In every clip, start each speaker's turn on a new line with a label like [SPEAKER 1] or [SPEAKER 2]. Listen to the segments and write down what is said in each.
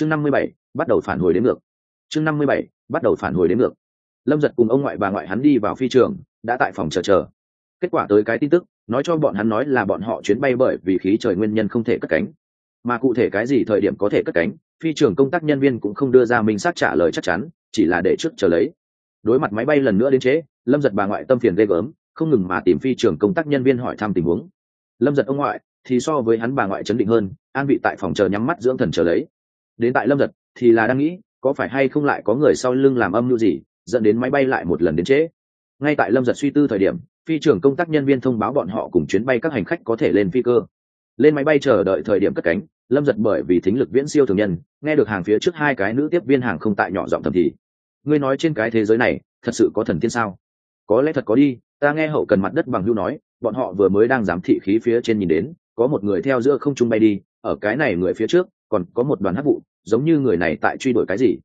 [SPEAKER 1] chương năm mươi bảy bắt đầu phản hồi đến ngược. Chương năm mươi bảy bắt đầu phản hồi đến ngược. Lâm giật cùng ông ngoại bà ngoại hắn đi vào phi trường đã tại phòng chờ chờ. Kết quả tới cái tin tức nói cho bọn hắn nói là bọn họ chuyến bay bởi vì khí trời nguyên nhân không thể cất cánh. Mà cụ thể cái gì thời điểm có thể cất cánh phi trường công tác nhân viên cũng không đưa ra minh xác trả lời chắc chắn chỉ là để trước chờ lấy. Đối mặt máy bay lần nữa đến chế, lâm giật bà ngoại tâm phiền ghê gớm không ngừng mà tìm phi trường công tác nhân viên hỏi thăm tình huống. Lâm giật ông ngoại thì so với hắn bà ngoại chấn định hơn an vị tại phòng chờ nhắm mắt dưỡng thần chờ lấy đến tại lâm giật thì là đang nghĩ, có phải hay không lại có người sau lưng làm âm mưu gì, dẫn đến máy bay lại một lần đến trễ. Ngay tại lâm giật suy tư thời điểm, phi trưởng công tác nhân viên thông báo bọn họ cùng chuyến bay các hành khách có thể lên phi cơ. Lên máy bay chờ đợi thời điểm cất cánh, lâm giật bởi vì thính lực viễn siêu thường nhân, nghe được hàng phía trước hai cái nữ tiếp viên hàng không tại nhỏ giọng thầm thì, ngươi nói trên cái thế giới này, thật sự có thần tiên sao? Có lẽ thật có đi, ta nghe hậu cần mặt đất bằng hưu nói, bọn họ vừa mới đang giám thị khí phía trên nhìn đến, có một người theo giữa không trung bay đi, ở cái này người phía trước còn có một đoàn hát vụ, giống như người này tại truy đuổi cái gì.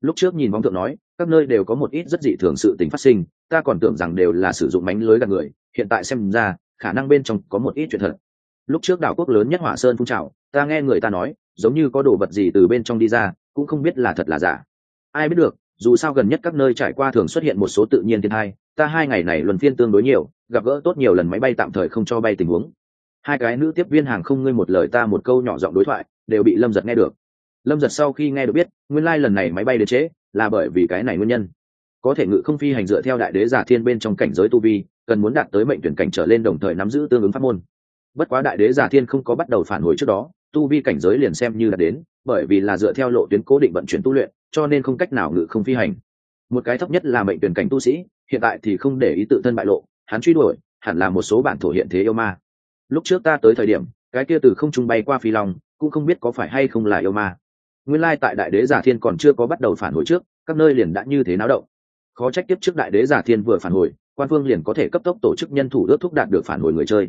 [SPEAKER 1] Lúc trước nhìn bóng thượng nói, các nơi đều có một ít rất dị thường sự tình phát sinh, ta còn tưởng rằng đều là sử dụng mánh lưới gạt người, hiện tại xem ra, khả năng bên trong có một ít chuyện thật. Lúc trước đảo quốc lớn nhất hỏa sơn phun trào, ta nghe người ta nói, giống như có đồ vật gì từ bên trong đi ra, cũng không biết là thật là giả. Ai biết được, dù sao gần nhất các nơi trải qua thường xuất hiện một số tự nhiên thiên thai ta hai ngày này luân phiên tương đối nhiều, gặp gỡ tốt nhiều lần máy bay tạm thời không cho bay tình huống hai cái nữ tiếp viên hàng không ngươi một lời ta một câu nhỏ giọng đối thoại, đều bị lâm giật nghe được. Lâm giật sau khi nghe được biết, nguyên lai、like、lần này máy bay đến trễ, là bởi vì cái này nguyên nhân. Có thể ngự không phi hành dựa theo đại đế giả thiên bên trong cảnh giới tu vi, cần muốn đạt tới mệnh tuyển cảnh trở lên đồng thời nắm giữ tương ứng pháp môn. Bất quá đại đế giả thiên không có bắt đầu phản hồi trước đó, tu vi cảnh giới liền xem như đạt đến, bởi vì là dựa theo lộ tuyến cố định vận chuyển tu luyện, cho nên không cách nào ngự không phi hành. Một cái thấp nhất là mệnh tuyển cảnh tu sĩ, hiện tại thì không để ý tự thân bại lộ, hắn truy đuổi, hẳn là một số bản thổ hiện thế yêu ma lúc trước ta tới thời điểm, cái kia từ không trung bay qua phi long, cũng không biết có phải hay không là yêu ma. Nguyên lai tại đại đế giả thiên còn chưa có bắt đầu phản hồi trước, các nơi liền đã như thế náo động. Khó trách tiếp trước đại đế giả thiên vừa phản hồi, quan phương liền có thể cấp tốc tổ chức nhân thủ ước thúc đạt được phản hồi người chơi.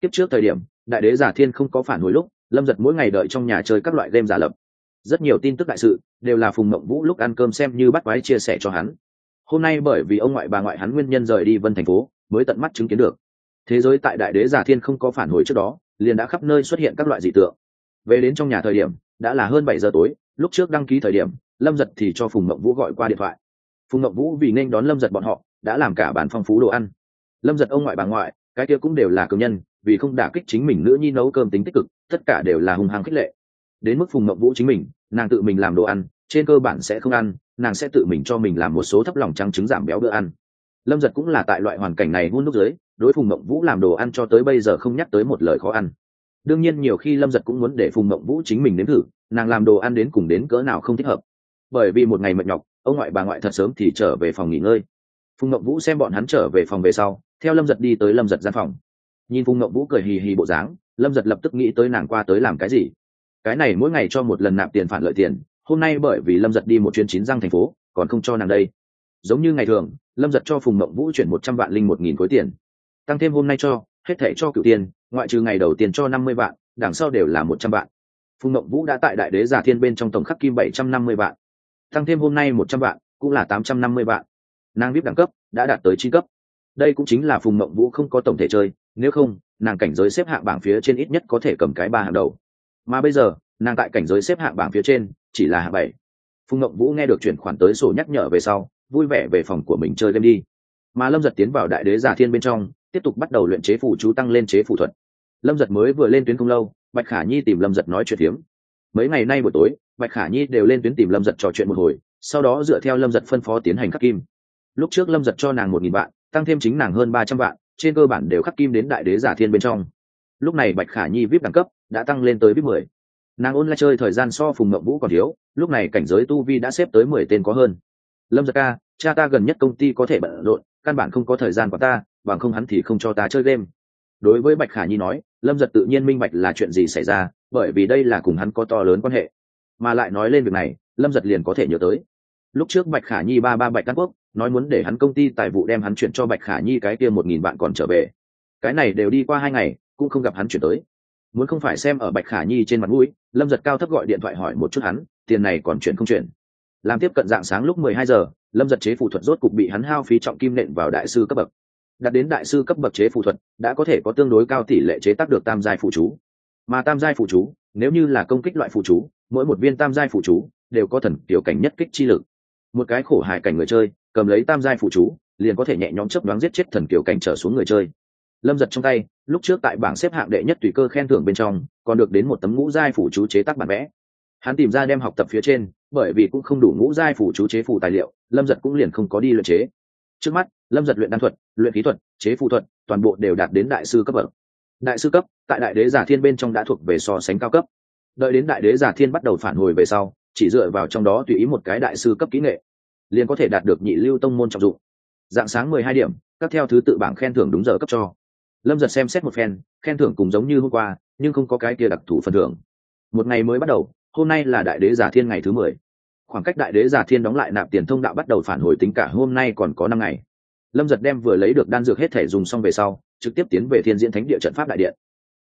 [SPEAKER 1] Tiếp trước thời điểm, đại đế giả thiên không có phản hồi lúc, lâm giật mỗi ngày đợi trong nhà chơi các loại game giả lập. Rất nhiều tin tức đại sự, đều là phùng mộng vũ lúc ăn cơm xem như bắt quái chia sẻ cho hắn. Hôm nay bởi vì ông ngoại bà ngoại hắn nguyên nhân rời đi vân thành phố, mới tận mắt chứng kiến được thế giới tại đại đế giả thiên không có phản hồi trước đó, liền đã khắp nơi xuất hiện các loại dị tượng. Về đến trong nhà thời điểm, đã là hơn bảy giờ tối, lúc trước đăng ký thời điểm, lâm giật thì cho phùng mậu vũ gọi qua điện thoại. Phùng mậu vũ vì nên đón lâm giật bọn họ, đã làm cả bàn phong phú đồ ăn. Lâm giật ông ngoại bà ngoại, cái kia cũng đều là công nhân, vì không đả kích chính mình nữ nhi nấu cơm tính tích cực, tất cả đều là hung hăng khích lệ. Đến mức phùng mậu vũ chính mình, nàng tự mình làm đồ ăn, trên cơ bản sẽ không ăn, nàng sẽ tự mình cho mình làm một số thấp lòng trắng trứng giảm béo bữa ăn lâm giật cũng là tại loại hoàn cảnh này hôn lúc dưới, đối phùng mộng vũ làm đồ ăn cho tới bây giờ không nhắc tới một lời khó ăn. Đương nhiên nhiều khi lâm giật cũng muốn để phùng mộng vũ chính mình nếm thử, nàng làm đồ ăn đến cùng đến cỡ nào không thích hợp. Bởi vì một ngày mệt nhọc, ông ngoại bà ngoại thật sớm thì trở về phòng nghỉ ngơi. Phùng mộng vũ xem bọn hắn trở về phòng về sau, theo lâm giật đi tới lâm giật gian phòng. Nhìn phùng mộng vũ cười hì hì bộ dáng, lâm giật lập tức nghĩ tới nàng qua tới làm cái gì. Cái này mỗi ngày cho một lần nạp tiền phản lợi tiền, hôm nay bởi vì lâm giật đi một chuyến chín răng thành phố, còn không cho nàng đây. Giống như ngày thường lâm giật cho phùng mộng vũ chuyển một trăm vạn linh một nghìn khối tiền. Tăng thêm hôm nay cho, hết thẻ cho cựu tiền, ngoại trừ ngày đầu tiên cho năm mươi vạn, đằng sau đều là một trăm vạn. Phùng mộng vũ đã tại đại đế giả thiên bên trong tổng khắc kim bảy trăm năm mươi vạn. Tăng thêm hôm nay một trăm vạn, cũng là tám trăm năm mươi vạn. Nàng vip đẳng cấp đã đạt tới chín cấp. Đây cũng chính là phùng mộng vũ không có tổng thể chơi, nếu không, nàng cảnh giới xếp hạng bảng phía trên ít nhất có thể cầm cái ba hàng đầu. Mà bây giờ, nàng tại cảnh giới xếp hạng bảng phía trên chỉ là hạng bảy. Phùng mộng vũ nghe được chuyển khoản tới sổ nhắc nhở về sau vui vẻ về phòng của mình chơi game đi. Mà lâm giật tiến vào đại đế giả thiên bên trong, tiếp tục bắt đầu luyện chế phủ chú tăng lên chế phủ thuật. Lâm giật mới vừa lên tuyến không lâu, bạch khả nhi tìm lâm giật nói chuyện phiếm. Mấy ngày nay buổi tối, bạch khả nhi đều lên tuyến tìm lâm giật trò chuyện một hồi, sau đó dựa theo lâm giật phân phó tiến hành khắc kim. Lúc trước lâm giật cho nàng một nghìn vạn, tăng thêm chính nàng hơn ba trăm vạn, trên cơ bản đều khắc kim đến đại đế giả thiên bên trong. Lúc này bạch khả nhi vip đẳng cấp đã tăng lên tới vip mười. Nàng ôn lại chơi thời gian so phùng mậu vũ còn thiếu, lúc này cảnh giới tu vi đã xếp tới mười tên có hơn lâm giật ca, cha ta gần nhất công ty có thể bận rộn, căn bản không có thời gian của ta, bằng không hắn thì không cho ta chơi game. Đối với bạch khả nhi nói, lâm giật tự nhiên minh bạch là chuyện gì xảy ra, bởi vì đây là cùng hắn có to lớn quan hệ. Mà lại nói lên việc này, lâm giật liền có thể nhớ tới. Lúc trước bạch khả nhi ba ba bạch cát quốc, nói muốn để hắn công ty tài vụ đem hắn chuyển cho bạch khả nhi cái kia một nghìn bạn còn trở về. Cái này đều đi qua hai ngày, cũng không gặp hắn chuyển tới. Muốn không phải xem ở bạch khả nhi trên mặt mũi, lâm giật cao thấp gọi điện thoại hỏi một chút hắn, tiền này còn chuyển không chuyển làm tiếp cận dạng sáng lúc mười hai giờ, lâm giật chế phụ thuật rốt cục bị hắn hao phí trọng kim nện vào đại sư cấp bậc. Đạt đến đại sư cấp bậc chế phụ thuật, đã có thể có tương đối cao tỷ lệ chế tác được tam giai phụ chú. Mà tam giai phụ chú, nếu như là công kích loại phụ chú, mỗi một viên tam giai phụ chú đều có thần tiểu cảnh nhất kích chi lực. Một cái khổ hại cảnh người chơi, cầm lấy tam giai phụ chú, liền có thể nhẹ nhõm chấp đoán giết chết thần kiểu cảnh trở xuống người chơi. Lâm giật trong tay, lúc trước tại bảng xếp hạng đệ nhất tùy cơ khen thưởng bên trong, còn được đến một tấm ngũ giai phụ chú chế tác bản vẽ hắn tìm ra đem học tập phía trên, bởi vì cũng không đủ ngũ giai phủ chú chế phủ tài liệu, lâm giật cũng liền không có đi luyện chế. Trước mắt, lâm giật luyện đan thuật, luyện kỹ thuật, chế phụ thuật, toàn bộ đều đạt đến đại sư cấp bậc. Đại sư cấp, tại đại đế giả thiên bên trong đã thuộc về so sánh cao cấp. Đợi đến đại đế giả thiên bắt đầu phản hồi về sau, chỉ dựa vào trong đó tùy ý một cái đại sư cấp kỹ nghệ, liền có thể đạt được nhị lưu tông môn trọng dụng. Dạng sáng mười hai điểm, các theo thứ tự bảng khen thưởng đúng giờ cấp cho. Lâm giật xem xét một phen, khen thưởng cùng giống như hôm qua, nhưng không có cái kia đặc thù phần thưởng. Một ngày mới bắt đầu hôm nay là đại đế giả thiên ngày thứ mười. Khoảng cách đại đế giả thiên đóng lại nạp tiền thông đạo bắt đầu phản hồi tính cả hôm nay còn có năm ngày. Lâm giật đem vừa lấy được đan dược hết thể dùng xong về sau, trực tiếp tiến về thiên diễn thánh địa trận pháp đại điện.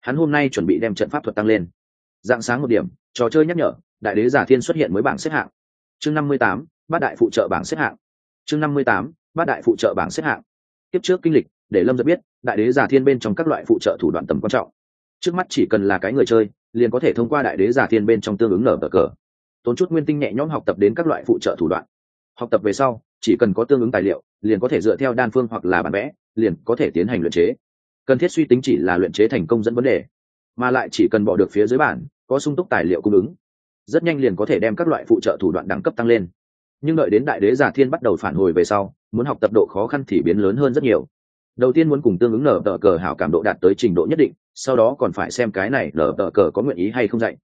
[SPEAKER 1] Hắn hôm nay chuẩn bị đem trận pháp thuật tăng lên. Dạng sáng một điểm, trò chơi nhắc nhở, đại đế giả thiên xuất hiện mới bảng xếp hạng. Chương năm mươi tám, bát đại phụ trợ bảng xếp hạng. Chương năm mươi tám, bát đại phụ trợ bảng xếp hạng. Tiếp trước kinh lịch, để lâm giật biết, đại đế giả thiên bên trong các loại phụ trợ thủ đoạn tầm quan trọng. Trước mắt chỉ cần là cái người chơi liền có thể thông qua đại đế giả thiên bên trong tương ứng nở bờ cờ. Tốn chút nguyên tinh nhẹ nhõm học tập đến các loại phụ trợ thủ đoạn. Học tập về sau, chỉ cần có tương ứng tài liệu, liền có thể dựa theo đan phương hoặc là bản vẽ, liền có thể tiến hành luyện chế. Cần thiết suy tính chỉ là luyện chế thành công dẫn vấn đề, mà lại chỉ cần bỏ được phía dưới bản, có sung túc tài liệu cung ứng, rất nhanh liền có thể đem các loại phụ trợ thủ đoạn đẳng cấp tăng lên. Nhưng đợi đến đại đế giả thiên bắt đầu phản hồi về sau, muốn học tập độ khó khăn thì biến lớn hơn rất nhiều đầu tiên muốn cùng tương ứng nở tờ cờ hảo cảm độ đạt tới trình độ nhất định, sau đó còn phải xem cái này nở tờ cờ có nguyện ý hay không dạy.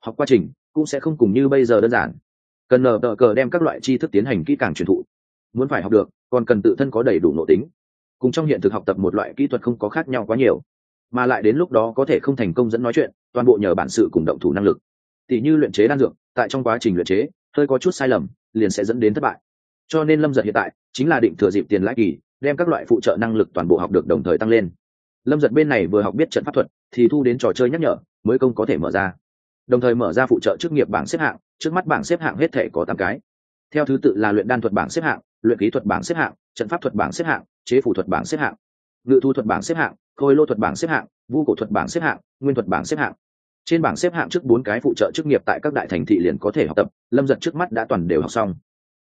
[SPEAKER 1] Học quá trình cũng sẽ không cùng như bây giờ đơn giản. Cần nở tờ cờ đem các loại tri thức tiến hành kỹ càng truyền thụ. Muốn phải học được, còn cần tự thân có đầy đủ nội tính. Cùng trong hiện thực học tập một loại kỹ thuật không có khác nhau quá nhiều. Mà lại đến lúc đó có thể không thành công dẫn nói chuyện, toàn bộ nhờ bản sự cùng động thủ năng lực. Tỷ như luyện chế đan dược, tại trong quá trình luyện chế, hơi có chút sai lầm, liền sẽ dẫn đến thất bại. Cho nên lâm giật hiện tại chính là định thừa dịp tiền lãi kỳ đem các loại phụ trợ năng lực toàn bộ học được đồng thời tăng lên lâm giật bên này vừa học biết trận pháp thuật thì thu đến trò chơi nhắc nhở mới công có thể mở ra đồng thời mở ra phụ trợ chức nghiệp bảng xếp hạng trước mắt bảng xếp hạng hết thể có tám cái theo thứ tự là luyện đan thuật bảng xếp hạng luyện kỹ thuật bảng xếp hạng trận pháp thuật bảng xếp hạng chế phủ thuật bảng xếp hạng ngự thu thuật bảng xếp hạng khôi lô thuật bảng xếp hạng vu cổ thuật bảng xếp hạng nguyên thuật bảng xếp hạng trên bảng xếp hạng trước bốn cái phụ trợ chức nghiệp tại các đại thành thị liền có thể học tập lâm giật trước mắt đã toàn đều học xong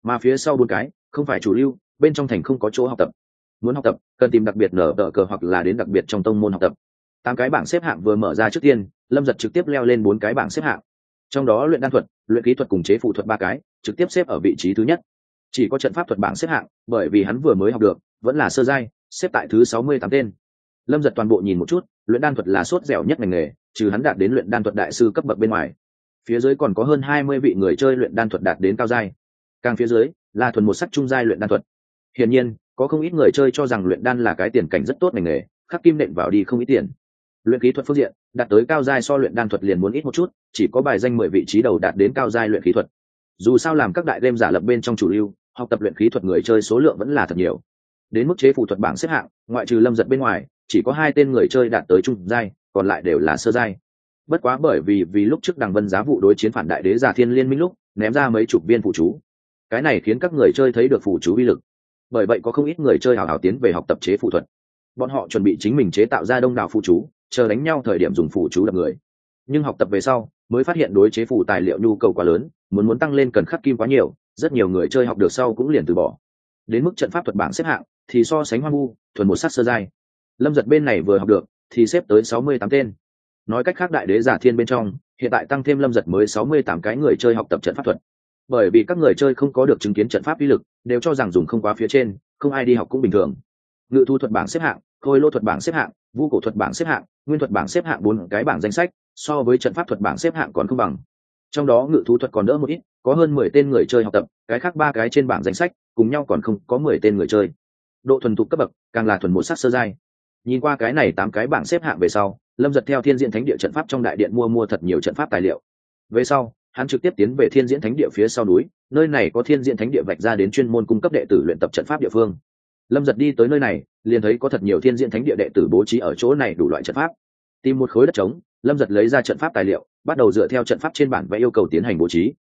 [SPEAKER 1] mà phía sau bốn cái không phải chủ lưu bên trong thành không có chỗ học tập. Muốn học tập, cần tìm đặc biệt nở tờ cờ hoặc là đến đặc biệt trong tông môn học tập. Tám cái bảng xếp hạng vừa mở ra trước tiên, lâm giật trực tiếp leo lên bốn cái bảng xếp hạng. Trong đó luyện đan thuật, luyện kỹ thuật cùng chế phụ thuật ba cái, trực tiếp xếp ở vị trí thứ nhất. Chỉ có trận pháp thuật bảng xếp hạng, bởi vì hắn vừa mới học được, vẫn là sơ giai, xếp tại thứ sáu mươi tám tên. Lâm giật toàn bộ nhìn một chút, luyện đan thuật là sốt dẻo nhất ngành nghề, trừ hắn đạt đến luyện đan thuật đại sư cấp bậc bên ngoài. Phía dưới còn có hơn hai mươi vị người chơi luyện đan thuật đạt đến cao giai. Càng phía dưới, là thuần một sắc trung giai luyện đan thuật hiển nhiên, có không ít người chơi cho rằng luyện đan là cái tiền cảnh rất tốt ngành nghề, khắc kim nện vào đi không ít tiền. Luyện kỹ thuật phương diện, đạt tới cao giai so luyện đan thuật liền muốn ít một chút, chỉ có bài danh mười vị trí đầu đạt đến cao giai luyện kỹ thuật. Dù sao làm các đại game giả lập bên trong chủ lưu, học tập luyện khí thuật người chơi số lượng vẫn là thật nhiều. Đến mức chế phụ thuật bảng xếp hạng, ngoại trừ lâm giật bên ngoài, chỉ có hai tên người chơi đạt tới trung giai, còn lại đều là sơ giai. Bất quá bởi vì vì lúc trước đằng vân giá vụ đối chiến phản đại đế giả thiên liên minh lúc, ném ra mấy chục viên phụ chú. Cái này khiến các người chơi thấy được phụ chú uy lực bởi vậy có không ít người chơi hào hào tiến về học tập chế phụ thuật. Bọn họ chuẩn bị chính mình chế tạo ra đông đảo phụ chú, chờ đánh nhau thời điểm dùng phụ chú đập người. Nhưng học tập về sau, mới phát hiện đối chế phụ tài liệu nhu cầu quá lớn, muốn muốn tăng lên cần khắc kim quá nhiều, rất nhiều người chơi học được sau cũng liền từ bỏ. Đến mức trận pháp thuật bảng xếp hạng, thì so sánh hoang vu, thuần một sắc sơ giai. Lâm giật bên này vừa học được, thì xếp tới sáu mươi tám tên. Nói cách khác đại đế giả thiên bên trong, hiện tại tăng thêm lâm giật mới sáu mươi tám cái người chơi học tập trận pháp thuật bởi vì các người chơi không có được chứng kiến trận pháp uy lực, đều cho rằng dùng không quá phía trên, không ai đi học cũng bình thường. Ngự thu thuật bảng xếp hạng, khôi lô thuật bảng xếp hạng, vu cổ thuật bảng xếp hạng, nguyên thuật bảng xếp hạng bốn cái bảng danh sách, so với trận pháp thuật bảng xếp hạng còn không bằng. Trong đó ngự thu thuật còn đỡ một ít, có hơn mười tên người chơi học tập, cái khác ba cái trên bảng danh sách, cùng nhau còn không có mười tên người chơi. Độ thuần thục cấp bậc, càng là thuần một sắc sơ giai. Nhìn qua cái này tám cái bảng xếp hạng về sau, lâm giật theo thiên diện thánh địa trận pháp trong đại điện mua mua thật nhiều trận pháp tài liệu. Về sau hắn trực tiếp tiến về thiên diễn thánh địa phía sau núi, nơi này có thiên diễn thánh địa vạch ra đến chuyên môn cung cấp đệ tử luyện tập trận pháp địa phương. Lâm giật đi tới nơi này, liền thấy có thật nhiều thiên diễn thánh địa đệ tử bố trí ở chỗ này đủ loại trận pháp. Tìm một khối đất trống, lâm giật lấy ra trận pháp tài liệu, bắt đầu dựa theo trận pháp trên bản vẽ yêu cầu tiến hành bố trí.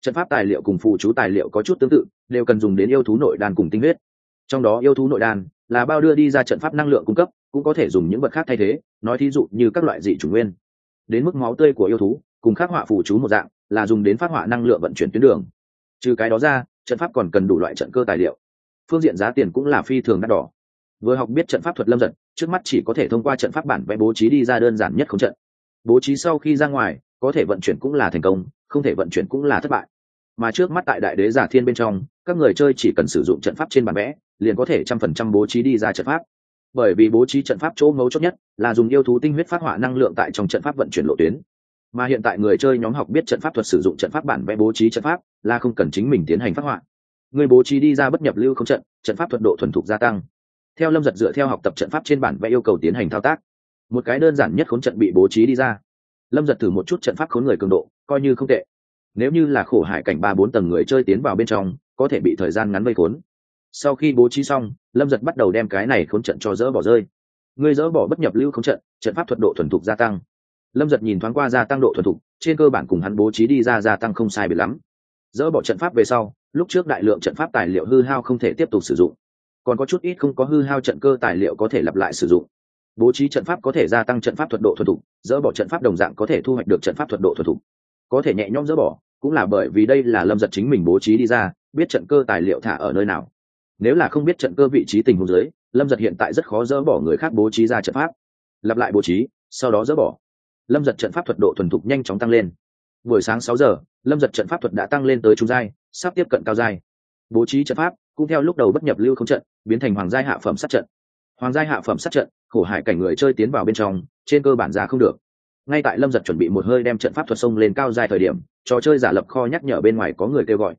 [SPEAKER 1] Trận pháp tài liệu cùng phụ chú tài liệu có chút tương tự, đều cần dùng đến yêu thú nội đan cùng tinh huyết. Trong đó yêu thú nội đan là bao đưa đi ra trận pháp năng lượng cung cấp, cũng có thể dùng những vật khác thay thế, nói thí dụ như các loại dị chủng nguyên. Đến mức máu tươi của yêu thú, cùng khắc họa phụ chú một dạng là dùng đến phát họa năng lượng vận chuyển tuyến đường. Trừ cái đó ra, trận pháp còn cần đủ loại trận cơ tài liệu. Phương diện giá tiền cũng là phi thường đắt đỏ. Vừa học biết trận pháp thuật lâm giật, trước mắt chỉ có thể thông qua trận pháp bản vẽ bố trí đi ra đơn giản nhất không trận. Bố trí sau khi ra ngoài, có thể vận chuyển cũng là thành công, không thể vận chuyển cũng là thất bại. Mà trước mắt tại đại đế giả thiên bên trong, các người chơi chỉ cần sử dụng trận pháp trên bản vẽ, liền có thể trăm phần trăm bố trí đi ra trận pháp. Bởi vì bố trí trận pháp chỗ ngấu chốt nhất là dùng yêu thú tinh huyết phát họa năng lượng tại trong trận pháp vận chuyển lộ tuyến mà hiện tại người chơi nhóm học biết trận pháp thuật sử dụng trận pháp bản vẽ bố trí trận pháp là không cần chính mình tiến hành phát họa. Người bố trí đi ra bất nhập lưu không trận trận pháp thuật độ thuần thục gia tăng. Theo lâm giật dựa theo học tập trận pháp trên bản vẽ yêu cầu tiến hành thao tác. Một cái đơn giản nhất khốn trận bị bố trí đi ra. Lâm giật thử một chút trận pháp khốn người cường độ, coi như không tệ. Nếu như là khổ hải cảnh ba bốn tầng người chơi tiến vào bên trong, có thể bị thời gian ngắn vây khốn. Sau khi bố trí xong, lâm giật bắt đầu đem cái này khốn trận cho dỡ bỏ rơi. Người dỡ bỏ bất nhập lưu không trận trận pháp thuật độ thuần thục gia tăng lâm giật nhìn thoáng qua gia tăng độ thuần thục, trên cơ bản cùng hắn bố trí đi ra gia tăng không sai biệt lắm. Dỡ bỏ trận pháp về sau, lúc trước đại lượng trận pháp tài liệu hư hao không thể tiếp tục sử dụng. Còn có chút ít không có hư hao trận cơ tài liệu có thể lặp lại sử dụng. Bố trí trận pháp có thể gia tăng trận pháp thuật độ thuần thục, dỡ bỏ trận pháp đồng dạng có thể thu hoạch được trận pháp thuật độ thuần thục. Có thể nhẹ nhõm dỡ bỏ, cũng là bởi vì đây là lâm giật chính mình bố trí đi ra, biết trận cơ tài liệu thả ở nơi nào. Nếu là không biết trận cơ vị trí tình huống dưới, lâm giật hiện tại rất khó dỡ bỏ người khác bố trí ra trận pháp. Lặp lại bố trí, sau đó dỡ bỏ lâm giật trận pháp thuật độ thuần thục nhanh chóng tăng lên. Buổi sáng sáu giờ, lâm giật trận pháp thuật đã tăng lên tới trung giai, sắp tiếp cận cao giai. Bố trí trận pháp cũng theo lúc đầu bất nhập lưu không trận, biến thành hoàng giai hạ phẩm sát trận. Hoàng giai hạ phẩm sát trận, khổ hải cảnh người chơi tiến vào bên trong, trên cơ bản ra không được. Ngay tại lâm giật chuẩn bị một hơi đem trận pháp thuật sông lên cao dài thời điểm, trò chơi giả lập kho nhắc nhở bên ngoài có người kêu gọi.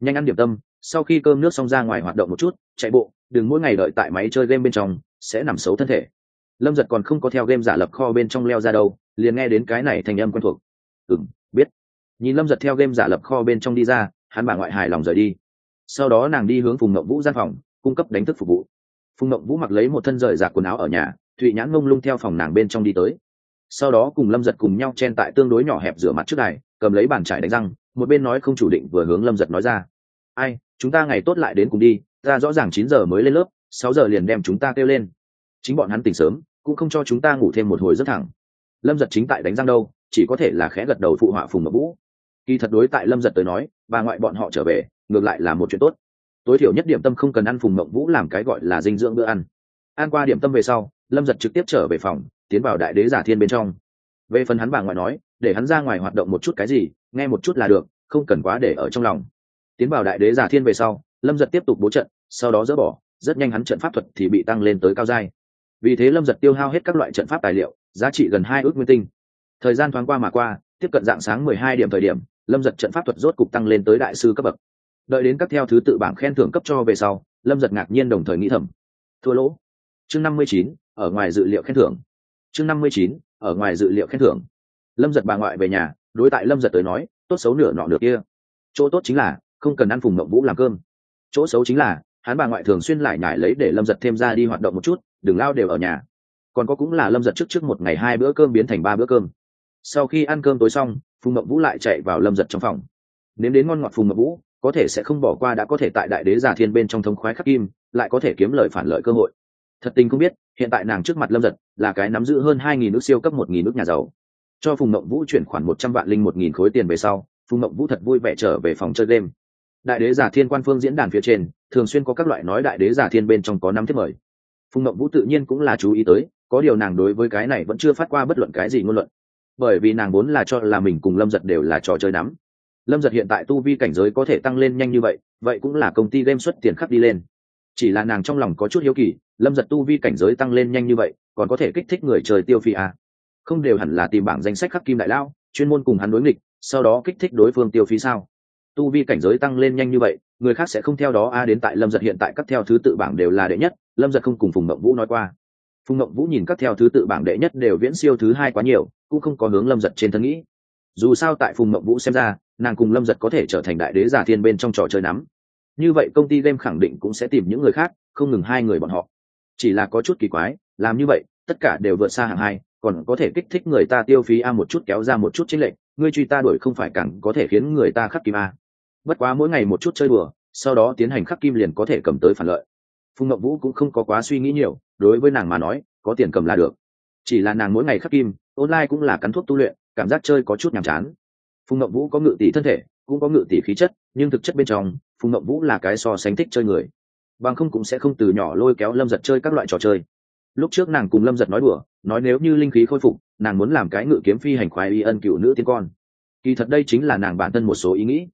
[SPEAKER 1] Nhanh ăn điểm tâm, sau khi cơm nước xong ra ngoài hoạt động một chút, chạy bộ, đừng mỗi ngày đợi tại máy chơi game bên trong, sẽ nằm xấu thân thể lâm giật còn không có theo game giả lập kho bên trong leo ra đâu, liền nghe đến cái này thành âm quen thuộc. Ừ m biết. Nhìn lâm giật theo game giả lập kho bên trong đi ra, hắn bà ngoại hài lòng rời đi. Sau đó nàng đi hướng phùng mậu vũ gian phòng, cung cấp đánh thức phục vụ. Phùng mậu vũ mặc lấy một thân rời giả quần áo ở nhà, thụy nhãn ngông lung theo phòng nàng bên trong đi tới. Sau đó cùng lâm giật cùng nhau chen tại tương đối nhỏ hẹp rửa mặt trước đài, cầm lấy bàn trải đánh răng, một bên nói không chủ định vừa hướng lâm giật nói ra. Ai, chúng ta ngày tốt lại đến cùng đi ra rõ ràng chín giờ mới lên lớp, sáu giờ liền đem chúng ta kêu lên. Chính bọn hắn tỉnh sớm cũng không cho chúng ta ngủ thêm một hồi rất thẳng. Lâm giật chính tại đánh răng đâu, chỉ có thể là khẽ gật đầu phụ họa phùng mậu vũ. Kỳ thật đối tại lâm giật tới nói, bà ngoại bọn họ trở về, ngược lại là một chuyện tốt. Tối thiểu nhất điểm tâm không cần ăn phùng mộng vũ làm cái gọi là dinh dưỡng bữa ăn. Ăn qua điểm tâm về sau, lâm giật trực tiếp trở về phòng, tiến vào đại đế giả thiên bên trong. Về phần hắn bà ngoại nói, để hắn ra ngoài hoạt động một chút cái gì, nghe một chút là được, không cần quá để ở trong lòng. Tiến vào đại đế giả thiên về sau, lâm giật tiếp tục bố trận, sau đó dỡ bỏ, rất nhanh hắn trận pháp thuật thì bị tăng lên tới cao giai vì thế lâm giật tiêu hao hết các loại trận pháp tài liệu, giá trị gần hai ước nguyên tinh. Thời gian thoáng qua mà qua, tiếp cận dạng sáng mười hai điểm thời điểm, lâm giật trận pháp thuật rốt cục tăng lên tới đại sư cấp bậc. Đợi đến các theo thứ tự bảng khen thưởng cấp cho về sau, lâm giật ngạc nhiên đồng thời nghĩ thầm. Thua lỗ. Chương năm mươi chín, ở ngoài dự liệu khen thưởng. Chương năm mươi chín, ở ngoài dự liệu khen thưởng. Lâm giật bà ngoại về nhà, đối tại lâm giật tới nói, tốt xấu nửa nọ nửa kia. Chỗ tốt chính là, không cần ăn phùng mộng vũ làm cơm. Chỗ xấu chính là, hắn bà ngoại thường xuyên lại nhải lấy để lâm giật thêm ra đi hoạt động một chút đừng lao đều ở nhà. Còn có cũng là lâm giật trước trước một ngày hai bữa cơm biến thành ba bữa cơm. Sau khi ăn cơm tối xong, phùng mộng vũ lại chạy vào lâm giật trong phòng. Nếm đến ngon ngọt phùng mộng vũ, có thể sẽ không bỏ qua đã có thể tại đại đế giả thiên bên trong thống khoái khắc kim, lại có thể kiếm lời phản lợi cơ hội. Thật tình không biết, hiện tại nàng trước mặt lâm giật là cái nắm giữ hơn hai nghìn nước siêu cấp một nghìn nước nhà giàu. Cho phùng mộng vũ chuyển khoản một trăm vạn linh một nghìn khối tiền về sau, phùng mộng vũ thật vui vẻ trở về phòng chơi game. Đại đế giả thiên quan phương diễn đàn phía trên, thường xuyên có các loại nói đại đế giả thiên bên trong có năm thiết mời phùng mộng vũ tự nhiên cũng là chú ý tới, có điều nàng đối với cái này vẫn chưa phát qua bất luận cái gì ngôn luận. Bởi vì nàng vốn là cho là mình cùng lâm giật đều là trò chơi nắm. Lâm giật hiện tại tu vi cảnh giới có thể tăng lên nhanh như vậy vậy cũng là công ty game xuất tiền khắc đi lên. Chỉ là nàng trong lòng có chút hiếu kỳ, lâm giật tu vi cảnh giới tăng lên nhanh như vậy, còn có thể kích thích người chơi tiêu phi à. không đều hẳn là tìm bảng danh sách khắc kim đại lao, chuyên môn cùng hắn đối nghịch, sau đó kích thích đối phương tiêu phí sao? Tu vi cảnh giới tăng lên nhanh như vậy người khác sẽ không theo đó. A, đến tại lâm giật hiện tại các theo thứ tự bảng đều là đệ nhất. Lâm giật không cùng phùng mộng vũ nói qua. Phùng mộng vũ nhìn các theo thứ tự bảng đệ nhất đều viễn siêu thứ hai quá nhiều, cũng không có hướng lâm giật trên thân nghĩ. Dù sao tại phùng mộng vũ xem ra, nàng cùng lâm giật có thể trở thành đại đế giả thiên bên trong trò chơi nắm. Như vậy công ty game khẳng định cũng sẽ tìm những người khác, không ngừng hai người bọn họ. Chỉ là có chút kỳ quái, làm như vậy, tất cả đều vượt xa hạng hai, còn có thể kích thích người ta tiêu phí a một chút kéo ra một chút chính lệnh ngươi truy ta đuổi không phải càng có thể khiến người ta khắc kim a bất quá mỗi ngày một chút chơi đùa, sau đó tiến hành khắc kim liền có thể cầm tới phản lợi. Phùng ngọc vũ cũng không có quá suy nghĩ nhiều, đối với nàng mà nói, có tiền cầm là được. Chỉ là nàng mỗi ngày khắc kim, online cũng là cắn thuốc tu luyện, cảm giác chơi có chút nhàm chán. Phùng ngậm vũ có ngự tỷ thân thể, cũng có ngự tỷ khí chất, nhưng thực chất bên trong, phùng ngậm vũ là cái so sánh thích chơi người. Bằng không cũng sẽ không từ nhỏ lôi kéo lâm giật chơi các loại trò chơi. Lúc trước nàng cùng lâm giật nói đùa, nói nếu như linh khí khôi phục, nàng muốn làm cái ngự kiếm phi hành khoái y ân cựu nữ tiên con. Kỳ thật đây chính là nàng bản thân một số ý nghĩ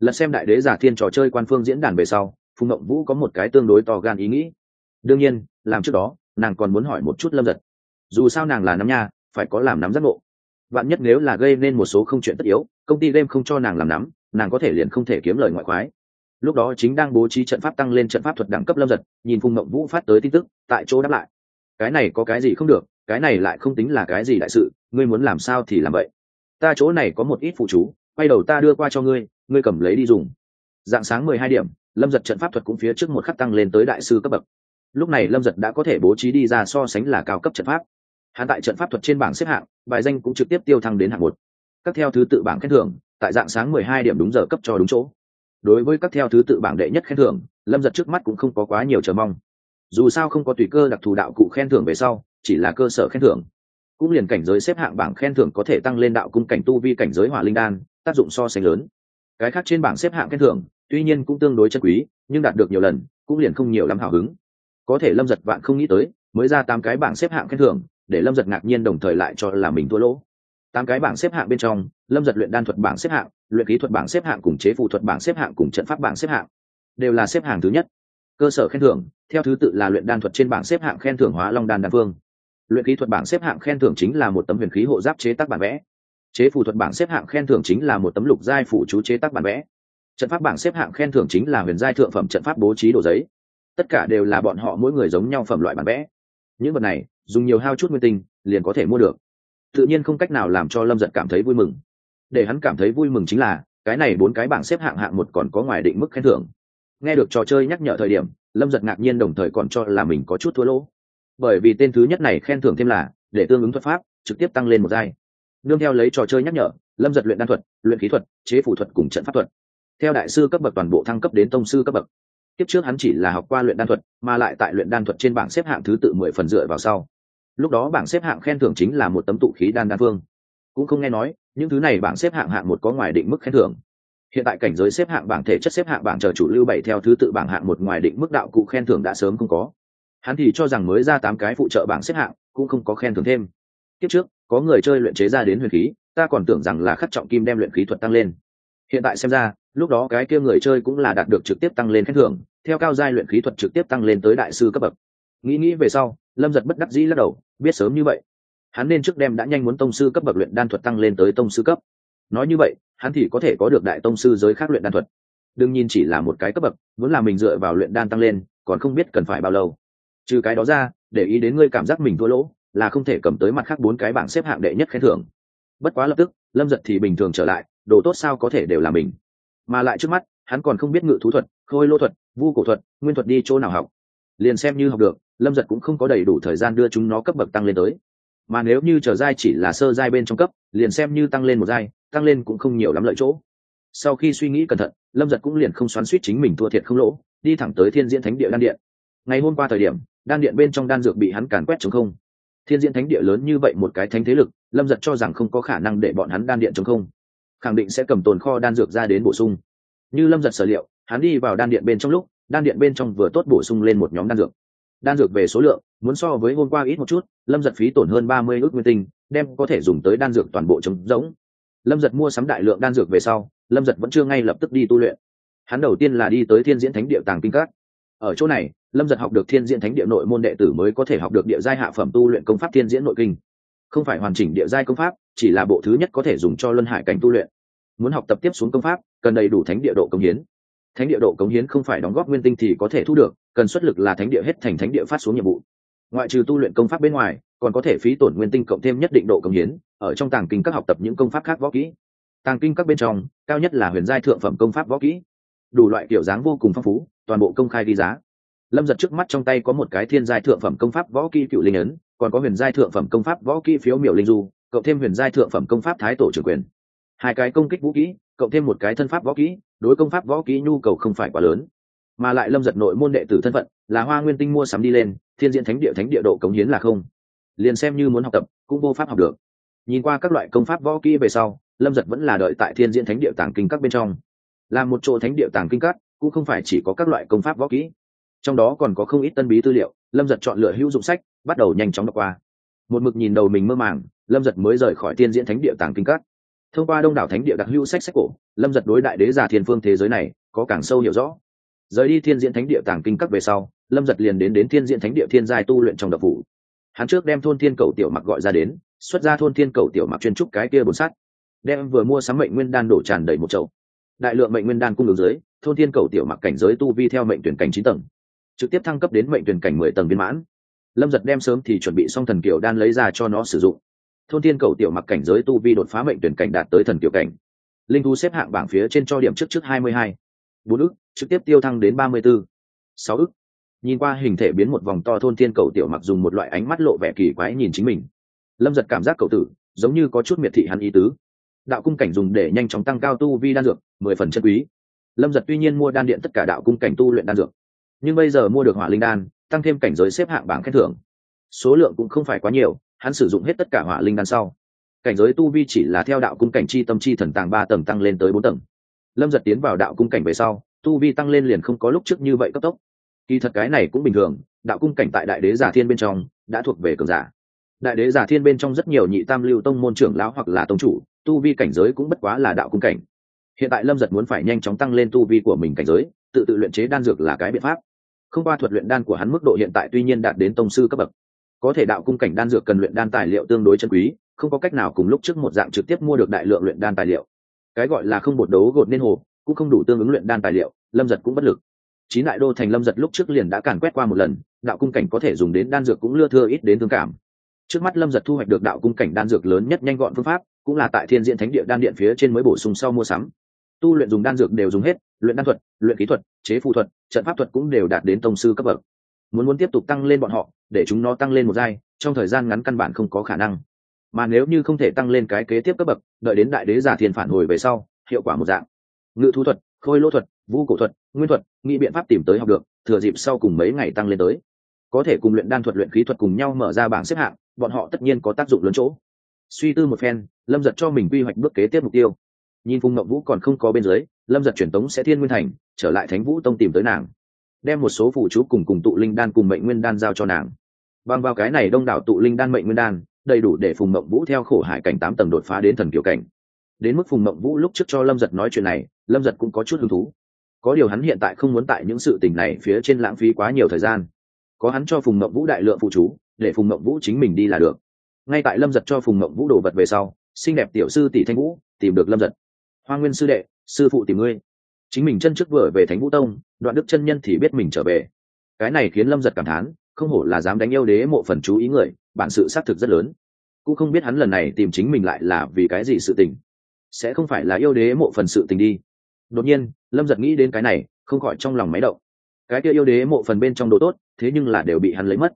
[SPEAKER 1] lật xem đại đế giả thiên trò chơi quan phương diễn đàn về sau, phùng ngậm vũ có một cái tương đối to gan ý nghĩ. Đương nhiên, làm trước đó, nàng còn muốn hỏi một chút lâm giật. Dù sao nàng là nắm nha, phải có làm nắm giác ngộ. Vạn nhất nếu là gây nên một số không chuyện tất yếu, công ty game không cho nàng làm nắm, nàng có thể liền không thể kiếm lời ngoại khoái. Lúc đó chính đang bố trí trận pháp tăng lên trận pháp thuật đẳng cấp lâm giật, nhìn phùng mộng vũ phát tới tin tức, tại chỗ đáp lại. Cái này có cái gì không được, cái này lại không tính là cái gì đại sự, ngươi muốn làm sao thì làm vậy. Ta chỗ này có một ít phụ chú quay đầu ta đưa qua cho ngươi ngươi cầm lấy đi dùng. Dạng sáng mười hai điểm, lâm giật trận pháp thuật cũng phía trước một khắc tăng lên tới đại sư cấp bậc. Lúc này lâm giật đã có thể bố trí đi ra so sánh là cao cấp trận pháp. Hạn tại trận pháp thuật trên bảng xếp hạng, bài danh cũng trực tiếp tiêu thăng đến hạng một. Các theo thứ tự bảng khen thưởng, tại dạng sáng mười hai điểm đúng giờ cấp cho đúng chỗ. Đối với các theo thứ tự bảng đệ nhất khen thưởng, lâm giật trước mắt cũng không có quá nhiều chờ mong. Dù sao không có tùy cơ đặc thù đạo cụ khen thưởng về sau, chỉ là cơ sở khen thưởng. Cũng liền cảnh giới xếp hạng bảng khen thưởng có thể tăng lên đạo cung cảnh tu vi cảnh giới hỏa linh đan tác dụng so sánh lớn. Cái khác trên bảng xếp hạng khen thưởng, tuy nhiên cũng tương đối chân quý, nhưng đạt được nhiều lần, cũng liền không nhiều lắm hào hứng. Có thể lâm giật vạn không nghĩ tới, mới ra tám cái bảng xếp hạng khen thưởng, để lâm giật ngạc nhiên đồng thời lại cho là mình thua lỗ. Tám cái bảng xếp hạng bên trong, lâm giật luyện đan thuật bảng xếp hạng, luyện kỹ thuật bảng xếp hạng cùng chế phụ thuật bảng xếp hạng cùng trận pháp bảng xếp hạng, đều là xếp hạng thứ nhất. Cơ sở khen thưởng, theo thứ tự là luyện đan thuật trên bảng xếp hạng khen thưởng hóa long đan đan phương luyện kỹ thuật bảng xếp hạng khen thưởng chính là một tấm huyền khí hộ giáp chế tác bản vẽ chế phù thuật bảng xếp hạng khen thưởng chính là một tấm lục giai phụ chú chế tác bản vẽ. Trận pháp bảng xếp hạng khen thưởng chính là huyền giai thượng phẩm trận pháp bố trí đồ giấy. Tất cả đều là bọn họ mỗi người giống nhau phẩm loại bản vẽ. Những vật này, dùng nhiều hao chút nguyên tinh, liền có thể mua được. Tự nhiên không cách nào làm cho lâm giật cảm thấy vui mừng. Để hắn cảm thấy vui mừng chính là, cái này bốn cái bảng xếp hạng hạng một còn có ngoài định mức khen thưởng. Nghe được trò chơi nhắc nhở thời điểm, lâm giật ngạc nhiên đồng thời còn cho là mình có chút thua lỗ. Bởi vì tên thứ nhất này khen thưởng thêm là, để tương ứng thuật pháp, trực tiếp tăng lên một giai nương theo lấy trò chơi nhắc nhở, lâm giật luyện đan thuật, luyện khí thuật, chế phủ thuật cùng trận pháp thuật. Theo đại sư cấp bậc toàn bộ thăng cấp đến tông sư cấp bậc. Tiếp trước hắn chỉ là học qua luyện đan thuật, mà lại tại luyện đan thuật trên bảng xếp hạng thứ tự mười phần dựa vào sau. Lúc đó bảng xếp hạng khen thưởng chính là một tấm tụ khí đan đan phương cũng không nghe nói, những thứ này bảng xếp hạng hạng một có ngoài định mức khen thưởng. Hiện tại cảnh giới xếp hạng bảng thể chất xếp hạng bảng chờ chủ lưu bảy theo thứ tự bảng hạng một ngoài định mức đạo cụ khen thưởng đã sớm không có. Hắn thì cho rằng mới ra tám cái phụ trợ bảng xếp hạng, cũng không có khen thưởng thêm. Tiếp trước có người chơi luyện chế ra đến huyền khí, ta còn tưởng rằng là khắc trọng kim đem luyện khí thuật tăng lên. Hiện tại xem ra, lúc đó cái kia người chơi cũng là đạt được trực tiếp tăng lên khen thưởng, theo cao giai luyện khí thuật trực tiếp tăng lên tới đại sư cấp bậc. Nghĩ nghĩ về sau, lâm giật bất đắc dĩ lắc đầu, biết sớm như vậy. Hắn nên trước đem đã nhanh muốn tông sư cấp bậc luyện đan thuật tăng lên tới tông sư cấp. Nói như vậy, hắn thì có thể có được đại tông sư giới khác luyện đan thuật. Đương nhiên chỉ là một cái cấp bậc muốn làm mình dựa vào luyện đan tăng lên, còn không biết cần phải bao lâu. Trừ cái đó ra, để ý đến ngươi cảm giác mình thua lỗ là không thể cầm tới mặt khác bốn cái bảng xếp hạng đệ nhất khen thưởng. Bất quá lập tức, lâm giật thì bình thường trở lại, đồ tốt sao có thể đều là mình. Mà lại trước mắt, hắn còn không biết ngự thú thuật, khôi lô thuật, vu cổ thuật, nguyên thuật đi chỗ nào học. Liền xem như học được, lâm giật cũng không có đầy đủ thời gian đưa chúng nó cấp bậc tăng lên tới. Mà nếu như trở giai chỉ là sơ giai bên trong cấp, liền xem như tăng lên một giai, tăng lên cũng không nhiều lắm lợi chỗ. Sau khi suy nghĩ cẩn thận, lâm giật cũng liền không xoắn suýt chính mình thua thiệt không lỗ, đi thẳng tới thiên diễn thánh địa đan điện. Ngày hôm qua thời điểm, đan điện bên trong đan dược bị hắn càn quét chống không thiên diễn thánh địa lớn như vậy một cái thánh thế lực, lâm giật cho rằng không có khả năng để bọn hắn đan điện chống không. Khẳng định sẽ cầm tồn kho đan dược ra đến bổ sung. Như lâm giật sở liệu, hắn đi vào đan điện bên trong lúc, đan điện bên trong vừa tốt bổ sung lên một nhóm đan dược. Đan dược về số lượng, muốn so với hôm qua ít một chút, lâm giật phí tổn hơn ba mươi ước nguyên tinh, đem có thể dùng tới đan dược toàn bộ trống rỗng lâm giật mua sắm đại lượng đan dược về sau, lâm giật vẫn chưa ngay lập tức đi tu luyện. Hắn đầu tiên là đi tới thiên diễn thánh địa tàng kinh các. Ở chỗ này lâm giật học được thiên diễn thánh địa nội môn đệ tử mới có thể học được địa giai hạ phẩm tu luyện công pháp thiên diễn nội kinh. Không phải hoàn chỉnh địa giai công pháp, chỉ là bộ thứ nhất có thể dùng cho luân hải cảnh tu luyện. Muốn học tập tiếp xuống công pháp, cần đầy đủ thánh địa độ công hiến. Thánh địa độ cống hiến không phải đóng góp nguyên tinh thì có thể thu được, cần xuất lực là thánh địa hết thành thánh địa phát xuống nhiệm vụ. Ngoại trừ tu luyện công pháp bên ngoài, còn có thể phí tổn nguyên tinh cộng thêm nhất định độ cống hiến, ở trong tàng kinh các học tập những công pháp khác võ kỹ. Tàng kinh các bên trong, cao nhất là huyền giai thượng phẩm công pháp võ kỹ. Đủ loại kiểu dáng vô cùng phong phú, toàn bộ công khai đi giá lâm giật trước mắt trong tay có một cái thiên giai thượng phẩm công pháp võ kỹ cựu linh ấn, còn có huyền giai thượng phẩm công pháp võ kỹ phiếu miểu linh du, cộng thêm huyền giai thượng phẩm công pháp thái tổ trưởng quyền. Hai cái công kích vũ kỹ, cộng thêm một cái thân pháp võ kỹ, đối công pháp võ kỹ nhu cầu không phải quá lớn. Mà lại lâm giật nội môn đệ tử thân phận, là hoa nguyên tinh mua sắm đi lên, thiên diện thánh địa thánh địa độ cống hiến là không. Liền xem như muốn học tập, cũng vô pháp học được. Nhìn qua các loại công pháp võ kỹ về sau, lâm giật vẫn là đợi tại thiên diễn thánh địa tàng kinh các bên trong. Là một chỗ thánh địa tàng kinh các, cũng không phải chỉ có các loại công pháp võ kỹ trong đó còn có không ít tân bí tư liệu, lâm giật chọn lựa hữu dụng sách, bắt đầu nhanh chóng đọc qua. Một mực nhìn đầu mình mơ màng, lâm giật mới rời khỏi thiên diễn thánh địa tàng kinh các. Thông qua đông đảo thánh địa đặc hữu sách sách cổ, lâm giật đối đại đế giả thiên phương thế giới này có càng sâu hiểu rõ. Rời đi thiên diễn thánh địa tàng kinh các về sau, lâm giật liền đến đến thiên diễn thánh địa thiên giai tu luyện trong đập phủ. Hắn trước đem thôn thiên cầu tiểu mặc gọi ra đến, xuất ra thôn thiên cầu tiểu mặc chuyên trúc cái kia bồn sắt. Đem vừa mua sắm mệnh nguyên đan đổ tràn đầy một chậu. Đại lượng mệnh nguyên đan cung ứng dưới, thôn thiên cầu tiểu mặc cảnh giới tu vi theo mệnh tuyển cảnh chín tầng trực tiếp thăng cấp đến mệnh tuyển cảnh mười tầng viên mãn. Lâm giật đem sớm thì chuẩn bị xong thần kiểu đan lấy ra cho nó sử dụng. Thôn thiên cầu tiểu mặc cảnh giới tu vi đột phá mệnh tuyển cảnh đạt tới thần kiểu cảnh. Linh thu xếp hạng bảng phía trên cho điểm trước trước hai mươi hai. Bốn ức, trực tiếp tiêu thăng đến ba mươi b ố sáu ức. Nhìn qua hình thể biến một vòng to, thôn thiên cầu tiểu mặc dùng một loại ánh mắt lộ vẻ kỳ quái nhìn chính mình. Lâm giật cảm giác cầu tử, giống như có chút miệt thị hắn ý tứ. Đạo cung cảnh dùng để nhanh chóng tăng cao tu vi đan dược, mười phần chân quý. Lâm giật tuy nhiên mua đan điện tất cả đạo cung cảnh tu luyện đan dược nhưng bây giờ mua được hỏa linh đan, tăng thêm cảnh giới xếp hạng bảng khen thưởng. Số lượng cũng không phải quá nhiều, hắn sử dụng hết tất cả hỏa linh đan sau. Cảnh giới tu vi chỉ là theo đạo cung cảnh chi tâm chi thần tàng ba tầng tăng lên tới bốn tầng. Lâm giật tiến vào đạo cung cảnh về sau, tu vi tăng lên liền không có lúc trước như vậy cấp tốc. Kỳ thật cái này cũng bình thường, đạo cung cảnh tại đại đế giả thiên bên trong, đã thuộc về cường giả. Đại đế giả thiên bên trong rất nhiều nhị tam lưu tông môn trưởng lão hoặc là tông chủ, tu vi cảnh giới cũng bất quá là đạo cung cảnh. Hiện tại lâm giật muốn phải nhanh chóng tăng lên tu vi của mình cảnh giới, tự tự luyện chế đan dược là cái biện pháp không qua thuật luyện đan của hắn mức độ hiện tại tuy nhiên đạt đến tông sư cấp bậc. Có thể đạo cung cảnh đan dược cần luyện đan tài liệu tương đối chân quý, không có cách nào cùng lúc trước một dạng trực tiếp mua được đại lượng luyện đan tài liệu. Cái gọi là không bột đấu gột nên hồ, cũng không đủ tương ứng luyện đan tài liệu, lâm giật cũng bất lực. Chín đại đô thành lâm giật lúc trước liền đã càn quét qua một lần, đạo cung cảnh có thể dùng đến đan dược cũng lưa thưa ít đến thương cảm. Trước mắt lâm giật thu hoạch được đạo cung cảnh đan dược lớn nhất nhanh gọn phương pháp, cũng là tại thiên diện thánh địa đan điện phía trên mới bổ sung sau mua sắm. Tu luyện dùng đan dược đều dùng hết luyện đan thuật, luyện kỹ thuật, chế phù thuật, trận pháp thuật cũng đều đạt đến tông sư cấp bậc. Muốn muốn tiếp tục tăng lên bọn họ, để chúng nó tăng lên một giai, trong thời gian ngắn căn bản không có khả năng. Mà nếu như không thể tăng lên cái kế tiếp cấp bậc, đợi đến đại đế giả thiền phản hồi về sau, hiệu quả một dạng. Ngự thú thuật, khôi lỗ thuật vũ cổ thuật, nguyên thuật, nghĩ biện pháp tìm tới học được, thừa dịp sau cùng mấy ngày tăng lên tới. Có thể cùng luyện đan thuật, luyện khí thuật cùng nhau mở ra bảng xếp hạng, bọn họ tất nhiên có tác dụng lớn chỗ. Suy tư một phen, lâm giật cho mình quy hoạch bước kế tiếp mục tiêu. Nhìn phùng ngậm vũ còn không có bên dưới lâm giật truyền tống sẽ thiên nguyên thành, trở lại thánh vũ tông tìm tới nàng. Đem một số phụ chú cùng cùng tụ linh đan cùng mệnh nguyên đan giao cho nàng. Bằng vào cái này đông đảo tụ linh đan mệnh nguyên đan, đầy đủ để phùng mộng vũ theo khổ hải cảnh tám tầng đột phá đến thần kiểu cảnh. Đến mức phùng mộng vũ lúc trước cho lâm giật nói chuyện này, lâm giật cũng có chút hứng thú. Có điều hắn hiện tại không muốn tại những sự tình này phía trên lãng phí quá nhiều thời gian. Có hắn cho phùng mộng vũ đại lượng phụ chú, để phùng mộng vũ chính mình đi là được. Ngay tại lâm giật cho phùng mộng vũ đồ vật về sau, xinh đẹp tiểu sư tỷ thanh vũ tìm được lâm giật. Hoa nguyên sư đệ sư phụ tìm ngươi. Chính mình chân trước vừa về thánh vũ tông, đoạn đức chân nhân thì biết mình trở về. Cái này khiến lâm giật cảm thán, không hổ là dám đánh yêu đế mộ phần chú ý người, bản sự xác thực rất lớn. Cũng không biết hắn lần này tìm chính mình lại là vì cái gì sự tình. Sẽ không phải là yêu đế mộ phần sự tình đi. Đột nhiên, lâm giật nghĩ đến cái này, không khỏi trong lòng máy động. Cái kia yêu đế mộ phần bên trong đồ tốt, thế nhưng là đều bị hắn lấy mất.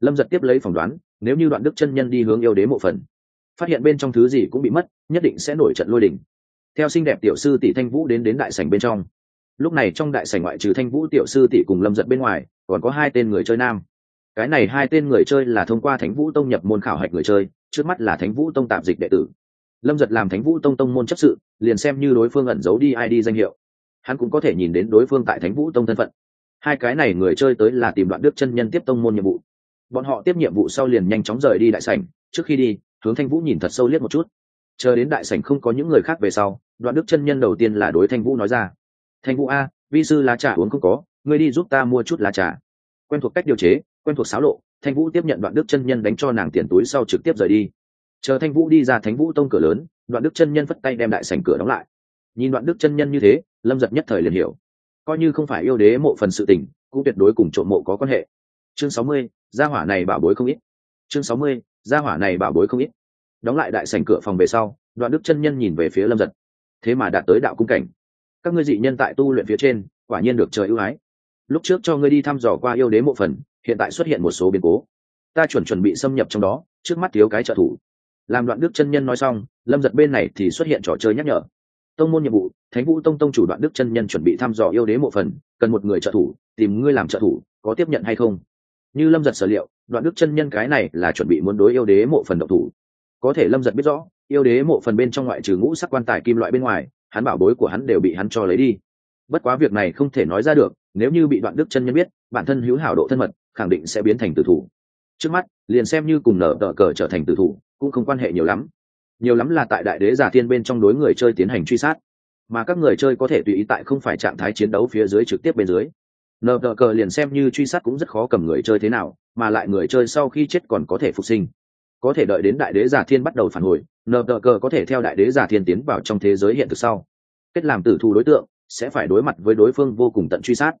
[SPEAKER 1] Lâm giật tiếp lấy phỏng đoán, nếu như đoạn đức chân nhân đi hướng yêu đế mộ phần, phát hiện bên trong thứ gì cũng bị mất, nhất định sẽ nổi trận lôi đình theo xinh đẹp tiểu sư tỷ thanh vũ đến đến đại sảnh bên trong. Lúc này trong đại sảnh ngoại trừ thanh vũ tiểu sư tỷ cùng lâm giật bên ngoài, còn có hai tên người chơi nam. Cái này hai tên người chơi là thông qua thánh vũ tông nhập môn khảo hạch người chơi, trước mắt là thánh vũ tông tạm dịch đệ tử. Lâm giật làm thánh vũ tông tông môn chấp sự, liền xem như đối phương ẩn giấu đi id danh hiệu. Hắn cũng có thể nhìn đến đối phương tại thánh vũ tông thân phận. Hai cái này người chơi tới là tìm đoạn đức chân nhân tiếp tông môn nhiệm vụ. Bọn họ tiếp nhiệm vụ sau liền nhanh chóng rời đi đại sảnh, trước khi đi, hướng thanh vũ nhìn thật sâu liếc một chút chờ đến đại sảnh không có những người khác về sau, đoạn đức chân nhân đầu tiên là đối thanh vũ nói ra. Thanh vũ a, vi sư lá trà uống không có, ngươi đi giúp ta mua chút lá trà. Quen thuộc cách điều chế, quen thuộc xáo lộ, thanh vũ tiếp nhận đoạn đức chân nhân đánh cho nàng tiền túi sau trực tiếp rời đi. Chờ thanh vũ đi ra thánh vũ tông cửa lớn, đoạn đức chân nhân phất tay đem đại sảnh cửa đóng lại. Nhìn đoạn đức chân nhân như thế, lâm giật nhất thời liền hiểu. Coi như không phải yêu đế mộ phần sự tình, cũng tuyệt đối cùng trộm mộ có quan hệ. Chương sáu mươi, gia hỏa này bảo bối không ít. Chương sáu mươi, gia hỏa này bảo bối không ít đóng lại đại sảnh cửa phòng về sau, đoạn đức chân nhân nhìn về phía lâm giật. Thế mà đạt tới đạo cung cảnh. Các ngươi dị nhân tại tu luyện phía trên, quả nhiên được trời ưu ái. Lúc trước cho ngươi đi thăm dò qua yêu đế mộ phần, hiện tại xuất hiện một số biến cố. Ta chuẩn chuẩn bị xâm nhập trong đó, trước mắt thiếu cái trợ thủ. Làm đoạn đức chân nhân nói xong, lâm giật bên này thì xuất hiện trò chơi nhắc nhở. Tông môn nhiệm vụ, thánh vũ tông tông chủ đoạn đức chân nhân chuẩn bị thăm dò yêu đế mộ phần, cần một người trợ thủ, tìm ngươi làm trợ thủ, có tiếp nhận hay không? Như lâm giật sở liệu, đoạn đức chân nhân cái này là chuẩn bị muốn đối yêu đế mộ phần độc thủ có thể lâm giật biết rõ, yêu đế mộ phần bên trong ngoại trừ ngũ sắc quan tài kim loại bên ngoài, hắn bảo bối của hắn đều bị hắn cho lấy đi. Bất quá việc này không thể nói ra được, nếu như bị đoạn đức chân nhân biết, bản thân hữu hảo độ thân mật, khẳng định sẽ biến thành tử thủ. Trước mắt, liền xem như cùng nở tờ cờ trở thành tử thủ, cũng không quan hệ nhiều lắm. Nhiều lắm là tại đại đế giả thiên bên trong đối người chơi tiến hành truy sát. Mà các người chơi có thể tùy ý tại không phải trạng thái chiến đấu phía dưới trực tiếp bên dưới. Nờ tờ cờ liền xem như truy sát cũng rất khó cầm người chơi thế nào, mà lại người chơi sau khi chết còn có thể phục sinh có thể đợi đến đại đế giả thiên bắt đầu phản hồi nờ tờ cờ có thể theo đại đế giả thiên tiến vào trong thế giới hiện thực sau. Kết làm tử thù đối tượng, sẽ phải đối mặt với đối phương vô cùng tận truy sát.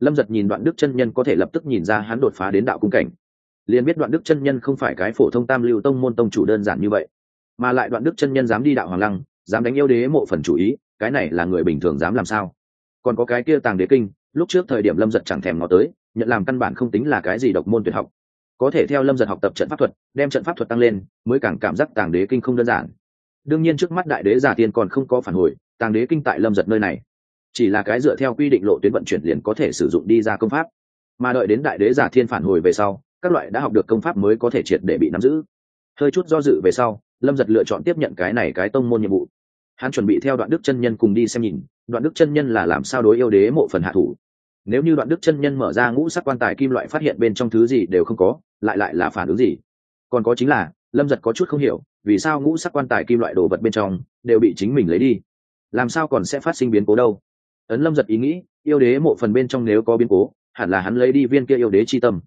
[SPEAKER 1] Lâm giật nhìn đoạn đức chân nhân có thể lập tức nhìn ra hắn đột phá đến đạo cung cảnh. Liền biết đoạn đức chân nhân không phải cái phổ thông tam lưu tông môn tông chủ đơn giản như vậy. Mà lại đoạn đức chân nhân dám đi đạo hoàng lăng, dám đánh yêu đế mộ phần chủ ý, cái này là người bình thường dám làm sao? Còn có cái kia tàng đế kinh, lúc trước thời điểm lâm giật chẳng thèm ngó tới, nhận làm căn bản không tính là cái gì độc môn tuyệt học có thể theo lâm giật học tập trận pháp thuật, đem trận pháp thuật tăng lên, mới càng cảm giác tàng đế kinh không đơn giản. Đương nhiên trước mắt đại đế giả tiên còn không có phản hồi, tàng đế kinh tại lâm giật nơi này. Chỉ là cái dựa theo quy định lộ tuyến vận chuyển liền có thể sử dụng đi ra công pháp. Mà đợi đến đại đế giả thiên phản hồi về sau, các loại đã học được công pháp mới có thể triệt để bị nắm giữ. Hơi chút do dự về sau, lâm giật lựa chọn tiếp nhận cái này cái tông môn nhiệm vụ. Hắn chuẩn bị theo đoạn đức chân nhân cùng đi xem nhìn, đoạn đức chân nhân là làm sao đối yêu đế mộ phần hạ thủ. Nếu như đoạn đức chân nhân mở ra ngũ sắc quan tài kim loại phát hiện bên trong thứ gì đều không có lại lại là phản ứng gì? Còn có chính là, lâm giật có chút không hiểu, vì sao ngũ sắc quan tài kim loại đồ vật bên trong đều bị chính mình lấy đi? Làm sao còn sẽ phát sinh biến cố đâu? Ấn lâm giật ý nghĩ, yêu đế mộ phần bên trong nếu có biến cố, hẳn là hắn lấy đi viên kia yêu đế chi tâm.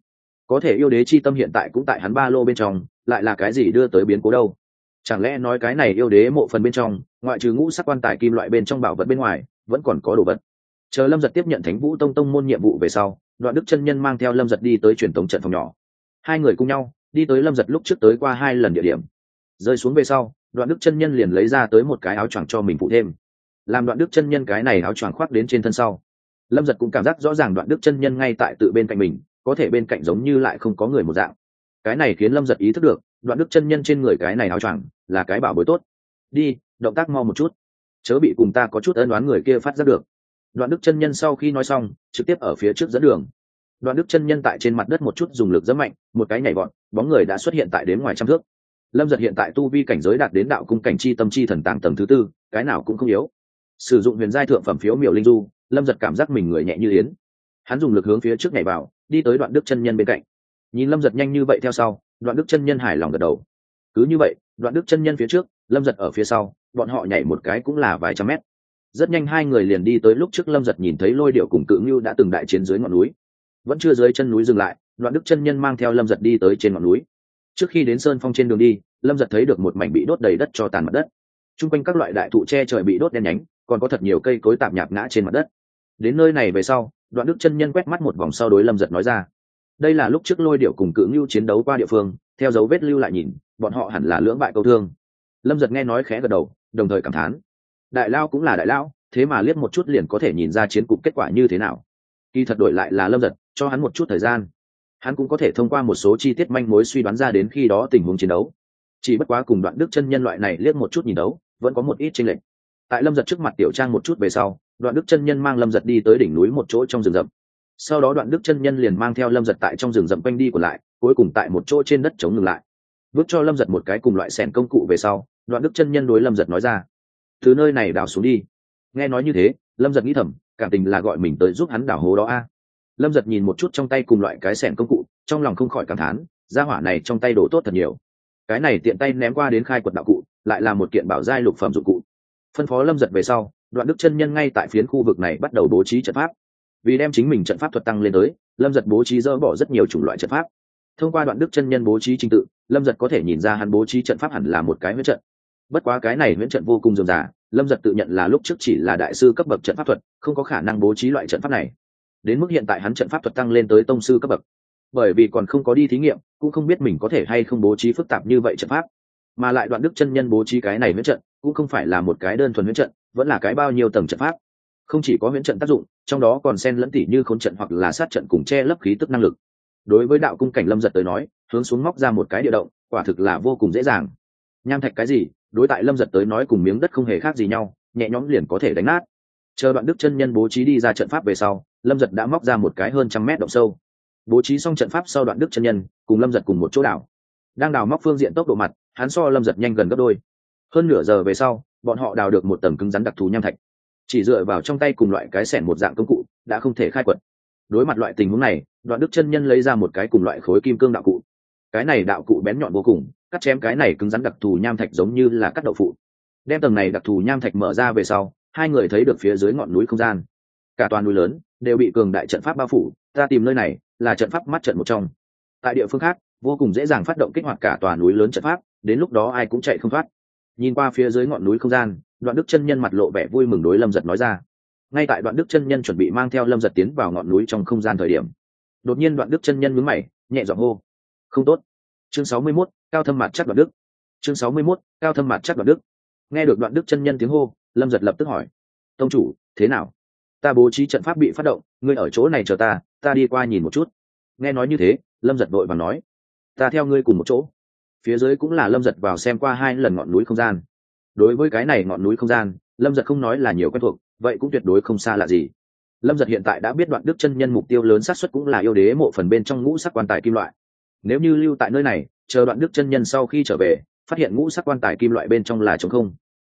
[SPEAKER 1] Có thể yêu đế chi tâm hiện tại cũng tại hắn ba lô bên trong, lại là cái gì đưa tới biến cố đâu? Chẳng lẽ nói cái này yêu đế mộ phần bên trong, ngoại trừ ngũ sắc quan tài kim loại bên trong bảo vật bên ngoài, vẫn còn có đồ vật? Chờ lâm giật tiếp nhận thánh vũ tông tông môn nhiệm vụ về sau, đoạn đức chân nhân mang theo lâm giật đi tới truyền thống trận phòng nhỏ hai người cùng nhau, đi tới lâm giật lúc trước tới qua hai lần địa điểm. Rơi xuống về sau, đoạn đức chân nhân liền lấy ra tới một cái áo choàng cho mình phụ thêm. Làm đoạn đức chân nhân cái này áo choàng khoác đến trên thân sau, lâm giật cũng cảm giác rõ ràng đoạn đức chân nhân ngay tại tự bên cạnh mình, có thể bên cạnh giống như lại không có người một dạng. Cái này khiến lâm giật ý thức được, đoạn đức chân nhân trên người cái này áo choàng là cái bảo bối tốt. Đi, động tác mau một chút. Chớ bị cùng ta có chút ân đoán người kia phát giác được. Đoạn đức chân nhân sau khi nói xong, trực tiếp ở phía trước dẫn đường đoạn đức chân nhân tại trên mặt đất một chút dùng lực rất mạnh, một cái nhảy vọt, bóng người đã xuất hiện tại đến ngoài trăm thước. Lâm giật hiện tại tu vi cảnh giới đạt đến đạo cung cảnh chi tâm chi thần tàng tầng thứ tư, cái nào cũng không yếu. Sử dụng huyền giai thượng phẩm phiếu miểu linh du, lâm giật cảm giác mình người nhẹ như yến. Hắn dùng lực hướng phía trước nhảy vào, đi tới đoạn đức chân nhân bên cạnh. Nhìn lâm giật nhanh như vậy theo sau, đoạn đức chân nhân hài lòng gật đầu. Cứ như vậy, đoạn đức chân nhân phía trước, lâm giật ở phía sau, bọn họ nhảy một cái cũng là vài trăm mét. Rất nhanh hai người liền đi tới lúc trước lâm giật nhìn thấy lôi điệu cùng cự ngưu đã từng đại chiến dưới ngọn núi vẫn chưa dưới chân núi dừng lại đoạn đức chân nhân mang theo lâm giật đi tới trên ngọn núi. Trước khi đến sơn phong trên đường đi, lâm giật thấy được một mảnh bị đốt đầy đất cho tàn mặt đất. T r u n g quanh các loại đại thụ tre trời bị đốt đen nhánh, còn có thật nhiều cây cối tạp nhạp ngã trên mặt đất. Đến nơi này về sau đoạn đức chân nhân quét mắt một vòng sau đối lâm giật nói ra, đây là lúc trước lôi điệu cùng cự ngưu chiến đấu qua địa phương, theo dấu vết lưu lại nhìn, bọn họ hẳn là lưỡng bại câu thương. Lâm giật nghe nói khẽ gật đầu, đồng thời cảm thán, đại lao cũng là đại lao, thế mà liếc một chút liền có thể nhìn ra chiến cục kết quả như thế nào kỳ thật đổi lại là lâm giật, cho hắn một chút thời gian. Hắn cũng có thể thông qua một số chi tiết manh mối suy đoán ra đến khi đó tình huống chiến đấu. Chỉ bất quá cùng đoạn đức chân nhân loại này liếc một chút nhìn đấu, vẫn có một ít tranh lệch. Tại lâm giật trước mặt tiểu trang một chút về sau, đoạn đức chân nhân mang lâm giật đi tới đỉnh núi một chỗ trong rừng rậm. Sau đó đoạn đức chân nhân liền mang theo lâm giật tại trong rừng rậm quanh đi còn lại, cuối cùng tại một chỗ trên đất chống ngừng lại. Vứt cho lâm giật một cái cùng loại sẻn công cụ về sau, đoạn đức chân nhân đối lâm giật nói ra, từ nơi này đào xuống đi. Nghe nói như thế, lâm giật nghĩ thầm cảm tình là gọi mình tới giúp hắn đảo hố đó a. Lâm giật nhìn một chút trong tay cùng loại cái sẻn công cụ, trong lòng không khỏi cảm thán, gia hỏa này trong tay đổ tốt thật nhiều. Cái này tiện tay ném qua đến khai quật đạo cụ, lại là một kiện bảo giai lục phẩm dụng cụ. Phân phó lâm giật về sau, đoạn đức chân nhân ngay tại phiến khu vực này bắt đầu bố trí trận pháp. Vì đem chính mình trận pháp thuật tăng lên tới, lâm giật bố trí dỡ bỏ rất nhiều chủng loại trận pháp. Thông qua đoạn đức chân nhân bố trí trình tự, lâm giật có thể nhìn ra hắn bố trí trận pháp hẳn là một cái huyết trận bất quá cái này huyễn trận vô cùng dườm giả lâm giật tự nhận là lúc trước chỉ là đại sư cấp bậc trận pháp thuật, không có khả năng bố trí loại trận pháp này. Đến mức hiện tại hắn trận pháp thuật tăng lên tới tông sư cấp bậc. Bởi vì còn không có đi thí nghiệm, cũng không biết mình có thể hay không bố trí phức tạp như vậy trận pháp. Mà lại đoạn đức chân nhân bố trí cái này huyễn trận, cũng không phải là một cái đơn thuần huyễn trận, vẫn là cái bao nhiêu tầng trận pháp. Không chỉ có huyễn trận tác dụng, trong đó còn xen lẫn tỉ như khốn trận hoặc là sát trận cùng che lấp khí tức năng lực. Đối với đạo cung cảnh lâm giật tới nói, hướng xuống móc ra một cái địa động, quả thực là vô cùng dễ dàng. Nham thạch cái gì đối tại lâm giật tới nói cùng miếng đất không hề khác gì nhau, nhẹ nhõm liền có thể đánh nát. Chờ đoạn đức chân nhân bố trí đi ra trận pháp về sau, lâm giật đã móc ra một cái hơn trăm mét động sâu. Bố trí xong trận pháp sau đoạn đức chân nhân, cùng lâm giật cùng một chỗ đảo. Đang đào móc phương diện tốc độ mặt, hắn so lâm giật nhanh gần gấp đôi. Hơn nửa giờ về sau, bọn họ đào được một tầng cứng rắn đặc thù nham thạch. Chỉ dựa vào trong tay cùng loại cái sẻn một dạng công cụ, đã không thể khai quật. Đối mặt loại tình huống này, đoạn đức chân nhân lấy ra một cái cùng loại khối kim cương đạo cụ cái này đạo cụ bén nhọn vô cùng, cắt chém cái này cứng rắn đặc thù nham thạch giống như là cắt đậu phụ. Đem tầng này đặc thù nham thạch mở ra về sau, hai người thấy được phía dưới ngọn núi không gian. Cả toàn núi lớn đều bị cường đại trận pháp bao phủ, ta tìm nơi này là trận pháp mắt trận một trong. Tại địa phương khác, vô cùng dễ dàng phát động kích hoạt cả tòa núi lớn trận pháp, đến lúc đó ai cũng chạy không thoát. Nhìn qua phía dưới ngọn núi không gian, đoạn đức chân nhân mặt lộ vẻ vui mừng đối lâm giật nói ra. Ngay tại đoạn đức chân nhân chuẩn bị mang theo lâm giật tiến vào ngọn núi trong không gian thời điểm, đột nhiên đoạn đức chân nhân mướn mày, nhẹ giọng hô không tốt. Chương sáu mươi 61, cao thâm mặt chắc đoạn đức. Chương sáu mươi 61, cao thâm mặt chắc đoạn đức. Nghe được đoạn đức chân nhân tiếng hô lâm giật lập tức hỏi. Tông chủ thế nào? Ta bố trí trận pháp bị phát động ngươi ở chỗ này chờ ta ta đi qua nhìn một chút. Nghe nói như thế lâm giật vội và nói. Ta theo ngươi cùng một chỗ. Phía dưới cũng là lâm giật vào xem qua hai lần ngọn núi không gian. Đối với cái này ngọn núi không gian lâm giật không nói là nhiều quen thuộc vậy cũng tuyệt đối không xa lạ gì. Lâm giật hiện tại đã biết đoạn đức chân nhân mục tiêu lớn xác suất cũng là yêu đế mộ phần bên trong ngũ sắc quan tài kim loại nếu như lưu tại nơi này, chờ đoạn đức chân nhân sau khi trở về, phát hiện ngũ sắc quan tài kim loại bên trong là t không,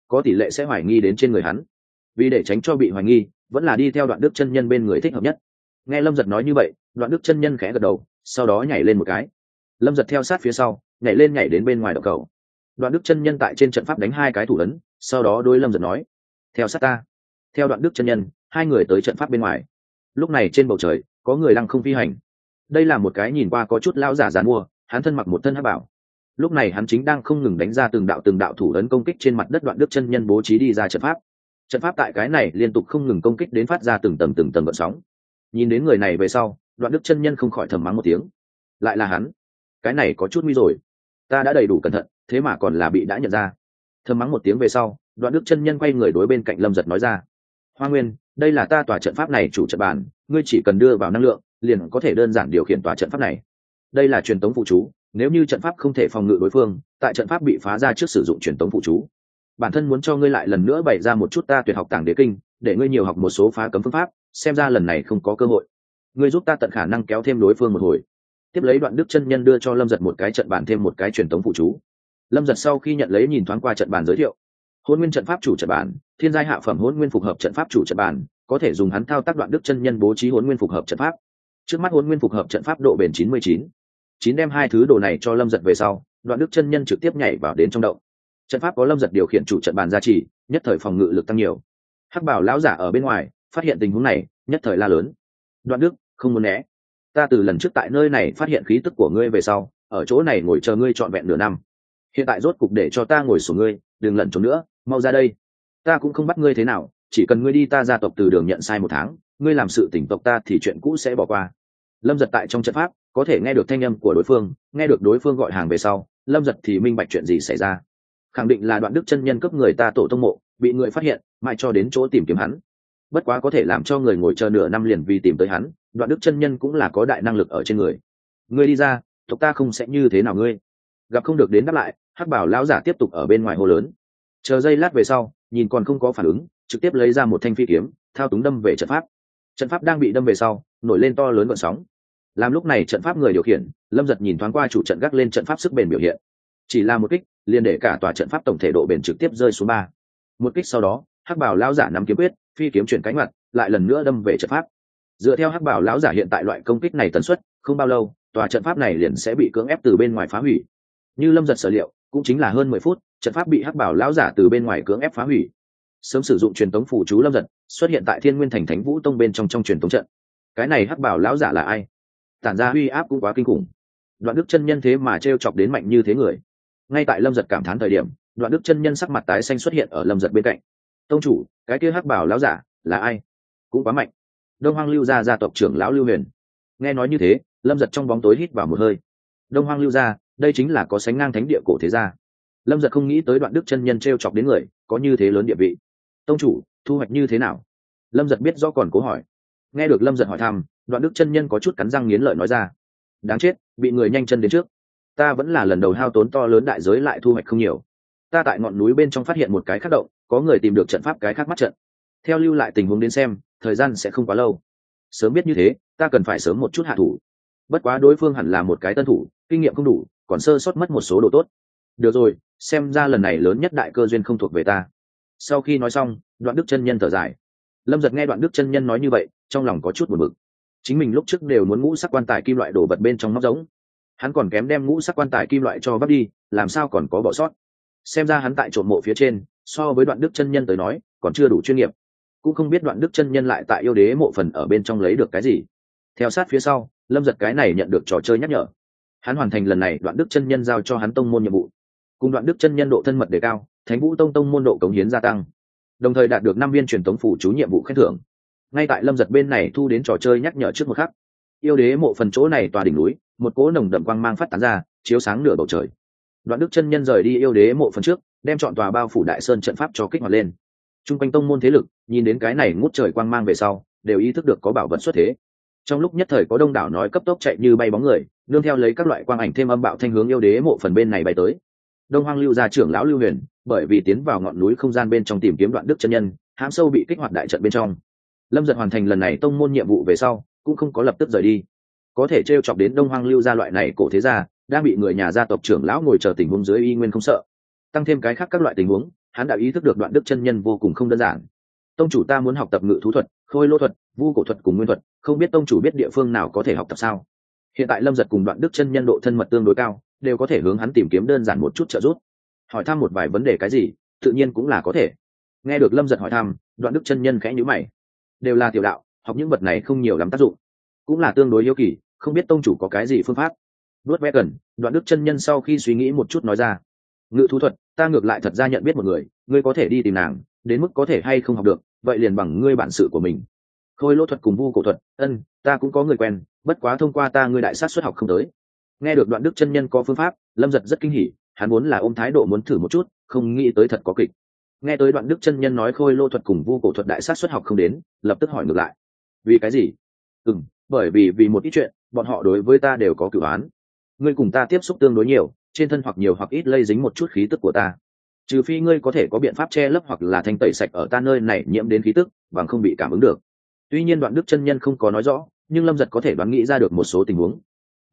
[SPEAKER 1] có tỷ lệ sẽ hoài nghi đến trên người hắn. Vì để tránh cho bị hoài nghi, vẫn là đi theo đoạn đức chân nhân bên người thích hợp nhất. Nghe lâm giật nói như vậy, đoạn đức chân nhân khẽ gật đầu, sau đó nhảy lên một cái. Lâm giật theo sát phía sau, nhảy lên nhảy đến bên ngoài đậu cầu. Đoạn đức chân nhân tại trên trận pháp đánh hai cái thủ ấn, sau đó đôi lâm giật nói, theo sát ta. Theo đoạn đức chân nhân, hai người tới trận pháp bên ngoài. Lúc này trên bầu trời, có người lăng không phi hành đây là một cái nhìn qua có chút lão giả dàn mua hắn thân mặc một thân hát bảo. Lúc này hắn chính đang không ngừng đánh ra từng đạo từng đạo thủ ấn công kích trên mặt đất đoạn đức chân nhân bố trí đi ra trận pháp. Trận pháp tại cái này liên tục không ngừng công kích đến phát ra từng tầng từng tầng vận sóng. Nhìn đến người này về sau, đoạn đức chân nhân không khỏi thầm mắng một tiếng. Lại là hắn. Cái này có chút nguy rồi. Ta đã đầy đủ cẩn thận, thế mà còn là bị đã nhận ra. Thầm mắng một tiếng về sau, đoạn đức chân nhân quay người đối bên cạnh lâm giật nói ra. Hoa nguyên, đây là ta tòa trận pháp này chủ trận bàn, ngươi chỉ cần đưa vào năng lượng liền có thể đơn giản điều khiển tòa trận pháp này. Đây là truyền tống phụ chú, nếu như trận pháp không thể phòng ngự đối phương, tại trận pháp bị phá ra trước sử dụng truyền tống phụ chú. Bản thân muốn cho ngươi lại lần nữa bày ra một chút ta tuyệt học tàng đế kinh, để ngươi nhiều học một số phá cấm phương pháp, xem ra lần này không có cơ hội. Ngươi giúp ta tận khả năng kéo thêm đối phương một hồi. Tiếp lấy đoạn đức chân nhân đưa cho lâm giật một cái trận bàn thêm một cái truyền tống phụ chú. Lâm giật sau khi nhận lấy nhìn thoáng qua trận bàn giới thiệu. Hôn nguyên trận pháp chủ trận bàn, thiên giai hạ phẩm hôn nguyên phục hợp trận pháp chủ trận bàn, có thể dùng hắn thao tác đoạn đức chân nhân bố trí hôn nguyên phục hợp trận pháp trước mắt huấn nguyên phục hợp trận pháp độ bền chín mươi chín. Chín đem hai thứ đồ này cho lâm giật về sau, đoạn đức chân nhân trực tiếp nhảy vào đến trong động. Trận pháp có lâm giật điều khiển chủ trận bàn gia trì, nhất thời phòng ngự lực tăng nhiều. Hắc bảo lão giả ở bên ngoài, phát hiện tình huống này, nhất thời la lớn. Đoạn đức, không muốn né. Ta từ lần trước tại nơi này phát hiện khí tức của ngươi về sau, ở chỗ này ngồi chờ ngươi trọn vẹn nửa năm. Hiện tại rốt cục để cho ta ngồi xuống ngươi, đừng lẩn trốn nữa, mau ra đây. Ta cũng không bắt ngươi thế nào, chỉ cần ngươi đi ta gia tộc từ đường nhận sai một tháng ngươi làm sự tỉnh tộc ta thì chuyện cũ sẽ bỏ qua. Lâm giật tại trong trận pháp, có thể nghe được thanh âm của đối phương, nghe được đối phương gọi hàng về sau, lâm giật thì minh bạch chuyện gì xảy ra. Khẳng định là đoạn đức chân nhân cấp người ta tổ tông mộ, bị người phát hiện, mãi cho đến chỗ tìm kiếm hắn. Bất quá có thể làm cho người ngồi chờ nửa năm liền vì tìm tới hắn, đoạn đức chân nhân cũng là có đại năng lực ở trên người. Ngươi đi ra, tộc ta không sẽ như thế nào ngươi. Gặp không được đến đáp lại, hắc bảo lão giả tiếp tục ở bên ngoài hồ lớn. Chờ giây lát về sau, nhìn còn không có phản ứng, trực tiếp lấy ra một thanh phi kiếm, thao túng đâm về trận pháp trận pháp đang bị đâm về sau, nổi lên to lớn vận sóng. Làm lúc này trận pháp người điều khiển, lâm giật nhìn thoáng qua chủ trận gác lên trận pháp sức bền biểu hiện. Chỉ là một kích, liền để cả tòa trận pháp tổng thể độ bền trực tiếp rơi xuống ba. Một kích sau đó, hắc bảo lão giả nắm kiếm quyết, phi kiếm chuyển cánh mặt, lại lần nữa đâm về trận pháp. Dựa theo hắc bảo lão giả hiện tại loại công kích này tần suất, không bao lâu, tòa trận pháp này liền sẽ bị cưỡng ép từ bên ngoài phá hủy. Như lâm giật sở liệu, cũng chính là hơn mười phút, trận pháp bị hắc bảo lão giả từ bên ngoài cưỡng ép phá hủy sớm sử dụng truyền tống phủ chú lâm giật, xuất hiện tại thiên nguyên thành thánh vũ tông bên trong trong truyền tống trận. Cái này hắc bảo lão giả là ai? Tản ra uy áp cũng quá kinh khủng. Đoạn đức chân nhân thế mà t r e o chọc đến mạnh như thế người. Ngay tại lâm giật cảm thán thời điểm, đoạn đức chân nhân sắc mặt tái xanh xuất hiện ở lâm giật bên cạnh. Tông chủ, cái kia hắc bảo lão giả là ai? Cũng quá mạnh. Đông hoang lưu gia gia tộc trưởng lão lưu huyền. Nghe nói như thế, lâm giật trong bóng tối hít vào một hơi. Đông hoang lưu gia, đây chính là có sánh ngang thánh địa cổ thế gia. Lâm giật không nghĩ tới đoạn đức chân nhân t r e o chọc đến người, có như thế lớn địa vị tông chủ, thu hoạch như thế nào? Lâm giật biết do còn cố hỏi. Nghe được lâm giật hỏi thăm, đoạn đức chân nhân có chút cắn răng nghiến lợi nói ra. Đáng chết, bị người nhanh chân đến trước. Ta vẫn là lần đầu hao tốn to lớn đại giới lại thu hoạch không nhiều. Ta tại ngọn núi bên trong phát hiện một cái khắc động, có người tìm được trận pháp cái khác mắt trận. Theo lưu lại tình huống đến xem, thời gian sẽ không quá lâu. Sớm biết như thế, ta cần phải sớm một chút hạ thủ. Bất quá đối phương hẳn là một cái tân thủ, kinh nghiệm không đủ, còn sơ sót mất một số đồ tốt. Được rồi, xem ra lần này lớn nhất đại cơ duyên không thuộc về ta sau khi nói xong, đoạn đức chân nhân thở dài. Lâm giật nghe đoạn đức chân nhân nói như vậy, trong lòng có chút buồn bực. Chính mình lúc trước đều muốn ngũ sắc quan tài kim loại đổ vật bên trong móc giống. Hắn còn kém đem ngũ sắc quan tài kim loại cho vấp đi, làm sao còn có bỏ sót. Xem ra hắn tại trộm mộ phía trên, so với đoạn đức chân nhân tới nói, còn chưa đủ chuyên nghiệp. Cũng không biết đoạn đức chân nhân lại tại yêu đế mộ phần ở bên trong lấy được cái gì. Theo sát phía sau, lâm giật cái này nhận được trò chơi nhắc nhở. Hắn hoàn thành lần này đoạn đức chân nhân giao cho hắn tông môn nhiệm vụ. Cùng đoạn đức chân nhân độ thân mật đề cao thánh vũ tông tông môn độ cống hiến gia tăng, đồng thời đạt được năm viên truyền thống phủ chú nhiệm vụ khen thưởng. Ngay tại lâm giật bên này thu đến trò chơi nhắc nhở trước một khắc, yêu đế mộ phần chỗ này tòa đỉnh núi, một cỗ nồng đậm quang mang phát tán ra, chiếu sáng nửa bầu trời. Đoạn đức chân nhân rời đi yêu đế mộ phần trước, đem chọn tòa bao phủ đại sơn trận pháp cho kích hoạt lên. T r u n g quanh tông môn thế lực, nhìn đến cái này ngút trời quang mang về sau, đều ý thức được có bảo vật xuất thế. Trong lúc nhất thời có đông đảo nói cấp tốc chạy như bay bóng người, nương theo lấy các loại quang ảnh thêm âm bạo thanh hướng yêu đế mộ phần bên này bay tới đông hoang lưu gia trưởng lão lưu huyền, bởi vì tiến vào ngọn núi không gian bên trong tìm kiếm đoạn đức chân nhân, hãm sâu bị kích hoạt đại trận bên trong. Lâm giật hoàn thành lần này tông môn nhiệm vụ về sau, cũng không có lập tức rời đi. Có thể t r e o chọc đến đông hoang lưu gia loại này cổ thế gia, đang bị người nhà gia tộc trưởng lão ngồi chờ tình huống dưới y nguyên không sợ. Tăng thêm cái khác các loại tình huống, hắn đã ý thức được đoạn đức chân nhân vô cùng không đơn giản. Tông chủ ta muốn học tập ngự thú thuật, khôi lô thuật, vu cổ thuật cùng nguyên thuật, không biết tông chủ biết địa phương nào có thể học tập sao? Hiện tại lâm giật cùng đoạn đức chân nhân độ thân mật tương đối cao đều có thể hướng hắn tìm kiếm đơn giản một chút trợ giúp. Hỏi thăm một vài vấn đề cái gì, tự nhiên cũng là có thể. Nghe được lâm giật hỏi thăm, đoạn đức chân nhân khẽ nhữ mày. Đều là tiểu đạo, học những vật này không nhiều lắm tác dụng. Cũng là tương đối yêu kỳ, không biết tông chủ có cái gì phương pháp. Nuốt vẽ gần, đoạn đức chân nhân sau khi suy nghĩ một chút nói ra. Ngự thú thuật, ta ngược lại thật ra nhận biết một người, ngươi có thể đi tìm nàng, đến mức có thể hay không học được, vậy liền bằng ngươi bản sự của mình. Khôi lỗ thuật cùng vu cổ thuật, ân, ta cũng có người quen, bất quá thông qua ta ngươi đại sát xuất học không tới nghe được đoạn đức chân nhân có phương pháp, lâm giật rất kinh hỉ, hắn muốn là ôm thái độ muốn thử một chút, không nghĩ tới thật có kịch. Nghe tới đoạn đức chân nhân nói khôi lô thuật cùng vu cổ thuật đại sát xuất học không đến, lập tức hỏi ngược lại. Vì cái gì? Ừ bởi vì vì một ít chuyện, bọn họ đối với ta đều có cửu án ngươi cùng ta tiếp xúc tương đối nhiều, trên thân hoặc nhiều hoặc ít lây dính một chút khí tức của ta. Trừ phi ngươi có thể có biện pháp che lấp hoặc là thanh tẩy sạch ở ta nơi này nhiễm đến khí tức, bằng không bị cảm ứng được. Tuy nhiên đoạn đức chân nhân không có nói rõ, nhưng lâm giật có thể đoán nghĩ ra được một số tình huống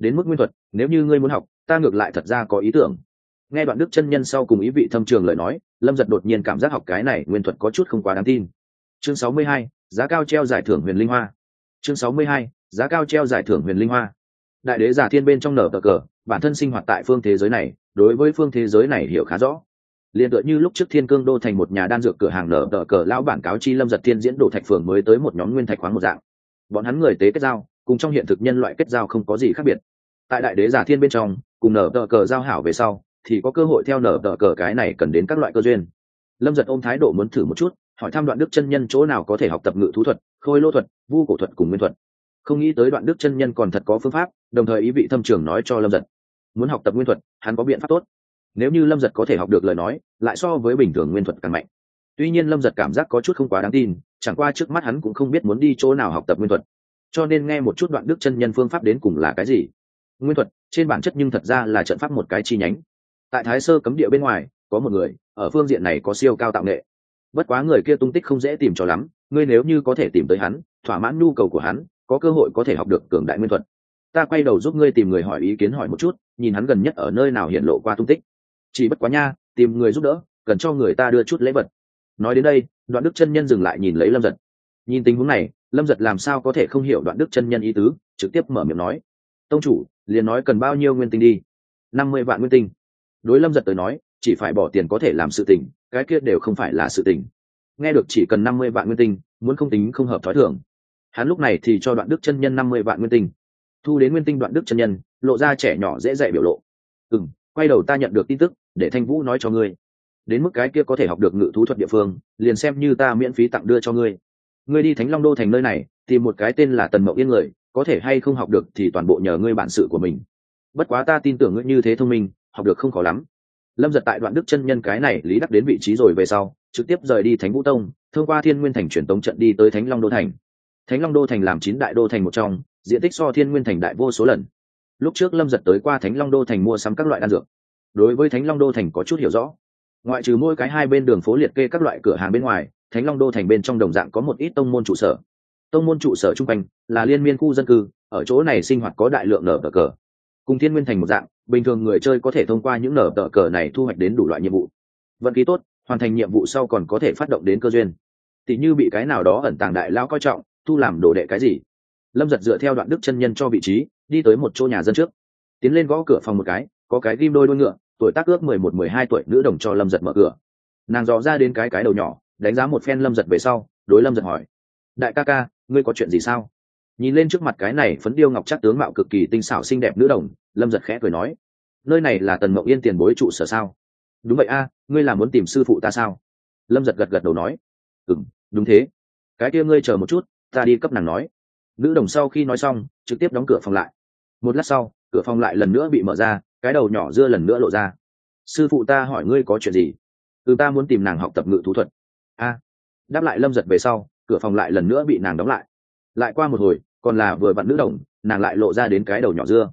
[SPEAKER 1] đến mức nguyên thuật, nếu như ngươi muốn học, ta ngược lại thật ra có ý tưởng. Nghe đoạn đức chân nhân sau cùng ý vị thâm trường lời nói, lâm giật đột nhiên cảm giác học cái này nguyên thuật có chút không quá đáng tin. Chương sáu mươi hai, giá cao treo giải thưởng huyền linh hoa. Chương sáu mươi hai, giá cao treo giải thưởng huyền linh hoa. Đại đế giả thiên bên trong nở cờ cờ, bản thân sinh hoạt tại phương thế giới này, đối với phương thế giới này hiểu khá rõ. Liền tựa như lúc trước thiên cương đô thành một nhà đan dược cửa hàng nở tờ cờ lão bản cáo chi lâm giật thiên diễn đồ thạch phường mới tới một nhóm nguyên thạch khoáng một dạng. Bọn hắn người tế kết giao, cùng trong hiện thực nhân loại kết giao không có gì khác biệt tại đại đế giả thiên bên trong, cùng nở tờ cờ giao hảo về sau, thì có cơ hội theo nở tờ cờ cái này cần đến các loại cơ duyên. Lâm giật ôm thái độ muốn thử một chút, hỏi thăm đoạn đức chân nhân chỗ nào có thể học tập ngự thú thuật, khôi lô thuật, vu cổ thuật cùng nguyên thuật. Không nghĩ tới đoạn đức chân nhân còn thật có phương pháp, đồng thời ý vị thâm trường nói cho lâm giật. Muốn học tập nguyên thuật, hắn có biện pháp tốt. Nếu như lâm giật có thể học được lời nói, lại so với bình thường nguyên thuật càng mạnh. Tuy nhiên lâm giật cảm giác có chút không quá đáng tin, chẳng qua trước mắt hắn cũng không biết muốn đi chỗ nào học tập nguyên thuật. Cho nên nghe một chút đoạn đức chân nhân phương pháp đến cùng là cái gì nguyên thuật, trên bản chất nhưng thật ra là trận pháp một cái chi nhánh. Tại thái sơ cấm địa bên ngoài, có một người, ở phương diện này có siêu cao tạo nghệ. Bất quá người kia tung tích không dễ tìm cho lắm, ngươi nếu như có thể tìm tới hắn, thỏa mãn nhu cầu của hắn, có cơ hội có thể học được cường đại nguyên thuật. Ta quay đầu giúp ngươi tìm người hỏi ý kiến hỏi một chút, nhìn hắn gần nhất ở nơi nào hiện lộ qua tung tích. Chỉ bất quá nha, tìm người giúp đỡ, cần cho người ta đưa chút lễ vật. Nói đến đây, đoạn đức chân nhân dừng lại nhìn lấy lâm giật. Nhìn tình huống này, lâm giật làm sao có thể không hiểu đoạn đức chân nhân ý tứ, trực tiếp mở miệng nói. Tông chủ liền nói cần bao nhiêu nguyên tinh đi? Năm mươi vạn nguyên tinh. Đối lâm giật tới nói, chỉ phải bỏ tiền có thể làm sự tình, cái kia đều không phải là sự tình. Nghe được chỉ cần năm mươi vạn nguyên tinh, muốn không tính không hợp thói thường. Hắn lúc này thì cho đoạn đức chân nhân năm mươi vạn nguyên tinh. Thu đến nguyên tinh đoạn đức chân nhân, lộ ra trẻ nhỏ dễ dạy biểu lộ. Ừ m quay đầu ta nhận được tin tức, để thanh vũ nói cho ngươi. Đến mức cái kia có thể học được ngự thú thuật địa phương, liền xem như ta miễn phí tặng đưa cho ngươi. Ngươi đi thánh long đô thành nơi này, tìm một cái tên là tần mậu yên người có thể hay không học được thì toàn bộ nhờ ngươi bản sự của mình. Bất quá ta tin tưởng ngươi như thế thông minh, học được không khó lắm. Lâm giật tại đoạn đức chân nhân cái này lý đắc đến vị trí rồi về sau, trực tiếp rời đi thánh vũ tông, thông qua thiên nguyên thành truyền tống trận đi tới thánh long đô thành. Thánh long đô thành làm chín đại đô thành một trong, diện tích so thiên nguyên thành đại vô số lần. Lúc trước lâm giật tới qua thánh long đô thành mua sắm các loại đan dược. Đối với thánh long đô thành có chút hiểu rõ. Ngoại trừ mỗi cái hai bên đường phố liệt kê các loại cửa hàng bên ngoài, thánh long đô thành bên trong đồng dạng có một ít tông môn trụ sở tông môn trụ sở Trung quanh là liên miên khu dân cư, ở chỗ này sinh hoạt có đại lượng nở cờ cờ. Cùng thiên nguyên thành một dạng, bình thường người chơi có thể thông qua những nở tờ cờ này thu hoạch đến đủ loại nhiệm vụ. Vận khí tốt, hoàn thành nhiệm vụ sau còn có thể phát động đến cơ duyên. Tỉ như bị cái nào đó ẩn tàng đại lao coi trọng, thu làm đồ đệ cái gì. Lâm giật dựa theo đoạn đức chân nhân cho vị trí, đi tới một chỗ nhà dân trước. Tiến lên gõ cửa phòng một cái, có cái ghim đôi đôi ngựa, tuổi tác ước mười một, mười hai tuổi, nữ đồng cho lâm giật mở cửa. Nàng dò ra đến cái cái đầu nhỏ, đánh giá một phen lâm giật về sau, đối lâm giật hỏi, đại ca ca ngươi có chuyện gì sao? Nhìn lên trước mặt cái này phấn điêu ngọc chắc tướng mạo cực kỳ tinh xảo xinh đẹp nữ đồng, lâm giật khẽ cười nói, nơi này là tần mộng yên tiền bối trụ sở sao? Đúng vậy a, ngươi là muốn tìm sư phụ ta sao? Lâm giật gật gật đầu nói ừ m đúng thế. Cái kia ngươi chờ một chút, ta đi cấp nàng nói. Nữ đồng sau khi nói xong, trực tiếp đóng cửa phòng lại. Một lát sau, cửa phòng lại lần nữa bị mở ra, cái đầu nhỏ dưa lần nữa lộ ra. Sư phụ ta hỏi ngươi có chuyện gì? Từ ta muốn tìm nàng học tập ngự thú thuật. A. Đáp lại lâm giật về sau cửa phòng lại lần nữa bị nàng đóng lại. Lại qua một hồi, còn là vừa vặn nữ đồng, nàng lại lộ ra đến cái đầu nhỏ dưa.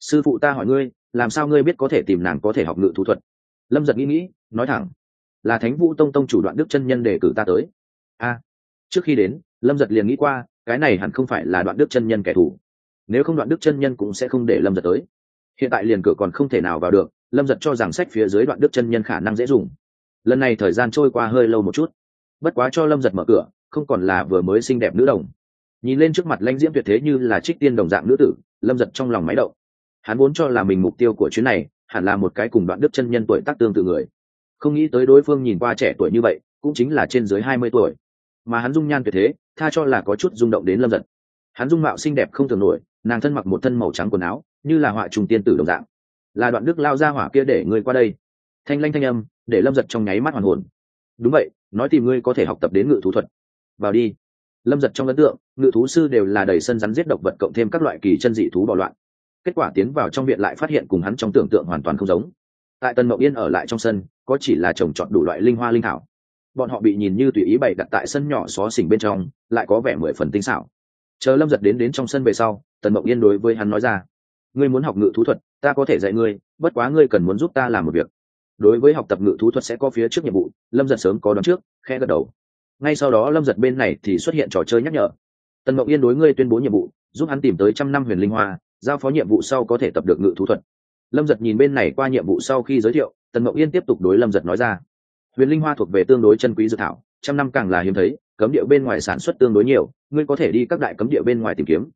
[SPEAKER 1] Sư phụ ta hỏi ngươi, làm sao ngươi biết có thể tìm nàng có thể học ngự thú thuật? Lâm giật nghĩ nghĩ, nói thẳng, là thánh vũ tông tông chủ đoạn đức chân nhân đề cử ta tới. A, trước khi đến, lâm giật liền nghĩ qua, cái này hẳn không phải là đoạn đức chân nhân kẻ thù. Nếu không đoạn đức chân nhân cũng sẽ không để lâm giật tới. Hiện tại liền cửa còn không thể nào vào được, lâm giật cho rằng sách phía dưới đoạn đức chân nhân khả năng dễ dùng. Lần này thời gian trôi qua hơi lâu một chút. Bất quá cho lâm giật mở cửa không còn là vừa mới xinh đẹp nữ đồng. Nhìn lên trước mặt lãnh diễm tuyệt thế như là trích tiên đồng dạng nữ tử, lâm giật trong lòng máy động. Hắn vốn cho là mình mục tiêu của chuyến này, hẳn là một cái cùng đoạn đức chân nhân tuổi tác tương tự người. Không nghĩ tới đối phương nhìn qua trẻ tuổi như vậy, cũng chính là trên dưới hai mươi tuổi. Mà hắn dung nhan tuyệt thế, tha cho là có chút rung động đến lâm giật. Hắn dung mạo xinh đẹp không thường nổi, nàng thân mặc một thân màu trắng quần áo, như là họa trùng tiên tử đồng dạng. Là đoạn đức lao ra hỏa kia để ngươi qua đây. Thanh lanh thanh âm, để lâm giật trong nháy mắt hoàn hồn. Đúng vậy, nói tìm ngươi có thể học tập đến ngự thú thuật vào đi. Lâm giật trong ấn tượng, ngự thú sư đều là đầy sân rắn giết độc vật cộng thêm các loại kỳ chân dị thú bỏ loạn. Kết quả tiến vào trong viện lại phát hiện cùng hắn trong tưởng tượng hoàn toàn không giống. Tại tân mậu yên ở lại trong sân, có chỉ là trồng trọt đủ loại linh hoa linh thảo. Bọn họ bị nhìn như tùy ý bày đặt tại sân nhỏ xó xỉnh bên trong, lại có vẻ mười phần tinh xảo. Chờ lâm giật đến đến trong sân về sau, tần mộng yên đối với hắn nói ra, ngươi muốn học ngự thú thuật, ta có thể dạy ngươi, bất quá ngươi cần muốn giúp ta làm một việc. Đối với học tập ngự thú thuật sẽ có phía trước nhiệm vụ, lâm giật sớm có đón trước khe gật đầu ngay sau đó lâm giật bên này thì xuất hiện trò chơi nhắc nhở. Tần mộng yên đối ngươi tuyên bố nhiệm vụ, giúp hắn tìm tới trăm năm huyền linh hoa, giao phó nhiệm vụ sau có thể tập được ngự thú thuật. Lâm giật nhìn bên này qua nhiệm vụ sau khi giới thiệu, tần mộng yên tiếp tục đối lâm giật nói ra. Huyền linh hoa thuộc về tương đối chân quý dự thảo, trăm năm càng là hiếm thấy, cấm địa bên ngoài sản xuất tương đối nhiều, ngươi có thể đi các đại cấm địa bên ngoài tìm kiếm.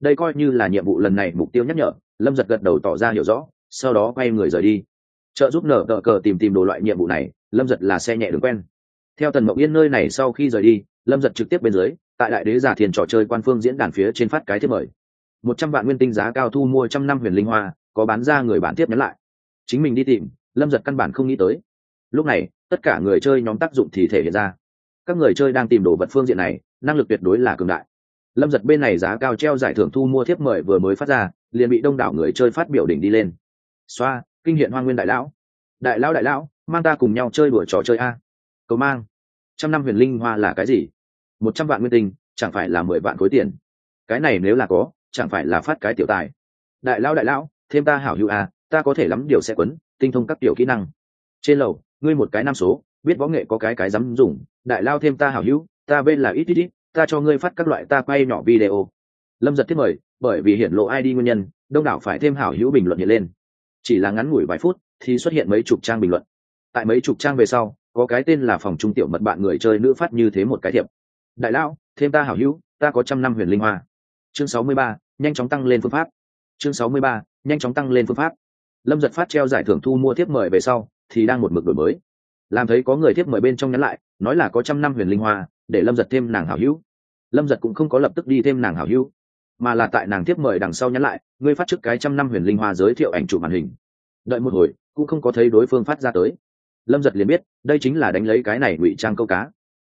[SPEAKER 1] Đây coi như là nhiệm vụ lần này mục tiêu nhắc nhở, lâm giật gật đầu tỏ ra hiểu rõ, sau đó quay người rời đi. Trợ giúp nở tờ cờ tìm tìm đồ loại nhiệm vụ này, lâm giật là xe nhẹ đường quen theo tần mộng yên nơi này sau khi rời đi, lâm giật trực tiếp bên dưới, tại đại đế giả thiền trò chơi quan phương diễn đàn phía trên phát cái thiết mời. Một trăm vạn nguyên tinh giá cao thu mua trăm năm huyền linh hoa, có bán ra người bản tiếp nhắn lại. Chính mình đi tìm, lâm giật căn bản không nghĩ tới. Lúc này, tất cả người chơi nhóm tác dụng thì thể hiện ra. Các người chơi đang tìm đồ vật phương diện này, năng lực tuyệt đối là cường đại. Lâm giật bên này giá cao treo giải thưởng thu mua thiếp mời vừa mới phát ra, liền bị đông đảo người chơi phát biểu đỉnh đi lên. Xoa, kinh hiện hoa nguyên đại lão. Đại lão đại lão, mang ta cùng nhau chơi đùa trò chơi a cầu mang. Trăm năm huyền linh hoa là cái gì? Một trăm vạn nguyên tinh, chẳng phải là mười vạn khối tiền. Cái này nếu là có, chẳng phải là phát cái tiểu tài. Đại lão đại lão, thêm ta hảo hữu à? ta có thể lắm điều sẽ quấn, tinh thông các tiểu kỹ năng. Trên lầu, ngươi một cái năm số, biết võ nghệ có cái cái dám dùng. Đại lao thêm ta hảo hữu, ta bên là ít ít ít, ta cho ngươi phát các loại ta quay nhỏ video. Lâm giật thiết mời, bởi vì hiện lộ id nguyên nhân, đông đảo phải thêm hảo hữu bình luận hiện lên. Chỉ là ngắn ngủi vài phút, thì xuất hiện mấy chục trang bình luận. Tại mấy chục trang về sau có cái tên là phòng trung tiểu mật bạn người chơi nữ phát như thế một cái thiệp. Đại lão, thêm ta hảo hữu, ta có trăm năm huyền linh hoa. Chương sáu mươi ba, nhanh chóng tăng lên phương pháp. Chương sáu mươi ba, nhanh chóng tăng lên phương pháp. Lâm giật phát treo giải thưởng thu mua thiếp mời về sau, thì đang một mực đổi mới. Làm thấy có người thiếp mời bên trong nhắn lại, nói là có trăm năm huyền linh hoa, để lâm giật thêm nàng hảo hữu. Lâm giật cũng không có lập tức đi thêm nàng hảo hữu, mà là tại nàng thiếp mời đằng sau nhắn lại, ngươi phát trước cái trăm năm huyền linh hoa giới thiệu ảnh chụp màn hình. Đợi một hồi, cũng không có thấy đối phương phát ra tới lâm giật liền biết, đây chính là đánh lấy cái này ngụy trang câu cá.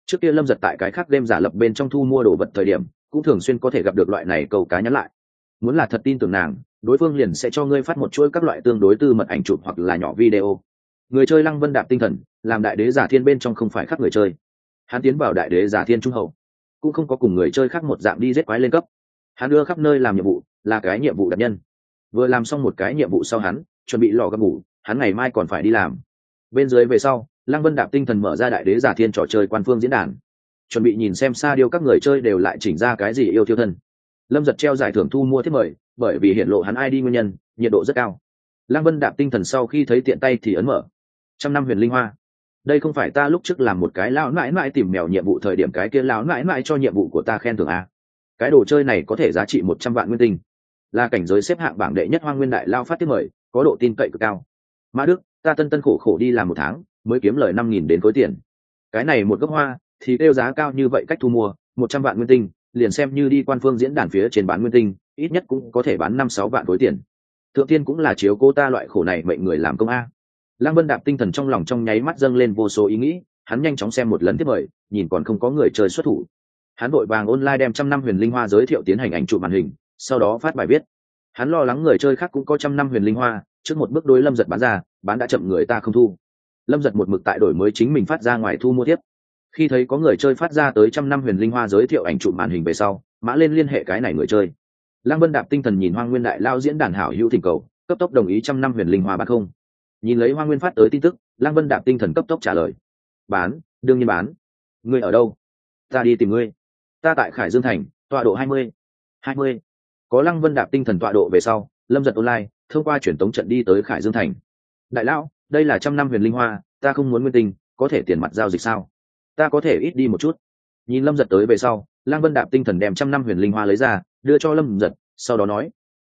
[SPEAKER 1] Trước kia lâm giật tại cái khác đêm giả lập bên trong thu mua đồ vật thời điểm, cũng thường xuyên có thể gặp được loại này câu cá nhắn lại. Muốn là thật tin tưởng nàng, đối phương liền sẽ cho ngươi phát một chuỗi các loại tương đối tư mật ảnh chụp hoặc là nhỏ video. Người chơi lăng vân đạp tinh thần, làm đại đế giả thiên bên trong không phải khác người chơi. Hắn tiến vào đại đế giả thiên trung hậu, cũng không có cùng người chơi khác một dạng đi giết quái lên cấp. Hắn đưa khắp nơi làm nhiệm vụ, là cái nhiệm vụ đặc nhân. Vừa làm xong một cái nhiệm vụ sau hắn, chuẩn bị lò gấp ngủ, hắn ngày mai còn phải đi làm bên dưới về sau, lăng vân đạp tinh thần mở ra đại đế giả thiên trò chơi quan phương diễn đàn. Chuẩn bị nhìn xem xa điêu các người chơi đều lại chỉnh ra cái gì yêu thiêu thân. Lâm giật treo giải thưởng thu mua thiết mời, bởi vì hiện lộ hắn ai đi nguyên nhân, nhiệt độ rất cao. Lăng vân đạp tinh thần sau khi thấy tiện tay thì ấn mở. Trăm năm huyền linh hoa. Đây không phải ta lúc trước làm một cái lão mãi mãi tìm mèo nhiệm vụ thời điểm cái kia lão mãi mãi cho nhiệm vụ của ta khen thưởng a. Cái đồ chơi này có thể giá trị một trăm vạn nguyên tinh. Là cảnh giới xếp hạng bảng đệ nhất hoang nguyên đại lao phát thiết mời, có độ tin cậy cực cao. Mã đức ta tân tân khổ khổ đi làm một tháng, mới kiếm lời năm nghìn đến khối tiền. Cái này một gốc hoa, thì kêu giá cao như vậy cách thu mua, một trăm vạn nguyên tinh, liền xem như đi quan phương diễn đàn phía trên bán nguyên tinh, ít nhất cũng có thể bán năm sáu vạn khối tiền. Thượng tiên cũng là chiếu cô ta loại khổ này mệnh người làm công a. Lăng vân đạp tinh thần trong lòng trong nháy mắt dâng lên vô số ý nghĩ, hắn nhanh chóng xem một lần tiếp mời, nhìn còn không có người chơi xuất thủ. Hắn vội vàng online đem trăm năm huyền linh hoa giới thiệu tiến hành ảnh chụp màn hình, sau đó phát bài viết. Hắn lo lắng người chơi khác cũng có trăm năm huyền linh hoa, trước một bước đối lâm giật bán ra bán đã chậm người ta không thu. Lâm giật một mực tại đổi mới chính mình phát ra ngoài thu mua tiếp. Khi thấy có người chơi phát ra tới trăm năm huyền linh hoa giới thiệu ảnh chụp màn hình về sau, mã lên liên hệ cái này người chơi. Lăng vân đạp tinh thần nhìn hoa nguyên đại lao diễn đàn hảo hữu thỉnh cầu, cấp tốc đồng ý trăm năm huyền linh hoa bán không. Nhìn lấy hoa nguyên phát tới tin tức, lăng vân đạp tinh thần cấp tốc trả lời. Bán, đương nhiên bán. Ngươi ở đâu? Ta đi tìm ngươi. Ta tại khải dương thành, tọa độ hai mươi. hai mươi. Có lăng vân đạp tinh thần tọa độ về sau, lâm giật online, thông qua truyền tống trận đi tới khải dương thành đại lão, đây là trăm năm huyền linh hoa, ta không muốn nguyên tinh, có thể tiền mặt giao dịch sao? Ta có thể ít đi một chút. Nhìn lâm giật tới về sau, lang vân đạp tinh thần đem trăm năm huyền linh hoa lấy ra, đưa cho lâm giật, sau đó nói,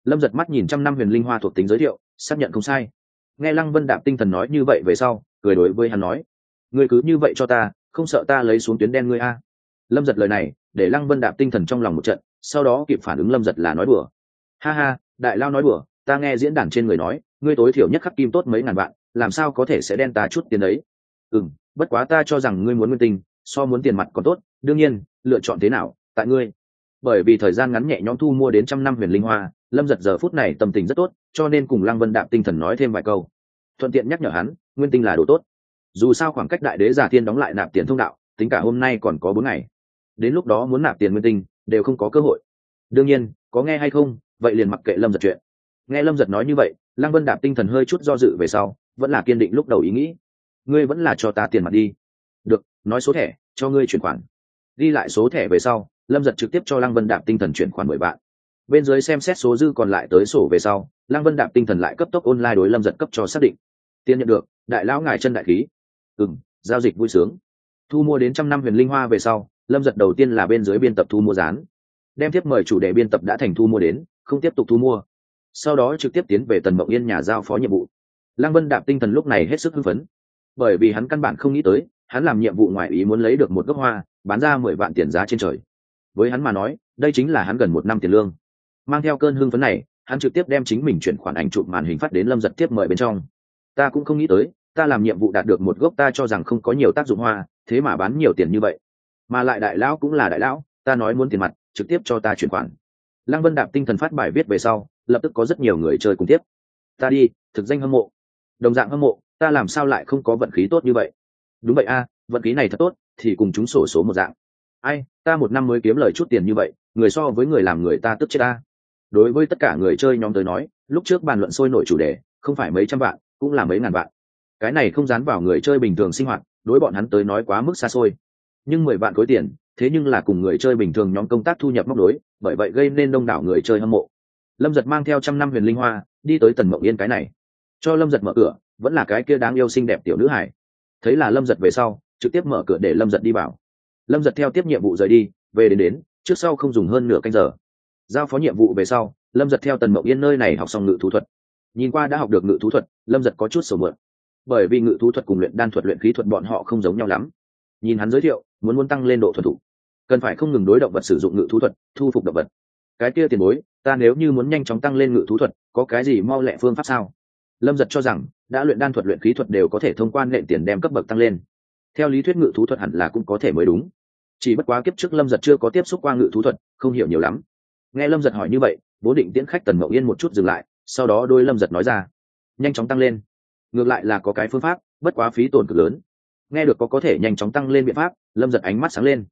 [SPEAKER 1] lâm giật mắt nhìn trăm năm huyền linh hoa thuộc tính giới thiệu, xác nhận không sai. Nghe lăng vân đạp tinh thần nói như vậy về sau, cười đối với hắn nói, ngươi cứ như vậy cho ta, không sợ ta lấy xuống tuyến đen ngươi a? Lâm giật lời này, để lăng vân đạp tinh thần trong lòng một trận, sau đó kịp phản ứng lâm giật là nói bừa ha ha, đại lao nói bừa ta nghe diễn đàn trên người nói ngươi tối thiểu nhất khắc kim tốt mấy ngàn vạn, làm sao có thể sẽ đen ta chút tiền đấy? Ừ m bất quá ta cho rằng ngươi muốn nguyên tinh, so muốn tiền mặt còn tốt, đương nhiên, lựa chọn thế nào, tại ngươi. Bởi vì thời gian ngắn nhẹ nhõm thu mua đến trăm năm huyền linh hoa, lâm giật giờ phút này tâm tình rất tốt, cho nên cùng lăng vân đạm tinh thần nói thêm vài câu. Thuận tiện nhắc nhở hắn, nguyên tinh là đồ tốt. Dù sao khoảng cách đại đế giả thiên đóng lại nạp tiền thông đạo, tính cả hôm nay còn có bốn ngày. Đến lúc đó muốn nạp tiền nguyên tinh, đều không có cơ hội. Đương nhiên, có nghe hay không, vậy liền mặc kệ lâm giật chuyện nghe lâm giật nói như vậy, lăng vân đạp tinh thần hơi chút do dự về sau, vẫn là kiên định lúc đầu ý nghĩ. Ngươi vẫn là cho ta tiền mặt đi. Được, nói số thẻ, cho ngươi chuyển khoản. Ghi lại số thẻ về sau, lâm giật trực tiếp cho lăng vân đạp tinh thần chuyển khoản mười vạn. Bên dưới xem xét số dư còn lại tới sổ về sau, lăng vân đạp tinh thần lại cấp tốc online đối lâm giật cấp cho xác định. Tiền nhận được, đại lão ngài chân đại khí. Ừ m giao dịch vui sướng. Thu mua đến trăm năm huyền linh hoa về sau, lâm giật đầu tiên là bên dưới biên tập thu mua rán đem tiếp mời chủ đề biên tập đã thành thu mua đến, không tiếp tục thu mua sau đó trực tiếp tiến về tần mộng yên nhà giao phó nhiệm vụ. Lăng vân đạp tinh thần lúc này hết sức hưng phấn. Bởi vì hắn căn bản không nghĩ tới, hắn làm nhiệm vụ ngoài ý muốn lấy được một gốc hoa, bán ra mười vạn tiền giá trên trời. Với hắn mà nói, đây chính là hắn gần một năm tiền lương. Mang theo cơn hưng phấn này, hắn trực tiếp đem chính mình chuyển khoản ảnh chụp màn hình phát đến lâm giật tiếp mời bên trong. Ta cũng không nghĩ tới, ta làm nhiệm vụ đạt được một gốc ta cho rằng không có nhiều tác dụng hoa, thế mà bán nhiều tiền như vậy. Mà lại đại lão cũng là đại lão, ta nói muốn tiền mặt, trực tiếp cho ta chuyển khoản. Lăng vân đạp tinh thần phát bài viết về sau lập tức có rất nhiều người chơi cùng tiếp. Ta đi, thực danh hâm mộ. Đồng dạng hâm mộ, ta làm sao lại không có vận khí tốt như vậy? Đúng vậy a, vận khí này thật tốt, thì cùng chúng sổ số một dạng. Ai, ta một năm mới kiếm lời chút tiền như vậy, người so với người làm người ta tức chết ta. Đối với tất cả người chơi nhóm tới nói, lúc trước bàn luận sôi nổi chủ đề, không phải mấy trăm vạn, cũng là mấy ngàn vạn. Cái này không dán vào người chơi bình thường sinh hoạt, đối bọn hắn tới nói quá mức xa xôi. Nhưng mười vạn khối tiền, thế nhưng là cùng người chơi bình thường nhóm công tác thu nhập móc đối bởi vậy gây nên đông đảo người chơi hâm mộ lâm giật mang theo trăm năm huyền linh hoa, đi tới tần mộng yên cái này. Cho lâm giật mở cửa, vẫn là cái kia đáng yêu xinh đẹp tiểu nữ hải thấy là lâm giật về sau, trực tiếp mở cửa để lâm giật đi vào. Lâm giật theo tiếp nhiệm vụ rời đi, về đến đến, trước sau không dùng hơn nửa canh giờ. Giao phó nhiệm vụ về sau, lâm giật theo tần mộng yên nơi này học xong ngự thú thuật. Nhìn qua đã học được ngự thú thuật, lâm giật có chút sầu mượn bởi vì ngự thú thuật cùng luyện đan thuật, luyện khí thuật bọn họ không giống nhau lắm. Nhìn hắn giới thiệu, muốn muốn tăng lên độ thuật thủ cần phải không ngừng đối động vật sử dụng ngự thú thuật, thu phục động vật. Cái kia tiền bối ta nếu như muốn nhanh chóng tăng lên ngự thú thuật, có cái gì mau lẹ phương pháp sao? Lâm giật cho rằng, đã luyện đan thuật luyện khí thuật đều có thể thông quan lệnh tiền đem cấp bậc tăng lên. Theo lý thuyết ngự thú thuật hẳn là cũng có thể mới đúng. Chỉ bất quá kiếp trước lâm giật chưa có tiếp xúc qua ngự thú thuật, không hiểu nhiều lắm. Nghe lâm giật hỏi như vậy bố định tiễn khách tần mậu yên một chút dừng lại, sau đó đôi lâm giật nói ra, nhanh chóng tăng lên. Ngược lại là có cái phương pháp, bất quá phí tổn cực lớn. Nghe được có có thể nhanh chóng tăng lên biện pháp, lâm giật ánh mắt sáng lên.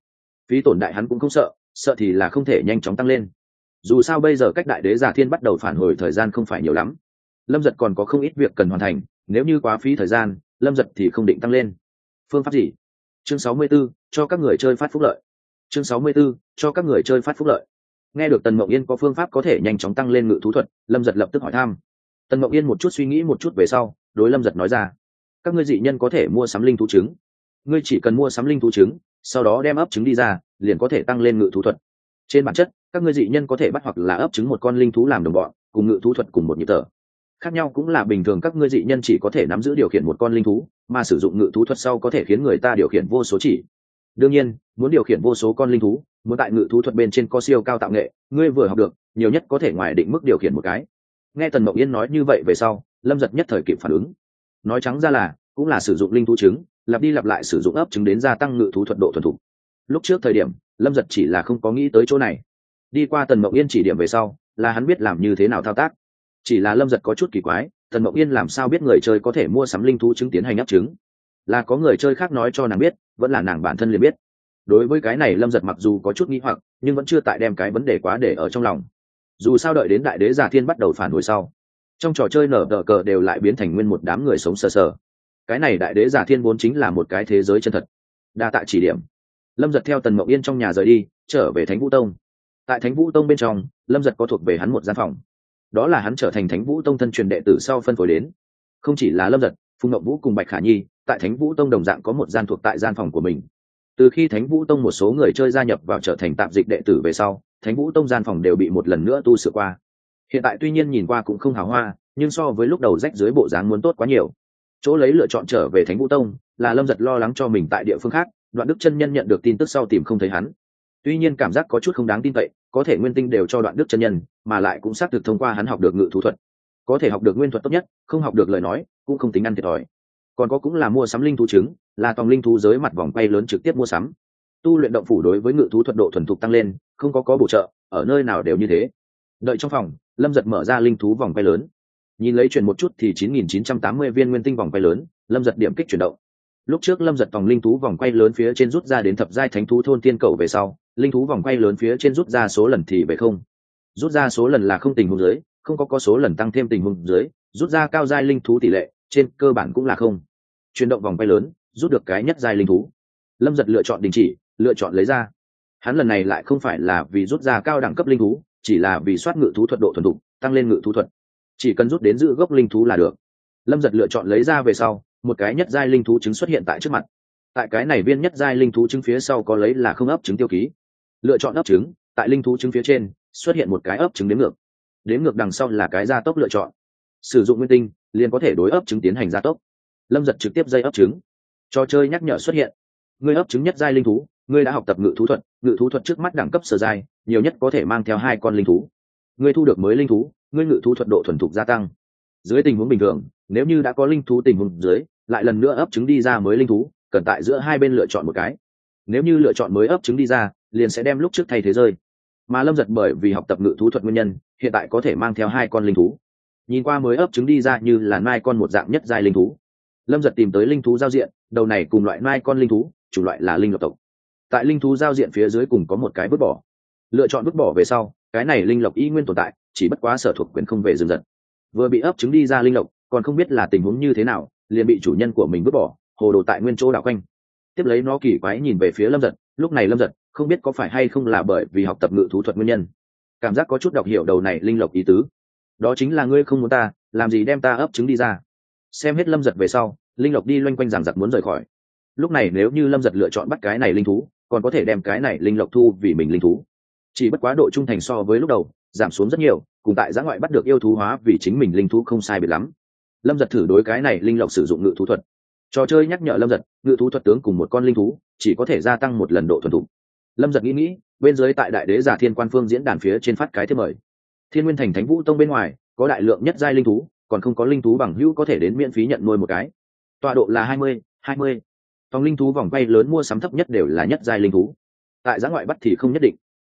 [SPEAKER 1] Phí tổn đại hắn cũng không sợ sợ thì là không thể nhanh chóng tăng lên dù sao bây giờ cách đại đế giả thiên bắt đầu phản hồi thời gian không phải nhiều lắm. Lâm giật còn có không ít việc cần hoàn thành nếu như quá phí thời gian lâm giật thì không định tăng lên. Phương pháp gì? Chương 64, cho các người chơi phát phúc lợi. Chương 64, cho các người chơi phát phúc lợi. Nghe được tần mộng yên có phương pháp có thể nhanh chóng tăng lên ngự thú thuật lâm giật lập tức hỏi thăm. Tần Mộng yên một chút suy nghĩ một chút về sau đối lâm giật nói ra. Các ngươi dị nhân có thể mua sắm linh thú trứng. Ngươi chỉ cần mua sắm linh thú trứng sau đó đem ấp trứng đi ra liền có thể tăng lên ngự thú thuật. Trên bản chất các ngươi dị nhân có thể bắt hoặc là ấp trứng một con linh thú làm đồng bọn, cùng ngự thú thuật cùng một nhịp thở. Khác nhau cũng là bình thường các ngươi dị nhân chỉ có thể nắm giữ điều khiển một con linh thú, mà sử dụng ngự thú thuật sau có thể khiến người ta điều khiển vô số chỉ. Đương nhiên, muốn điều khiển vô số con linh thú, muốn tại ngự thú thuật bên trên có siêu cao tạo nghệ, ngươi vừa học được, nhiều nhất có thể ngoài định mức điều khiển một cái. Nghe tần mộng yên nói như vậy về sau, lâm giật nhất thời kịp phản ứng. Nói trắng ra là, cũng là sử dụng linh thú trứng, lặp đi lặp lại sử dụng ấp trứng đến gia tăng ngự thú thuật độ thuần thục. Lúc trước thời điểm, lâm giật chỉ là không có nghĩ tới chỗ này đi qua tần mộng yên chỉ điểm về sau, là hắn biết làm như thế nào thao tác. Chỉ là lâm giật có chút kỳ quái, tần mộng yên làm sao biết người chơi có thể mua sắm linh thú chứng tiến hành ấp trứng là có người chơi khác nói cho nàng biết, vẫn là nàng bản thân liền biết. Đối với cái này lâm giật mặc dù có chút nghĩ hoặc, nhưng vẫn chưa tại đem cái vấn đề quá để ở trong lòng. Dù sao đợi đến đại đế giả thiên bắt đầu phản hồi sau, trong trò chơi nở đỡ cờ đều lại biến thành nguyên một đám người sống sờ sờ. Cái này đại đế giả thiên vốn chính là một cái thế giới chân thật. Đa tạ chỉ điểm. Lâm giật theo tần mộng yên trong nhà rời đi, trở về thánh vũ tông tại thánh vũ tông bên trong, lâm giật có thuộc về hắn một gian phòng. Đó là hắn trở thành thánh vũ tông thân truyền đệ tử sau phân phối đến. Không chỉ là lâm giật, phùng ngậu vũ cùng bạch khả nhi, tại thánh vũ tông đồng dạng có một gian thuộc tại gian phòng của mình. Từ khi thánh vũ tông một số người chơi gia nhập vào trở thành tạm dịch đệ tử về sau, thánh vũ tông gian phòng đều bị một lần nữa tu sửa qua. Hiện tại tuy nhiên nhìn qua cũng không hào hoa, nhưng so với lúc đầu rách dưới bộ dáng muốn tốt quá nhiều. Chỗ lấy lựa chọn trở về thánh vũ tông là lâm giật lo lắng cho mình tại địa phương khác, đoạn đức chân nhân nhận được tin tức sau tìm không thấy hắn tuy nhiên cảm giác có chút không đáng tin cậy, có thể nguyên tinh đều cho đoạn đức chân nhân, mà lại cũng xác thực thông qua hắn học được ngự thú thuật. Có thể học được nguyên thuật tốt nhất, không học được lời nói, cũng không tính ăn thiệt thòi. Còn có cũng là mua sắm linh thú trứng, là tòng linh thú giới mặt vòng quay lớn trực tiếp mua sắm. Tu luyện động phủ đối với ngự thú thuật độ thuần thục tăng lên, không có có bổ trợ, ở nơi nào đều như thế. Đợi trong phòng, lâm giật mở ra linh thú vòng quay lớn. Nhìn lấy chuyển một chút thì 9.980 viên nguyên tinh vòng quay lớn, lâm giật điểm kích chuyển động. Lúc trước lâm giật vòng linh thú vòng quay lớn phía trên rút ra đến thập giai thánh thú thôn tiên cầu về sau linh thú vòng quay lớn phía trên rút ra số lần thì về không. Rút ra số lần là không tình huống dưới, không có có số lần tăng thêm tình huống dưới, rút ra cao giai linh thú tỷ lệ, trên cơ bản cũng là không. Chuyển động vòng quay lớn, rút được cái nhất giai linh thú. Lâm giật lựa chọn đình chỉ, lựa chọn lấy ra. Hắn lần này lại không phải là vì rút ra cao đẳng cấp linh thú, chỉ là vì soát ngự thú thuật độ thuần thục, tăng lên ngự thú thuật. Chỉ cần rút đến giữ gốc linh thú là được. Lâm giật lựa chọn lấy ra về sau, một cái nhất giai linh thú trứng xuất hiện tại trước mặt. Tại cái này viên nhất giai linh thú trứng phía sau có lấy là không ấp trứng tiêu ký lựa chọn ấp trứng, tại linh thú trứng phía trên, xuất hiện một cái ấp trứng đếm ngược. Đếm ngược đằng sau là cái gia tốc lựa chọn. Sử dụng nguyên tinh, liền có thể đối ấp trứng tiến hành gia tốc. Lâm giật trực tiếp dây ấp trứng. Trò chơi nhắc nhở xuất hiện. Ngươi ấp trứng nhất giai linh thú ngươi đã học tập ngự thú thuật, ngự thú thuật trước mắt đẳng cấp sở giai, nhiều nhất có thể mang theo hai con linh thú. Ngươi thu được mới linh thú ngươi ngự thú thuật độ thuần thục gia tăng. Dưới tình huống bình thường, nếu như đã có linh thú tình huống dưới, lại lần nữa ấp trứng đi ra mới linh thú, cần tại giữa hai bên lựa chọn một cái. Nếu như lựa chọn mới ấp trứng đi ra liền sẽ đem lúc trước thay thế rơi. Mà lâm giật bởi vì học tập ngự thú thuật nguyên nhân, hiện tại có thể mang theo hai con linh thú. Nhìn qua mới ấp trứng đi ra như là nai con một dạng nhất dài linh thú. Lâm giật tìm tới linh thú giao diện, đầu này cùng loại nai con linh thú, chủ loại là linh lộc tộc. Tại linh thú giao diện phía dưới cùng có một cái vứt bỏ. Lựa chọn vứt bỏ về sau, cái này linh lộc y nguyên tồn tại, chỉ bất quá sở thuộc quyền không về rừng giật. Vừa bị ấp trứng đi ra linh lộc, còn không biết là tình huống như thế nào, liền bị chủ nhân của mình vứt bỏ, hồ đồ tại nguyên chỗ đảo quanh. Tiếp lấy nó kỳ quái nhìn về phía lâm giật, lúc này lâm giật không biết có phải hay không là bởi vì học tập ngự thú thuật nguyên nhân. Cảm giác có chút đọc hiểu đầu này linh lộc ý tứ. Đó chính là ngươi không muốn ta, làm gì đem ta ấp trứng đi ra. Xem hết lâm giật về sau, linh lộc đi loanh quanh giảng giặc muốn rời khỏi. Lúc này nếu như lâm giật lựa chọn bắt cái này linh thú, còn có thể đem cái này linh lộc thu vì mình linh thú. Chỉ bất quá độ trung thành so với lúc đầu, giảm xuống rất nhiều, cùng tại giã ngoại bắt được yêu thú hóa vì chính mình linh thú không sai biệt lắm. Lâm giật thử đối cái này linh lộc sử dụng ngự thú thuật. Trò chơi nhắc nhở lâm giật, ngự thú thuật tướng cùng một con linh thú, chỉ có thể gia tăng một lần độ thuần thục lâm giật nghĩ nghĩ, bên dưới tại đại đế giả thiên quan phương diễn đàn phía trên phát cái thêm mời. Thiên nguyên thành thánh vũ tông bên ngoài, có đại lượng nhất giai linh thú, còn không có linh thú bằng hữu có thể đến miễn phí nhận nuôi một cái. Tọa độ là hai mươi hai mươi. Phòng linh thú vòng quay lớn mua sắm thấp nhất đều là nhất giai linh thú. Tại giã ngoại bắt thì không nhất định,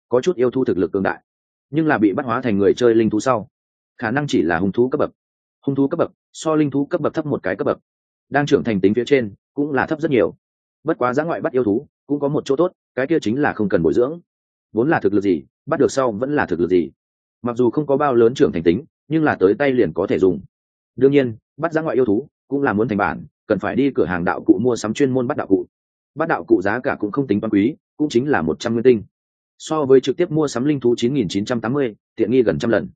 [SPEAKER 1] có chút yêu thu thực lực cường đại, nhưng là bị bắt hóa thành người chơi linh thú sau, khả năng chỉ là hung thú cấp bậc. Hung thú cấp bậc, so linh thú cấp bậc thấp một cái cấp bậc. Đang trưởng thành tính phía trên, cũng là thấp rất nhiều. Bất quá giã ngoại bắt yêu thú cũng có một chỗ tốt, cái kia chính là không cần bồi dưỡng. Vốn là thực lực gì, bắt được sau vẫn là thực lực gì. Mặc dù không có bao lớn trưởng thành tính, nhưng là tới tay liền có thể dùng. Đương nhiên, bắt giá ngoại yêu thú cũng là muốn thành bản, cần phải đi cửa hàng đạo cụ mua sắm chuyên môn bắt đạo cụ. Bắt đạo cụ giá cả cũng không tính toán quý, cũng chính là một trăm nguyên tinh. So với trực tiếp mua sắm linh thú chín nghìn chín trăm tám mươi, tiện nghi gần trăm lần.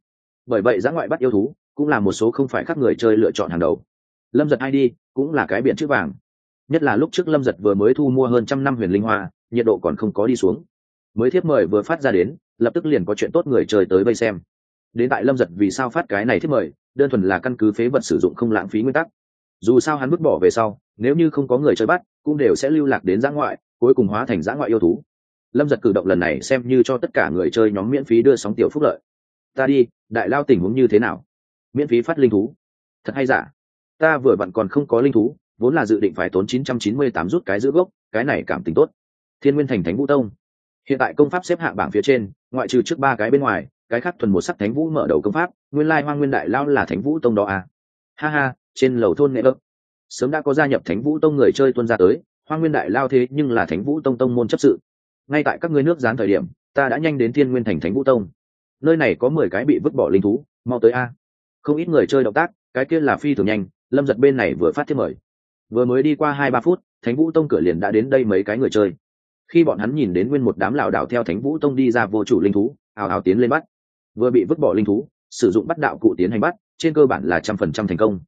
[SPEAKER 1] Bởi vậy giá ngoại bắt yêu thú cũng là một số không phải khác người chơi lựa chọn hàng đầu. Lâm giật id cũng là cái biển chữ vàng nhất là lúc trước lâm giật vừa mới thu mua hơn trăm năm huyền linh hoa, nhiệt độ còn không có đi xuống. Mới thiếp mời vừa phát ra đến, lập tức liền có chuyện tốt người chơi tới vây xem. Đến tại lâm giật vì sao phát cái này thiếp mời, đơn thuần là căn cứ phế vật sử dụng không lãng phí nguyên tắc. Dù sao hắn vứt bỏ về sau, nếu như không có người chơi bắt, cũng đều sẽ lưu lạc đến giã ngoại, cuối cùng hóa thành giã ngoại yêu thú. Lâm giật cử động lần này xem như cho tất cả người chơi nhóm miễn phí đưa sóng tiểu phúc lợi. Ta đi, đại lao tình huống như thế nào? Miễn phí phát linh thú. Thật hay giả? Ta vừa vặn còn không có linh thú vốn là dự định phải tốn 998 rút cái giữ gốc, cái này cảm tình tốt. Thiên nguyên thành thánh vũ tông. Hiện tại công pháp xếp hạng bảng phía trên, ngoại trừ trước ba cái bên ngoài, cái khác thuần một sắc thánh vũ mở đầu công pháp, nguyên lai Hoang nguyên đại lao là thánh vũ tông đó à. Ha ha, trên lầu thôn nghệ ấp sớm đã có gia nhập thánh vũ tông người chơi tuân ra tới, Hoang nguyên đại lao thế nhưng là thánh vũ tông tông môn chấp sự. Ngay tại các ngươi nước gián thời điểm, ta đã nhanh đến thiên nguyên thành thánh vũ tông. Nơi này có mười cái bị vứt bỏ linh thú, mau tới a. Không ít người chơi động tác, cái kia là phi thường nhanh, lâm giật bên này vừa phát thiết mời vừa mới đi qua hai ba phút, thánh vũ tông cửa liền đã đến đây mấy cái người chơi. Khi bọn hắn nhìn đến nguyên một đám lảo đảo theo thánh vũ tông đi ra vô chủ linh thú ào ào tiến lên bắt. Vừa bị vứt bỏ linh thú, sử dụng bắt đạo cụ tiến hành bắt, trên cơ bản là trăm phần trăm thành công.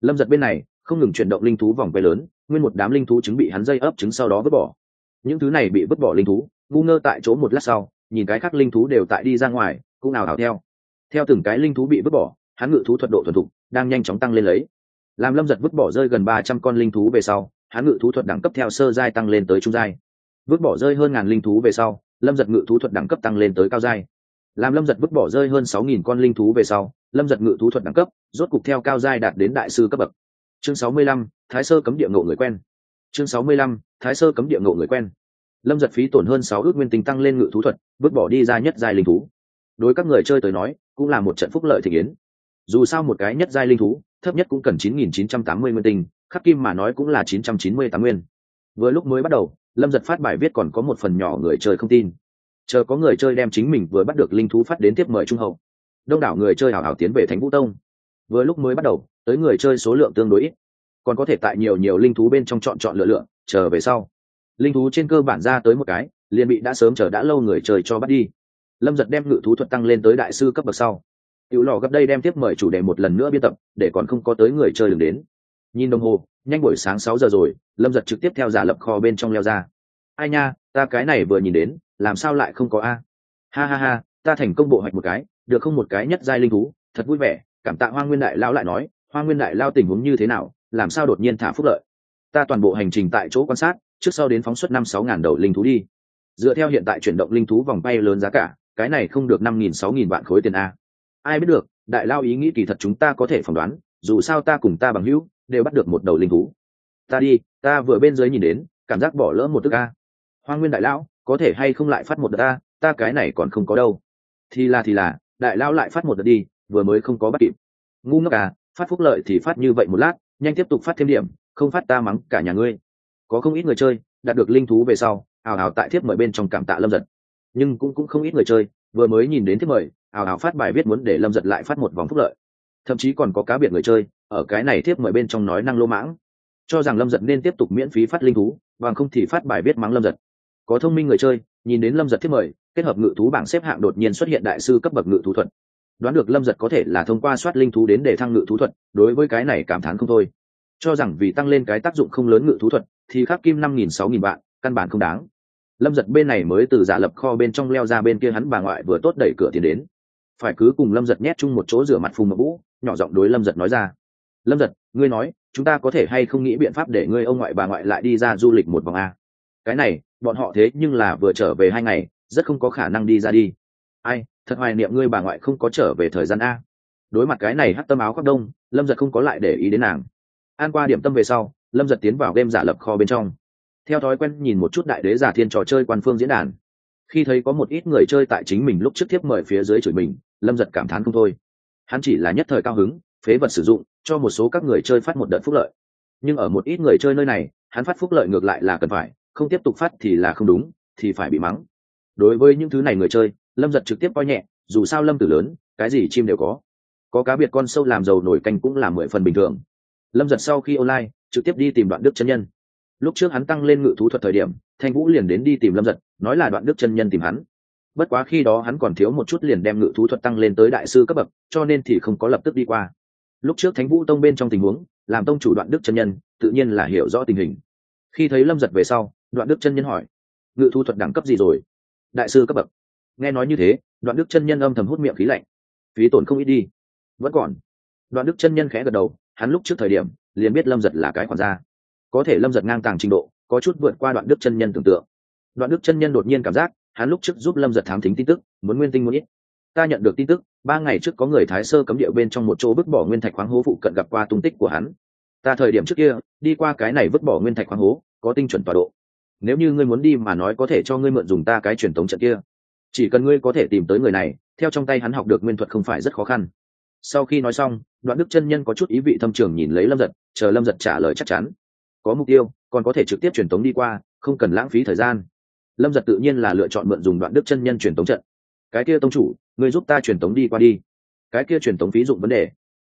[SPEAKER 1] Lâm giật bên này, không ngừng chuyển động linh thú vòng quay lớn, nguyên một đám linh thú chứng bị hắn dây ấp trứng sau đó vứt bỏ. Những thứ này bị vứt bỏ linh thú, ngu ngơ tại chỗ một lát sau, nhìn cái khác linh thú đều tại đi ra ngoài, cũng nào hào theo. Theo từng cái linh thú bị vứt bỏ, hắn ngự thú thuật độ thuần thục, đang nhanh chóng tăng lên lấy làm lâm giật vứt bỏ rơi gần ba trăm con linh thú về sau hắn ngự thú thuật đẳng cấp theo sơ giai tăng lên tới trung giai. Vứt bỏ rơi hơn ngàn linh thú về sau, lâm giật ngự thú thuật đẳng cấp tăng lên tới cao giai. Làm lâm giật vứt bỏ rơi hơn sáu nghìn con linh thú về sau, lâm giật ngự thú thuật đẳng cấp rốt cục theo cao giai đạt đến đại sư cấp bậc. Chương sáu mươi lăm, thái sơ cấm địa ngộ người quen. Chương sáu mươi lăm, thái sơ cấm địa ngộ người quen. Lâm giật phí tổn hơn sáu ước nguyên tinh tăng lên ngự thú thuật, vứt bỏ đi ra nhất giai linh thú. Đối các người chơi tới nói, cũng là một trận phúc lợi thị kiến dù sao một cái nhất giai linh thú thấp nhất cũng cần chín nghìn chín trăm tám mươi nguyên tinh, khắc kim mà nói cũng là chín trăm chín mươi tám nguyên. Vừa lúc mới bắt đầu, lâm giật phát bài viết còn có một phần nhỏ người chơi không tin. Chờ có người chơi đem chính mình vừa bắt được linh thú phát đến tiếp mời trung hậu. Đông đảo người chơi hảo hảo tiến về thánh vũ tông. Vừa lúc mới bắt đầu, tới người chơi số lượng tương đối ít. Còn có thể tại nhiều nhiều linh thú bên trong chọn chọn lựa lựa, chờ về sau. Linh thú trên cơ bản ra tới một cái, liền bị đã sớm chờ đã lâu người chơi cho bắt đi. Lâm giật đem ngự thú thuật tăng lên tới đại sư cấp bậc sau tiểu lò gấp đây đem tiếp mời chủ đề một lần nữa biên tập, để còn không có tới người chơi đừng đến. Nhìn đồng hồ, nhanh buổi sáng sáu giờ rồi, lâm giật trực tiếp theo giả lập kho bên trong leo ra. Ai nha, ta cái này vừa nhìn đến, làm sao lại không có a? Ha ha ha, ta thành công bộ hoạch một cái, được không một cái nhất giai linh thú, thật vui vẻ, cảm tạ hoa nguyên đại Lão lại nói, hoa nguyên đại lao tình huống như thế nào, làm sao đột nhiên thả phúc lợi? Ta toàn bộ hành trình tại chỗ quan sát, trước sau đến phóng xuất năm sáu ngàn đầu linh thú đi. Dựa theo hiện tại chuyển động linh thú vòng bay lớn giá cả, cái này không được năm nghìn, sáu nghìn vạn khối tiền a ai biết được, đại lao ý nghĩ kỳ thật chúng ta có thể phỏng đoán, dù sao ta cùng ta bằng hữu đều bắt được một đầu linh thú. Ta đi, ta vừa bên dưới nhìn đến, cảm giác bỏ lỡ một tức a. Hoa nguyên đại lão, có thể hay không lại phát một đợt ta ta cái này còn không có đâu. Thì là thì là, đại lão lại phát một đợt đi, vừa mới không có bắt kịp. Ngu ngốc à phát phúc lợi thì phát như vậy một lát, nhanh tiếp tục phát thêm điểm, không phát ta mắng cả nhà ngươi. Có không ít người chơi, đạt được linh thú về sau ào ào tại thiếp mời bên trong cảm tạ lâm giật. Nhưng cũng cũng không ít người chơi, vừa mới nhìn đến thiếp mời ào ào phát bài viết muốn để lâm giật lại phát một vòng phúc lợi. Thậm chí còn có cá biệt người chơi, ở cái này thiếp mời bên trong nói năng lô mãng. Cho rằng lâm giật nên tiếp tục miễn phí phát linh thú, bằng không thì phát bài viết mắng lâm giật. Có thông minh người chơi, nhìn đến lâm giật thiếp mời, kết hợp ngự thú bảng xếp hạng đột nhiên xuất hiện đại sư cấp bậc ngự thú thuật. Đoán được lâm giật có thể là thông qua soát linh thú đến để thăng ngự thú thuật, đối với cái này cảm thán không thôi. Cho rằng vì tăng lên cái tác dụng không lớn ngự thú thuật, thì khắc kim năm nghìn sáu nghìn vạn, căn bản không đáng. Lâm giật bên này mới từ giả lập kho bên trong leo ra bên kia hắn bà ngoại vừa tốt đẩy cửa tiền đến phải cứ cùng lâm giật nhét chung một chỗ rửa mặt phùng mập vũ, nhỏ giọng đối lâm giật nói ra. Lâm giật, ngươi nói, chúng ta có thể hay không nghĩ biện pháp để ngươi ông ngoại bà ngoại lại đi ra du lịch một vòng a? Cái này, bọn họ thế nhưng là vừa trở về hai ngày, rất không có khả năng đi ra đi. Ai, thật hoài niệm ngươi bà ngoại không có trở về thời gian a. Đối mặt cái này hắt tâm áo khoác đông, lâm giật không có lại để ý đến nàng. An qua điểm tâm về sau, lâm giật tiến vào game giả lập kho bên trong. Theo thói quen nhìn một chút đại đế giả thiên trò chơi quan phương diễn đàn khi thấy có một ít người chơi tại chính mình lúc trước tiếp mời phía dưới chửi mình, lâm giật cảm thán không thôi. Hắn chỉ là nhất thời cao hứng, phế vật sử dụng, cho một số các người chơi phát một đợt phúc lợi. Nhưng ở một ít người chơi nơi này, hắn phát phúc lợi ngược lại là cần phải, không tiếp tục phát thì là không đúng, thì phải bị mắng. Đối với những thứ này người chơi, lâm giật trực tiếp coi nhẹ, dù sao lâm tử lớn, cái gì chim đều có. Có cá biệt con sâu làm giàu nổi canh cũng là mười phần bình thường. Lâm giật sau khi online, trực tiếp đi tìm đoạn đức chân nhân lúc trước hắn tăng lên ngự thú thuật thời điểm, thanh vũ liền đến đi tìm lâm giật, nói là đoạn đức chân nhân tìm hắn. Bất quá khi đó hắn còn thiếu một chút liền đem ngự thú thuật tăng lên tới đại sư cấp bậc, cho nên thì không có lập tức đi qua. Lúc trước thánh vũ tông bên trong tình huống, làm tông chủ đoạn đức chân nhân, tự nhiên là hiểu rõ tình hình. Khi thấy lâm giật về sau, đoạn đức chân nhân hỏi, ngự thú thuật đẳng cấp gì rồi? Đại sư cấp bậc. Nghe nói như thế, đoạn đức chân nhân âm thầm hút miệng khí lạnh. Phí tổn không ít đi. Vẫn còn. Đoạn đức chân nhân khẽ gật đầu, hắn lúc trước thời điểm, liền biết lâm giật là cái khoản ra có thể lâm giật ngang tàng trình độ, có chút vượt qua đoạn đức chân nhân tưởng tượng. Đoạn đức chân nhân đột nhiên cảm giác, hắn lúc trước giúp lâm giật thám thính tin tức, muốn nguyên tinh muốn ít. Ta nhận được tin tức, ba ngày trước có người thái sơ cấm địa bên trong một chỗ vứt bỏ nguyên thạch khoáng hố phụ cận gặp qua tung tích của hắn. Ta thời điểm trước kia, đi qua cái này vứt bỏ nguyên thạch khoáng hố, có tinh chuẩn tọa độ. Nếu như ngươi muốn đi mà nói có thể cho ngươi mượn dùng ta cái truyền thống trận kia. Chỉ cần ngươi có thể tìm tới người này, theo trong tay hắn học được nguyên thuật không phải rất khó khăn. Sau khi nói xong, đoạn đức chân nhân có chút ý vị thâm trường nhìn lấy lâm giật, chờ lâm giật trả lời chắc chắn có mục tiêu, còn có thể trực tiếp truyền tống đi qua, không cần lãng phí thời gian. Lâm giật tự nhiên là lựa chọn mượn dùng đoạn đức chân nhân truyền tống trận. Cái kia tông chủ người giúp ta truyền tống đi qua đi. Cái kia truyền tống phí dụng vấn đề.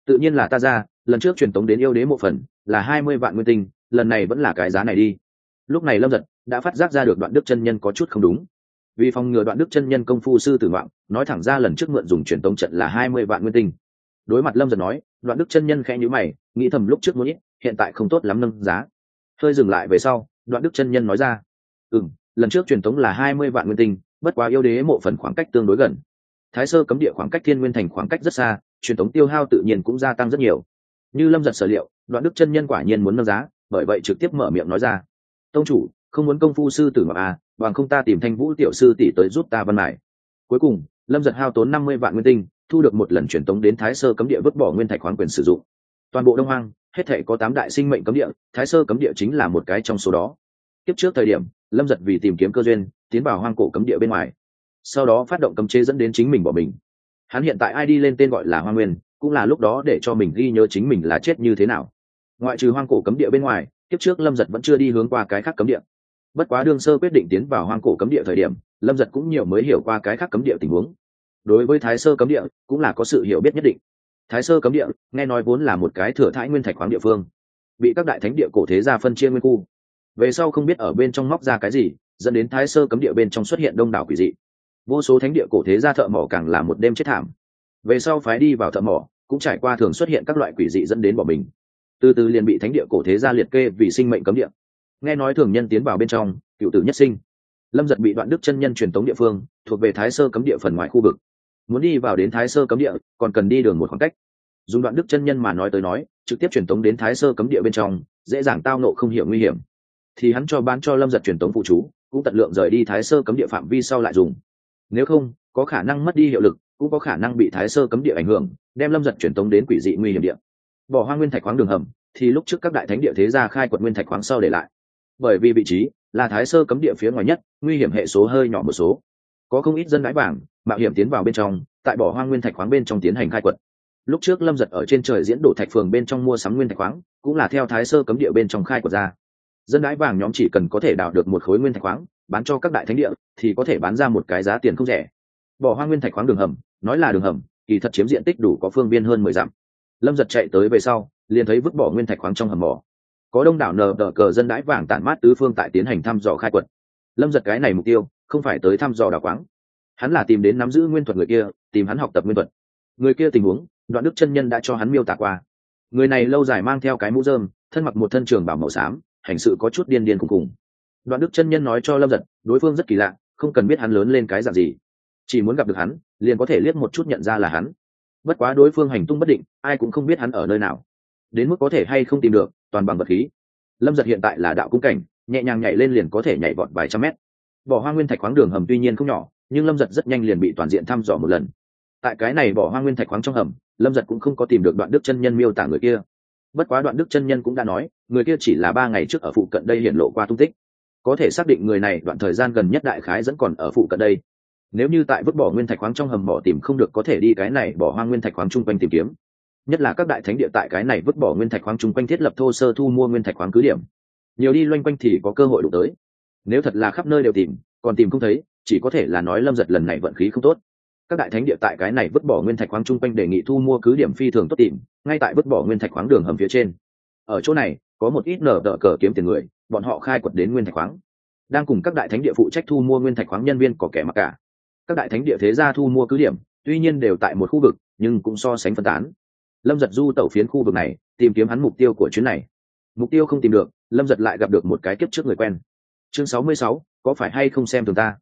[SPEAKER 1] Tự nhiên là ta ra, lần trước truyền tống đến yêu đế một phần, là hai mươi vạn nguyên tinh, lần này vẫn là cái giá này đi. Lúc này lâm giật đã phát giác ra được đoạn đức chân nhân có chút không đúng. Vì phòng ngừa đoạn đức chân nhân công phu sư tử ngoạn nói thẳng ra lần trước mượn dùng truyền tống trận là hai mươi vạn nguyên tinh. Đối mặt lâm giật nói, đoạn đức chân nhân khẽ nhữ mày, nghĩ thầm lúc trước muốn ít hiện tại không tốt lắm nâng giá. Hơi dừng lại về sau, đoạn đức chân nhân nói ra ừ m lần trước truyền thống là hai mươi vạn nguyên tinh, bất quá yêu đế mộ phần khoảng cách tương đối gần. Thái sơ cấm địa khoảng cách thiên nguyên thành khoảng cách rất xa, truyền thống tiêu hao tự nhiên cũng gia tăng rất nhiều. Như lâm giật sở liệu, đoạn đức chân nhân quả nhiên muốn nâng giá, bởi vậy trực tiếp mở miệng nói ra, tông chủ, không muốn công phu sư tử ngọc à bằng không ta tìm thanh vũ tiểu sư tỷ tới giúp ta văn mải cuối cùng, lâm giật hao tốn năm mươi vạn nguyên tinh, thu được một lần truyền tống đến thái sơ cấm địa vứt bỏ nguyên thạch khoáng quyền sử dụng. Toàn bộ đông hoang hết thể có tám đại sinh mệnh cấm địa, thái sơ cấm địa chính là một cái trong số đó. Tiếp trước thời điểm, lâm giật vì tìm kiếm cơ duyên, tiến vào hoang cổ cấm địa bên ngoài. Sau đó phát động cấm chế dẫn đến chính mình bỏ mình. Hắn hiện tại ai đi lên tên gọi là hoa nguyên, cũng là lúc đó để cho mình ghi nhớ chính mình là chết như thế nào. Ngoại trừ hoang cổ cấm địa bên ngoài tiếp trước lâm giật vẫn chưa đi hướng qua cái khác cấm địa. Bất quá đương sơ quyết định tiến vào hoang cổ cấm địa thời điểm, lâm giật cũng nhiều mới hiểu qua cái khác cấm địa tình huống. Đối với thái sơ cấm địa, cũng là có sự hiểu biết nhất định thái sơ cấm địa, nghe nói vốn là một cái thừa thãi nguyên thạch khoáng địa phương, bị các đại thánh địa cổ thế gia phân chia nguyên khu. Về sau không biết ở bên trong móc ra cái gì, dẫn đến thái sơ cấm địa bên trong xuất hiện đông đảo quỷ dị. Vô số thánh địa cổ thế gia thợ mỏ càng là một đêm chết thảm. Về sau phái đi vào thợ mỏ, cũng trải qua thường xuất hiện các loại quỷ dị dẫn đến bỏ mình. Từ từ liền bị thánh địa cổ thế gia liệt kê vì sinh mệnh cấm địa. Nghe nói thường nhân tiến vào bên trong, cựu tử nhất sinh. Lâm giật bị đoạn đức chân nhân truyền tống địa phương, thuộc về thái sơ cấm địa phần ngoài khu vực. Muốn đi vào đến thái sơ cấm địa, còn cần đi đường một khoảng cách dùng đoạn đức chân nhân mà nói tới nói trực tiếp truyền tống đến thái sơ cấm địa bên trong dễ dàng tao nộ không hiểu nguy hiểm. Thì hắn cho bán cho lâm giật truyền tống phụ chú cũng tận lượng rời đi thái sơ cấm địa phạm vi sau lại dùng. Nếu không có khả năng mất đi hiệu lực cũng có khả năng bị thái sơ cấm địa ảnh hưởng đem lâm giật truyền tống đến quỷ dị nguy hiểm địa. Bỏ hoa nguyên thạch khoáng đường hầm thì lúc trước các đại thánh địa thế gia khai quật nguyên thạch khoáng sau để lại. Bởi vì vị trí là thái sơ cấm địa phía ngoài nhất nguy hiểm hệ số hơi nhỏ một số. Có không ít dân đái bảng, mạo hiểm tiến vào bên trong tại bỏ hoang nguyên thạch khoáng bên trong tiến hành khai quật lúc trước lâm giật ở trên trời diễn đổ thạch phường bên trong mua sắm nguyên thạch khoáng, cũng là theo thái sơ cấm địa bên trong khai của ra. Dân đái vàng nhóm chỉ cần có thể đào được một khối nguyên thạch khoáng, bán cho các đại thánh địa, thì có thể bán ra một cái giá tiền không rẻ. Bỏ hoang nguyên thạch khoáng đường hầm, nói là đường hầm, kỳ thật chiếm diện tích đủ có phương biên hơn mười dặm. Lâm giật chạy tới về sau, liền thấy vứt bỏ nguyên thạch khoáng trong hầm mỏ. Có đông đảo nờ đỡ cờ dân đái vàng tản mát tứ phương tại tiến hành thăm dò khai quật. Lâm giật cái này mục tiêu, không phải tới thăm dò đào quáng hắn là tìm đến nắm giữ nguyên thuật người kia, tìm hắn học tập nguyên thuật. Người kia tình huống đoạn đức chân nhân đã cho hắn miêu tả qua. Người này lâu dài mang theo cái mũ dơm thân mặc một thân trường bảo màu xám, hành sự có chút điên điên cùng cùng. Đoạn đức chân nhân nói cho lâm giật, đối phương rất kỳ lạ, không cần biết hắn lớn lên cái dạng gì. Chỉ muốn gặp được hắn, liền có thể liếc một chút nhận ra là hắn. Bất quá đối phương hành tung bất định, ai cũng không biết hắn ở nơi nào. Đến mức có thể hay không tìm được, toàn bằng vật khí. Lâm giật hiện tại là đạo cung cảnh, nhẹ nhàng nhảy lên liền có thể nhảy vọt vài trăm mét. Bỏ hoa nguyên thạch khoáng đường hầm tuy nhiên không nhỏ, nhưng lâm giật rất nhanh liền bị toàn diện thăm dò một lần tại cái này bỏ hoa nguyên thạch khoáng trong hầm, lâm giật cũng không có tìm được đoạn đức chân nhân miêu tả người kia. Bất quá đoạn đức chân nhân cũng đã nói, người kia chỉ là ba ngày trước ở phụ cận đây hiện lộ qua tung tích. Có thể xác định người này đoạn thời gian gần nhất đại khái vẫn còn ở phụ cận đây. Nếu như tại vứt bỏ nguyên thạch khoáng trong hầm bỏ tìm không được có thể đi cái này bỏ hoang nguyên thạch khoáng chung quanh tìm kiếm. Nhất là các đại thánh địa tại cái này vứt bỏ nguyên thạch khoáng chung quanh thiết lập thô sơ thu mua nguyên thạch khoáng cứ điểm. Nhiều đi loanh quanh thì có cơ hội đụng tới. Nếu thật là khắp nơi đều tìm, còn tìm không thấy, chỉ có thể là nói lâm giật lần này vận khí không tốt các đại thánh địa tại cái này vứt bỏ nguyên thạch khoáng chung quanh đề nghị thu mua cứ điểm phi thường tốt tìm ngay tại vứt bỏ nguyên thạch khoáng đường hầm phía trên. Ở chỗ này có một ít nở đỡ cờ kiếm tiền người bọn họ khai quật đến nguyên thạch khoáng. Đang cùng các đại thánh địa phụ trách thu mua nguyên thạch khoáng nhân viên có kẻ mặc cả. Các đại thánh địa thế gia thu mua cứ điểm tuy nhiên đều tại một khu vực nhưng cũng so sánh phân tán. Lâm giật du tẩu phiến khu vực này tìm kiếm hắn mục tiêu của chuyến này. Mục tiêu không tìm được lâm giật lại gặp được một cái kiếp trước người quen. Chương 66, có phải hay không xem thường ta?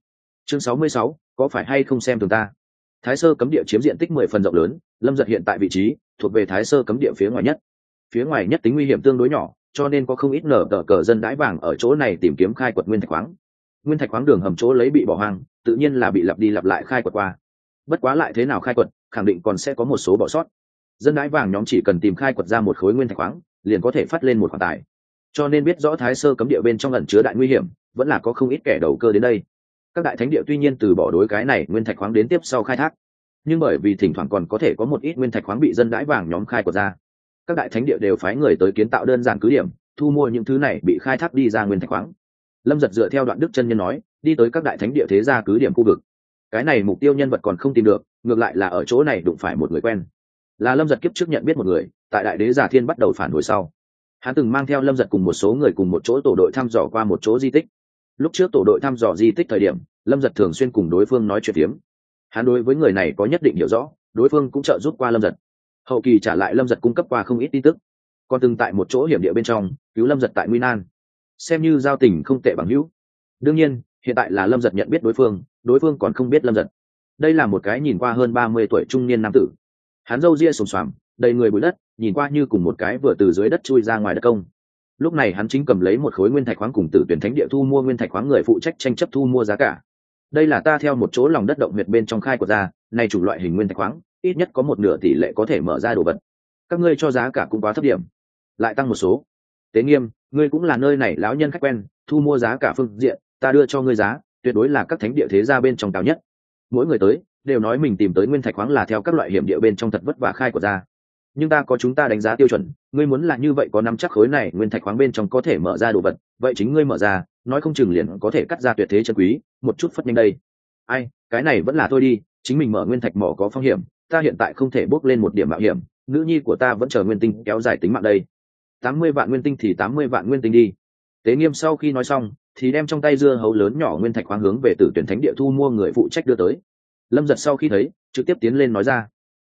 [SPEAKER 1] Chương 66, có phải hay không xem thường ta? Thái sơ cấm địa chiếm diện tích mười phần rộng lớn, lâm giật hiện tại vị trí thuộc về thái sơ cấm địa phía ngoài nhất. Phía ngoài nhất tính nguy hiểm tương đối nhỏ, cho nên có không ít nở tờ cờ dân đãi vàng ở chỗ này tìm kiếm khai quật nguyên thạch khoáng. Nguyên thạch khoáng đường hầm chỗ lấy bị bỏ hoang, tự nhiên là bị lặp đi lặp lại khai quật qua. Bất quá lại thế nào khai quật, khẳng định còn sẽ có một số bỏ sót. Dân đãi vàng nhóm chỉ cần tìm khai quật ra một khối nguyên thạch khoáng, liền có thể phát lên một khoản tài. Cho nên biết rõ thái sơ cấm địa bên trong ẩn chứa đại nguy hiểm, vẫn là có không ít kẻ đầu cơ đến đây các đại thánh địa tuy nhiên từ bỏ đối cái này nguyên thạch khoáng đến tiếp sau khai thác, nhưng bởi vì thỉnh thoảng còn có thể có một ít nguyên thạch khoáng bị dân đãi vàng nhóm khai của ra. Các đại thánh địa đều phái người tới kiến tạo đơn giản cứ điểm, thu mua những thứ này bị khai thác đi ra nguyên thạch khoáng. Lâm giật dựa theo đoạn đức chân nhân nói, đi tới các đại thánh địa thế gia cứ điểm khu vực. Cái này mục tiêu nhân vật còn không tìm được, ngược lại là ở chỗ này đụng phải một người quen. Là lâm giật kiếp trước nhận biết một người, tại đại đế giả thiên bắt đầu phản hồi sau. Hắn từng mang theo lâm giật cùng một số người cùng một chỗ tổ đội thăm dò qua một chỗ di tích lúc trước tổ đội thăm dò di tích thời điểm, lâm giật thường xuyên cùng đối phương nói chuyện tiếm hắn đối với người này có nhất định hiểu rõ, đối phương cũng trợ giúp qua lâm giật. Hậu kỳ trả lại lâm giật cung cấp qua không ít tin tức. Còn từng tại một chỗ hiểm địa bên trong, cứu lâm giật tại nguy nan. Xem như giao tình không tệ bằng hữu. Đương nhiên, hiện tại là lâm giật nhận biết đối phương đối phương còn không biết lâm giật. Đây là một cái nhìn qua hơn ba mươi tuổi trung niên nam tử. Hắn râu ria sồm xoàm, đầy người bụi đất, nhìn qua như cùng một cái vừa từ dưới đất chui ra ngoài đất công lúc này hắn chính cầm lấy một khối nguyên thạch khoáng cùng tử tuyển thánh địa thu mua nguyên thạch khoáng người phụ trách tranh chấp thu mua giá cả. Đây là ta theo một chỗ lòng đất động huyệt bên trong khai của ra này chủ loại hình nguyên thạch khoáng, ít nhất có một nửa tỷ lệ có thể mở ra đồ vật. Các ngươi cho giá cả cũng quá thấp điểm. Lại tăng một số. Tế nghiêm, ngươi cũng là nơi này lão nhân khách quen, thu mua giá cả phương diện, ta đưa cho ngươi giá, tuyệt đối là các thánh địa thế gia bên trong cao nhất. Mỗi người tới, đều nói mình tìm tới nguyên thạch khoáng là theo các loại hiểm địa bên trong thật vất vả khai của ra nhưng ta có chúng ta đánh giá tiêu chuẩn, ngươi muốn là như vậy có nắm chắc khối này, nguyên thạch khoáng bên trong có thể mở ra đồ vật, vậy chính ngươi mở ra, nói không chừng liền có thể cắt ra tuyệt thế chân quý, một chút phất nhanh đây. Ai, cái này vẫn là thôi đi, chính mình mở nguyên thạch mỏ có phong hiểm, ta hiện tại không thể bốc lên một điểm mạo hiểm, nữ nhi của ta vẫn chờ nguyên tinh kéo dài tính mạng đây. Tám mươi vạn nguyên tinh thì tám mươi vạn nguyên tinh đi. Tế nghiêm sau khi nói xong, thì đem trong tay dưa hấu lớn nhỏ nguyên thạch khoáng hướng về tử tuyển thánh địa thu mua người phụ trách đưa tới. Lâm giật sau khi thấy, trực tiếp tiến lên nói ra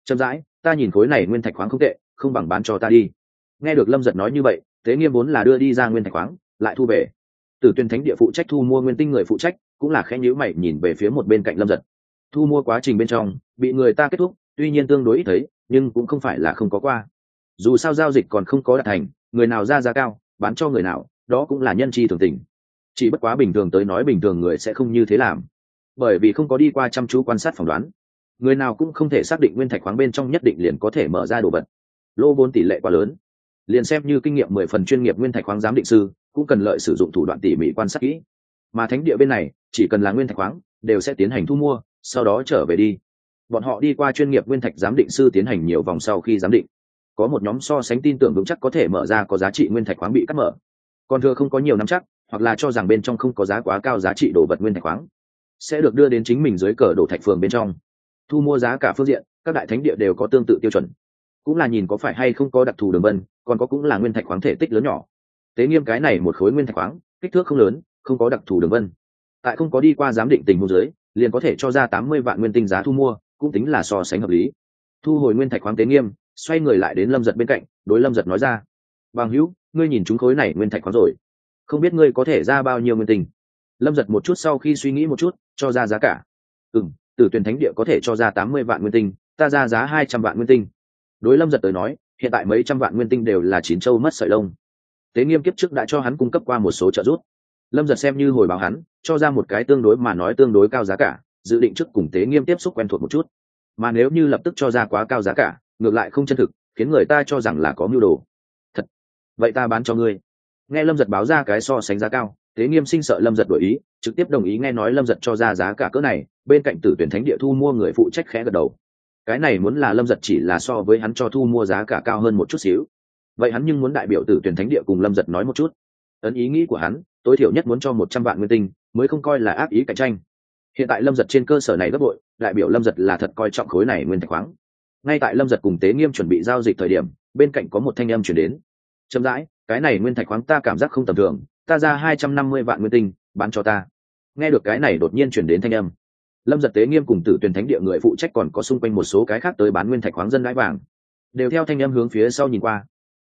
[SPEAKER 1] chậm rãi, ta nhìn khối này nguyên thạch khoáng không tệ, không bằng bán cho ta đi. Nghe được lâm giật nói như vậy, tế nghiêm vốn là đưa đi ra nguyên thạch khoáng, lại thu về. Tử tuyên thánh địa phụ trách thu mua nguyên tinh người phụ trách, cũng là khẽ nhữ mày nhìn về phía một bên cạnh lâm giật. Thu mua quá trình bên trong, bị người ta kết thúc, tuy nhiên tương đối ít thấy, nhưng cũng không phải là không có qua. Dù sao giao dịch còn không có đạt thành, người nào ra giá cao, bán cho người nào, đó cũng là nhân chi thường tình. Chỉ bất quá bình thường tới nói bình thường người sẽ không như thế làm. Bởi vì không có đi qua chăm chú quan sát phỏng đoán người nào cũng không thể xác định nguyên thạch khoáng bên trong nhất định liền có thể mở ra đồ vật. Lô vốn tỷ lệ quá lớn. Liền xem như kinh nghiệm mười phần chuyên nghiệp nguyên thạch khoáng giám định sư, cũng cần lợi sử dụng thủ đoạn tỉ mỉ quan sát kỹ. Mà thánh địa bên này, chỉ cần là nguyên thạch khoáng, đều sẽ tiến hành thu mua, sau đó trở về đi. Bọn họ đi qua chuyên nghiệp nguyên thạch giám định sư tiến hành nhiều vòng sau khi giám định. Có một nhóm so sánh tin tưởng vững chắc có thể mở ra có giá trị nguyên thạch khoáng bị cắt mở. Còn thừa không có nhiều nắm chắc, hoặc là cho rằng bên trong không có giá quá cao giá trị đồ vật nguyên thạch khoáng, sẽ được đưa đến chính mình dưới cờ đổ thạch phường bên trong thu mua giá cả phương diện, các đại thánh địa đều có tương tự tiêu chuẩn. Cũng là nhìn có phải hay không có đặc thù đường vân, còn có cũng là nguyên thạch khoáng thể tích lớn nhỏ. Tế nghiêm cái này một khối nguyên thạch khoáng, kích thước không lớn, không có đặc thù đường vân. Tại không có đi qua giám định tình mô dưới, liền có thể cho ra tám mươi vạn nguyên tinh giá thu mua, cũng tính là so sánh hợp lý. Thu hồi nguyên thạch khoáng tế nghiêm, xoay người lại đến lâm giật bên cạnh, đối lâm giật nói ra, bằng hữu, ngươi nhìn chúng khối này nguyên thạch khoáng rồi. Không biết ngươi có thể ra bao nhiêu nguyên tinh? Lâm giật một chút sau khi suy nghĩ một chút, cho ra giá cả. Ừ m từ tuyển thánh địa có thể cho ra tám mươi vạn nguyên tinh, ta ra giá hai trăm vạn nguyên tinh. Đối lâm giật tới nói, hiện tại mấy trăm vạn nguyên tinh đều là chín châu mất sợi lông. Tế nghiêm kiếp trước đã cho hắn cung cấp qua một số trợ giúp. Lâm giật xem như hồi báo hắn, cho ra một cái tương đối mà nói tương đối cao giá cả, dự định trước cùng tế nghiêm tiếp xúc quen thuộc một chút. Mà nếu như lập tức cho ra quá cao giá cả, ngược lại không chân thực, khiến người ta cho rằng là có mưu đồ. Thật, vậy ta bán cho ngươi. Nghe lâm giật báo ra cái so sánh giá cao, tế nghiêm sinh sợ lâm giật đổi ý trực tiếp đồng ý nghe nói lâm giật cho ra giá cả cỡ này, bên cạnh tử tuyển thánh địa thu mua người phụ trách khẽ gật đầu. Cái này muốn là lâm giật chỉ là so với hắn cho thu mua giá cả cao hơn một chút xíu. Vậy hắn nhưng muốn đại biểu tử tuyển thánh địa cùng lâm giật nói một chút. Ấn ý nghĩ của hắn, tối thiểu nhất muốn cho một trăm vạn nguyên tinh, mới không coi là ác ý cạnh tranh. Hiện tại lâm giật trên cơ sở này gấp bội, đại biểu lâm giật là thật coi trọng khối này nguyên thạch khoáng. Ngay tại lâm giật cùng tế nghiêm chuẩn bị giao dịch thời điểm, bên cạnh có một thanh âm chuyển đến. Chậm rãi, cái này nguyên thạch khoáng ta cảm giác không tầm thường, ta ra hai trăm năm mươi vạn nguyên tinh bán cho ta. Nghe được cái này đột nhiên chuyển đến thanh âm. Lâm giật tế nghiêm cùng tử tuyển thánh địa người phụ trách còn có xung quanh một số cái khác tới bán nguyên thạch khoáng dân đãi vàng. Đều theo thanh âm hướng phía sau nhìn qua.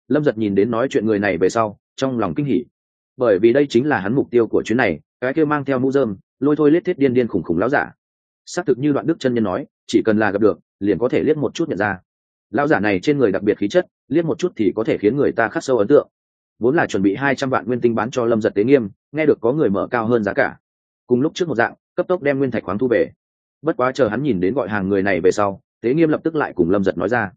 [SPEAKER 1] Lâm giật nhìn đến nói chuyện người này về sau, trong lòng kinh hỉ. Bởi vì đây chính là hắn mục tiêu của chuyến này, cái kia mang theo mũ dơm lôi thôi lết thiết điên điên khủng khủng láo giả. Xác thực như đoạn đức chân nhân nói, chỉ cần là gặp được, liền có thể liếc một chút nhận ra. Lão giả này trên người đặc biệt khí chất, liếc một chút thì có thể khiến người ta khắc sâu ấn tượng. Vốn là chuẩn bị hai trăm vạn nguyên tinh bán cho lâm giật tế nghiêm nghe được có người mở cao hơn giá cả. Cùng lúc trước một dạng, cấp tốc đem nguyên thạch khoáng thu về. Bất quá chờ hắn nhìn đến gọi hàng người này về sau, tế nghiêm lập tức lại cùng lâm giật nói ra.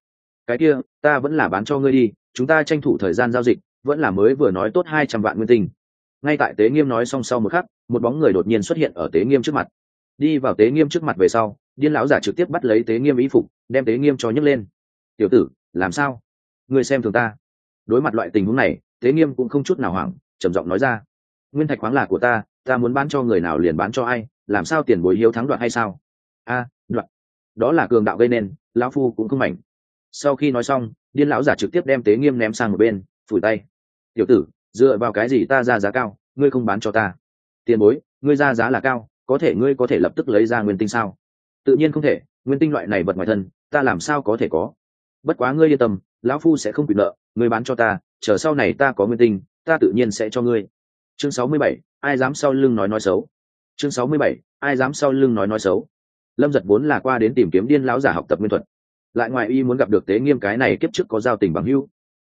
[SPEAKER 1] Cái kia, ta vẫn là bán cho ngươi đi, chúng ta tranh thủ thời gian giao dịch, vẫn là mới vừa nói tốt hai trăm vạn nguyên tinh. Ngay tại tế nghiêm nói xong sau một khắc, một bóng người đột nhiên xuất hiện ở tế nghiêm trước mặt. Đi vào tế nghiêm trước mặt về sau, điên lão giả trực tiếp bắt lấy tế nghiêm ý phục, đem tế nghiêm cho nhấc lên. Tiểu tử, làm sao? Ngươi xem thường ta. Đối mặt loại tình huống này, tế nghiêm cũng không chút nào hoảng, trầm giọng nói ra nguyên thạch khoáng là của ta ta muốn bán cho người nào liền bán cho ai, làm sao tiền bối hiếu thắng đoạn hay sao? A đoạn đó là cường đạo gây nên, lão phu cũng không mảnh. Sau khi nói xong, điên lão giả trực tiếp đem tế nghiêm ném sang một bên, phủi tay. Tiểu tử, dựa vào cái gì ta ra giá cao, ngươi không bán cho ta? Tiền bối, ngươi ra giá là cao, có thể ngươi có thể lập tức lấy ra nguyên tinh sao? Tự nhiên không thể, nguyên tinh loại này vật ngoài thân, ta làm sao có thể có? Bất quá ngươi yên tâm, lão phu sẽ không bị nợ, ngươi bán cho ta, chờ sau này ta có nguyên tinh, ta tự nhiên sẽ cho ngươi chương sáu mươi bảy, ai dám sau lưng nói nói xấu? Chương sáu mươi bảy, ai dám sau lưng nói nói xấu? Lâm giật vốn là qua đến tìm kiếm điên lão giả học tập nguyên thuật. Lại ngoài y muốn gặp được tế nghiêm cái này kiếp trước có giao tình bằng hưu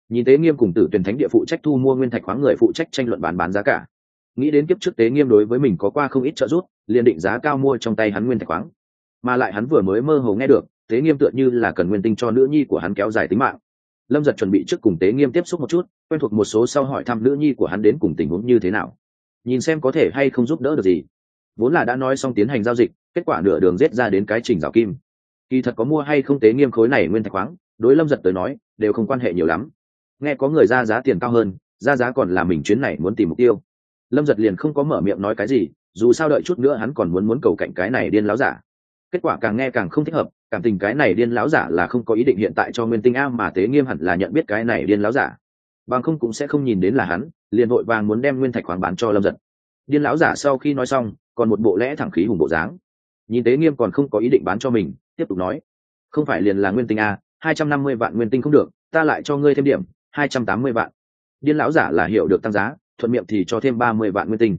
[SPEAKER 1] nhìn tế nghiêm cùng tử tuyển thánh địa phụ trách thu mua nguyên thạch khoáng người phụ trách tranh luận bán bán giá cả. Nghĩ đến kiếp trước tế nghiêm đối với mình có qua không ít trợ giúp, liền định giá cao mua trong tay hắn nguyên thạch khoáng. Mà lại hắn vừa mới mơ hồ nghe được, tế nghiêm tựa như là cần nguyên tinh cho nữ nhi của hắn kéo dài tính mạng lâm giật chuẩn bị trước cùng tế nghiêm tiếp xúc một chút, quen thuộc một số sau hỏi thăm nữ nhi của hắn đến cùng tình huống như thế nào. Nhìn xem có thể hay không giúp đỡ được gì. Vốn là đã nói xong tiến hành giao dịch, kết quả nửa đường rết ra đến cái trình rào kim. Kỳ thật có mua hay không tế nghiêm khối này nguyên thạch khoáng, đối lâm giật tới nói, đều không quan hệ nhiều lắm. Nghe có người ra giá tiền cao hơn, ra giá còn là mình chuyến này muốn tìm mục tiêu. Lâm giật liền không có mở miệng nói cái gì, dù sao đợi chút nữa hắn còn muốn muốn cầu cạnh cái này điên láo giả. Kết quả càng nghe càng không thích hợp cảm tình cái này điên láo giả là không có ý định hiện tại cho nguyên tinh a mà tế nghiêm hẳn là nhận biết cái này điên láo giả. Bằng không cũng sẽ không nhìn đến là hắn, liền vội vàng muốn đem nguyên thạch khoáng bán cho lâm giật điên láo giả sau khi nói xong, còn một bộ lẽ thẳng khí hùng bộ dáng. Nhìn tế nghiêm còn không có ý định bán cho mình, tiếp tục nói, không phải liền là nguyên tinh a, hai trăm năm mươi vạn nguyên tinh không được, ta lại cho ngươi thêm điểm, hai trăm tám mươi vạn. Điên lão giả là hiểu được tăng giá, thuận miệng thì cho thêm ba mươi vạn nguyên tinh.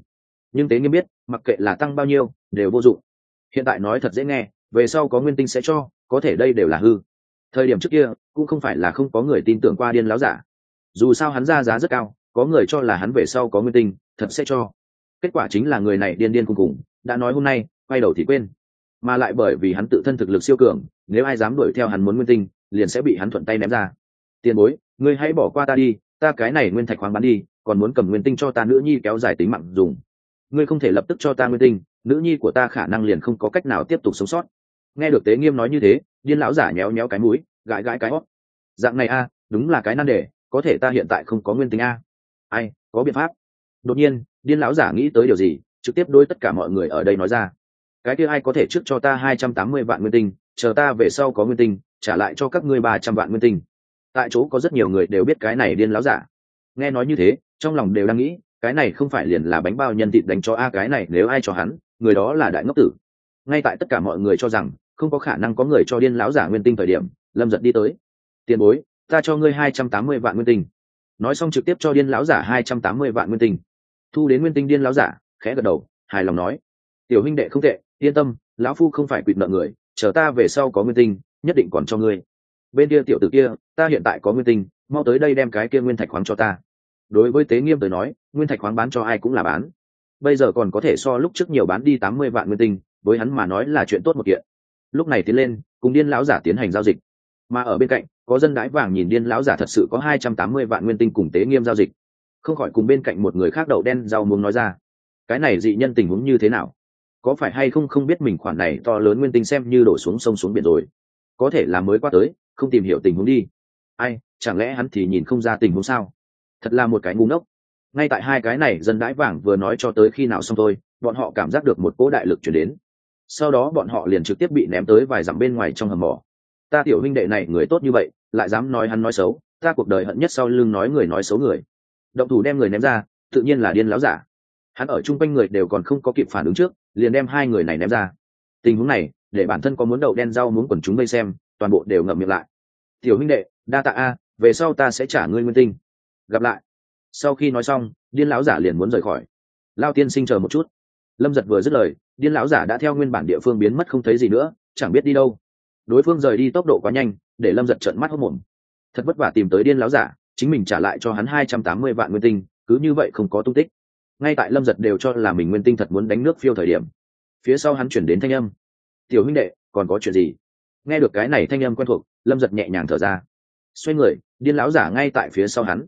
[SPEAKER 1] Nhưng tế nghiêm biết, mặc kệ là tăng bao nhiêu, đều vô dụng. Hiện tại nói thật dễ nghe về sau có nguyên tinh sẽ cho, có thể đây đều là hư. Thời điểm trước kia, cũng không phải là không có người tin tưởng qua điên láo giả. Dù sao hắn ra giá rất cao, có người cho là hắn về sau có nguyên tinh, thật sẽ cho. Kết quả chính là người này điên điên cùng cùng đã nói hôm nay, quay đầu thì quên. Mà lại bởi vì hắn tự thân thực lực siêu cường, nếu ai dám đuổi theo hắn muốn nguyên tinh, liền sẽ bị hắn thuận tay ném ra. Tiền bối, ngươi hãy bỏ qua ta đi, ta cái này nguyên thạch khoáng bán đi, còn muốn cầm nguyên tinh cho ta nữ nhi kéo dài tính mạng dùng. Ngươi không thể lập tức cho ta nguyên tinh, nữ nhi của ta khả năng liền không có cách nào tiếp tục sống sót nghe được tế nghiêm nói như thế, điên lão giả nhéo nhéo cái mũi, gãi gãi cái hót. Dạng này a, đúng là cái nan đề, có thể ta hiện tại không có nguyên tinh a. Ai, có biện pháp. Đột nhiên, điên lão giả nghĩ tới điều gì, trực tiếp đối tất cả mọi người ở đây nói ra. Cái kia ai có thể trước cho ta hai trăm tám mươi vạn nguyên tinh, chờ ta về sau có nguyên tinh, trả lại cho các ngươi ba trăm vạn nguyên tinh. Tại chỗ có rất nhiều người đều biết cái này điên láo giả. Nghe nói như thế, trong lòng đều đang nghĩ, cái này không phải liền là bánh bao nhân thịt đánh cho a, cái này nếu ai cho hắn, người đó là đại ngốc tử. Ngay tại tất cả mọi người cho rằng không có khả năng có người cho điên lão giả nguyên tinh thời điểm, lâm giật đi tới. Tiền bối, ta cho ngươi hai trăm tám mươi vạn nguyên tinh. Nói xong trực tiếp cho điên lão giả hai trăm tám mươi vạn nguyên tinh. Thu đến nguyên tinh điên lão giả, khẽ gật đầu, hài lòng nói, tiểu huynh đệ không tệ, yên tâm, lão phu không phải quỵt nợ người, chờ ta về sau có nguyên tinh, nhất định còn cho ngươi. Bên kia tiểu tử kia, ta hiện tại có nguyên tinh, mau tới đây đem cái kia nguyên thạch khoáng cho ta. Đối với tế nghiêm tới nói, nguyên thạch khoáng bán cho ai cũng là bán. Bây giờ còn có thể so lúc trước nhiều bán đi tám mươi vạn nguyên tinh, với hắn mà nói là chuyện tốt một kiện lúc này tiến lên, cùng điên lão giả tiến hành giao dịch. Mà ở bên cạnh, có dân đái vàng nhìn điên lão giả thật sự có hai trăm tám mươi vạn nguyên tinh cùng tế nghiêm giao dịch. Không khỏi cùng bên cạnh một người khác đậu đen rau muống nói ra, cái này dị nhân tình huống như thế nào? Có phải hay không không biết mình khoản này to lớn nguyên tinh xem như đổ xuống sông xuống biển rồi? Có thể là mới qua tới, không tìm hiểu tình huống đi. Ai, chẳng lẽ hắn thì nhìn không ra tình huống sao? Thật là một cái ngu ngốc. Ngay tại hai cái này, dân đãi vàng vừa nói cho tới khi nào xong thôi, bọn họ cảm giác được một cỗ đại lực chuyển đến sau đó bọn họ liền trực tiếp bị ném tới vài dặm bên ngoài trong hầm mỏ. Ta tiểu huynh đệ này người tốt như vậy, lại dám nói hắn nói xấu, ta cuộc đời hận nhất sau lưng nói người nói xấu người. Động thủ đem người ném ra, tự nhiên là điên láo giả. Hắn ở chung quanh người đều còn không có kịp phản ứng trước, liền đem hai người này ném ra. Tình huống này, để bản thân có muốn đậu đen rau muốn quần chúng vây xem, toàn bộ đều ngậm miệng lại. Tiểu huynh đệ, đa tạ a, về sau ta sẽ trả ngươi nguyên tinh. Gặp lại. Sau khi nói xong, điên lão giả liền muốn rời khỏi. Lao tiên sinh chờ một chút. Lâm giật vừa dứt lời điên lão giả đã theo nguyên bản địa phương biến mất không thấy gì nữa, chẳng biết đi đâu. Đối phương rời đi tốc độ quá nhanh, để lâm giật trợn mắt hốc mồm thật vất vả tìm tới điên lão giả, chính mình trả lại cho hắn hai trăm tám mươi vạn nguyên tinh, cứ như vậy không có tung tích. Ngay tại lâm giật đều cho là mình nguyên tinh thật muốn đánh nước phiêu thời điểm, phía sau hắn chuyển đến thanh âm. Tiểu huynh đệ, còn có chuyện gì? Nghe được cái này thanh âm quen thuộc, lâm giật nhẹ nhàng thở ra. Xoay người, điên lão giả ngay tại phía sau hắn.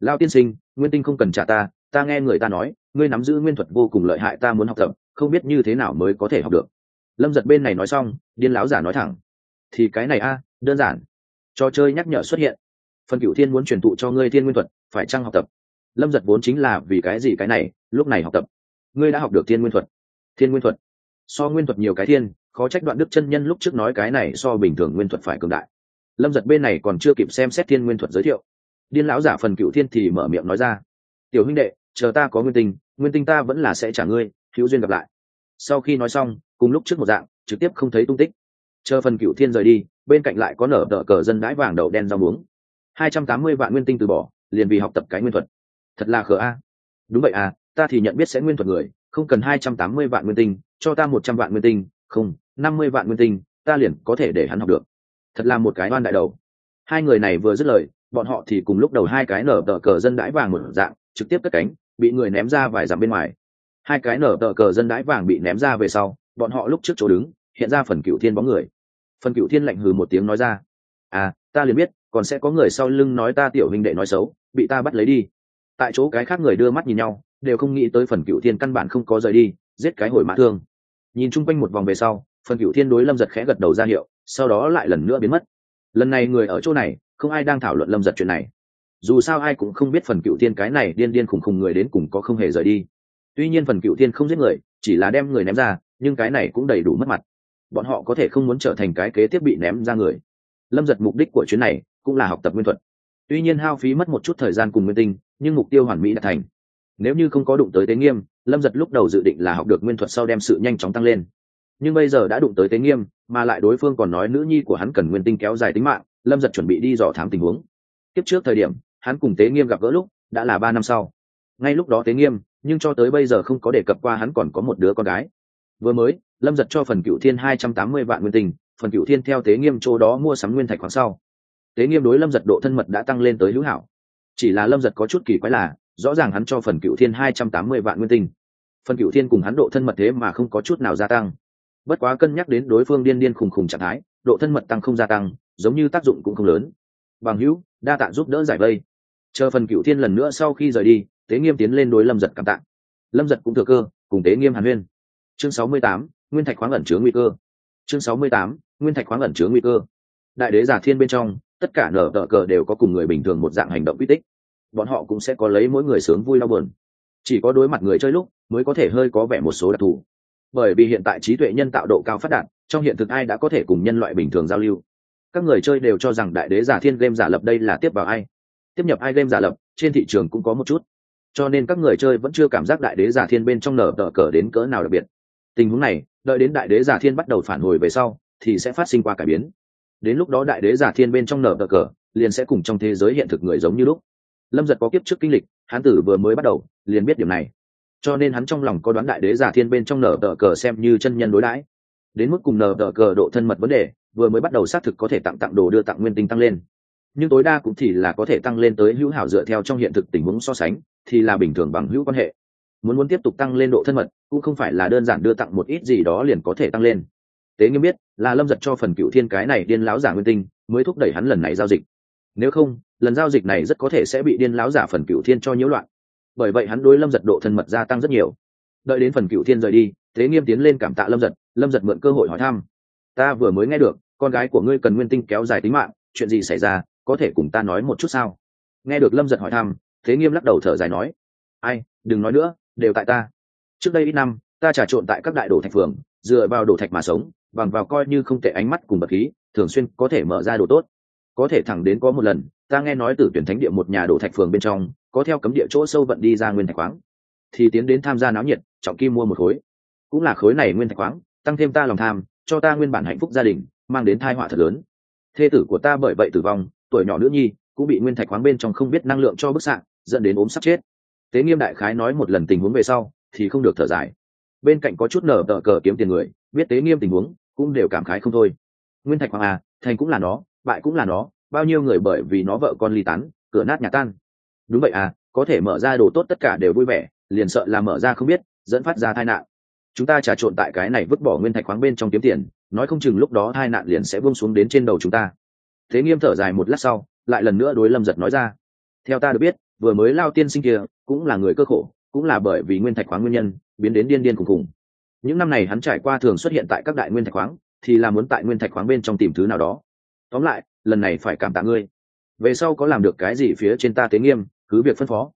[SPEAKER 1] Lao tiên sinh, nguyên tinh không cần trả ta ta nghe người ta nói, ngươi nắm giữ nguyên thuật vô cùng lợi hại, ta muốn học tập không biết như thế nào mới có thể học được. Lâm giật bên này nói xong, điên lão giả nói thẳng. Thì cái này a, đơn giản. Trò chơi nhắc nhở xuất hiện. Phần cựu thiên muốn truyền thụ cho ngươi thiên nguyên thuật, phải chăng học tập? Lâm giật vốn chính là vì cái gì cái này, lúc này học tập. Ngươi đã học được thiên nguyên thuật. Thiên nguyên thuật. So nguyên thuật nhiều cái thiên, khó trách đoạn đức chân nhân lúc trước nói cái này so bình thường nguyên thuật phải cường đại. Lâm giật bên này còn chưa kịp xem xét thiên nguyên thuật giới thiệu. Điên lão giả phần cựu thiên thì mở miệng nói ra. Tiểu huynh đệ, chờ ta có nguyên tinh nguyên tinh ta vẫn là sẽ trả ngươi hữu duyên gặp lại. Sau khi nói xong, cùng lúc trước một dạng, trực tiếp không thấy tung tích. Chờ phần cựu thiên rời đi, bên cạnh lại có nở đỡ cờ dân đãi vàng đậu đen rau muống. Hai trăm tám mươi vạn nguyên tinh từ bỏ, liền vì học tập cái nguyên thuật. Thật là khờ a. Đúng vậy à ta thì nhận biết sẽ nguyên thuật người, không cần hai trăm tám mươi vạn nguyên tinh, cho ta một trăm vạn nguyên tinh, không, năm mươi vạn nguyên tinh, ta liền có thể để hắn học được. Thật là một cái oan đại đầu. Hai người này vừa dứt lời, bọn họ thì cùng lúc đầu hai cái nở đỡ cờ dân đãi vàng một dạng, trực tiếp cất cánh, bị người ném ra vài dặm bên ngoài hai cái nở tờ cờ dân đãi vàng bị ném ra về sau, bọn họ lúc trước chỗ đứng, hiện ra phần cựu thiên bóng người. Phần cựu thiên lạnh hừ một tiếng nói ra à ta liền biết, còn sẽ có người sau lưng nói ta tiểu huynh đệ nói xấu, bị ta bắt lấy đi. Tại chỗ cái khác người đưa mắt nhìn nhau, đều không nghĩ tới phần cựu thiên căn bản không có rời đi, giết cái hồi mã thương. Nhìn chung quanh một vòng về sau, phần cựu thiên đối lâm giật khẽ gật đầu ra hiệu, sau đó lại lần nữa biến mất. Lần này người ở chỗ này, không ai đang thảo luận lâm giật chuyện này. Dù sao ai cũng không biết phần cựu thiên cái này điên điên khùng khùng người đến cùng có không hề rời đi tuy nhiên phần cựu thiên không giết người, chỉ là đem người ném ra, nhưng cái này cũng đầy đủ mất mặt. Bọn họ có thể không muốn trở thành cái kế tiếp bị ném ra người. Lâm giật mục đích của chuyến này cũng là học tập nguyên thuật. Tuy nhiên hao phí mất một chút thời gian cùng nguyên tinh, nhưng mục tiêu hoàn mỹ đã thành. Nếu như không có đụng tới tế nghiêm, lâm giật lúc đầu dự định là học được nguyên thuật sau đem sự nhanh chóng tăng lên. Nhưng bây giờ đã đụng tới tế nghiêm, mà lại đối phương còn nói nữ nhi của hắn cần nguyên tinh kéo dài tính mạng, lâm giật chuẩn bị đi dò thám tình huống. Tiếp trước thời điểm, hắn cùng tế nghiêm gặp gỡ lúc, đã là ba năm sau ngay lúc đó tế nghiêm, nhưng cho tới bây giờ không có đề cập qua hắn còn có một đứa con gái. Vừa mới, lâm giật cho phần cựu thiên hai trăm tám mươi vạn nguyên tinh phần cựu thiên theo tế nghiêm chỗ đó mua sắm nguyên thạch khoáng sau. Tế nghiêm đối lâm giật độ thân mật đã tăng lên tới hữu hảo. Chỉ là lâm giật có chút kỳ quái là, rõ ràng hắn cho phần cựu thiên hai trăm tám mươi vạn nguyên tinh phần cựu thiên cùng hắn độ thân mật thế mà không có chút nào gia tăng. Bất quá cân nhắc đến đối phương điên điên khùng khùng trạng thái, độ thân mật tăng không gia tăng, giống như tác dụng cũng không lớn. Bằng hữu, đa tạ giúp đỡ giải vây. Chờ phần cựu thiên lần nữa sau khi rời đi tế nghiêm tiến lên đối lâm giật cảm tạ lâm giật cũng thừa cơ, cùng tế nghiêm hàn huyên. Chương sáu mươi tám, nguyên thạch khoáng ẩn chứa nguy cơ. Chương sáu mươi tám, nguyên thạch khoáng ẩn chứa nguy cơ. Đại đế giả thiên bên trong, tất cả nở tờ cờ đều có cùng người bình thường một dạng hành động uy tích. Bọn họ cũng sẽ có lấy mỗi người sướng vui đau buồn. Chỉ có đối mặt người chơi lúc, mới có thể hơi có vẻ một số đặc thù. Bởi vì hiện tại trí tuệ nhân tạo độ cao phát đạt, trong hiện thực ai đã có thể cùng nhân loại bình thường giao lưu? Các người chơi đều cho rằng đại đế giả thiên game giả lập đây là tiếp vào ai? Tiếp nhập ai game giả lập, trên thị trường cũng có một chút cho nên các người chơi vẫn chưa cảm giác đại đế giả thiên bên trong nở tờ cờ đến cỡ nào đặc biệt. Tình huống này, đợi đến đại đế giả thiên bắt đầu phản hồi về sau, thì sẽ phát sinh qua cải biến. Đến lúc đó đại đế giả thiên bên trong nở tờ cờ, liền sẽ cùng trong thế giới hiện thực người giống như lúc. Lâm giật có kiếp trước kinh lịch, hán tử vừa mới bắt đầu, liền biết điểm này. Cho nên hắn trong lòng có đoán đại đế giả thiên bên trong nở tờ cờ xem như chân nhân đối đãi. Đến mức cùng nở tờ cờ độ thân mật vấn đề, vừa mới bắt đầu xác thực có thể tặng tặng đồ đưa tặng nguyên tinh tăng lên nhưng tối đa cũng chỉ là có thể tăng lên tới hữu hảo dựa theo trong hiện thực tình huống so sánh, thì là bình thường bằng hữu quan hệ. Muốn muốn tiếp tục tăng lên độ thân mật, cũng không phải là đơn giản đưa tặng một ít gì đó liền có thể tăng lên. Tế nghiêm biết, là lâm giật cho phần cựu thiên cái này điên láo giả nguyên tinh, mới thúc đẩy hắn lần này giao dịch. Nếu không, lần giao dịch này rất có thể sẽ bị điên láo giả phần cựu thiên cho nhiễu loạn. Bởi vậy hắn đối lâm giật độ thân mật gia tăng rất nhiều. Đợi đến phần cựu thiên rời đi, tế nghiêm tiến lên cảm tạ lâm giật lâm giật mượn cơ hội hỏi thăm. Ta vừa mới nghe được, con gái của ngươi cần nguyên tinh kéo dài tính mạng, chuyện gì xảy ra? Có thể cùng ta nói một chút sao? Nghe được lâm giật hỏi thăm, thế nghiêm lắc đầu thở dài nói, ai, đừng nói nữa, đều tại ta. Trước đây ít năm, ta trà trộn tại các đại đồ thạch phường, dựa vào đồ thạch mà sống, bằng vào coi như không tệ ánh mắt cùng bậc khí, thường xuyên có thể mở ra đồ tốt. Có thể thẳng đến có một lần, ta nghe nói từ tuyển thánh địa một nhà đồ thạch phường bên trong, có theo cấm địa chỗ sâu vận đi ra nguyên thạch khoáng. Thì tiến đến tham gia náo nhiệt, trọng kim mua một khối. Cũng là khối này nguyên thạch khoáng, tăng thêm ta lòng tham, cho ta nguyên bản hạnh phúc gia đình, mang đến thai họa thật lớn. Thê tử của ta bởi vậy tử vong tuổi nhỏ nữ nhi cũng bị nguyên thạch khoáng bên trong không biết năng lượng cho bức xạ, dẫn đến ốm sắp chết. Tế nghiêm đại khái nói một lần tình huống về sau, thì không được thở dài. Bên cạnh có chút nở tờ cờ kiếm tiền người, biết tế nghiêm tình huống, cũng đều cảm khái không thôi. Nguyên thạch hoàng à thành cũng là nó, bại cũng là nó, bao nhiêu người bởi vì nó vợ con ly tán, cửa nát nhà tan. Đúng vậy à có thể mở ra đồ tốt tất cả đều vui vẻ, liền sợ là mở ra không biết, dẫn phát ra tai nạn. Chúng ta trà trộn tại cái này vứt bỏ nguyên thạch khoáng bên trong kiếm tiền, nói không chừng lúc đó tai nạn liền sẽ buông xuống đến trên đầu chúng ta thế nghiêm thở dài một lát sau, lại lần nữa đối lâm giật nói ra. Theo ta được biết, vừa mới lao tiên sinh kia cũng là người cơ khổ, cũng là bởi vì nguyên thạch khoáng nguyên nhân, biến đến điên điên cùng cùng. Những năm này hắn trải qua thường xuất hiện tại các đại nguyên thạch khoáng, thì là muốn tại nguyên thạch khoáng bên trong tìm thứ nào đó. Tóm lại, lần này phải cảm tạ ngươi. Về sau có làm được cái gì phía trên ta tế nghiêm, cứ việc phân phó.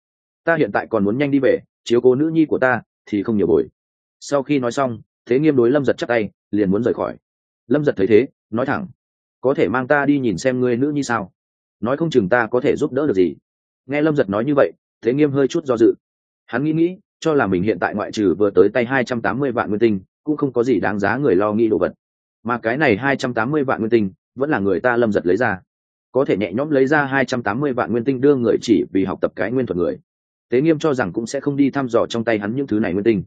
[SPEAKER 1] Ta hiện tại còn muốn nhanh đi về, chiếu cố nữ nhi của ta, thì không nhiều bồi. Sau khi nói xong, thế nghiêm đối lâm giật chắc tay, liền muốn rời khỏi. Lâm giật thấy thế, nói thẳng có thể mang ta đi nhìn xem ngươi nữ nhi sao? Nói không chừng ta có thể giúp đỡ được gì. Nghe lâm giật nói như vậy, thế nghiêm hơi chút do dự. Hắn nghĩ nghĩ, cho là mình hiện tại ngoại trừ vừa tới tay hai trăm tám mươi vạn nguyên tinh, cũng không có gì đáng giá người lo nghĩ đồ vật. Mà cái này hai trăm tám mươi vạn nguyên tinh, vẫn là người ta lâm giật lấy ra. Có thể nhẹ nhõm lấy ra hai trăm tám mươi vạn nguyên tinh đưa người chỉ vì học tập cái nguyên thuật người. Thế nghiêm cho rằng cũng sẽ không đi thăm dò trong tay hắn những thứ này nguyên tinh.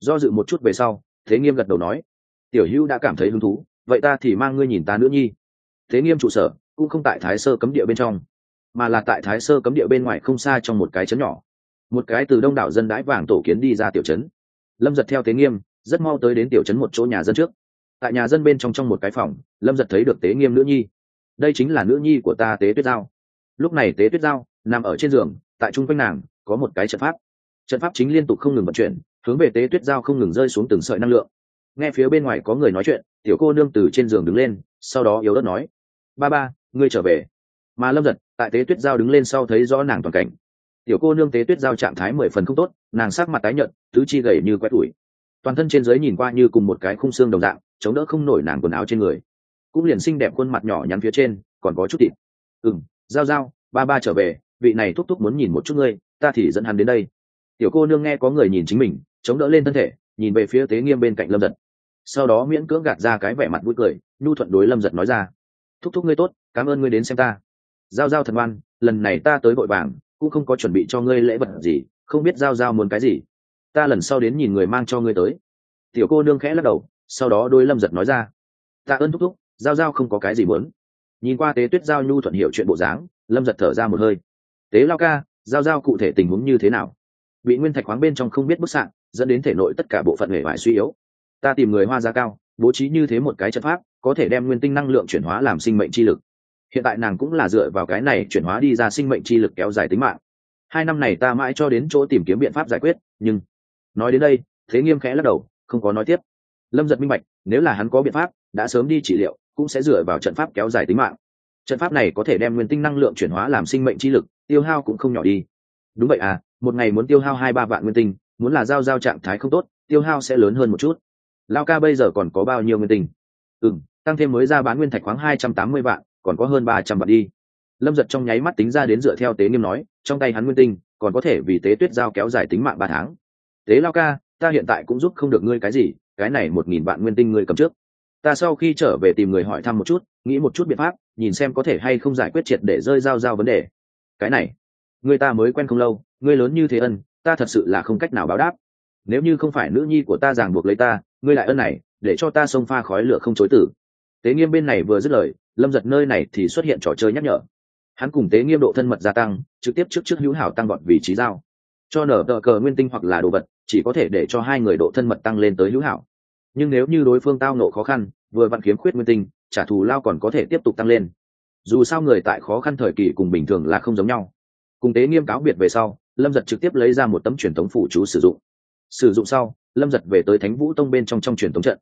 [SPEAKER 1] Do dự một chút về sau, thế nghiêm gật đầu nói, tiểu hữu đã cảm thấy hứng thú, vậy ta thì mang ngươi nhìn ta nữa nhi thế nghiêm trụ sở, cũng không tại thái sơ cấm địa bên trong, mà là tại thái sơ cấm địa bên ngoài không xa trong một cái trấn nhỏ. Một cái từ đông đảo dân đái vàng tổ kiến đi ra tiểu trấn. Lâm giật theo tế nghiêm, rất mau tới đến tiểu trấn một chỗ nhà dân trước. Tại nhà dân bên trong trong một cái phòng, lâm giật thấy được tế nghiêm nữ nhi. Đây chính là nữ nhi của ta tế tuyết giao. Lúc này tế tuyết giao nằm ở trên giường, tại chung quanh nàng, có một cái trận pháp. Trận pháp chính liên tục không ngừng vận chuyển, hướng về tế tuyết giao không ngừng rơi xuống từng sợi năng lượng nghe phía bên ngoài có người nói chuyện, tiểu cô nương từ trên giường đứng lên, sau đó yếu đất nói, ba ba, ngươi trở về. Mà lâm giật tại tế tuyết giao đứng lên sau thấy rõ nàng toàn cảnh. Tiểu cô nương tế tuyết giao trạng thái mười phần không tốt, nàng sắc mặt tái nhợt, tứ chi gầy như quét tủi toàn thân trên giới nhìn qua như cùng một cái khung xương đồng dạng, chống đỡ không nổi nàng quần áo trên người. Cũng liền xinh đẹp khuôn mặt nhỏ nhắn phía trên, còn có chút thịt. Ừ m giao giao, ba ba trở về, vị này thúc thúc muốn nhìn một chút ngươi, ta thì dẫn hắn đến đây. Tiểu cô nương nghe có người nhìn chính mình, chống đỡ lên thân thể, nhìn về phía tế nghiêm bên cạnh lâm giật sau đó miễn cưỡng gạt ra cái vẻ mặt vui cười, nhu thuận đối lâm giật nói ra, thúc thúc ngươi tốt, cảm ơn ngươi đến xem ta. Giao giao thần ngoan lần này ta tới vội vàng, cũng không có chuẩn bị cho ngươi lễ vật gì, không biết giao giao muốn cái gì. Ta lần sau đến nhìn người mang cho ngươi tới. Tiểu cô nương khẽ lắc đầu, sau đó đôi lâm giật nói ra ta ơn thúc thúc, giao giao không có cái gì muốn. Nhìn qua tế tuyết giao nhu thuận hiểu chuyện bộ dáng, lâm giật thở ra một hơi. Tế lao ca, giao giao cụ thể tình huống như thế nào? Bị nguyên thạch khoáng bên trong không biết bức xạ, dẫn đến thể nội tất cả bộ phận hệ hoại suy yếu ta tìm người hoa giá cao, bố trí như thế một cái trận pháp, có thể đem nguyên tinh năng lượng chuyển hóa làm sinh mệnh chi lực. Hiện tại nàng cũng là dựa vào cái này chuyển hóa đi ra sinh mệnh chi lực kéo dài tính mạng. Hai năm này ta mãi cho đến chỗ tìm kiếm biện pháp giải quyết, nhưng nói đến đây, thế nghiêm khẽ lắc đầu, không có nói tiếp. Lâm giật minh bạch, nếu là hắn có biện pháp, đã sớm đi trị liệu, cũng sẽ dựa vào trận pháp kéo dài tính mạng. Trận pháp này có thể đem nguyên tinh năng lượng chuyển hóa làm sinh mệnh chi lực, tiêu hao cũng không nhỏ đi. Đúng vậy à một ngày muốn tiêu hao hai ba vạn nguyên tinh, muốn là giao giao trạng thái không tốt, tiêu hao sẽ lớn hơn một chút lao ca bây giờ còn có bao nhiêu nguyên tinh ừ m tăng thêm mới ra bán nguyên thạch khoáng hai trăm tám mươi vạn, còn có hơn ba trăm vạn đi. Lâm giật trong nháy mắt tính ra đến dựa theo tế nghiêm nói, trong tay hắn nguyên tinh, còn có thể vì tế tuyết giao kéo dài tính mạng ba tháng. Tế lao ca, ta hiện tại cũng giúp không được ngươi cái gì, cái này một nghìn vạn nguyên tinh ngươi cầm trước. Ta sau khi trở về tìm người hỏi thăm một chút, nghĩ một chút biện pháp, nhìn xem có thể hay không giải quyết triệt để rơi giao giao vấn đề. Cái này, người ta mới quen không lâu ngươi lớn như thế ân, ta thật sự là không cách nào báo đáp nếu như không phải nữ nhi của ta ràng buộc lấy ta, ngươi lại ân này, để cho ta xông pha khói lửa không chối tử. Tế nghiêm bên này vừa dứt lời, lâm giật nơi này thì xuất hiện trò chơi nhắc nhở. Hắn cùng tế nghiêm độ thân mật gia tăng, trực tiếp trước trước hữu hảo tăng gọn vị trí giao. Cho nở tờ cờ nguyên tinh hoặc là đồ vật, chỉ có thể để cho hai người độ thân mật tăng lên tới hữu hảo. Nhưng nếu như đối phương tao nộ khó khăn, vừa vặn kiếm khuyết nguyên tinh, trả thù lao còn có thể tiếp tục tăng lên. Dù sao người tại khó khăn thời kỳ cùng bình thường là không giống nhau. Cùng tế nghiêm cáo biệt về sau, lâm giật trực tiếp lấy ra một tấm truyền thống phụ chú sử dụng sử dụng sau lâm giật về tới thánh vũ tông bên trong trong truyền thống trận.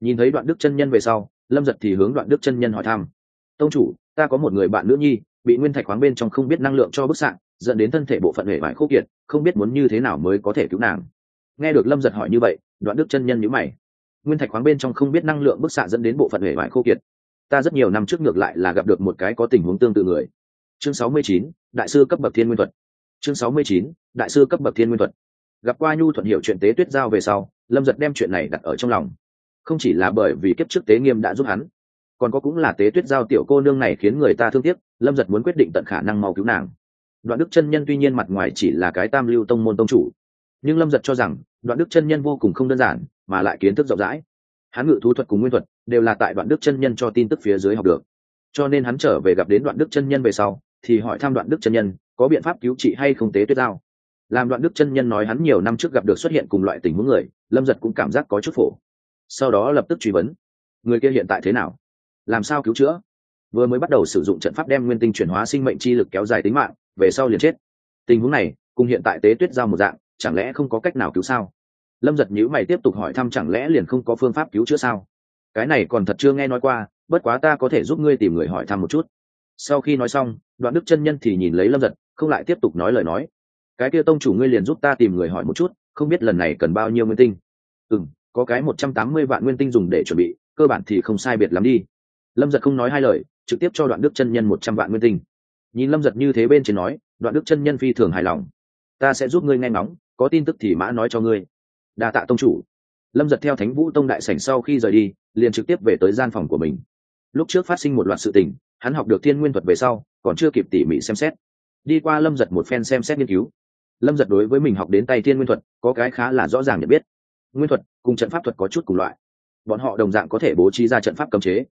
[SPEAKER 1] Nhìn thấy đoạn đức chân nhân về sau lâm giật thì hướng đoạn đức chân nhân hỏi thăm. Tông chủ ta có một người bạn nữ nhi bị nguyên thạch khoáng bên trong không biết năng lượng cho bức xạ dẫn đến thân thể bộ phận hệ vải khô kiệt không biết muốn như thế nào mới có thể cứu nàng. Nghe được lâm giật hỏi như vậy đoạn đức chân nhân nhữ mày. Nguyên thạch khoáng bên trong không biết năng lượng bức xạ dẫn đến bộ phận hệ vải khô kiệt. Ta rất nhiều năm trước ngược lại là gặp được một cái có tình huống tương tự người. Chương 69, đại sư cấp bậc thiên nguyên thuật. Chương 69, đại sư cấp bậc thiên nguyên thuật gặp qua nhu thuận hiểu chuyện tế tuyết giao về sau, lâm giật đem chuyện này đặt ở trong lòng. Không chỉ là bởi vì kiếp trước tế nghiêm đã giúp hắn, còn có cũng là tế tuyết giao tiểu cô nương này khiến người ta thương tiếc, lâm giật muốn quyết định tận khả năng mau cứu nàng. Đoạn đức chân nhân tuy nhiên mặt ngoài chỉ là cái tam lưu tông môn tông chủ, nhưng lâm giật cho rằng, đoạn đức chân nhân vô cùng không đơn giản, mà lại kiến thức rộng rãi. Hắn ngự thú thuật cùng nguyên thuật đều là tại đoạn đức chân nhân cho tin tức phía dưới học được. Cho nên hắn trở về gặp đến đoạn đức chân nhân về sau, thì hỏi thăm đoạn đức chân nhân có biện pháp cứu trị hay không tế tuyết giao làm đoạn đức chân nhân nói hắn nhiều năm trước gặp được xuất hiện cùng loại tình huống người, lâm giật cũng cảm giác có chút phổ. Sau đó lập tức truy vấn. Người kia hiện tại thế nào? Làm sao cứu chữa? Vừa mới bắt đầu sử dụng trận pháp đem nguyên tinh chuyển hóa sinh mệnh chi lực kéo dài tính mạng, về sau liền chết. Tình huống này, cùng hiện tại tế tuyết giao một dạng, chẳng lẽ không có cách nào cứu sao? Lâm giật nhữ mày tiếp tục hỏi thăm chẳng lẽ liền không có phương pháp cứu chữa sao? Cái này còn thật chưa nghe nói qua, bất quá ta có thể giúp ngươi tìm người hỏi thăm một chút. Sau khi nói xong, đoạn đức chân nhân thì nhìn lấy lâm giật, không lại tiếp tục nói lời nói cái kia tông chủ ngươi liền giúp ta tìm người hỏi một chút, không biết lần này cần bao nhiêu nguyên tinh? Ừ m có cái một trăm tám mươi vạn nguyên tinh dùng để chuẩn bị, cơ bản thì không sai biệt lắm đi. Lâm giật không nói hai lời, trực tiếp cho đoạn đức chân nhân một trăm vạn nguyên tinh. Nhìn lâm giật như thế bên trên nói, đoạn đức chân nhân phi thường hài lòng. Ta sẽ giúp ngươi nghe ngóng, có tin tức thì mã nói cho ngươi. Đa tạ tông chủ. Lâm giật theo thánh vũ tông đại sảnh sau khi rời đi, liền trực tiếp về tới gian phòng của mình. Lúc trước phát sinh một loạt sự tình, hắn học được thiên nguyên thuật về sau, còn chưa kịp tỉ mỉ xem xét. Đi qua lâm giật một phen xem xét nghiên cứu lâm giật đối với mình học đến tay thiên nguyên thuật, có cái khá là rõ ràng nhận biết. Nguyên thuật cùng trận pháp thuật có chút cùng loại. Bọn họ đồng dạng có thể bố trí ra trận pháp cấm chế,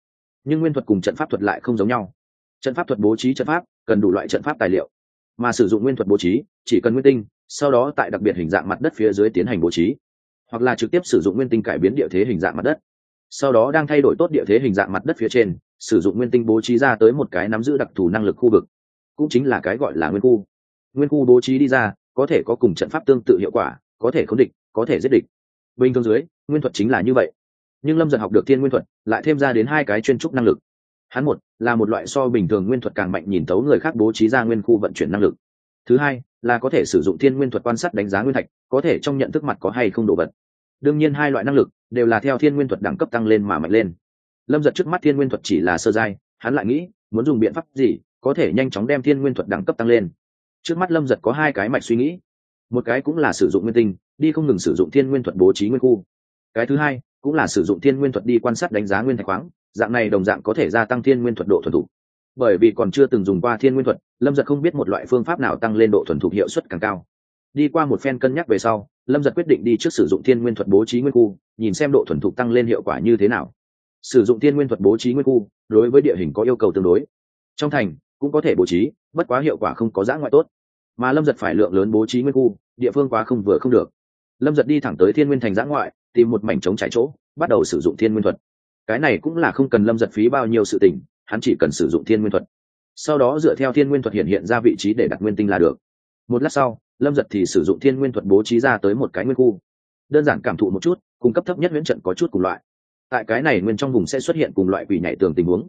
[SPEAKER 1] nhưng nguyên thuật cùng trận pháp thuật lại không giống nhau. Trận pháp thuật bố trí trận pháp, cần đủ loại trận pháp tài liệu, mà sử dụng nguyên thuật bố trí, chỉ cần nguyên tinh, sau đó tại đặc biệt hình dạng mặt đất phía dưới tiến hành bố trí, hoặc là trực tiếp sử dụng nguyên tinh cải biến địa thế hình dạng mặt đất. Sau đó đang thay đổi tốt địa thế hình dạng mặt đất phía trên, sử dụng nguyên tinh bố trí ra tới một cái nắm giữ đặc thù năng lực khu vực, cũng chính là cái gọi là nguyên khu. Nguyên khu bố trí đi ra có thể có cùng trận pháp tương tự hiệu quả, có thể khống địch, có thể giết địch. Bình thường dưới, nguyên thuật chính là như vậy. Nhưng lâm giật học được thiên nguyên thuật, lại thêm ra đến hai cái chuyên trúc năng lực. Hắn một, là một loại so bình thường nguyên thuật càng mạnh nhìn tấu người khác bố trí ra nguyên khu vận chuyển năng lực. Thứ hai, là có thể sử dụng thiên nguyên thuật quan sát đánh giá nguyên thạch, có thể trong nhận thức mặt có hay không đồ vật. Đương nhiên hai loại năng lực đều là theo thiên nguyên thuật đẳng cấp tăng lên mà mạnh lên. Lâm giật trước mắt thiên nguyên thuật chỉ là sơ giai, hắn lại nghĩ, muốn dùng biện pháp gì, có thể nhanh chóng đem thiên nguyên thuật đẳng cấp tăng lên trước mắt lâm giật có hai cái mạch suy nghĩ. Một cái cũng là sử dụng nguyên tinh, đi không ngừng sử dụng thiên nguyên thuật bố trí nguyên khu. Cái thứ hai, cũng là sử dụng thiên nguyên thuật đi quan sát đánh giá nguyên thạch khoáng, dạng này đồng dạng có thể gia tăng thiên nguyên thuật độ thuần thục. Bởi vì còn chưa từng dùng qua thiên nguyên thuật, lâm giật không biết một loại phương pháp nào tăng lên độ thuần thục hiệu suất càng cao. Đi qua một phen cân nhắc về sau, lâm giật quyết định đi trước sử dụng thiên nguyên thuật bố trí nguyên khu, nhìn xem độ thuần thục tăng lên hiệu quả như thế nào. Sử dụng thiên nguyên thuật bố trí nguyên khu, đối với địa hình có yêu cầu tương đối. Trong thành, cũng có thể bố trí bất quá hiệu quả không có giã ngoại tốt. Mà lâm giật phải lượng lớn bố trí nguyên khu, địa phương quá không vừa không được. Lâm giật đi thẳng tới thiên nguyên thành giã ngoại, tìm một mảnh trống trải chỗ, bắt đầu sử dụng thiên nguyên thuật. Cái này cũng là không cần lâm giật phí bao nhiêu sự tình, hắn chỉ cần sử dụng thiên nguyên thuật. Sau đó dựa theo thiên nguyên thuật hiện hiện ra vị trí để đặt nguyên tinh là được. Một lát sau, lâm giật thì sử dụng thiên nguyên thuật bố trí ra tới một cái nguyên khu. Đơn giản cảm thụ một chút, cung cấp thấp nhất viễn trận có chút cùng loại. Tại cái này nguyên trong vùng sẽ xuất hiện cùng loại quỷ nhảy tường tình huống.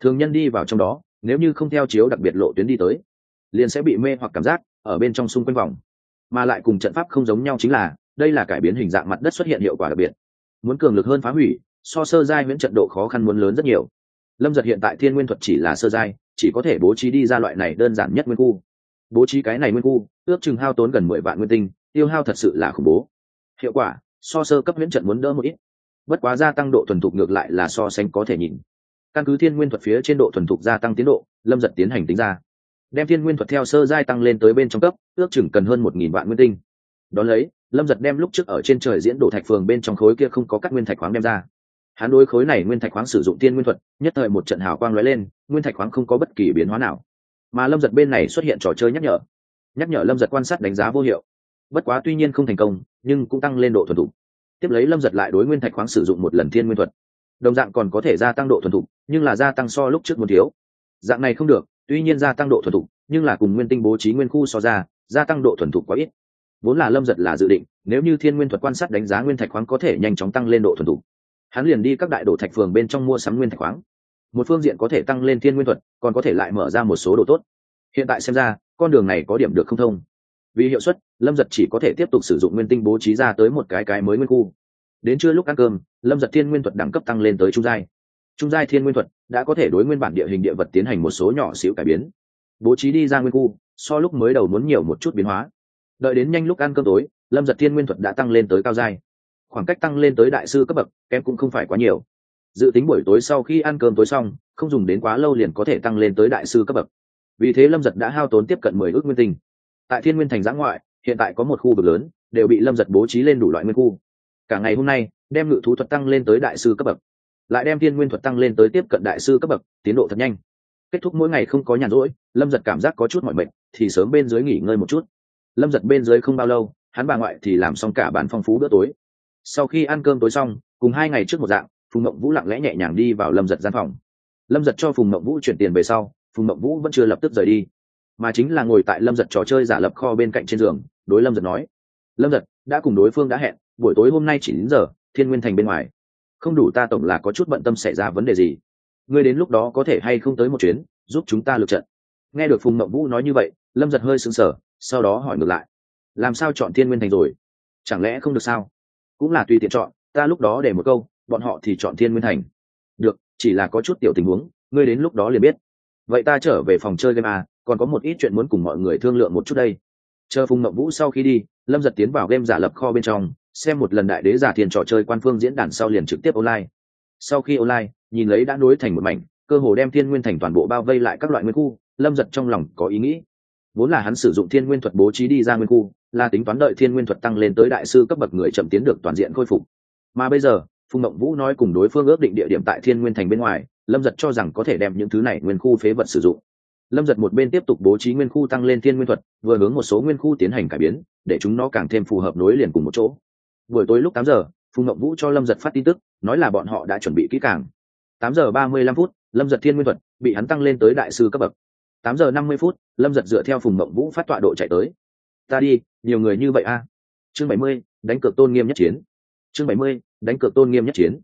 [SPEAKER 1] Thường nhân đi vào trong đó nếu như không theo chiếu đặc biệt lộ tuyến đi tới, liền sẽ bị mê hoặc cảm giác ở bên trong xung quanh vòng. Mà lại cùng trận pháp không giống nhau chính là, đây là cải biến hình dạng mặt đất xuất hiện hiệu quả đặc biệt. Muốn cường lực hơn phá hủy, so sơ giai miễn trận độ khó khăn muốn lớn rất nhiều. Lâm giật hiện tại thiên nguyên thuật chỉ là sơ giai, chỉ có thể bố trí đi ra loại này đơn giản nhất nguyên khu. Bố trí cái này nguyên khu, ước chừng hao tốn gần mười vạn nguyên tinh, tiêu hao thật sự là khủng bố. Hiệu quả, so sơ cấp miễn trận muốn đỡ một ít. Bất quá gia tăng độ thuần thục ngược lại là so sánh có thể nhìn căn cứ thiên nguyên thuật phía trên độ thuần thục gia tăng tiến độ, lâm giật tiến hành tính ra. Đem thiên nguyên thuật theo sơ giai tăng lên tới bên trong cấp, ước chừng cần hơn một nghìn vạn nguyên tinh. Đón lấy, lâm giật đem lúc trước ở trên trời diễn đổ thạch phường bên trong khối kia không có các nguyên thạch khoáng đem ra. Hắn đối khối này nguyên thạch khoáng sử dụng tiên nguyên thuật, nhất thời một trận hào quang lóe lên, nguyên thạch khoáng không có bất kỳ biến hóa nào. Mà lâm giật bên này xuất hiện trò chơi nhắc nhở. Nhắc nhở lâm giật quan sát đánh giá vô hiệu. Bất quá tuy nhiên không thành công, nhưng cũng tăng lên độ thuần thục. Tiếp lấy lâm giật lại đối nguyên thạch khoáng sử dụng một lần thiên nguyên thuật đồng dạng còn có thể gia tăng độ thuần thục, nhưng là gia tăng so lúc trước một thiếu. Dạng này không được, tuy nhiên gia tăng độ thuần thục, nhưng là cùng nguyên tinh bố trí nguyên khu so ra, gia tăng độ thuần thục quá ít. Vốn là lâm giật là dự định, nếu như thiên nguyên thuật quan sát đánh giá nguyên thạch khoáng có thể nhanh chóng tăng lên độ thuần thục. Hắn liền đi các đại đồ thạch phường bên trong mua sắm nguyên thạch khoáng. Một phương diện có thể tăng lên thiên nguyên thuật, còn có thể lại mở ra một số đồ tốt. Hiện tại xem ra, con đường này có điểm được không thông. Vì hiệu suất, lâm giật chỉ có thể tiếp tục sử dụng nguyên tinh bố trí ra tới một cái cái mới nguyên khu đến trưa lúc ăn cơm, lâm giật thiên nguyên thuật đẳng cấp tăng lên tới trung giai. Trung giai thiên nguyên thuật đã có thể đối nguyên bản địa hình địa vật tiến hành một số nhỏ xíu cải biến. Bố trí đi ra nguyên khu, so lúc mới đầu muốn nhiều một chút biến hóa. Đợi đến nhanh lúc ăn cơm tối, lâm giật thiên nguyên thuật đã tăng lên tới cao giai. Khoảng cách tăng lên tới đại sư cấp bậc, kém cũng không phải quá nhiều. Dự tính buổi tối sau khi ăn cơm tối xong, không dùng đến quá lâu liền có thể tăng lên tới đại sư cấp bậc. Vì thế lâm giật đã hao tốn tiếp cận mười ước nguyên tinh. Tại thiên nguyên thành giã ngoại, hiện tại có một khu vực lớn, đều bị lâm giật bố trí lên đủ loại nguyên khu cả ngày hôm nay, đem ngự thú thuật tăng lên tới đại sư cấp bậc. Lại đem thiên nguyên thuật tăng lên tới tiếp cận đại sư cấp bậc, tiến độ thật nhanh. Kết thúc mỗi ngày không có nhàn rỗi, lâm giật cảm giác có chút mọi mệnh thì sớm bên dưới nghỉ ngơi một chút. Lâm giật bên dưới không bao lâu, hắn bà ngoại thì làm xong cả bản phong phú bữa tối. Sau khi ăn cơm tối xong, cùng hai ngày trước một dạng, phùng mộng vũ lặng lẽ nhẹ nhàng đi vào lâm giật gian phòng. Lâm giật cho phùng mộng vũ chuyển tiền về sau, phùng mộng vũ vẫn chưa lập tức rời đi. Mà chính là ngồi tại lâm giật trò chơi giả lập kho bên cạnh trên giường, đối lâm giật nói, lâm giật, đã cùng đối phương đã hẹn buổi tối hôm nay chỉ đến giờ thiên nguyên thành bên ngoài. Không đủ ta tổng là có chút bận tâm xảy ra vấn đề gì. Ngươi đến lúc đó có thể hay không tới một chuyến giúp chúng ta lượt trận. Nghe được phùng mộng vũ nói như vậy lâm giật hơi sững sờ sau đó hỏi ngược lại. Làm sao chọn thiên nguyên thành rồi? Chẳng lẽ không được sao? Cũng là tùy tiện chọn ta lúc đó để một câu bọn họ thì chọn thiên nguyên thành. Được chỉ là có chút tiểu tình huống ngươi đến lúc đó liền biết. Vậy ta trở về phòng chơi game à, còn có một ít chuyện muốn cùng mọi người thương lượng một chút đây. Chờ phùng mộng vũ sau khi đi lâm giật tiến vào game giả lập kho bên trong xem một lần đại đế giả tiền trò chơi quan phương diễn đàn sau liền trực tiếp online. Sau khi online, nhìn lấy đã nối thành một mảnh, cơ hồ đem thiên nguyên thành toàn bộ bao vây lại các loại nguyên khu, lâm giật trong lòng có ý nghĩ. Vốn là hắn sử dụng thiên nguyên thuật bố trí đi ra nguyên khu, là tính toán đợi thiên nguyên thuật tăng lên tới đại sư cấp bậc người chậm tiến được toàn diện khôi phục. Mà bây giờ, phùng mộng vũ nói cùng đối phương ước định địa điểm tại thiên nguyên thành bên ngoài, lâm giật cho rằng có thể đem những thứ này nguyên khu phế vật sử dụng. Lâm giật một bên tiếp tục bố trí nguyên khu tăng lên thiên nguyên thuật, vừa hướng một số nguyên khu tiến hành cải biến, để chúng nó càng thêm phù hợp nối liền cùng một chỗ buổi tối lúc tám giờ phùng mộng vũ cho lâm giật phát tin tức, nói là bọn họ đã chuẩn bị kỹ càng. Tám giờ ba mươi lăm phút, lâm giật thiên nguyên thuật bị hắn tăng lên tới đại sư cấp bậc. Tám giờ năm mươi phút, lâm giật dựa theo phùng mộng vũ phát tọa độ chạy tới. Ta đi, nhiều người như vậy a. Chương bảy mươi, đánh cược tôn nghiêm nhất chiến. Chương bảy mươi, đánh cược tôn nghiêm nhất chiến.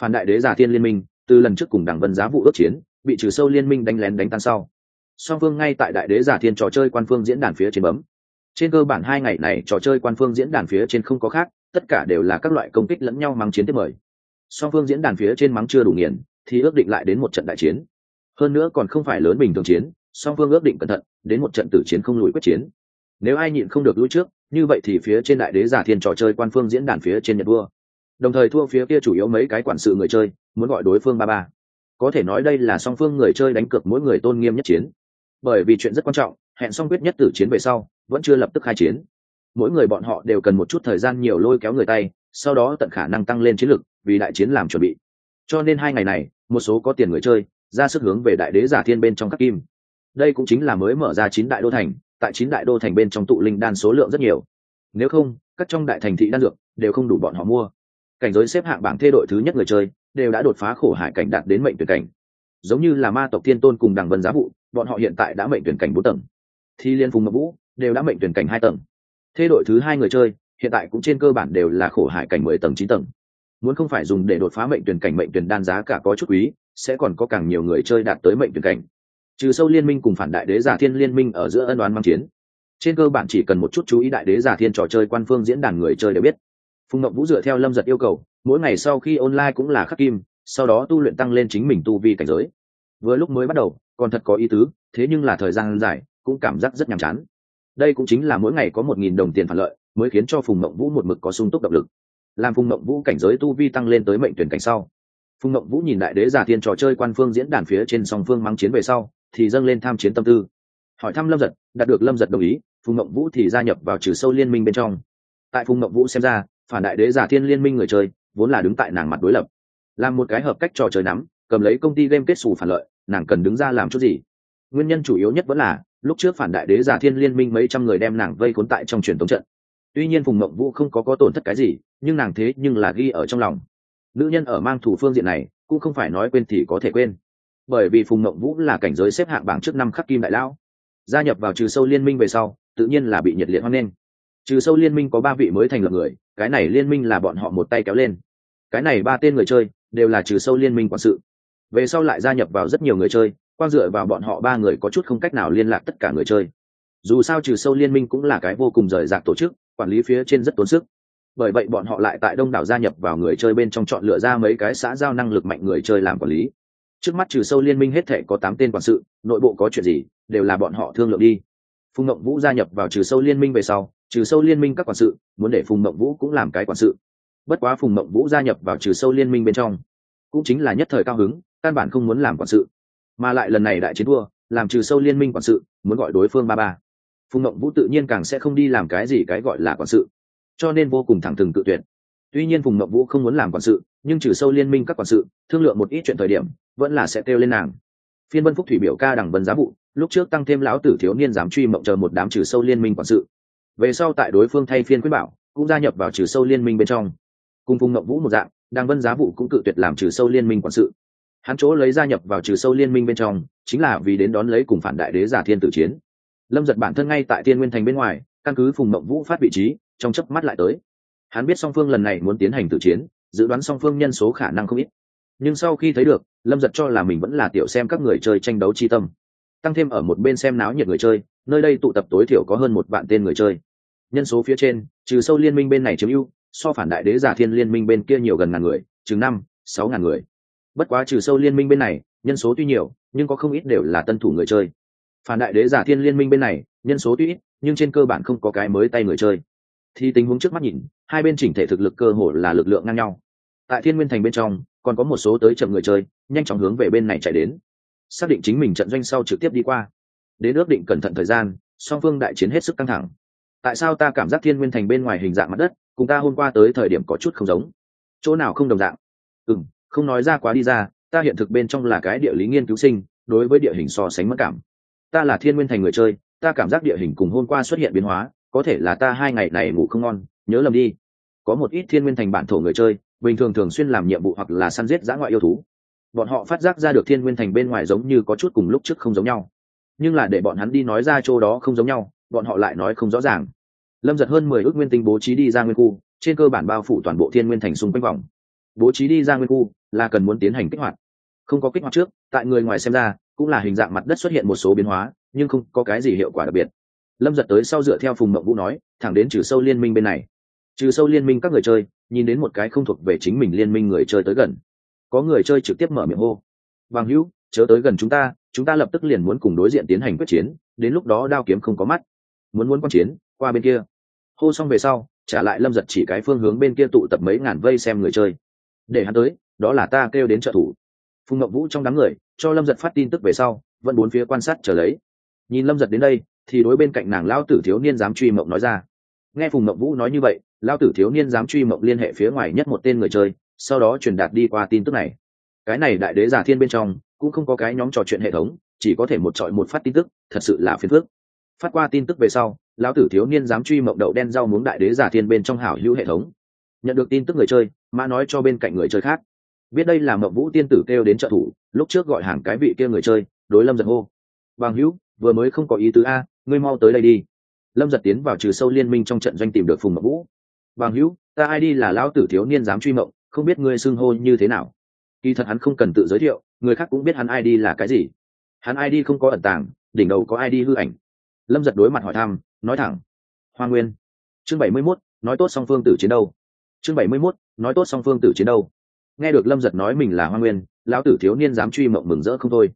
[SPEAKER 1] Phản đại đế giả thiên liên minh, từ lần trước cùng đảng vân giá vụ ước chiến, bị trừ sâu liên minh đánh lén đánh tan sau. Song phương ngay tại đại đế giả thiên trò chơi quan phương diễn đàn phía trên bấm. Trên cơ bản hai ngày này trò chơi quan phương diễn đàn phía trên không có khác tất cả đều là các loại công kích lẫn nhau mắng chiến tiếp mời. Song phương diễn đàn phía trên mắng chưa đủ nghiền, thì ước định lại đến một trận đại chiến. Hơn nữa còn không phải lớn bình thường chiến, song phương ước định cẩn thận, đến một trận tử chiến không lùi quyết chiến. Nếu ai nhịn không được lũi trước, như vậy thì phía trên đại đế giả thiên trò chơi quan phương diễn đàn phía trên nhật vua. Đồng thời thua phía kia chủ yếu mấy cái quản sự người chơi, muốn gọi đối phương ba ba. Có thể nói đây là song phương người chơi đánh cược mỗi người tôn nghiêm nhất chiến. Bởi vì chuyện rất quan trọng, hẹn song quyết nhất tử chiến về sau, vẫn chưa lập tức khai chiến mỗi người bọn họ đều cần một chút thời gian nhiều lôi kéo người tay, sau đó tận khả năng tăng lên chiến lực, vì đại chiến làm chuẩn bị. Cho nên hai ngày này, một số có tiền người chơi, ra sức hướng về đại đế giả thiên bên trong các kim. Đây cũng chính là mới mở ra chín đại đô thành, tại chín đại đô thành bên trong tụ linh đan số lượng rất nhiều. Nếu không, các trong đại thành thị đan dược đều không đủ bọn họ mua. Cảnh giới xếp hạng bảng thê đội thứ nhất người chơi đều đã đột phá khổ hải cảnh đạt đến mệnh tuyển cảnh. Giống như là ma tộc thiên tôn cùng đằng vân giá vụ, bọn họ hiện tại đã mệnh tuyển cảnh bốn tầng. Thi liên phùng ngọc vũ đều đã mệnh tuyển cảnh hai tầng thế đội thứ hai người chơi, hiện tại cũng trên cơ bản đều là khổ hải cảnh mười tầng chín tầng. Muốn không phải dùng để đột phá mệnh tuyển cảnh, mệnh tuyển đan giá cả có chút quý, sẽ còn có càng nhiều người chơi đạt tới mệnh tuyển cảnh. Trừ sâu liên minh cùng phản đại đế giả thiên liên minh ở giữa ân đoán mang chiến. Trên cơ bản chỉ cần một chút chú ý đại đế giả thiên trò chơi quan phương diễn đàn người chơi đều biết. Phùng ngọc vũ dựa theo lâm giật yêu cầu, mỗi ngày sau khi online cũng là khắc kim, sau đó tu luyện tăng lên chính mình tu vi cảnh giới. Vừa lúc mới bắt đầu, còn thật có ý tứ, thế nhưng là thời gian dài, cũng cảm giác rất nhàm chán đây cũng chính là mỗi ngày có một nghìn đồng tiền phản lợi, mới khiến cho phùng mộng vũ một mực có sung túc động lực. Làm phùng mộng vũ cảnh giới tu vi tăng lên tới mệnh tuyển cảnh sau, phùng mộng vũ nhìn đại đế giả thiên trò chơi quan phương diễn đàn phía trên song phương mắng chiến về sau, thì dâng lên tham chiến tâm tư. Hỏi thăm lâm giật, đạt được lâm giật đồng ý, phùng mộng vũ thì gia nhập vào trừ sâu liên minh bên trong. Tại phùng mộng vũ xem ra, phản đại đế giả thiên liên minh người chơi, vốn là đứng tại nàng mặt đối lập. Làm một cái hợp cách trò chơi nắm, cầm lấy công ty game kết xù phản lợi, nàng cần đứng ra làm chút gì? Nguyên nhân chủ yếu nhất vẫn là lúc trước phản đại đế giả thiên liên minh mấy trăm người đem nàng vây khốn tại trong truyền thống trận. Tuy nhiên phùng mộng vũ không có có tổn thất cái gì, nhưng nàng thế nhưng là ghi ở trong lòng. Nữ nhân ở mang thủ phương diện này, cũng không phải nói quên thì có thể quên. Bởi vì phùng mộng vũ là cảnh giới xếp hạng bảng trước năm khắc kim đại lão. Gia nhập vào trừ sâu liên minh về sau, tự nhiên là bị nhiệt liệt hoan nghênh. Trừ sâu liên minh có ba vị mới thành lập người, cái này liên minh là bọn họ một tay kéo lên. Cái này ba tên người chơi, đều là trừ sâu liên minh quản sự. Về sau lại gia nhập vào rất nhiều người chơi quan dựa vào bọn họ ba người có chút không cách nào liên lạc tất cả người chơi. Dù sao trừ sâu liên minh cũng là cái vô cùng rời rạc tổ chức, quản lý phía trên rất tốn sức. Bởi vậy bọn họ lại tại đông đảo gia nhập vào người chơi bên trong chọn lựa ra mấy cái xã giao năng lực mạnh người chơi làm quản lý. Trước mắt trừ sâu liên minh hết thể có tám tên quản sự, nội bộ có chuyện gì, đều là bọn họ thương lượng đi. Phùng ngộng vũ gia nhập vào trừ sâu liên minh về sau, trừ sâu liên minh các quản sự, muốn để phùng ngộng vũ cũng làm cái quản sự. Bất quá phùng mộng vũ gia nhập vào trừ sâu liên minh bên trong, cũng chính là nhất thời cao hứng, căn bản không muốn làm quản sự mà lại lần này đại chiến đua làm trừ sâu liên minh quản sự, muốn gọi đối phương ba ba. Phùng mộng vũ tự nhiên càng sẽ không đi làm cái gì cái gọi là quản sự, cho nên vô cùng thẳng thừng tự tuyển tuy nhiên phùng mộng vũ không muốn làm quản sự, nhưng trừ sâu liên minh các quản sự, thương lượng một ít chuyện thời điểm, vẫn là sẽ kêu lên nàng. Phiên vân phúc thủy biểu ca đẳng vân giá vụ, lúc trước tăng thêm lão tử thiếu niên dám truy mộng chờ một đám trừ sâu liên minh quản sự. Về sau tại đối phương thay phiên quyết bảo, cũng gia nhập vào trừ sâu liên minh bên trong. Cùng phùng mộng vũ một dạng đàng vân giá vụ cũng cự tuyệt làm trừ sâu liên minh quản sự hắn chỗ lấy gia nhập vào trừ sâu liên minh bên trong, chính là vì đến đón lấy cùng phản đại đế giả thiên tử chiến. Lâm giật bản thân ngay tại thiên nguyên thành bên ngoài, căn cứ phùng mộng vũ phát vị trí, trong chớp mắt lại tới. Hắn biết song phương lần này muốn tiến hành tử chiến, dự đoán song phương nhân số khả năng không ít. Nhưng sau khi thấy được, lâm giật cho là mình vẫn là tiểu xem các người chơi tranh đấu chi tâm. Tăng thêm ở một bên xem náo nhiệt người chơi, nơi đây tụ tập tối thiểu có hơn một vạn tên người chơi. Nhân số phía trên, trừ sâu liên minh bên này chiếm ưu, so phản đại đế giả thiên liên minh bên kia nhiều gần ngàn người, chừng năm, sáu ngàn người bất quá trừ sâu liên minh bên này, nhân số tuy nhiều, nhưng có không ít đều là tân thủ người chơi. Phản đại đế giả thiên liên minh bên này, nhân số tuy ít, nhưng trên cơ bản không có cái mới tay người chơi. Thì tình huống trước mắt nhìn, hai bên chỉnh thể thực lực cơ hồ là lực lượng ngang nhau. Tại thiên nguyên thành bên trong, còn có một số tới chậm người chơi, nhanh chóng hướng về bên này chạy đến. Xác định chính mình trận doanh sau trực tiếp đi qua. Đến ước định cẩn thận thời gian, song phương đại chiến hết sức căng thẳng. Tại sao ta cảm giác thiên nguyên thành bên ngoài hình dạng mặt đất, cùng ta hôm qua tới thời điểm có chút không giống? Chỗ nào không đồng dạng? Ừ m không nói ra quá đi ra, ta hiện thực bên trong là cái địa lý nghiên cứu sinh, đối với địa hình so sánh mất cảm. Ta là thiên nguyên thành người chơi, ta cảm giác địa hình cùng hôm qua xuất hiện biến hóa, có thể là ta hai ngày này ngủ không ngon, nhớ lầm đi. Có một ít thiên nguyên thành bản thổ người chơi, bình thường thường xuyên làm nhiệm vụ hoặc là săn giết dã ngoại yêu thú. Bọn họ phát giác ra được thiên nguyên thành bên ngoài giống như có chút cùng lúc trước không giống nhau. Nhưng là để bọn hắn đi nói ra chỗ đó không giống nhau, bọn họ lại nói không rõ ràng. Lâm giật hơn mười ước nguyên tinh bố trí đi ra nguyên khu, trên cơ bản bao phủ toàn bộ thiên nguyên thành xung quanh vòng bố trí đi ra nguyên khu, là cần muốn tiến hành kích hoạt. Không có kích hoạt trước, tại người ngoài xem ra, cũng là hình dạng mặt đất xuất hiện một số biến hóa, nhưng không có cái gì hiệu quả đặc biệt. Lâm giật tới sau dựa theo phùng mậu vũ nói, thẳng đến trừ sâu liên minh bên này. Trừ sâu liên minh các người chơi, nhìn đến một cái không thuộc về chính mình liên minh người chơi tới gần. Có người chơi trực tiếp mở miệng hô. Bằng hữu, chớ tới gần chúng ta chúng ta lập tức liền muốn cùng đối diện tiến hành quyết chiến, đến lúc đó đao kiếm không có mắt. Muốn muốn quan chiến, qua bên kia. Hô xong về sau, trả lại lâm giật chỉ cái phương hướng bên kia tụ tập mấy ngàn vây xem người chơi để hắn tới, đó là ta kêu đến trợ thủ. Phùng ngậm vũ trong đám người, cho lâm giật phát tin tức về sau, vẫn bốn phía quan sát trở lấy. Nhìn lâm giật đến đây, thì đối bên cạnh nàng lao tử thiếu niên dám truy mộng nói ra. Nghe phùng mộng vũ nói như vậy lao tử thiếu niên dám truy mộng liên hệ phía ngoài nhất một tên người chơi, sau đó truyền đạt đi qua tin tức này. Cái này đại đế giả thiên bên trong, cũng không có cái nhóm trò chuyện hệ thống, chỉ có thể một trọi một phát tin tức, thật sự là phiền phước phát qua tin tức về sau, lão tử thiếu niên dám truy mộng đậu đen rau muống đại đế giả thiên bên trong hảo hữu hệ thống nhận được tin tức người chơi, mã nói cho bên cạnh người chơi khác. Biết đây là mậu vũ tiên tử kêu đến trợ thủ, lúc trước gọi hàng cái vị kia người chơi, đối lâm giật hô. Bằng hữu, vừa mới không có ý tứ a, ngươi mau tới đây đi. Lâm giật tiến vào trừ sâu liên minh trong trận doanh tìm được phùng mậu vũ. Bằng hữu, ta ai đi là lão tử thiếu niên dám truy mộng, không biết ngươi xưng hô như thế nào. Kỳ thật hắn không cần tự giới thiệu, người khác cũng biết hắn ai đi là cái gì. Hắn ai đi không có ẩn tàng, đỉnh đầu có ai đi hư ảnh. Lâm giật đối mặt hỏi thăm, nói thẳng. Hoa nguyên. Chương bảy mươi mốt, nói tốt song phương tử chiến đâu chương bảy mươi mốt, nói tốt song phương tử chiến đâu. Nghe được lâm giật nói mình là hoa nguyên, lão tử thiếu niên dám truy mộng mừng rỡ không thôi.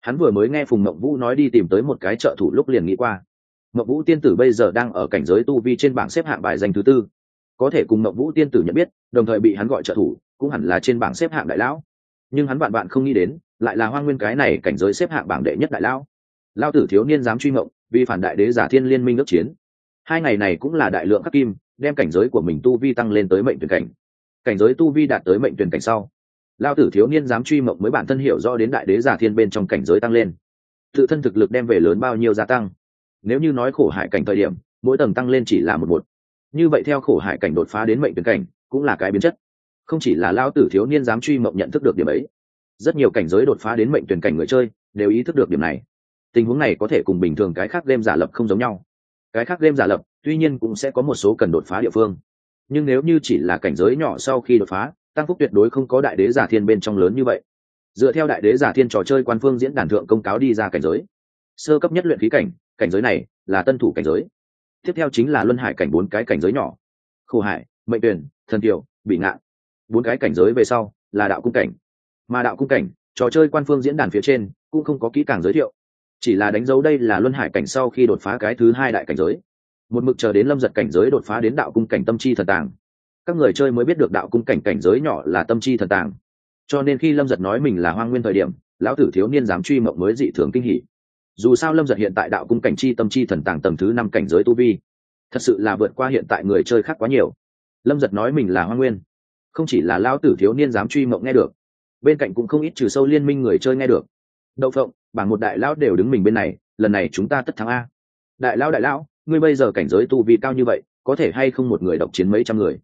[SPEAKER 1] Hắn vừa mới nghe phùng mộng vũ nói đi tìm tới một cái trợ thủ lúc liền nghĩ qua. Mộng vũ tiên tử bây giờ đang ở cảnh giới tu vi trên bảng xếp hạng bài danh thứ tư. Có thể cùng mộng vũ tiên tử nhận biết, đồng thời bị hắn gọi trợ thủ, cũng hẳn là trên bảng xếp hạng đại lão. Nhưng hắn bạn bạn không nghĩ đến, lại là hoa nguyên cái này cảnh giới xếp hạng bảng đệ nhất đại lão. Lao tử thiếu niên dám truy mộng, vì phản đại đế giả thiên liên minh ước chiến hai ngày này cũng là đại lượng khắc kim, đem cảnh giới của mình tu vi tăng lên tới mệnh tuyển cảnh. Cảnh giới tu vi đạt tới mệnh tuyển cảnh sau, lao tử thiếu niên dám truy mộng mới bản thân hiểu rõ đến đại đế giả thiên bên trong cảnh giới tăng lên. Tự thân thực lực đem về lớn bao nhiêu gia tăng. Nếu như nói khổ hại cảnh thời điểm, mỗi tầng tăng lên chỉ là một một. Như vậy theo khổ hại cảnh đột phá đến mệnh tuyển cảnh, cũng là cái biến chất. Không chỉ là lao tử thiếu niên dám truy mộng nhận thức được điểm ấy, rất nhiều cảnh giới đột phá đến mệnh tuyển cảnh người chơi đều ý thức được điểm này. Tình huống này có thể cùng bình thường cái khác game giả lập không giống nhau cái khác game giả lập, tuy nhiên cũng sẽ có một số cần đột phá địa phương. Nhưng nếu như chỉ là cảnh giới nhỏ sau khi đột phá, tăng phúc tuyệt đối không có đại đế giả thiên bên trong lớn như vậy. Dựa theo đại đế giả thiên trò chơi quan phương diễn đàn thượng công cáo đi ra cảnh giới. Sơ cấp nhất luyện khí cảnh cảnh giới này là tân thủ cảnh giới. Tiếp theo chính là luân hải cảnh bốn cái cảnh giới nhỏ. Khổ hải, mệnh tuyển, thần kiều bị ngạn. Bốn cái cảnh giới về sau là đạo cung cảnh. Mà đạo cung cảnh, trò chơi quan phương diễn đàn phía trên cũng không có kỹ càng giới thiệu chỉ là đánh dấu đây là luân hải cảnh sau khi đột phá cái thứ hai đại cảnh giới. Một mực chờ đến lâm giật cảnh giới đột phá đến đạo cung cảnh tâm chi thần tàng. Các người chơi mới biết được đạo cung cảnh cảnh giới nhỏ là tâm chi thần tàng. Cho nên khi lâm giật nói mình là hoang nguyên thời điểm, lão tử thiếu niên dám truy mộng mới dị thường kinh hỉ. Dù sao lâm giật hiện tại đạo cung cảnh chi tâm chi thần tàng tầm thứ năm cảnh giới tu vi, thật sự là vượt qua hiện tại người chơi khác quá nhiều. Lâm giật nói mình là hoang nguyên. Không chỉ là lão tử thiếu niên dám truy mộng nghe được, bên cạnh cũng không ít trừ sâu liên minh người chơi nghe được. Đậu phộng bảng một đại lão đều đứng mình bên này, lần này chúng ta tất thắng a. Đại lão đại lão, ngươi bây giờ cảnh giới tu vi cao như vậy, có thể hay không một người độc chiến mấy trăm người?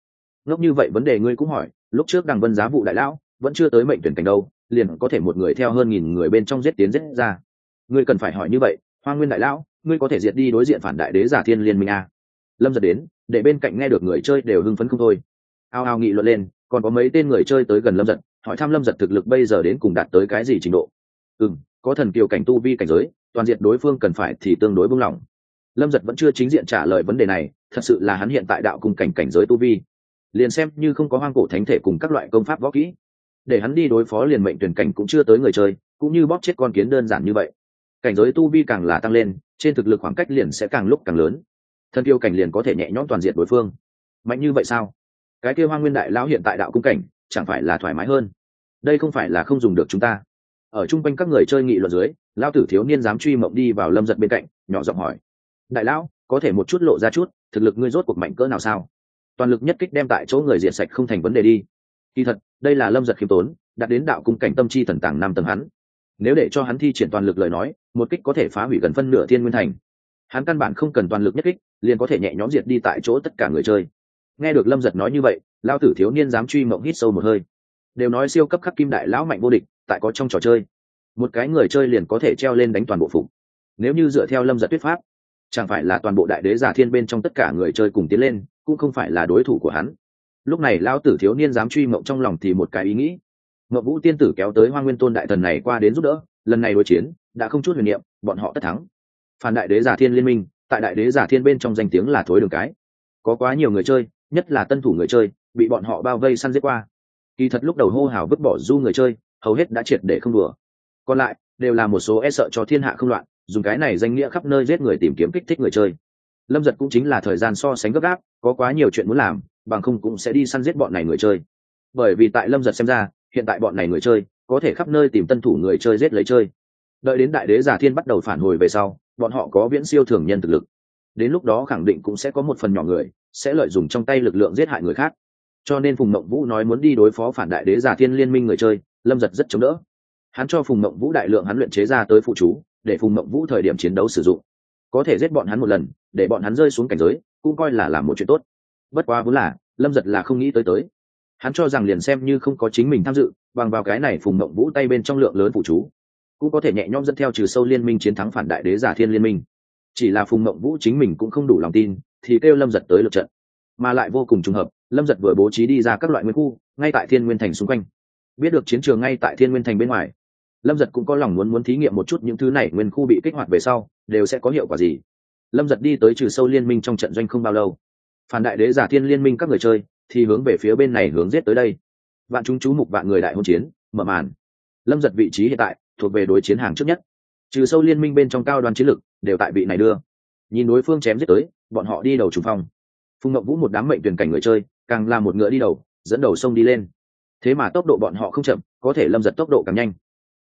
[SPEAKER 1] Ngốc như vậy vấn đề ngươi cũng hỏi, lúc trước đằng vân giá vụ đại lão, vẫn chưa tới mệnh tuyển cảnh đâu, liền có thể một người theo hơn nghìn người bên trong giết tiến giết ra. Ngươi cần phải hỏi như vậy, hoa nguyên đại lão, ngươi có thể diệt đi đối diện phản đại đế giả thiên liên minh a. Lâm giật đến, để bên cạnh nghe được người chơi đều hưng phấn không thôi. Ao ao nghị luận lên, còn có mấy tên người chơi tới gần lâm giật, hỏi thăm lâm giật thực lực bây giờ đến cùng đạt tới cái gì trình độ? Ừ m có thần kiều cảnh tu vi cảnh giới, toàn diện đối phương cần phải thì tương đối buông lỏng lâm giật vẫn chưa chính diện trả lời vấn đề này, thật sự là hắn hiện tại đạo cùng cảnh cảnh giới tu vi. Liền xem như không có hoang cổ thánh thể cùng các loại công pháp võ kỹ, để hắn đi đối phó liền mệnh tuyển cảnh cũng chưa tới người chơi, cũng như bóp chết con kiến đơn giản như vậy. Cảnh giới tu vi càng là tăng lên, trên thực lực khoảng cách liền sẽ càng lúc càng lớn. Thân tiêu cảnh liền có thể nhẹ nhõm toàn diện đối phương. Mạnh như vậy sao? Cái kêu hoa nguyên đại lão hiện tại đạo cung cảnh, chẳng phải là thoải mái hơn? Đây không phải là không dùng được chúng ta ở chung quanh các người chơi nghị luận dưới lao tử thiếu niên dám truy mộng đi vào lâm giật bên cạnh, nhỏ giọng hỏi. Đại lão, có thể một chút lộ ra chút, thực lực ngươi rốt cuộc mạnh cỡ nào sao? Toàn lực nhất kích đem tại chỗ người diệt sạch không thành vấn đề đi. Kỳ thật, đây là lâm giật khiêm tốn, đạt đến đạo cung cảnh tâm chi thần tàng năm tầng hắn. Nếu để cho hắn thi triển toàn lực lời nói, một kích có thể phá hủy gần phân nửa thiên nguyên thành. Hắn căn bản không cần toàn lực nhất kích, liền có thể nhẹ nhõm diệt đi tại chỗ tất cả người chơi. Nghe được lâm giật nói như vậy lao tử thiếu niên dám truy mộng hít sâu một hơi. Đều nói siêu cấp khắc kim đại lão mạnh vô địch tại có trong trò chơi. Một cái người chơi liền có thể treo lên đánh toàn bộ phục. Nếu như dựa theo lâm giật tuyết pháp, chẳng phải là toàn bộ đại đế giả thiên bên trong tất cả người chơi cùng tiến lên, cũng không phải là đối thủ của hắn. Lúc này lão tử thiếu niên dám truy mộng trong lòng thì một cái ý nghĩ. Mậu vũ tiên tử kéo tới hoa nguyên tôn đại thần này qua đến giúp đỡ, lần này đối chiến, đã không chút huyền niệm, bọn họ tất thắng. Phản đại đế giả thiên liên minh, tại đại đế giả thiên bên trong danh tiếng là thối đường cái. Có quá nhiều người chơi, nhất là tân thủ người chơi, bị bọn họ bao vây săn giết qua. Kỳ thật lúc đầu hô hào vứt bỏ du người chơi hầu hết đã triệt để không đùa. Còn lại, đều là một số e sợ cho thiên hạ không loạn, dùng cái này danh nghĩa khắp nơi giết người tìm kiếm kích thích người chơi. Lâm giật cũng chính là thời gian so sánh gấp gáp, có quá nhiều chuyện muốn làm, bằng không cũng sẽ đi săn giết bọn này người chơi. Bởi vì tại lâm giật xem ra, hiện tại bọn này người chơi, có thể khắp nơi tìm tân thủ người chơi giết lấy chơi. Đợi đến đại đế giả thiên bắt đầu phản hồi về sau, bọn họ có viễn siêu thường nhân thực lực. Đến lúc đó khẳng định cũng sẽ có một phần nhỏ người, sẽ lợi dụng trong tay lực lượng giết hại người khác. Cho nên phùng mộng vũ nói muốn đi đối phó phản đại đế giả thiên liên minh người chơi lâm giật rất chống đỡ. Hắn cho phùng mộng vũ đại lượng hắn luyện chế ra tới phụ chú, để phùng mộng vũ thời điểm chiến đấu sử dụng. Có thể giết bọn hắn một lần, để bọn hắn rơi xuống cảnh giới, cũng coi là làm một chuyện tốt. Bất quá vốn là, lâm giật là không nghĩ tới tới. Hắn cho rằng liền xem như không có chính mình tham dự, bằng vào cái này phùng mộng vũ tay bên trong lượng lớn phụ chú, cũng có thể nhẹ nhõm dẫn theo trừ sâu liên minh chiến thắng phản đại đế giả thiên liên minh. Chỉ là phùng mộng vũ chính mình cũng không đủ lòng tin, thì kêu lâm giật tới lượt trận. Mà lại vô cùng trùng hợp, lâm giật vừa bố trí đi ra các loại nguyên khu, ngay tại thiên nguyên thành xung quanh biết được chiến trường ngay tại thiên nguyên thành bên ngoài. Lâm giật cũng có lòng muốn muốn thí nghiệm một chút những thứ này nguyên khu bị kích hoạt về sau, đều sẽ có hiệu quả gì. Lâm giật đi tới trừ sâu liên minh trong trận doanh không bao lâu. Phản đại đế giả thiên liên minh các người chơi thì hướng về phía bên này hướng giết tới đây. Vạn chúng chú mục vạn người đại hôn chiến, mở màn. Lâm giật vị trí hiện tại thuộc về đối chiến hàng trước nhất. Trừ sâu liên minh bên trong cao đoàn chiến lực đều tại vị này đưa. Nhìn đối phương chém giết tới, bọn họ đi đầu trùng phong. Phùng ngậm vũ một đám mệnh tuyển cảnh người chơi, càng là một ngựa đi đầu, dẫn đầu sông đi lên thế mà tốc độ bọn họ không chậm, có thể lâm giật tốc độ càng nhanh.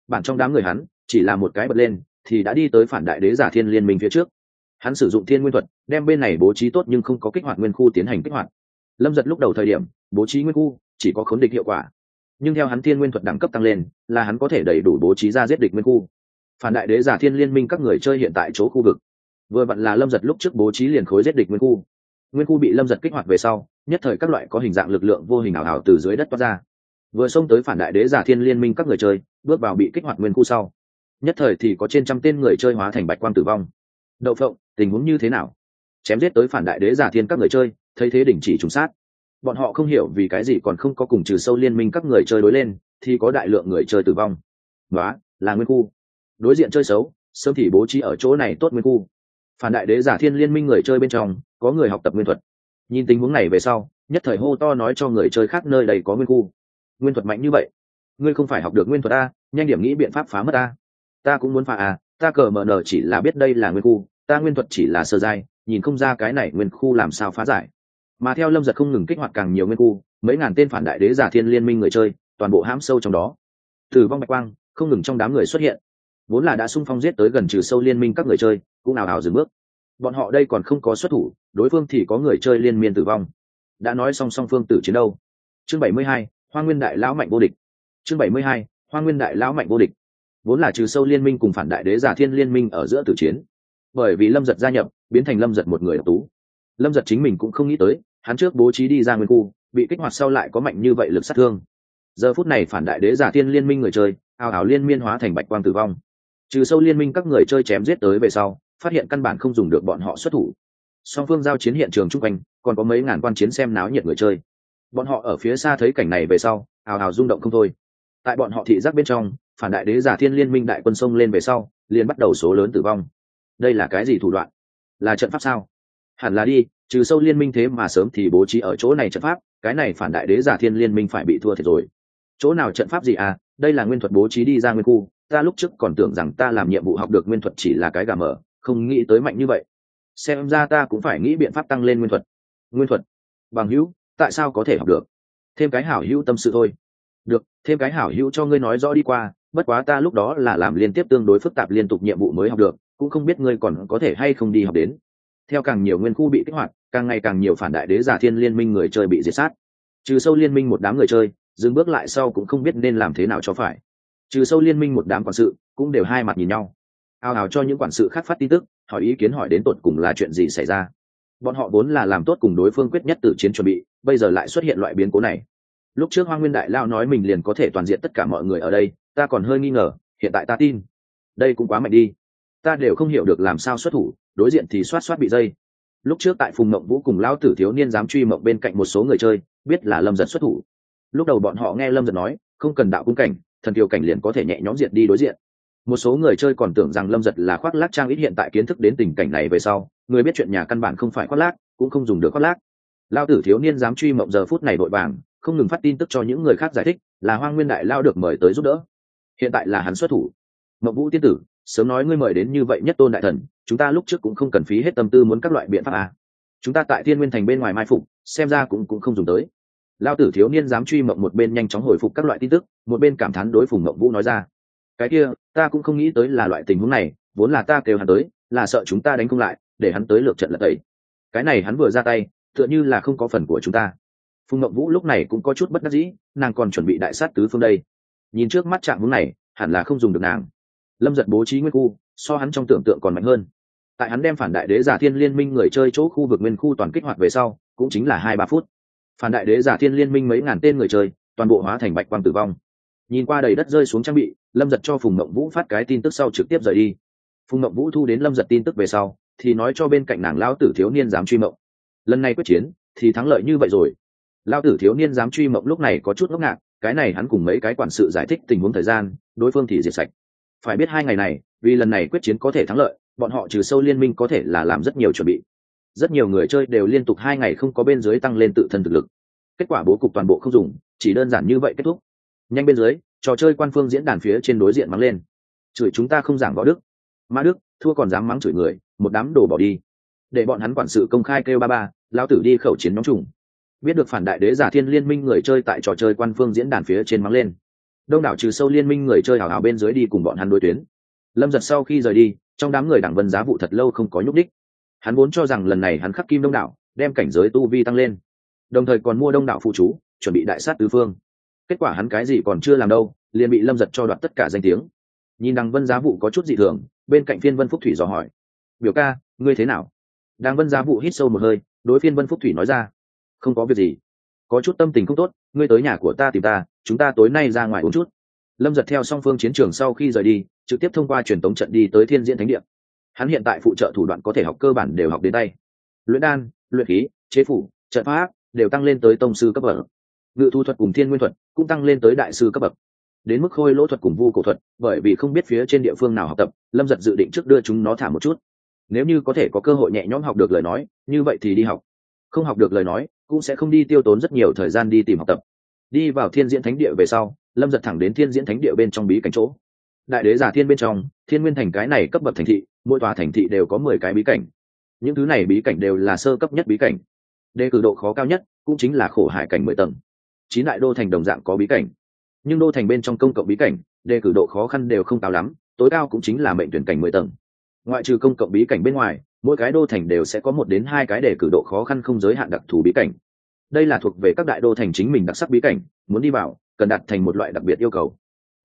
[SPEAKER 1] Bản trong đám người hắn, chỉ là một cái bật lên, thì đã đi tới phản đại đế giả thiên liên minh phía trước. Hắn sử dụng thiên nguyên thuật, đem bên này bố trí tốt nhưng không có kích hoạt nguyên khu tiến hành kích hoạt. Lâm giật lúc đầu thời điểm, bố trí nguyên khu, chỉ có khốn địch hiệu quả. Nhưng theo hắn thiên nguyên thuật đẳng cấp tăng lên, là hắn có thể đầy đủ bố trí ra giết địch nguyên khu. Phản đại đế giả thiên liên minh các người chơi hiện tại chỗ khu vực. Vừa vặn là lâm giật lúc trước bố trí liền khối giết địch nguyên khu. Nguyên khu bị lâm giật kích hoạt về sau, nhất thời các loại có hình dạng lực lượng vô hình ảo ảo từ dưới đất toát ra vừa xông tới phản đại đế giả thiên liên minh các người chơi, bước vào bị kích hoạt nguyên khu sau. Nhất thời thì có trên trăm tên người chơi hóa thành bạch quang tử vong. Đậu phộng, tình huống như thế nào? Chém giết tới phản đại đế giả thiên các người chơi, thấy thế đình chỉ trùng sát. Bọn họ không hiểu vì cái gì còn không có cùng trừ sâu liên minh các người chơi đối lên, thì có đại lượng người chơi tử vong. Đó là nguyên khu. Đối diện chơi xấu, sớm thì bố trí ở chỗ này tốt nguyên khu. Phản đại đế giả thiên liên minh người chơi bên trong, có người học tập nguyên thuật. Nhìn tình huống này về sau, nhất thời hô to nói cho người chơi khác nơi đây có nguyên khu nguyên thuật mạnh như vậy. Ngươi không phải học được nguyên thuật a, nhanh điểm nghĩ biện pháp phá mất a. Ta cũng muốn phá a, ta cờ mờ nờ chỉ là biết đây là nguyên khu, ta nguyên thuật chỉ là sơ giai, nhìn không ra cái này nguyên khu làm sao phá giải. Mà theo lâm giật không ngừng kích hoạt càng nhiều nguyên khu, mấy ngàn tên phản đại đế giả thiên liên minh người chơi, toàn bộ hãm sâu trong đó. Tử vong bạch quang, không ngừng trong đám người xuất hiện. Vốn là đã sung phong giết tới gần trừ sâu liên minh các người chơi, cũng ào ào dừng bước. Bọn họ đây còn không có xuất thủ, đối phương thì có người chơi liên miên tử vong. Đã nói song song phương tử chiến đâu. Chương bảy mươi hai hoa nguyên đại lão mạnh vô địch. Chương bảy mươi hai, hoa nguyên đại lão mạnh vô địch. Vốn là trừ sâu liên minh cùng phản đại đế giả thiên liên minh ở giữa tử chiến. Bởi vì lâm giật gia nhập, biến thành lâm giật một người độc tú. Lâm giật chính mình cũng không nghĩ tới, hắn trước bố trí đi ra nguyên khu, bị kích hoạt sau lại có mạnh như vậy lực sát thương. Giờ phút này phản đại đế giả thiên liên minh người chơi ào ào liên miên hóa thành bạch quang tử vong. Trừ sâu liên minh các người chơi chém giết tới về sau, phát hiện căn bản không dùng được bọn họ xuất thủ. Song phương giao chiến hiện trường chung quanh, còn có mấy ngàn quan chiến xem náo nhiệt người chơi bọn họ ở phía xa thấy cảnh này về sau, ào ào rung động không thôi. Tại bọn họ thị giác bên trong, phản đại đế giả thiên liên minh đại quân sông lên về sau, liền bắt đầu số lớn tử vong. Đây là cái gì thủ đoạn? Là trận pháp sao? Hẳn là đi, trừ sâu liên minh thế mà sớm thì bố trí ở chỗ này trận pháp, cái này phản đại đế giả thiên liên minh phải bị thua thiệt rồi. Chỗ nào trận pháp gì à? Đây là nguyên thuật bố trí đi ra nguyên khu. Ta lúc trước còn tưởng rằng ta làm nhiệm vụ học được nguyên thuật chỉ là cái gà mở không nghĩ tới mạnh như vậy. Xem ra ta cũng phải nghĩ biện pháp tăng lên nguyên thuật. Nguyên thuật? Bằng hữu tại sao có thể học được? Thêm cái hảo hữu tâm sự thôi. Được, thêm cái hảo hữu cho ngươi nói rõ đi qua, bất quá ta lúc đó là làm liên tiếp tương đối phức tạp liên tục nhiệm vụ mới học được, cũng không biết ngươi còn có thể hay không đi học đến. Theo càng nhiều nguyên khu bị kích hoạt, càng ngày càng nhiều phản đại đế giả thiên liên minh người chơi bị diệt sát. Trừ sâu liên minh một đám người chơi, dừng bước lại sau cũng không biết nên làm thế nào cho phải. Trừ sâu liên minh một đám quản sự, cũng đều hai mặt nhìn nhau. Ao ào cho những quản sự khác phát tin tức, hỏi ý kiến hỏi đến tột cùng là chuyện gì xảy ra bọn họ vốn là làm tốt cùng đối phương quyết nhất từ chiến chuẩn bị, bây giờ lại xuất hiện loại biến cố này. Lúc trước hoa nguyên đại lao nói mình liền có thể toàn diện tất cả mọi người ở đây, ta còn hơi nghi ngờ, hiện tại ta tin. Đây cũng quá mạnh đi. Ta đều không hiểu được làm sao xuất thủ, đối diện thì xoát xoát bị dây. Lúc trước tại phùng mộng vũ cùng Lão tử thiếu niên dám truy mộng bên cạnh một số người chơi, biết là lâm giật xuất thủ. Lúc đầu bọn họ nghe lâm giật nói, không cần đạo cung cảnh, thần kiều cảnh liền có thể nhẹ nhõm diện đi đối diện. Một số người chơi còn tưởng rằng lâm giật là khoác lác trang ít hiện tại kiến thức đến tình cảnh này về sau người biết chuyện nhà căn bản không phải khoác lác, cũng không dùng được khoác lác. Lao tử thiếu niên dám truy mộng giờ phút này vội vàng, không ngừng phát tin tức cho những người khác giải thích, là hoang nguyên đại lao được mời tới giúp đỡ. Hiện tại là hắn xuất thủ. Mộng vũ tiên tử, sớm nói ngươi mời đến như vậy nhất tôn đại thần, chúng ta lúc trước cũng không cần phí hết tâm tư muốn các loại biện pháp à. chúng ta tại thiên nguyên thành bên ngoài mai phục, xem ra cũng cũng không dùng tới. Lao tử thiếu niên dám truy mộng một bên nhanh chóng hồi phục các loại tin tức, một bên cảm thán đối phùng mộng vũ nói ra. Cái kia, ta cũng không nghĩ tới là loại tình huống này, vốn là ta kêu hắn tới, là sợ chúng ta đánh không lại để hắn tới lượt trận lật tẩy. Cái này hắn vừa ra tay, tựa như là không có phần của chúng ta. Phùng mộng vũ lúc này cũng có chút bất đắc dĩ, nàng còn chuẩn bị đại sát tứ phương đây. Nhìn trước mắt trạng hướng này, hẳn là không dùng được nàng. Lâm giật bố trí nguyên khu, so hắn trong tưởng tượng còn mạnh hơn. Tại hắn đem phản đại đế giả thiên liên minh người chơi chỗ khu vực nguyên khu toàn kích hoạt về sau, cũng chính là hai ba phút. Phản đại đế giả thiên liên minh mấy ngàn tên người chơi, toàn bộ hóa thành bạch quang tử vong. Nhìn qua đầy đất rơi xuống trang bị, lâm giật cho phùng mộng vũ phát cái tin tức sau trực tiếp rời đi. Phùng mộng vũ thu đến lâm giật tin tức về sau thì nói cho bên cạnh nàng lao tử thiếu niên dám truy mộng. Lần này quyết chiến, thì thắng lợi như vậy rồi. Lao tử thiếu niên dám truy mộng lúc này có chút ngốc ngạc, cái này hắn cùng mấy cái quản sự giải thích tình huống thời gian, đối phương thì diệt sạch. Phải biết hai ngày này, vì lần này quyết chiến có thể thắng lợi, bọn họ trừ sâu liên minh có thể là làm rất nhiều chuẩn bị. Rất nhiều người chơi đều liên tục hai ngày không có bên dưới tăng lên tự thân thực lực. Kết quả bố cục toàn bộ không dùng, chỉ đơn giản như vậy kết thúc. Nhanh bên dưới, trò chơi quan phương diễn đàn phía trên đối diện mắng lên. Chửi chúng ta không giảng võ đức. Ma đức thua còn dám mắng chửi người, một đám đồ bỏ đi. Để bọn hắn quản sự công khai kêu ba ba lao tử đi khẩu chiến nhóm trùng. Biết được phản đại đế giả thiên liên minh người chơi tại trò chơi quan phương diễn đàn phía trên mắng lên. Đông đảo trừ sâu liên minh người chơi hào hào bên dưới đi cùng bọn hắn đối tuyến. Lâm giật sau khi rời đi, trong đám người đảng vân giá vụ thật lâu không có nhúc đích hắn vốn cho rằng lần này hắn khắc kim đông đảo, đem cảnh giới tu vi tăng lên. Đồng thời còn mua đông đảo phụ chú, chuẩn bị đại sát tứ phương. Kết quả hắn cái gì còn chưa làm đâu, liền bị lâm giật cho đoạt tất cả danh tiếng nhìn đằng vân giá vụ có chút dị thường, bên cạnh phiên vân phúc thủy dò hỏi. Biểu ca, ngươi thế nào? Đằng vân giá vụ hít sâu một hơi, đối phiên vân phúc thủy nói ra. Không có việc gì. Có chút tâm tình không tốt, ngươi tới nhà của ta tìm ta, chúng ta tối nay ra ngoài uống chút. Lâm giật theo song phương chiến trường sau khi rời đi, trực tiếp thông qua truyền tống trận đi tới thiên diễn thánh địa. Hắn hiện tại phụ trợ thủ đoạn có thể học cơ bản đều học đến tay. Luyện đan, luyện khí, chế phủ, trận pháp đều tăng lên tới tông sư cấp bậc. Ngự thu thuật cùng thiên nguyên thuật cũng tăng lên tới đại sư cấp bậc đến mức khôi lỗ thuật cùng vu cổ thuật, bởi vì không biết phía trên địa phương nào học tập, lâm giật dự định trước đưa chúng nó thả một chút. Nếu như có thể có cơ hội nhẹ nhõm học được lời nói, như vậy thì đi học. Không học được lời nói, cũng sẽ không đi tiêu tốn rất nhiều thời gian đi tìm học tập. Đi vào thiên diễn thánh địa về sau, lâm giật thẳng đến thiên diễn thánh địa bên trong bí cảnh chỗ. Đại đế giả thiên bên trong, thiên nguyên thành cái này cấp bậc thành thị, mỗi tòa thành thị đều có mười cái bí cảnh. Những thứ này bí cảnh đều là sơ cấp nhất bí cảnh. Đề cử độ khó cao nhất cũng chính là khổ hải cảnh mười tầng. Chín đại đô thành đồng dạng có bí cảnh nhưng đô thành bên trong công cộng bí cảnh, đề cử độ khó khăn đều không cao lắm, tối cao cũng chính là mệnh tuyển cảnh mười tầng. Ngoại trừ công cộng bí cảnh bên ngoài, mỗi cái đô thành đều sẽ có một đến hai cái đề cử độ khó khăn không giới hạn đặc thù bí cảnh. Đây là thuộc về các đại đô thành chính mình đặc sắc bí cảnh, muốn đi vào, cần đặt thành một loại đặc biệt yêu cầu.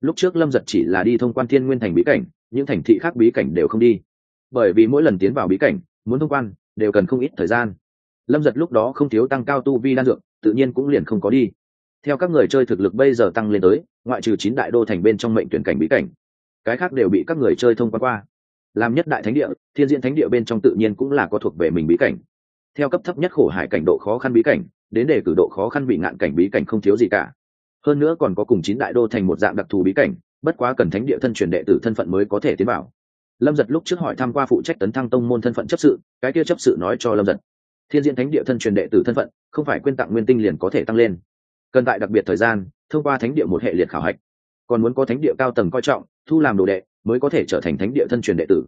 [SPEAKER 1] Lúc trước lâm giật chỉ là đi thông quan thiên nguyên thành bí cảnh, những thành thị khác bí cảnh đều không đi. Bởi vì mỗi lần tiến vào bí cảnh, muốn thông quan, đều cần không ít thời gian. Lâm giật lúc đó không thiếu tăng cao tu vi đan dược, tự nhiên cũng liền không có đi theo các người chơi thực lực bây giờ tăng lên tới, ngoại trừ chín đại đô thành bên trong mệnh tuyển cảnh bí cảnh, cái khác đều bị các người chơi thông qua qua. Làm nhất đại thánh địa, thiên diễn thánh địa bên trong tự nhiên cũng là có thuộc về mình bí cảnh. Theo cấp thấp nhất khổ hải cảnh độ khó khăn bí cảnh, đến để cử độ khó khăn bị ngạn cảnh bí cảnh không thiếu gì cả. Hơn nữa còn có cùng chín đại đô thành một dạng đặc thù bí cảnh, bất quá cần thánh địa thân truyền đệ tử thân phận mới có thể tiến vào. Lâm giật lúc trước hỏi tham q u a phụ trách tấn thăng tông môn thân phận chấp sự, cái kia chấp sự nói cho lâm giật, thiên diễn thánh địa thân truyền đệ tử thân phận, không phải quyên tặng nguyên tinh liền có thể tăng lên cần tại đặc biệt thời gian, thông qua thánh địa một hệ liệt khảo hạch. Còn muốn có thánh địa cao tầng coi trọng, thu làm đồ đệ, mới có thể trở thành thánh địa thân truyền đệ tử.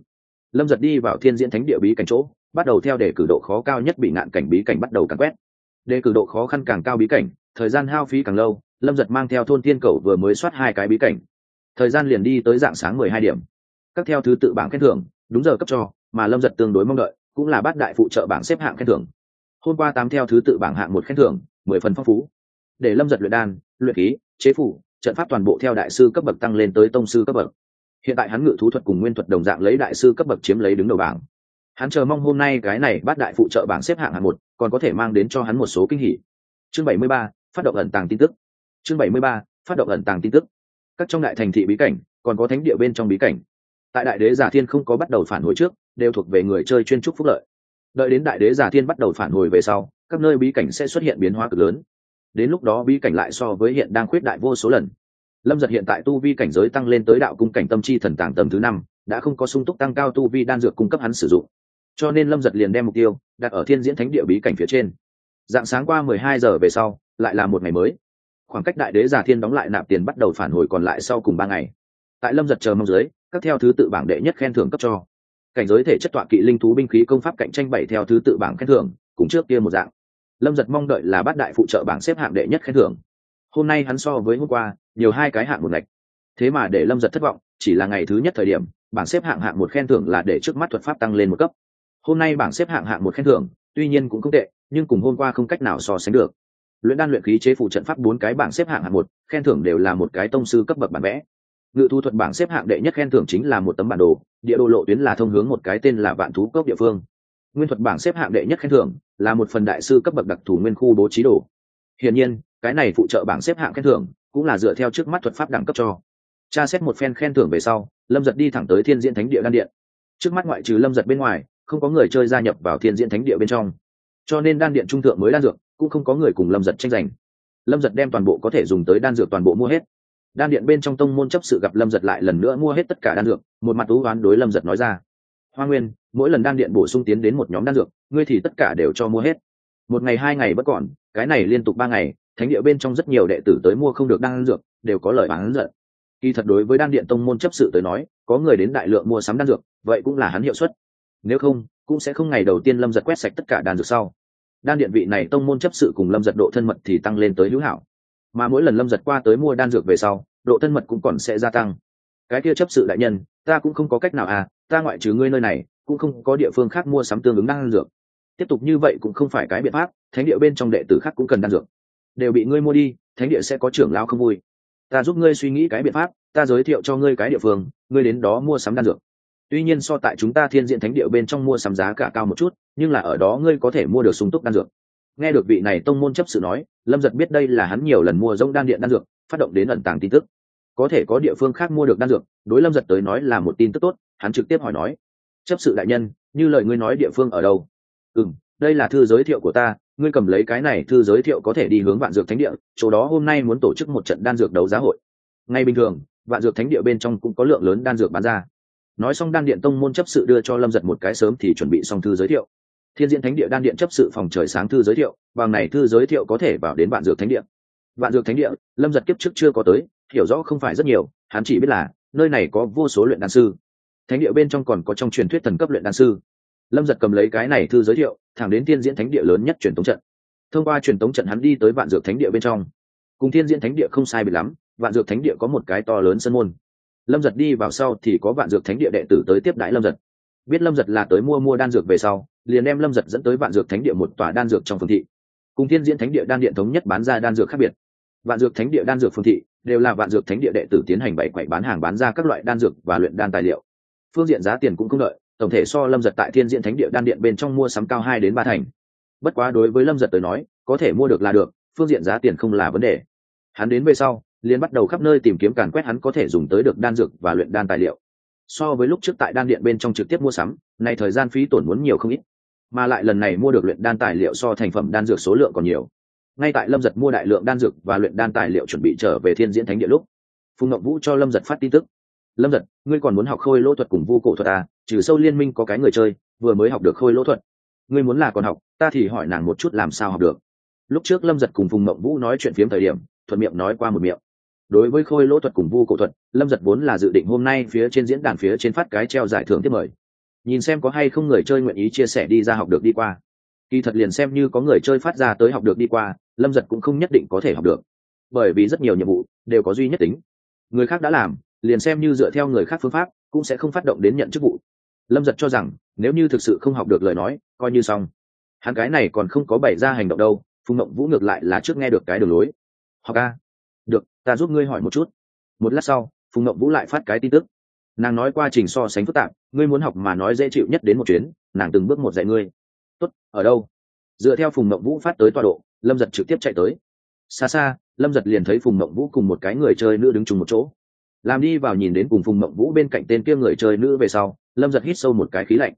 [SPEAKER 1] Lâm giật đi vào thiên diễn thánh địa bí cảnh chỗ, bắt đầu theo đề cử độ khó cao nhất bị ngạn cảnh bí cảnh bắt đầu càng quét. Đề cử độ khó khăn càng cao bí cảnh, thời gian hao phí càng lâu, lâm giật mang theo thôn tiên cầu vừa mới soát hai cái bí cảnh. Thời gian liền đi tới dạng sáng mười hai điểm. Các theo thứ tự bảng khen thưởng, đúng giờ cấp cho, mà lâm giật tương đối mong đợi, cũng là bát đại phụ trợ bảng xếp hạng khen thưởng. Hôm qua tám theo thứ tự bảng hạng một khen thưởng, mười phần phong phú để lâm giật luyện đan, luyện khí, chế phủ, trận pháp toàn bộ theo đại sư cấp bậc tăng lên tới tông sư cấp bậc. Hiện tại hắn ngự thú thuật cùng nguyên thuật đồng dạng lấy đại sư cấp bậc chiếm lấy đứng đầu bảng. Hắn chờ mong hôm nay cái này bắt đại phụ trợ bảng xếp hạng hạng một, còn có thể mang đến cho hắn một số kinh hỉ. Chương bảy mươi ba, phát động ẩn tàng tin tức. Chương bảy mươi ba, phát động ẩn tàng tin tức. Các trong đại thành thị bí cảnh, còn có thánh địa bên trong bí cảnh. Tại đại đế giả thiên không có bắt đầu phản hồi trước, đều thuộc về người chơi chuyên trúc phúc lợi. Đợi đến đại đế giả thiên bắt đầu phản hồi về sau, các nơi bí cảnh sẽ xuất hiện biến hóa cực lớn đến lúc đó bí cảnh lại so với hiện đang khuyết đại vô số lần. Lâm giật hiện tại tu vi cảnh giới tăng lên tới đạo cung cảnh tâm chi thần tàng tầm thứ năm, đã không có sung túc tăng cao tu vi đan dược cung cấp hắn sử dụng. Cho nên lâm giật liền đem mục tiêu đặt ở thiên diễn thánh địa bí cảnh phía trên. Dạng sáng qua mười hai giờ về sau, lại là một ngày mới. Khoảng cách đại đế giả thiên đóng lại nạp tiền bắt đầu phản hồi còn lại sau cùng ba ngày. Tại lâm giật chờ mong dưới, các theo thứ tự bảng đệ nhất khen thưởng cấp cho. Cảnh giới thể chất tọa kỵ linh thú binh khí công pháp cạnh tranh bảy theo thứ tự bảng khen thưởng, cùng trước kia một dạng lâm giật mong đợi là bát đại phụ trợ bảng xếp hạng đệ nhất khen thưởng. Hôm nay hắn so với hôm qua, nhiều hai cái hạng một ngạch. Thế mà để lâm giật thất vọng, chỉ là ngày thứ nhất thời điểm, bảng xếp hạng hạng một khen thưởng là để trước mắt thuật pháp tăng lên một cấp. Hôm nay bảng xếp hạng hạng một khen thưởng, tuy nhiên cũng không tệ, nhưng cùng hôm qua không cách nào so sánh được. Luyện đan luyện khí chế phụ trận pháp bốn cái bảng xếp hạng hạng một, khen thưởng đều là một cái tông sư cấp bậc bản vẽ. Ngự thu thuật bảng xếp hạng đệ nhất khen thưởng chính là một tấm bản đồ, địa đồ lộ tuyến là thông hướng một cái tên là vạn thú cốc địa phương nguyên thuật bảng xếp hạng đệ nhất khen thưởng là một phần đại sư cấp bậc đặc thù nguyên khu bố trí đồ. Hiển nhiên, cái này phụ trợ bảng xếp hạng khen thưởng cũng là dựa theo trước mắt thuật pháp đẳng cấp cho. Tra xét một phen khen thưởng về sau, lâm giật đi thẳng tới thiên diễn thánh địa đan điện. Trước mắt ngoại trừ lâm giật bên ngoài, không có người chơi gia nhập vào thiên diễn thánh địa bên trong. Cho nên đan điện trung thượng mới đan dược, cũng không có người cùng lâm giật tranh giành. Lâm giật đem toàn bộ có thể dùng tới đan dược toàn bộ mua hết. Đan điện bên trong tông môn chấp sự gặp lâm giật lại lần nữa mua hết tất cả đan dược, một mặt thú oán đối lâm giật nói ra hoa nguyên, mỗi lần đan điện bổ sung tiến đến một nhóm đan dược, ngươi thì tất cả đều cho mua hết. Một ngày, hai ngày bất còn, cái này liên tục ba ngày, thánh địa bên trong rất nhiều đệ tử tới mua không được đan dược, đều có lời bán giận. Kỳ thật đối với đan điện tông môn chấp sự tới nói, có người đến đại lượng mua sắm đan dược, vậy cũng là hắn hiệu suất. Nếu không, cũng sẽ không ngày đầu tiên lâm giật quét sạch tất cả đan dược sau. Đan điện vị này tông môn chấp sự cùng lâm giật độ thân mật thì tăng lên tới hữu hảo. Mà mỗi lần lâm giật qua tới mua đan dược về sau, độ thân mật cũng còn sẽ gia tăng. Cái kia chấp sự đại nhân, ta cũng không có cách nào à ta ngoại trừ ngươi nơi này, cũng không có địa phương khác mua sắm tương ứng đan dược. Tiếp tục như vậy cũng không phải cái biện pháp, thánh địa bên trong đệ tử khác cũng cần đan dược. Đều bị ngươi mua đi, thánh địa sẽ có trưởng lao không vui. Ta giúp ngươi suy nghĩ cái biện pháp, ta giới thiệu cho ngươi cái địa phương, ngươi đến đó mua sắm đan dược. Tuy nhiên so tại chúng ta thiên diện thánh địa bên trong mua sắm giá cả cao một chút, nhưng là ở đó ngươi có thể mua được sung túc đan dược. Nghe được vị này tông môn chấp sự nói, lâm giật biết đây là hắn nhiều lần mua giống đan điện đan dược, phát động đến ẩn tàng tin tức có thể có địa phương khác mua được đan dược, đối lâm giật tới nói là một tin tức tốt, hắn trực tiếp hỏi nói, chấp sự đại nhân, như lời ngươi nói địa phương ở đâu? Ừ m đây là thư giới thiệu của ta, ngươi cầm lấy cái này thư giới thiệu có thể đi hướng vạn dược thánh địa, chỗ đó hôm nay muốn tổ chức một trận đan dược đấu giá hội. Ngay bình thường, vạn dược thánh địa bên trong cũng có lượng lớn đan dược bán ra. Nói xong đan điện tông môn chấp sự đưa cho lâm giật một cái sớm thì chuẩn bị xong thư giới thiệu. Thiên diễn thánh địa đan điện chấp sự phòng trời sáng thư giới thiệu bằng này thư giới thiệu có thể vào đến vạn dược thánh địa. Vạn dược thánh địa, lâm giật kiếp trước chưa có tới hiểu rõ không phải rất nhiều, hắn chỉ biết là, nơi này có vô số luyện đan sư. Thánh địa bên trong còn có trong truyền thuyết thần cấp luyện đan sư. Lâm giật cầm lấy cái này thư giới thiệu, thẳng đến tiên diễn thánh địa lớn nhất truyền thống trận. Thông qua truyền tống trận hắn đi tới vạn dược thánh địa bên trong. Cùng Tiên diễn thánh địa không sai biệt lắm, vạn dược thánh địa có một cái to lớn sân môn. Lâm giật đi vào sau thì có vạn dược thánh địa đệ tử tới tiếp đãi lâm giật. Biết lâm giật là tới mua mua đan dược về sau, liền đem lâm giật dẫn tới vạn dược thánh địa một tòa đan dược trong phương thị. Cùng thiên diễn thánh địa đan điện thống nhất bán ra đan dược khác biệt vạn dược thánh địa đan dược phương thị, đều là vạn dược thánh địa đệ tử tiến hành bảy quậy bán hàng bán ra các loại đan dược và luyện đan tài liệu. Phương diện giá tiền cũng không lợi tổng thể so lâm giật tại thiên Diện thánh địa đan điện bên trong mua sắm cao hai đến ba thành. Bất quá đối với lâm giật tới nói, có thể mua được là được, phương diện giá tiền không là vấn đề. Hắn đến về sau, liền bắt đầu khắp nơi tìm kiếm càn quét hắn có thể dùng tới được đan dược và luyện đan tài liệu. So với lúc trước tại đan điện bên trong trực tiếp mua sắm, nay thời gian phí tổn muốn nhiều không ít. Mà lại lần này mua được luyện đan tài liệu so thành phẩm đan dược số lượng còn nhiều ngay tại lâm giật mua đại lượng đan dược và luyện đan tài liệu chuẩn bị trở về thiên diễn thánh địa lúc, phùng ngọc vũ cho lâm giật phát tin tức. Lâm giật, ngươi còn muốn học khôi lỗ thuật cùng vu cổ thuật à? Trừ sâu liên minh có cái người chơi vừa mới học được khôi lỗ thuật. Ngươi muốn là còn học, ta thì hỏi nàng một chút làm sao học được. Lúc trước lâm giật cùng phùng mộng vũ nói chuyện phiếm thời điểm, thuận miệng nói qua một miệng. Đối với khôi lỗ thuật cùng vu cổ thuật, lâm giật vốn là dự định hôm nay phía trên diễn đàn phía trên phát cái treo giải thưởng tiếp mời. Nhìn xem có hay không người chơi nguyện ý chia sẻ đi ra học được đi qua kỳ thật liền xem như có người chơi phát ra tới học được đi qua, lâm giật cũng không nhất định có thể học được. Bởi vì rất nhiều nhiệm vụ đều có duy nhất tính. Người khác đã làm, liền xem như dựa theo người khác phương pháp, cũng sẽ không phát động đến nhận chức vụ. Lâm giật cho rằng, nếu như thực sự không học được lời nói, coi như xong. Hắn cái này còn không có bày ra hành động đâu, phùng mộng vũ ngược lại là trước nghe được cái đường lối. Học a được, ta giúp ngươi hỏi một chút. Một lát sau, phùng mộng vũ lại phát cái tin tức. Nàng nói quá trình so sánh phức tạp, ngươi muốn học mà nói dễ chịu nhất đến một chuyến, nàng từng bước một dạy ngươi tốt, ở đâu? Dựa theo phùng mộng vũ phát tới tọa độ, lâm giật trực tiếp chạy tới. Xa xa, lâm giật liền thấy phùng mộng vũ cùng một cái người chơi nữ đứng chung một chỗ. Làm đi vào nhìn đến cùng phùng mộng vũ bên cạnh tên kia người chơi nữ về sau, lâm giật hít sâu một cái khí lạnh.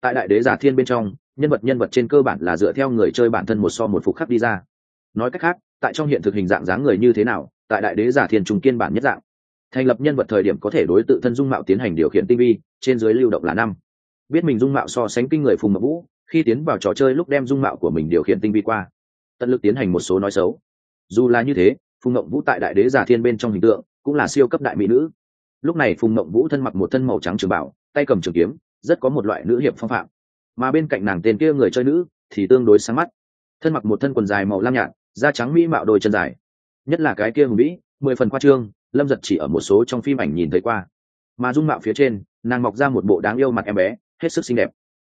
[SPEAKER 1] Tại đại đế giả thiên bên trong, nhân vật nhân vật trên cơ bản là dựa theo người chơi bản thân một so một phục khắc đi ra. Nói cách khác, tại trong hiện thực hình dạng dáng người như thế nào, tại đại đế giả thiên trùng kiên bản nhất dạng. Thành lập nhân vật thời điểm có thể đối tự thân dung mạo tiến hành điều khiển tinh vi, trên dưới lưu động là năm. Biết mình dung mạo so sánh kinh người phùng mộng vũ khi tiến vào trò chơi lúc đem dung mạo của mình điều khiển tinh vi qua. Tận lực tiến hành một số nói xấu. Dù là như thế, phùng mộng vũ tại đại đế giả thiên bên trong hình tượng cũng là siêu cấp đại mỹ nữ. Lúc này phùng mộng vũ thân mặc một thân màu trắng trường bảo, tay cầm trường kiếm, rất có một loại nữ hiệp phong phạm. Mà bên cạnh nàng tên kia người chơi nữ thì tương đối sáng mắt. Thân mặc một thân quần dài màu lam nhạt, da trắng mỹ mạo đôi chân dài. Nhất là cái kia hùng vĩ, mười phần khoa trương, lâm giật chỉ ở một số trong phim ảnh nhìn thấy qua. Mà dung mạo phía trên, nàng mọc ra một bộ đáng yêu mặt em bé, hết sức xinh đẹp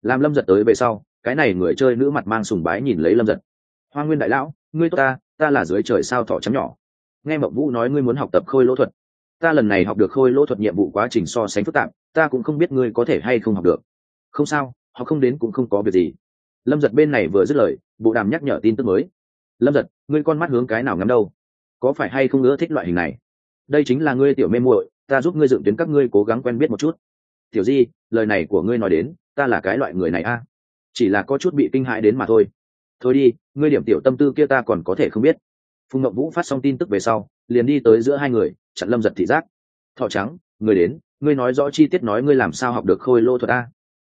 [SPEAKER 1] làm lâm giật tới về sau, cái này người chơi nữ mặt mang sùng bái nhìn lấy lâm giật. Hoa nguyên đại lão, ngươi tốt ta ta là dưới trời sao thỏ chấm nhỏ. Nghe mậu vũ nói ngươi muốn học tập khôi lỗ thuật. Ta lần này học được khôi lỗ thuật nhiệm vụ quá trình so sánh phức tạp, ta cũng không biết ngươi có thể hay không học được. Không sao họ không đến cũng không có việc gì. Lâm giật bên này vừa dứt lời, bộ đàm nhắc nhở tin tức mới. Lâm giật, ngươi con mắt hướng cái nào ngắm đâu? Có phải hay không ngỡ thích loại hình này? Đây chính là ngươi tiểu mê muội, ta giúp ngươi dựng tuyến các ngươi cố gắng quen biết một chút. Tiểu di, lời này của ngươi nói đến ta là cái loại người này a. Chỉ là có chút bị kinh hãi đến mà thôi. Thôi đi, ngươi điểm tiểu tâm tư kia ta còn có thể không biết. Phùng ngậm vũ phát xong tin tức về sau, liền đi tới giữa hai người, chặn lâm giật thị giác. Thọ trắng, người đến, ngươi nói rõ chi tiết nói ngươi làm sao học được khôi lô thuật a.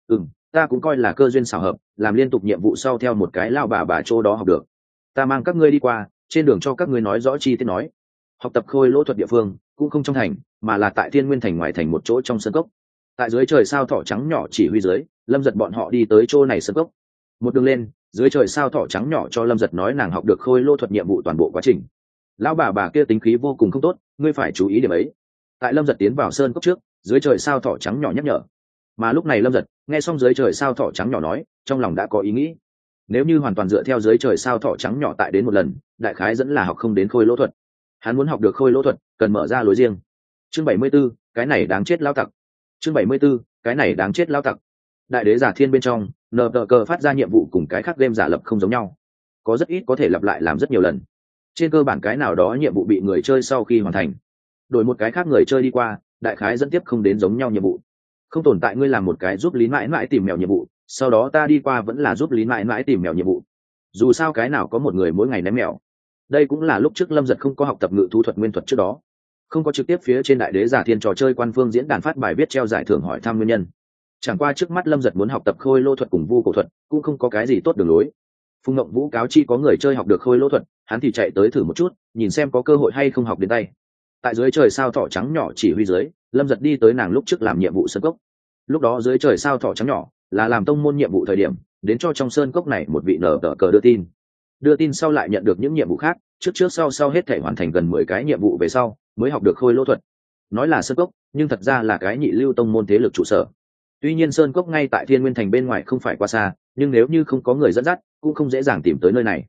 [SPEAKER 1] Ừ m ta cũng coi là cơ duyên xảo hợp, làm liên tục nhiệm vụ sau theo một cái lao bà bà chỗ đó học được. Ta mang các ngươi đi qua, trên đường cho các ngươi nói rõ chi tiết nói. Học tập khôi lỗ thuật địa phương, cũng không trong thành, mà là tại thiên nguyên thành ngoài thành một chỗ trong sân cốc. Tại dưới trời sao thỏ trắng nhỏ chỉ huy dưới lâm giật bọn họ đi tới chỗ này sân cốc. Một đường lên, dưới trời sao thỏ trắng nhỏ cho lâm giật nói nàng học được khôi lô thuật nhiệm vụ toàn bộ quá trình. Lão bà bà kia tính khí vô cùng không tốt, ngươi phải chú ý điểm ấy. Tại lâm giật tiến vào sơn cốc trước, dưới trời sao thỏ trắng nhỏ nhắc nhở. Mà lúc này lâm giật, nghe xong dưới trời sao thỏ trắng nhỏ nói, trong lòng đã có ý nghĩ. Nếu như hoàn toàn dựa theo dưới trời sao thỏ trắng nhỏ tại đến một lần, đại khái dẫn là học không đến khôi lỗ thuật. Hắn muốn học được khôi lỗ thuật, cần mở ra lối riêng. Chương bảy mươi b ố cái này đáng chết lao tặc. Chương bảy mươi b ố cái này đáng chết lao tặc đại đế giả thiên bên trong, nờ tờ cờ phát ra nhiệm vụ cùng cái khác game giả lập không giống nhau. Có rất ít có thể lặp lại làm rất nhiều lần. Trên cơ bản cái nào đó nhiệm vụ bị người chơi sau khi hoàn thành, đổi một cái khác người chơi đi qua, đại khái dẫn tiếp không đến giống nhau nhiệm vụ. Không tồn tại ngươi làm một cái giúp lý mãi mãi tìm mèo nhiệm vụ, sau đó ta đi qua vẫn là giúp lý mãi mãi tìm mèo nhiệm vụ. Dù sao cái nào có một người mỗi ngày ném mèo. Đây cũng là lúc trước lâm giật không có học tập ngự thú thuật nguyên thuật trước đó. Không có trực tiếp phía trên đại đế giả thiên trò chơi quan phương diễn đàn phát bài viết treo giải thưởng hỏi thăm nguyên nhân chẳng qua trước mắt lâm giật muốn học tập khôi lô thuật cùng vu cổ thuật, cũng không có cái gì tốt đường lối. Phùng ngộng vũ cáo chi có người chơi học được khôi lô thuật, hắn thì chạy tới thử một chút, nhìn xem có cơ hội hay không học đến tay. Tại dưới trời sao thỏ trắng nhỏ chỉ huy dưới, lâm giật đi tới nàng lúc trước làm nhiệm vụ sân cốc. Lúc đó dưới trời sao thỏ trắng nhỏ là làm tông môn nhiệm vụ thời điểm, đến cho trong sơn cốc này một vị nở tờ cờ đưa tin. Đưa tin sau lại nhận được những nhiệm vụ khác, trước trước sau sau hết thể hoàn thành gần mười cái nhiệm vụ về sau, mới học được khôi lỗ thuật. Nói là sơn cốc, nhưng thật ra là cái nhị lưu tông môn thế lực trụ sở tuy nhiên sơn cốc ngay tại thiên nguyên thành bên ngoài không phải quá xa, nhưng nếu như không có người dẫn dắt, cũng không dễ dàng tìm tới nơi này.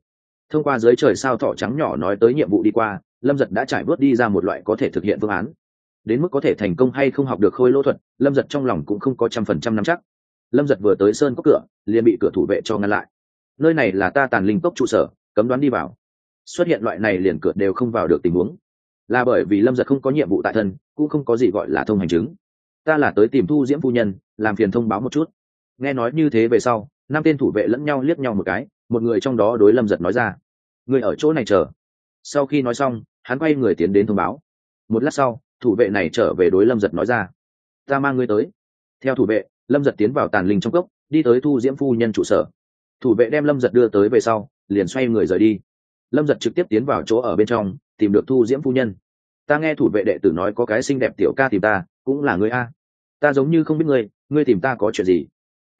[SPEAKER 1] Thông qua dưới trời sao thỏ trắng nhỏ nói tới nhiệm vụ đi qua, lâm giật đã trải bớt đi ra một loại có thể thực hiện phương án. Đến mức có thể thành công hay không học được khôi lỗ thuật, lâm giật trong lòng cũng không có trăm phần trăm nắm chắc. Lâm giật vừa tới sơn cốc cửa, liền bị cửa thủ vệ cho ngăn lại. Nơi này là ta tàn linh cốc trụ sở, cấm đoán đi vào. Xuất hiện loại này liền cửa đều không vào được tình huống. Là bởi vì lâm giật không có nhiệm vụ tại thân, cũng không có gì gọi là thông hành chứng ta là tới tìm thu diễm phu nhân, làm phiền thông báo một chút. Nghe nói như thế về sau, năm tên thủ vệ lẫn nhau liếc nhau một cái, một người trong đó đối lâm giật nói ra, người ở chỗ này chờ. Sau khi nói xong, hắn quay người tiến đến thông báo. Một lát sau, thủ vệ này trở về đối lâm giật nói ra, ta mang ngươi tới. Theo thủ vệ, lâm giật tiến vào tàn linh trong cốc, đi tới thu diễm phu nhân trụ sở. Thủ vệ đem lâm giật đưa tới về sau, liền xoay người rời đi. Lâm giật trực tiếp tiến vào chỗ ở bên trong, tìm được thu diễm phu nhân. Ta nghe thủ vệ đệ tử nói có cái xinh đẹp tiểu ca tìm ta cũng là người a. Ta giống như không biết ngươi ngươi tìm ta có chuyện gì?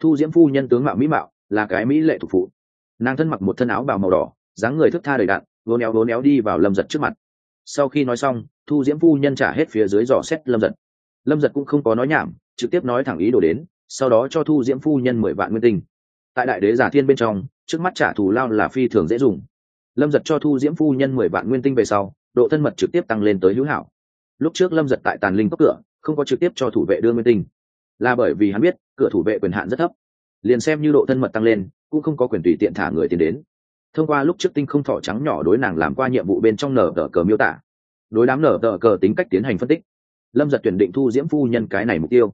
[SPEAKER 1] Thu diễm phu nhân tướng mạo mỹ mạo, là cái mỹ lệ thuộc phụ. Nàng thân mặc một thân áo bào màu đỏ, dáng người thức tha đầy đạn vô néo vô néo đi vào lâm giật trước mặt. Sau khi nói xong, thu diễm phu nhân trả hết phía dưới dò xét lâm giật. Lâm giật cũng không có nói nhảm, trực tiếp nói thẳng ý đồ đến, sau đó cho thu diễm phu nhân mười vạn nguyên tinh. Tại đại đế giả thiên bên trong, trước mắt trả thù lao là phi thường dễ dùng. Lâm giật cho thu diễm phu nhân mười vạn nguyên tinh về sau, độ thân mật trực tiếp tăng lên tới hữu hảo. Lúc trước lâm giật tại tàn linh cốc cửa không có trực tiếp cho thủ vệ đưa nguyên tinh. Là bởi vì hắn biết, cửa thủ vệ quyền hạn rất thấp. Liền xem như độ thân mật tăng lên, cũng không có quyền tùy tiện thả người tiến đến. Thông qua lúc trước tinh không thỏ trắng nhỏ đối nàng làm qua nhiệm vụ bên trong nở tờ cờ miêu tả. Đối đám nở tờ cờ tính cách tiến hành phân tích. Lâm giật tuyển định thu diễm phu nhân cái này mục tiêu.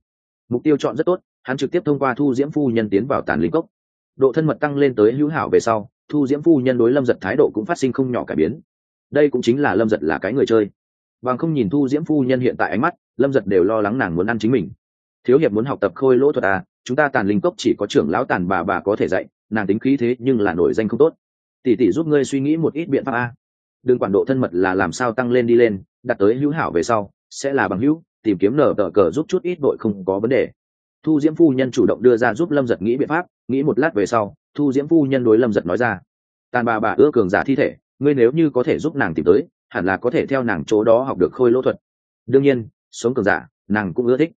[SPEAKER 1] Mục tiêu chọn rất tốt, hắn trực tiếp thông qua thu diễm phu nhân tiến vào tàn linh cốc. Độ thân mật tăng lên tới hữu hảo về sau, thu diễm phu nhân đối lâm giật thái độ cũng phát sinh không nhỏ cải biến. Đây cũng chính là lâm giật là cái người chơi bằng không nhìn thu diễm phu nhân hiện tại ánh mắt, lâm giật đều lo lắng nàng muốn ăn chính mình. Thiếu hiệp muốn học tập khôi lỗ thuật à chúng ta tàn linh cốc chỉ có trưởng lão tàn bà bà có thể dạy, nàng tính khí thế nhưng là nổi danh không tốt. Tỷ tỷ giúp ngươi suy nghĩ một ít biện pháp a. Đừng quản độ thân mật là làm sao tăng lên đi lên, đặt tới hữu hảo về sau, sẽ là bằng hữu, tìm kiếm nở tờ cờ giúp chút ít đội không có vấn đề. Thu diễm phu nhân chủ động đưa ra giúp lâm giật nghĩ biện pháp, nghĩ một lát về sau, thu diễm phu nhân đối lâm giật nói ra. Tàn bà bà ưa cường giả thi thể, ngươi nếu như có thể giúp nàng tìm tới hẳn là có thể theo nàng chỗ đó học được khôi lỗ thuật. Đương nhiên, sống cường giả, nàng cũng ưa thích.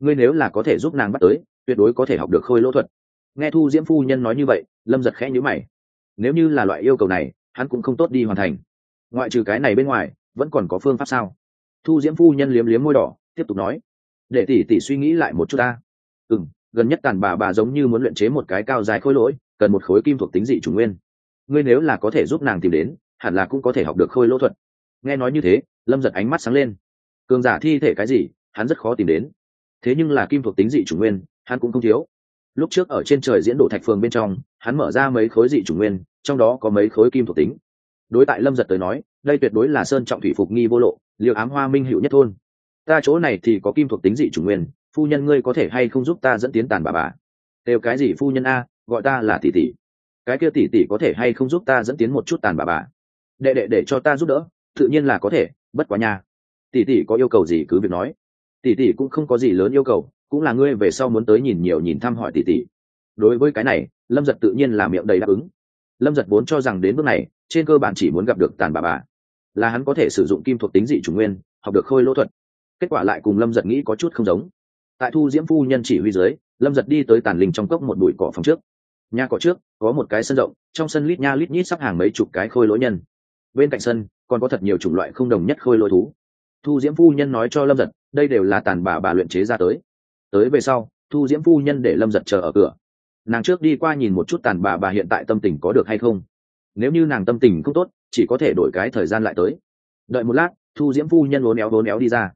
[SPEAKER 1] Ngươi nếu là có thể giúp nàng bắt tới, tuyệt đối có thể học được khôi lỗ thuật. Nghe thu diễm phu nhân nói như vậy, lâm giật khẽ nhữ mày. Nếu như là loại yêu cầu này, hắn cũng không tốt đi hoàn thành. Ngoại trừ cái này bên ngoài, vẫn còn có phương pháp sao? Thu diễm phu nhân liếm liếm môi đỏ, tiếp tục nói. Để tỷ tỷ suy nghĩ lại một chút ta. Ừ m gần nhất tàn bà bà giống như muốn luyện chế một cái cao dài khôi lỗi, cần một khối kim thuộc tính dị chủ nguyên. Ngươi nếu là có thể giúp nàng tìm đến, hẳn là cũng có thể học được khôi lỗ thuật nghe nói như thế, lâm giật ánh mắt sáng lên. Cường giả thi thể cái gì, hắn rất khó tìm đến. Thế nhưng là kim thuộc tính dị chủ nguyên, hắn cũng không thiếu. Lúc trước ở trên trời diễn đổ thạch phường bên trong, hắn mở ra mấy khối dị chủ nguyên, trong đó có mấy khối kim thuộc tính. Đối tại lâm giật tới nói, đây tuyệt đối là sơn trọng thủy phục nghi vô lộ liệu ám hoa minh hữu nhất thôn. Ta chỗ này thì có kim thuộc tính dị chủ nguyên, phu nhân ngươi có thể hay không giúp ta dẫn tiến tàn bà bà? Đều cái gì phu nhân a, gọi ta là tỷ tỷ. Cái kia tỷ tỷ có thể hay không giúp ta dẫn tiến một chút tàn bà bà? Đệ đệ để cho ta giúp đỡ tự nhiên là có thể, bất quá nha. Tỷ tỷ có yêu cầu gì cứ việc nói. Tỷ tỷ cũng không có gì lớn yêu cầu, cũng là ngươi về sau muốn tới nhìn nhiều nhìn thăm hỏi tỷ tỷ. Đối với cái này, lâm giật tự nhiên là miệng đầy đáp ứng. Lâm giật vốn cho rằng đến bước này, trên cơ bản chỉ muốn gặp được tàn bà bà. Là hắn có thể sử dụng kim thuộc tính dị chủ nguyên, học được khôi lỗ thuật. Kết quả lại cùng lâm giật nghĩ có chút không giống. Tại thu diễm phu nhân chỉ huy dưới, lâm giật đi tới tàn linh trong cốc một bụi cỏ phòng trước. Nhà cỏ trước, có một cái sân rộng, trong sân lít nha lít nhít sắp hàng mấy chục cái khôi lỗ nhân. Bên cạnh sân còn có thật nhiều chủng loại không đồng nhất khôi lôi thú. Thu diễm phu nhân nói cho lâm giật, đây đều là tàn bà bà luyện chế ra tới. Tới về sau, thu diễm phu nhân để lâm giật chờ ở cửa. Nàng trước đi qua nhìn một chút tàn bà bà hiện tại tâm tình có được hay không. Nếu như nàng tâm tình không tốt, chỉ có thể đổi cái thời gian lại tới. Đợi một lát, thu diễm phu nhân uốn éo uốn éo đi ra.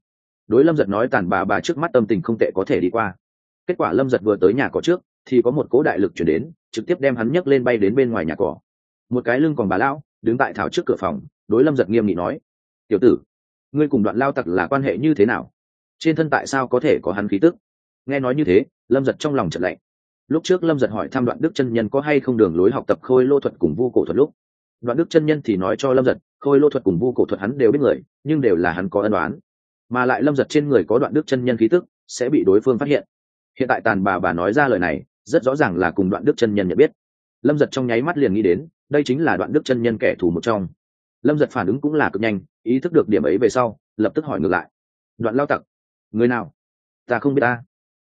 [SPEAKER 1] Đối lâm giật nói tàn bà bà trước mắt tâm tình không tệ có thể đi qua. Kết quả lâm giật vừa tới nhà cỏ trước, thì có một cố đại lực chuyển đến, trực tiếp đem hắn nhấc lên bay đến bên ngoài nhà cỏ. Một cái lưng còn bà lão, đứng tại thảo trước cửa phòng đối lâm giật nghiêm nghị nói, tiểu tử, ngươi cùng đoạn lao tặc là quan hệ như thế nào? Trên thân tại sao có thể có hắn khí tức? Nghe nói như thế, lâm giật trong lòng trận lạnh. Lúc trước lâm giật hỏi thăm đoạn đức chân nhân có hay không đường lối học tập khôi lô thuật cùng vu cổ thuật lúc, đoạn đức chân nhân thì nói cho lâm giật, khôi lô thuật cùng vu cổ thuật hắn đều biết người, nhưng đều là hắn có ân đoán mà lại lâm giật trên người có đoạn đức chân nhân khí tức, sẽ bị đối phương phát hiện. Hiện tại tàn bà bà nói ra lời này, rất rõ ràng là cùng đoạn đức chân nhân nhận biết. Lâm giật trong nháy mắt liền nghĩ đến, đây chính là đoạn đức chân nhân kẻ thù một trong lâm giật phản ứng cũng là cực nhanh, ý thức được điểm ấy về sau, lập tức hỏi ngược lại. Đoạn lao tặc, người nào? Ta không biết ta.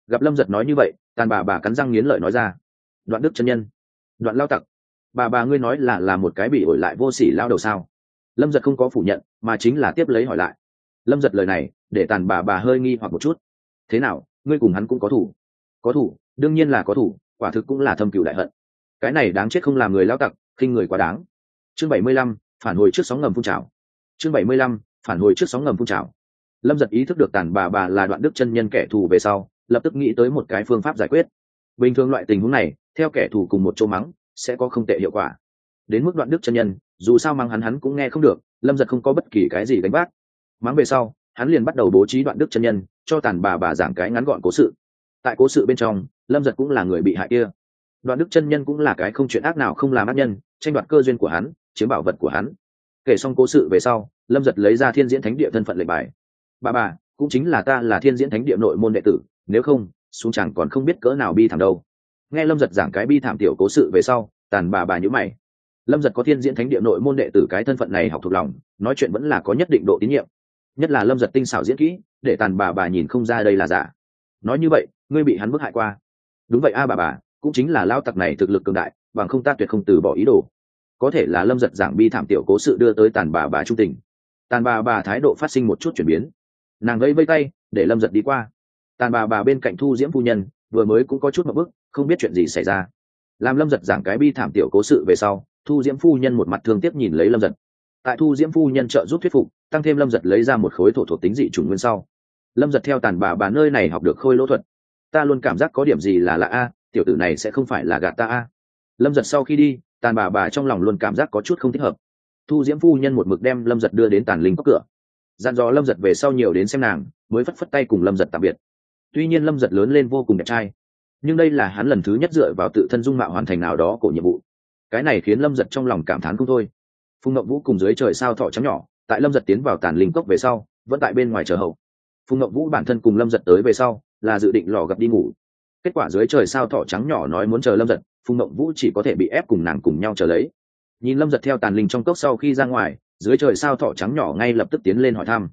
[SPEAKER 1] Gặp lâm giật nói như vậy, tàn bà bà cắn răng nghiến lợi nói ra. Đoạn đức chân nhân. Đoạn lao tặc, bà bà ngươi nói là là một cái bị ổi lại vô s ỉ lao đầu sao? Lâm giật không có phủ nhận, mà chính là tiếp lấy hỏi lại. Lâm giật lời này, để tàn bà bà hơi nghi hoặc một chút. Thế nào, ngươi cùng hắn cũng có thủ? Có thủ, đương nhiên là có thủ, quả thực cũng là thâm cựu đại hận. Cái này đáng chết không làm người lao tặc, khinh người quá đáng. Chương bảy mươi lăm phản hồi trước sóng ngầm phun trào. Chương bảy mươi lăm, phản hồi trước sóng ngầm phun trào. Lâm giật ý thức được tàn bà bà là đoạn đức chân nhân kẻ thù về sau, lập tức nghĩ tới một cái phương pháp giải quyết. Bình thường loại tình huống này, theo kẻ thù cùng một chỗ mắng, sẽ có không tệ hiệu quả. Đến mức đoạn đức chân nhân, dù sao mắng hắn hắn cũng nghe không được, lâm giật không có bất kỳ cái gì đánh bác mắng về sau, hắn liền bắt đầu bố trí đoạn đức chân nhân, cho tàn bà bà giảng cái ngắn gọn cố sự. Tại cố sự bên trong, lâm giật cũng là người bị hại kia. Đoạn đức chân nhân cũng là cái không chuyện ác nào không làm ác nhân, tranh đoạt cơ duyên của hắn chiếm bảo vật của hắn. Kể xong cố sự về sau, lâm giật lấy ra thiên diễn thánh địa thân phận lệnh bài. Bà bà, cũng chính là ta là thiên diễn thánh địa nội môn đệ tử, nếu không, xuống chẳng còn không biết cỡ nào bi thảm đâu. Nghe lâm giật giảng cái bi thảm tiểu cố sự về sau, tàn bà bà nhữ mày. Lâm giật có thiên diễn thánh địa nội môn đệ tử cái thân phận này học thuộc lòng, nói chuyện vẫn là có nhất định độ tín nhiệm. Nhất là lâm giật tinh xảo diễn kỹ, để tàn bà bà nhìn không ra đây là giả. Nói như vậy, ngươi bị hắn bức hại qua. Đúng vậy a bà bà, cũng chính là lao tặc này thực lực cường đại, bằng không ta tuyệt không từ bỏ ý đồ có thể là lâm giật giảng bi thảm tiểu cố sự đưa tới tàn bà bà trung tình. Tàn bà bà thái độ phát sinh một chút chuyển biến. Nàng gây vây tay, để lâm giật đi qua. Tàn bà bà bên cạnh thu diễm phu nhân, vừa mới cũng có chút một bức không biết chuyện gì xảy ra. Làm lâm giật giảng cái bi thảm tiểu cố sự về sau, thu diễm phu nhân một mặt thương tiếp nhìn lấy lâm giật. Tại thu diễm phu nhân trợ giúp thuyết phục, tăng thêm lâm giật lấy ra một khối thổ thuộc tính dị chủng nguyên sau. Lâm giật theo tàn bà bà nơi này học được khôi lỗ thuật. Ta luôn cảm giác có điểm gì là lạ a, tiểu tử này sẽ không phải là gạt ta a. Lâm giật sau khi đi tàn bà bà trong lòng luôn cảm giác có chút không thích hợp. Thu diễm phu nhân một mực đem lâm giật đưa đến tàn linh cốc cửa. Dặn dò lâm giật về sau nhiều đến xem nàng, mới phất phất tay cùng lâm giật tạm biệt. Tuy nhiên lâm giật lớn lên vô cùng đẹp trai, nhưng đây là hắn lần thứ nhất dựa vào tự thân dung mạo hoàn thành nào đó của nhiệm vụ. Cái này khiến lâm giật trong lòng cảm thán không thôi. Phùng ngậm vũ cùng dưới trời sao thọ trắng nhỏ, tại lâm giật tiến vào tàn linh cốc về sau, vẫn tại bên ngoài chờ hậu. Phùng ngậm vũ bản thân cùng lâm giật tới về sau, là dự định lò gặp đi ngủ. Kết quả dưới trời sao thọ trắng nhỏ nói muốn chờ lâm giật phùng mộng vũ chỉ có thể bị ép cùng nàng cùng nhau trở lấy. Nhìn lâm giật theo tàn linh trong cốc sau khi ra ngoài, dưới trời sao thọ trắng nhỏ ngay lập tức tiến lên hỏi thăm.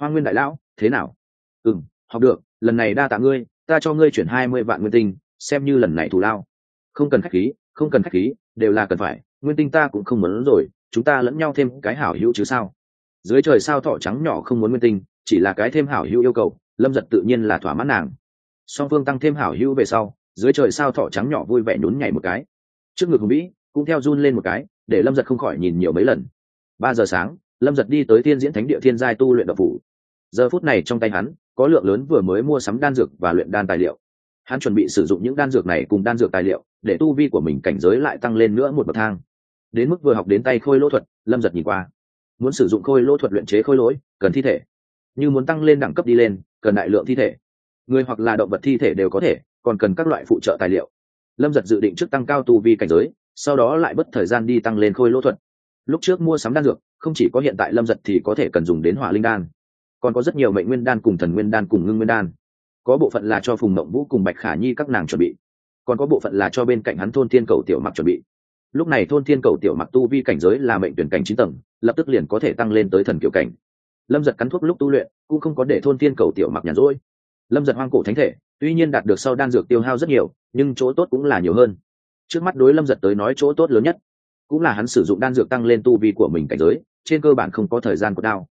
[SPEAKER 1] Hoa nguyên đại lão, thế nào? Ừ m học được, lần này đa tạ ngươi, ta cho ngươi chuyển hai mươi vạn nguyên tinh, xem như lần này thù lao. Không cần k h á c h khí, không cần k h á c h khí, đều là cần phải, nguyên tinh ta cũng không muốn rồi, chúng ta lẫn nhau thêm cái hảo hữu chứ sao? Dưới trời sao thọ trắng nhỏ không muốn nguyên tinh, chỉ là cái thêm hảo hữu yêu cầu, lâm giật tự nhiên là thỏa mãn nàng. Song phương tăng thêm hảo hữu về sau dưới trời sao thỏ trắng nhỏ vui vẻ nhún nhảy một cái. Trước ngực hùng vĩ, cũng theo run lên một cái, để lâm giật không khỏi nhìn nhiều mấy lần. Ba giờ sáng, lâm giật đi tới thiên diễn thánh địa thiên giai tu luyện độc phủ. Giờ phút này trong tay hắn, có lượng lớn vừa mới mua sắm đan dược và luyện đan tài liệu. Hắn chuẩn bị sử dụng những đan dược này cùng đan dược tài liệu, để tu vi của mình cảnh giới lại tăng lên nữa một bậc thang. Đến mức vừa học đến tay khôi lỗ thuật, lâm giật nhìn qua. Muốn sử dụng khôi lỗ thuật luyện chế khôi lỗi, cần thi thể. Như muốn tăng lên đẳng cấp đi lên, cần đại lượng thi thể. Người hoặc là động vật thi thể đều có thể còn cần các loại phụ trợ tài liệu. Lâm giật dự định trước tăng cao tu vi cảnh giới, sau đó lại bất thời gian đi tăng lên khôi lỗ thuật. Lúc trước mua sắm đan dược, không chỉ có hiện tại lâm giật thì có thể cần dùng đến hỏa linh đan, còn có rất nhiều mệnh nguyên đan cùng thần nguyên đan cùng ngưng nguyên đan. Có bộ phận là cho phùng mộng vũ cùng bạch khả nhi các nàng chuẩn bị, còn có bộ phận là cho bên cạnh hắn thôn thiên cầu tiểu mặc chuẩn bị. Lúc này thôn thiên cầu tiểu mặc tu vi cảnh giới là mệnh tuyển cảnh chín tầng, lập tức liền có thể tăng lên tới thần kiểu cảnh. Lâm giật cắn thuốc lúc tu luyện, cũng không có để thôn thiên cầu tiểu mặc nhàn rỗi lâm giật hoang cổ thánh thể, tuy nhiên đạt được sau đan dược tiêu hao rất nhiều, nhưng chỗ tốt cũng là nhiều hơn. Trước mắt đối lâm giật tới nói chỗ tốt lớn nhất, cũng là hắn sử dụng đan dược tăng lên tu vi của mình cảnh giới, trên cơ bản không có thời gian của đao.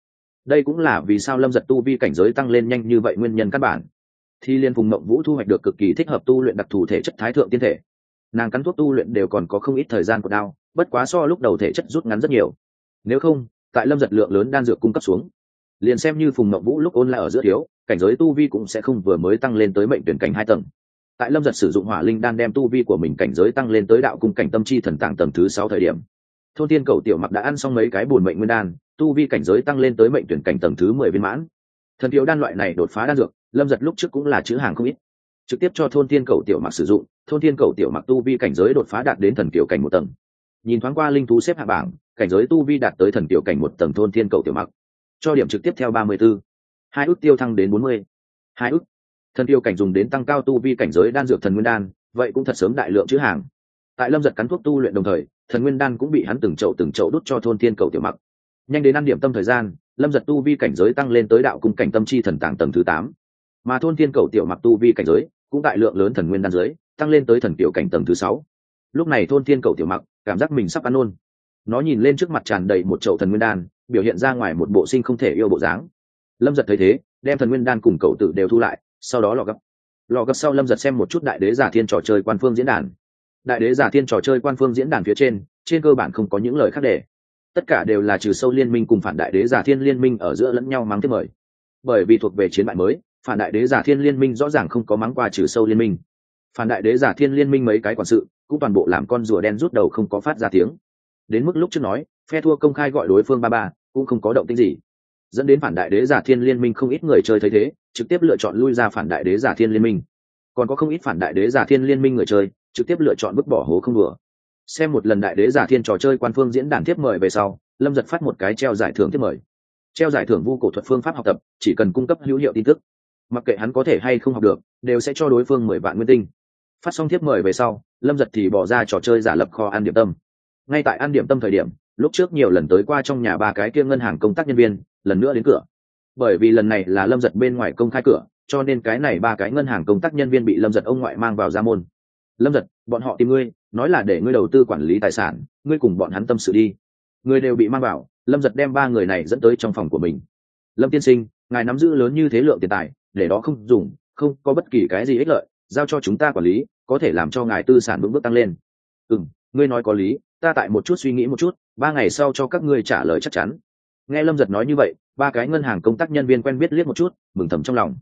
[SPEAKER 1] Đây cũng là vì sao lâm giật tu vi cảnh giới tăng lên nhanh như vậy nguyên nhân căn bản. Thì liên vùng mộng vũ thu hoạch được cực kỳ thích hợp tu luyện đặc thù thể chất thái thượng tiên thể. Nàng cắn thuốc tu luyện đều còn có không ít thời gian của đao, bất quá so lúc đầu thể chất rút ngắn rất nhiều. Nếu không, tại lâm giật lượng lớn đan dược cung cấp xuống, liền xem như phùng mộng vũ lúc ôn lại ở giữa thiếu cảnh giới tu vi cũng sẽ không vừa mới tăng lên tới mệnh tuyển cảnh hai tầng. Tại lâm giật sử dụng hỏa linh đan đem tu vi của mình cảnh giới tăng lên tới đạo cung cảnh tâm chi thần tàng tầng thứ sáu thời điểm. Thôn tiên cầu tiểu mặc đã ăn xong mấy cái bùn mệnh nguyên đan, tu vi cảnh giới tăng lên tới mệnh tuyển cảnh tầng thứ mười viên mãn. Thần thiếu đan loại này đột phá đan dược, lâm giật lúc trước cũng là chữ hàng không ít. Trực tiếp cho thôn tiên cầu tiểu mặc sử dụng, thôn tiên cầu tiểu mặc tu vi cảnh giới đột phá đạt đến thần tiểu cảnh một tầng. Nhìn thoáng qua linh thú xếp hạ bảng, cảnh giới tu vi đạt tới thần tiểu cảnh một tầng thôn tiên cầu tiểu mặc. Cho điểm trực tiếp theo ba mươi b ố hai ước tiêu thăng đến bốn mươi. Hai ước. Thần tiêu cảnh dùng đến tăng cao tu vi cảnh giới đan dược thần nguyên đan, vậy cũng thật sớm đại lượng chữ hàng. Tại lâm giật cắn thuốc tu luyện đồng thời, thần nguyên đan cũng bị hắn từng chậu từng chậu đút cho thôn thiên cầu tiểu mặc. Nhanh đến ăn điểm tâm thời gian, lâm giật tu vi cảnh giới tăng lên tới đạo cung cảnh tâm chi thần tàng tầng thứ tám. Mà thôn thiên cầu tiểu mặc tu vi cảnh giới cũng tại lượng lớn thần nguyên đan giới tăng lên tới thần tiểu cảnh tầng thứ sáu. Lúc này thôn thiên cầu tiểu mặc cảm giác mình sắp ăn ôn nó nhìn lên trước mặt tràn đầy một chậu thần nguyên đan, biểu hiện ra ngoài một bộ sinh không thể yêu bộ dáng lâm giật thấy thế, đem thần nguyên đan cùng cậu tự đều thu lại, sau đó lò gấp. Lò gấp sau lâm giật xem một chút đại đế giả thiên trò chơi quan phương diễn đàn. Đại đế giả thiên trò chơi quan phương diễn đàn phía trên trên cơ bản không có những lời khác để. Tất cả đều là trừ sâu liên minh cùng phản đại đế giả thiên liên minh ở giữa lẫn nhau mắng tiếp mời. Bởi vì thuộc về chiến bại mới, phản đại đế giả thiên liên minh rõ ràng không có mắng qua trừ sâu liên minh. Phản đại đế giả thiên liên minh mấy cái quản sự, cũng toàn bộ làm con rùa đen rút đầu không có phát ra tiếng. Đến mức lúc trước nói, phe thua công khai gọi đối phương ba ba, cũng không có động tĩnh gì dẫn đến phản đại đế giả thiên liên minh không ít người chơi thấy thế, trực tiếp lựa chọn lui ra phản đại đế giả thiên liên minh. Còn có không ít phản đại đế giả thiên liên minh người chơi, trực tiếp lựa chọn vứt bỏ hố không đùa. Xem một lần đại đế giả thiên trò chơi quan phương diễn đàn tiếp mời về sau, lâm giật phát một cái treo giải thưởng tiếp mời. Treo giải thưởng vu cổ thuật phương pháp học tập, chỉ cần cung cấp hữu hiệu tin tức. Mặc kệ hắn có thể hay không học được, đều sẽ cho đối phương mười vạn nguyên tinh. Phát xong tiếp mời về sau, lâm giật thì bỏ ra trò chơi giả lập kho ăn điểm tâm. Ngay tại ăn điểm tâm thời điểm lúc trước nhiều lần tới qua trong nhà ba cái kia ngân hàng công tác nhân viên, lần nữa đến cửa. Bởi vì lần này là lâm giật bên ngoài công khai cửa, cho nên cái này ba cái ngân hàng công tác nhân viên bị lâm giật ông ngoại mang vào ra môn. Lâm giật, bọn họ tìm ngươi, nói là để ngươi đầu tư quản lý tài sản, ngươi cùng bọn hắn tâm sự đi. Ngươi đều bị mang vào, lâm giật đem ba người này dẫn tới trong phòng của mình. Lâm tiên sinh, ngài nắm giữ lớn như thế lượng tiền tài, để đó không dùng, không có bất kỳ cái gì ích lợi, giao cho chúng ta quản lý, có thể làm cho ngài tư sản vững bước tăng lên. Ừ ngươi nói có lý, ta tại một chút suy nghĩ một chút ba ngày sau cho các ngươi trả lời chắc chắn. Nghe lâm giật nói như vậy, ba cái ngân hàng công tác nhân viên quen biết liếc một chút, mừng thầm trong lòng.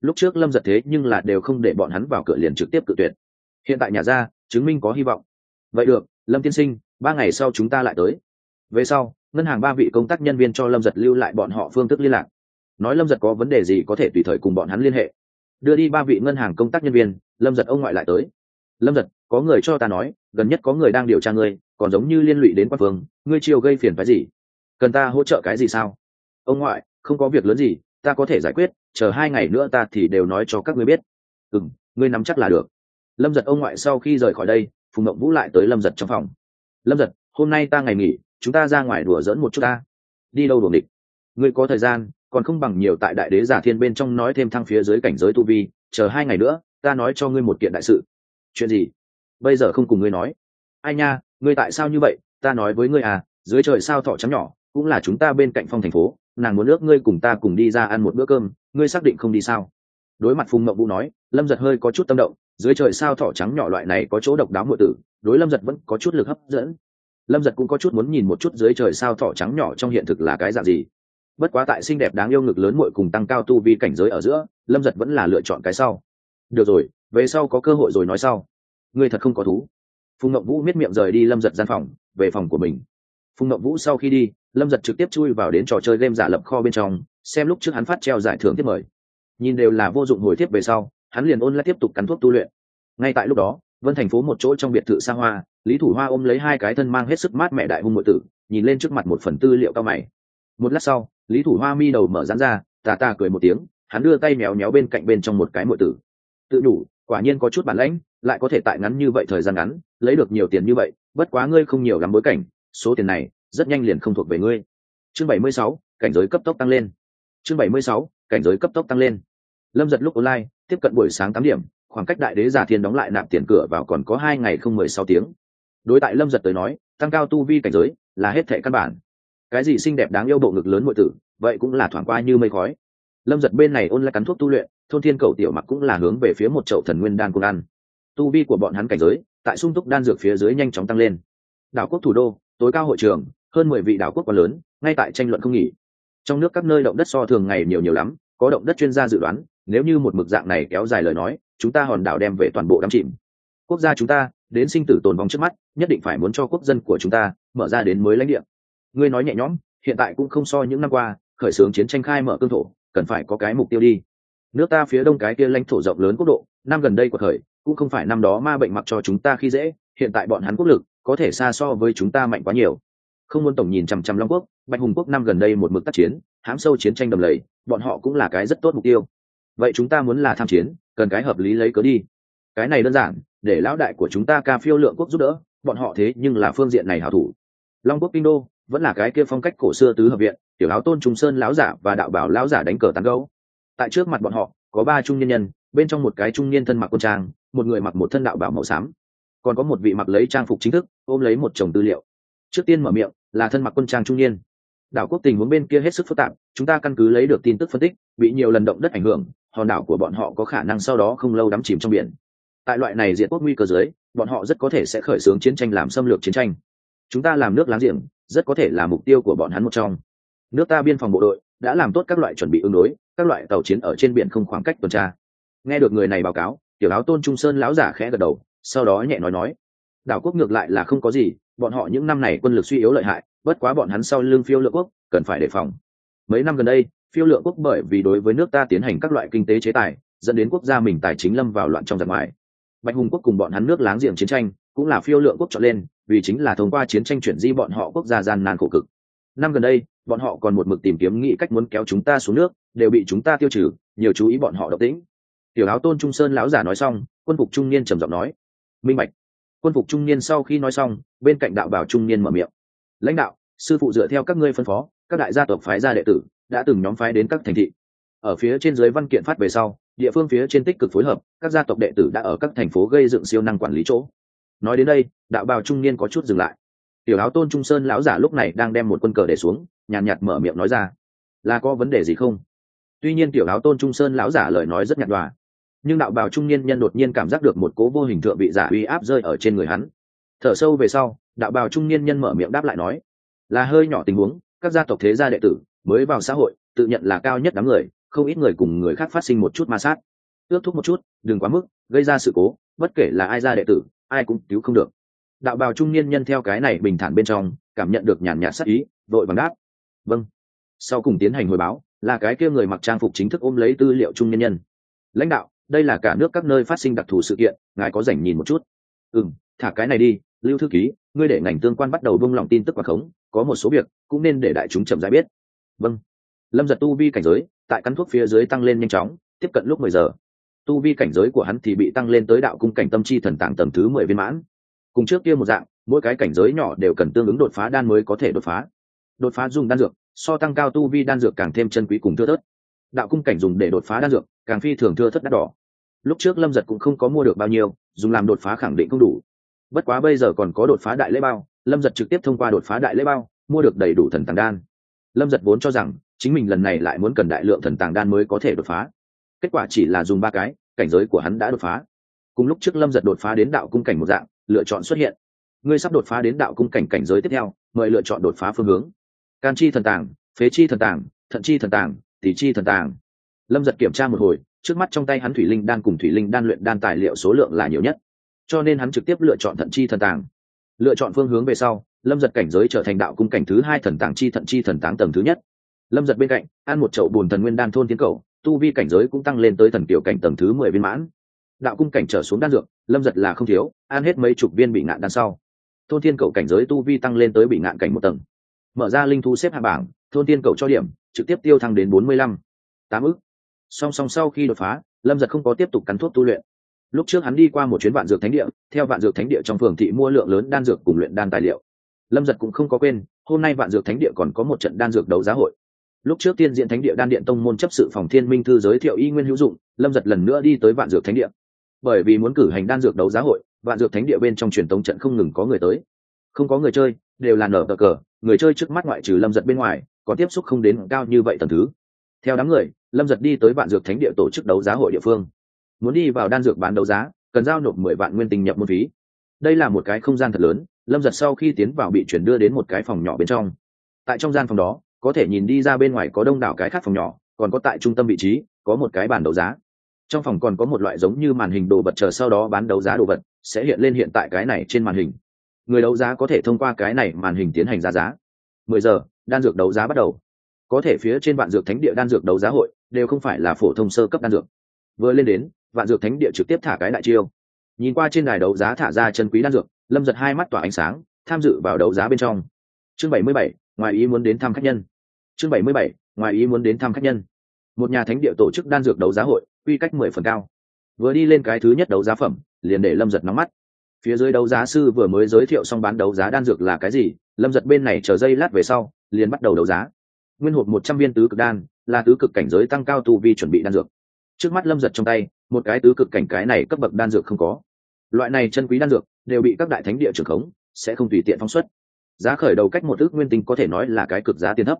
[SPEAKER 1] Lúc trước lâm giật thế nhưng là đều không để bọn hắn vào cửa liền trực tiếp cự tuyệt. Hiện tại nhà ra, chứng minh có hy vọng. Vậy được, lâm tiên sinh, ba ngày sau chúng ta lại tới. Về sau, ngân hàng ba vị công tác nhân viên cho lâm giật lưu lại bọn họ phương thức liên lạc. Nói lâm giật có vấn đề gì có thể tùy thời cùng bọn hắn liên hệ. Đưa đi ba vị ngân hàng công tác nhân viên, lâm giật ông ngoại lại tới. Lâm giật, có người cho ta nói, gần nhất có người đang điều tra ngươi còn giống như liên lụy đến quan phương, ngươi chiều gây phiền phái gì? Cần ta hỗ trợ cái gì sao? Ông ngoại, không có việc lớn gì, ta có thể giải quyết, chờ hai ngày nữa ta thì đều nói cho các ngươi biết. Ừ m ngươi nắm chắc là được. Lâm giật ông ngoại sau khi rời khỏi đây, phùng mộng vũ lại tới lâm giật trong phòng. Lâm giật, hôm nay ta ngày nghỉ, chúng ta ra ngoài đùa dỡn một chút ta. Đi đâu đùa địch ngươi có thời gian, còn không bằng nhiều tại đại đế giả thiên bên trong nói thêm thăng phía dưới cảnh giới tu vi, chờ hai ngày nữa, ta nói cho ngươi một kiện đại sự. Chuyện gì? Bây giờ không cùng ngươi nói. Ai nha ngươi tại sao như vậy? Ta nói với ngươi à dưới trời sao thọ trắng nhỏ, cũng là chúng ta bên cạnh phong thành phố, nàng muốn nước ngươi cùng ta cùng đi ra ăn một bữa cơm, ngươi xác định không đi sao? Đối mặt phùng mậu vũ nói, lâm giật hơi có chút tâm động, dưới trời sao thỏ trắng nhỏ loại này có chỗ độc đáo ngụy tử, đối lâm giật vẫn có chút lực hấp dẫn. Lâm giật cũng có chút muốn nhìn một chút dưới trời sao thỏ trắng nhỏ trong hiện thực là cái dạng gì. Bất quá tại xinh đẹp đáng yêu ngực lớn muội cùng tăng cao tu vi cảnh giới ở giữa, lâm giật vẫn là lựa chọn cái sau. Được rồi, về sau có cơ hội rồi nói sau. Ngươi thật không có thú phùng ngậm vũ miết miệng rời đi lâm giật gian phòng, về phòng của mình. Phùng ngậm vũ sau khi đi, lâm giật trực tiếp chui vào đến trò chơi game giả lập kho bên trong, xem lúc trước hắn phát treo giải thưởng tiếp mời. Nhìn đều là vô dụng hồi tiếp về sau, hắn liền ôn lại tiếp tục cắn thuốc tu luyện. Ngay tại lúc đó, vân thành phố một chỗ trong biệt thự xa hoa, lý thủ hoa ôm lấy hai cái thân mang hết sức mát mẹ đại hung nội tử, nhìn lên trước mặt một phần tư liệu cao mày. Một lát sau, lý thủ hoa mi đầu mở rán ra, tà tà cười một tiếng, hắn đưa tay méo méo bên cạnh bên trong một cái nội tử. Tự đủ quả nhiên có chút bản lãnh, lại có thể tại ngắn như vậy thời gian ngắn, lấy được nhiều tiền như vậy, bất quá ngươi không nhiều lắm bối cảnh, số tiền này rất nhanh liền không thuộc về ngươi. Chương bảy mươi sáu, cảnh giới cấp tốc tăng lên. Chương bảy mươi sáu, cảnh giới cấp tốc tăng lên. Lâm giật lúc online, tiếp cận buổi sáng tám điểm, khoảng cách đại đế giả thiên đóng lại nạp tiền cửa vào còn có hai ngày không mười sáu tiếng. Đối tại lâm giật tới nói, tăng cao tu vi cảnh giới là hết thệ căn bản. Cái gì xinh đẹp đáng yêu bộ ngực lớn nội tử, vậy cũng là thoảng qua như mây khói. Lâm giật bên này ôn lại cắn thuốc tu luyện thôn thiên cầu tiểu mặc cũng là hướng về phía một chậu thần nguyên đan cung ăn. Tu vi của bọn hắn cảnh giới, tại sung túc đan dược phía dưới nhanh chóng tăng lên. Đảo quốc thủ đô, tối cao hội trường, hơn mười vị đảo quốc quá lớn, ngay tại tranh luận không nghỉ. Trong nước các nơi động đất so thường ngày nhiều nhiều lắm, có động đất chuyên gia dự đoán, nếu như một mực dạng này kéo dài lời nói, chúng ta hòn đảo đem về toàn bộ đắm chìm. Quốc gia chúng ta, đến sinh tử tồn vong trước mắt, nhất định phải muốn cho quốc dân của chúng ta mở ra đến mới lãnh địa. Ngươi nói nhẹ nhõm, hiện tại cũng không so những năm qua, khởi xướng chiến tranh khai mở cương thổ, cần phải có cái mục tiêu đi nước ta phía đông cái kia lãnh thổ rộng lớn quốc độ, năm gần đây của thời, cũng không phải năm đó ma bệnh mặc cho chúng ta khi dễ, hiện tại bọn hắn quốc lực, có thể xa so với chúng ta mạnh quá nhiều. Không muốn tổng nhìn chằm chằm long quốc, bạch hùng quốc năm gần đây một mực tác chiến, hãm sâu chiến tranh đầm lầy, bọn họ cũng là cái rất tốt mục tiêu. Vậy chúng ta muốn là tham chiến, cần cái hợp lý lấy cớ đi. Cái này đơn giản, để lão đại của chúng ta ca phiêu lượng quốc giúp đỡ, bọn họ thế nhưng là phương diện này hảo thủ. Long quốc kinh đô vẫn là cái kia phong cách cổ xưa tứ hợp viện, tiểu áo tôn trung sơn lão giả và đạo bảo lão giả đánh cờ tán gấu tại trước mặt bọn họ, có ba trung nhân nhân, bên trong một cái trung niên thân mặc quân trang, một người mặc một thân đạo bảo màu xám. Còn có một vị mặc lấy trang phục chính thức, ôm lấy một chồng tư liệu. Trước tiên mở miệng, là thân mặc quân trang trung niên. Đảo quốc tình huống bên kia hết sức phức tạp, chúng ta căn cứ lấy được tin tức phân tích, bị nhiều lần động đất ảnh hưởng, hòn đảo của bọn họ có khả năng sau đó không lâu đắm chìm trong biển. Tại loại này diện quốc nguy cơ dưới, bọn họ rất có thể sẽ khởi xướng chiến tranh làm xâm lược chiến tranh. Chúng ta làm nước láng giềng, rất có thể là mục tiêu của bọn hắn một trong. Nước ta biên phòng bộ đội đã làm tốt các loại chuẩn bị ứng đối các loại tàu chiến ở trên biển không khoảng cách tuần tra. Nghe được người này báo cáo, tiểu áo tôn trung sơn lão giả khẽ gật đầu, sau đó nhẹ nói nói, đảo quốc ngược lại là không có gì, bọn họ những năm này quân lực suy yếu lợi hại, bất quá bọn hắn sau lưng phiêu lượng quốc, cần phải đề phòng. Mấy năm gần đây, phiêu lượng quốc bởi vì đối với nước ta tiến hành các loại kinh tế chế tài, dẫn đến quốc gia mình tài chính lâm vào loạn trong giặc ngoài. Bạch hùng quốc cùng bọn hắn nước láng giềng chiến tranh, cũng là phiêu lượng quốc chọn lên, vì chính là thông qua chiến tranh chuyển di bọn họ quốc gia gian nan khổ cực. Năm gần đây, bọn họ còn một mực tìm kiếm nghĩ cách muốn kéo chúng ta xuống nước đều bị chúng ta tiêu trừ nhiều chú ý bọn họ độc tĩnh tiểu áo tôn trung sơn lão giả nói xong quân phục trung niên trầm giọng nói. Minh bạch. Quân phục trung niên sau khi nói xong bên cạnh đạo bảo trung niên mở miệng. Lãnh đạo sư phụ dựa theo các ngươi phân phó các đại gia tộc phái gia đệ tử đã từng nhóm phái đến các thành thị. Ở phía trên dưới văn kiện phát về sau địa phương phía trên tích cực phối hợp các gia tộc đệ tử đã ở các thành phố gây dựng siêu năng quản lý chỗ. Nói đến đây đạo bào trung niên có chút dừng lại. Tiểu áo tôn trung sơn lão giả lúc này đang đem một quân cờ để xuống nhàn nhạt, nhạt mở miệng nói ra. Là có vấn đề gì không? Tuy nhiên tiểu áo tôn trung sơn lão giả lời nói rất nhạt đòa nhưng đạo bào trung niên nhân đột nhiên cảm giác được một cố vô hình thượng bị giả uy áp rơi ở trên người hắn. Thở sâu về sau, đạo bào trung niên nhân mở miệng đáp lại nói, là hơi nhỏ tình huống, các gia tộc thế gia đệ tử mới vào xã hội, tự nhận là cao nhất đám người, không ít người cùng người khác phát sinh một chút ma sát. Ước thúc một chút, đừng quá mức, gây ra sự cố, bất kể là ai ra đệ tử, ai cũng cứu không được. Đạo bào trung niên nhân theo cái này bình thản bên trong, cảm nhận được nhàn nhạt sắc ý, vội bằng đáp vâng. Sau cùng tiến hành hồi báo là cái kia người mặc trang phục chính thức ôm lấy tư liệu trung nhân nhân. Lãnh đạo, đây là cả nước các nơi phát sinh đặc thù sự kiện, ngài có dành nhìn một chút? Ừ m thả cái này đi, lưu thư ký, ngươi để ngành tương quan bắt đầu bông lòng tin tức và khống, có một số việc cũng nên để đại chúng chậm rãi biết. Vâng. Lâm giật tu vi cảnh giới, tại căn thuốc phía dưới tăng lên nhanh chóng, tiếp cận lúc mười giờ. Tu vi cảnh giới của hắn thì bị tăng lên tới đạo cung cảnh tâm chi thần tạng tầm thứ mười viên mãn. Cùng trước kia một dạng, mỗi cái cảnh giới nhỏ đều cần tương ứng đột phá đan mới có thể đột phá đột phá dùng đan dược, so tăng cao tu vi đan dược càng thêm chân quý cùng thưa thớt. Đạo cung cảnh dùng để đột phá đan dược, càng phi thường thưa thất đắt đỏ. Lúc trước lâm giật cũng không có mua được bao nhiêu, dùng làm đột phá khẳng định không đủ. Bất quá bây giờ còn có đột phá đại lễ bao, lâm giật trực tiếp thông qua đột phá đại lễ bao, mua được đầy đủ thần tàng đan. Lâm giật vốn cho rằng, chính mình lần này lại muốn cần đại lượng thần tàng đan mới có thể đột phá. Kết quả chỉ là dùng ba cái, cảnh giới của hắn đã đột phá. Cùng lúc trước lâm giật đột phá đến đạo cung cảnh một dạng, lựa chọn xuất hiện. Ngươi sắp đột phá đến đạo cung cảnh cảnh giới tiếp theo, mời lựa chọn đột phá phương hướng can chi thần tàng, phế chi thần tàng, thận chi thần tàng, tỷ chi thần tàng. Lâm giật kiểm tra một hồi, trước mắt trong tay hắn thủy linh đan cùng thủy linh đan luyện đan tài liệu số lượng là nhiều nhất. Cho nên hắn trực tiếp lựa chọn thận chi thần tàng. Lựa chọn phương hướng về sau, lâm giật cảnh giới trở thành đạo cung cảnh thứ hai thần tàng chi thận chi thần táng tầng thứ nhất. Lâm giật bên cạnh, ăn một chậu bùn thần nguyên đan thôn tiến cầu, tu vi cảnh giới cũng tăng lên tới thần kiểu cảnh tầng thứ mười viên mãn. Đạo cung cảnh trở xuống đan dược, lâm giật là không thiếu, ăn hết mấy chục viên bị ngạn đan sau. Thôn thiên cầu cảnh giới tu vi tăng lên tới bị ngạn cảnh một tầng mở ra linh thú xếp hạ bảng, thôn tiên cầu cho điểm, trực tiếp tiêu thăng đến bốn mươi lăm. Tám ức. Song song sau khi đột phá, lâm giật không có tiếp tục cắn thuốc tu luyện. Lúc trước hắn đi qua một chuyến vạn dược thánh địa, theo vạn dược thánh địa trong phường thị mua lượng lớn đan dược cùng luyện đan tài liệu. Lâm giật cũng không có quên, hôm nay vạn dược thánh địa còn có một trận đan dược đấu giá hội. Lúc trước tiên diện thánh địa đan điện tông môn chấp sự phòng thiên minh thư giới thiệu y nguyên hữu dụng, lâm giật lần nữa đi tới vạn dược thánh địa. Bởi vì muốn cử hành đan dược đấu giá hội, vạn dược thánh địa bên trong truyền tống trận không ngừng có người tới. Không có người chơi, đều là nở cờ cờ người chơi trước mắt ngoại trừ lâm giật bên ngoài có tiếp xúc không đến cao như vậy tầm thứ. Theo đám người, lâm giật đi tới vạn dược thánh địa tổ chức đấu giá hội địa phương. Muốn đi vào đan dược bán đấu giá, cần giao nộp mười vạn nguyên tình nhập môn phí. Đây là một cái không gian thật lớn, lâm giật sau khi tiến vào bị chuyển đưa đến một cái phòng nhỏ bên trong. Tại trong gian phòng đó, có thể nhìn đi ra bên ngoài có đông đảo cái khác phòng nhỏ, còn có tại trung tâm vị trí, có một cái bàn đấu giá. Trong phòng còn có một loại giống như màn hình đồ vật chờ sau đó bán đấu giá đồ vật, sẽ hiện lên hiện tại cái này trên màn hình người đấu giá có thể thông qua cái này màn hình tiến hành ra giá. Mười giờ, đan dược đấu giá bắt đầu. Có thể phía trên vạn dược thánh địa đan dược đấu giá hội đều không phải là phổ thông sơ cấp đan dược. Vừa lên đến, vạn dược thánh địa trực tiếp thả cái đại chiêu. Nhìn qua trên đài đấu giá thả ra chân quý đan dược, lâm giật hai mắt tỏa ánh sáng, tham dự vào đấu giá bên trong. Chương bảy mươi bảy, ngoài ý muốn đến thăm khách nhân. Chương bảy mươi bảy, ngoài ý muốn đến thăm khách nhân. Một nhà thánh địa tổ chức đan dược đấu giá hội, quy cách mười phần cao. Vừa đi lên cái thứ nhất đấu giá phẩm, liền để lâm giật nóng mắt phía dưới đấu giá sư vừa mới giới thiệu xong bán đấu giá đan dược là cái gì, lâm giật bên này chờ giây lát về sau, liền bắt đầu đấu giá. Nguyên hộp một trăm viên tứ cực đan, là tứ cực cảnh giới tăng cao tu vi chuẩn bị đan dược. Trước mắt lâm giật trong tay, một cái tứ cực cảnh cái này cấp bậc đan dược không có. Loại này chân quý đan dược, đều bị các đại thánh địa trưởng khống, sẽ không tùy tiện phóng xuất. Giá khởi đầu cách một ước nguyên tinh có thể nói là cái cực giá tiền thấp.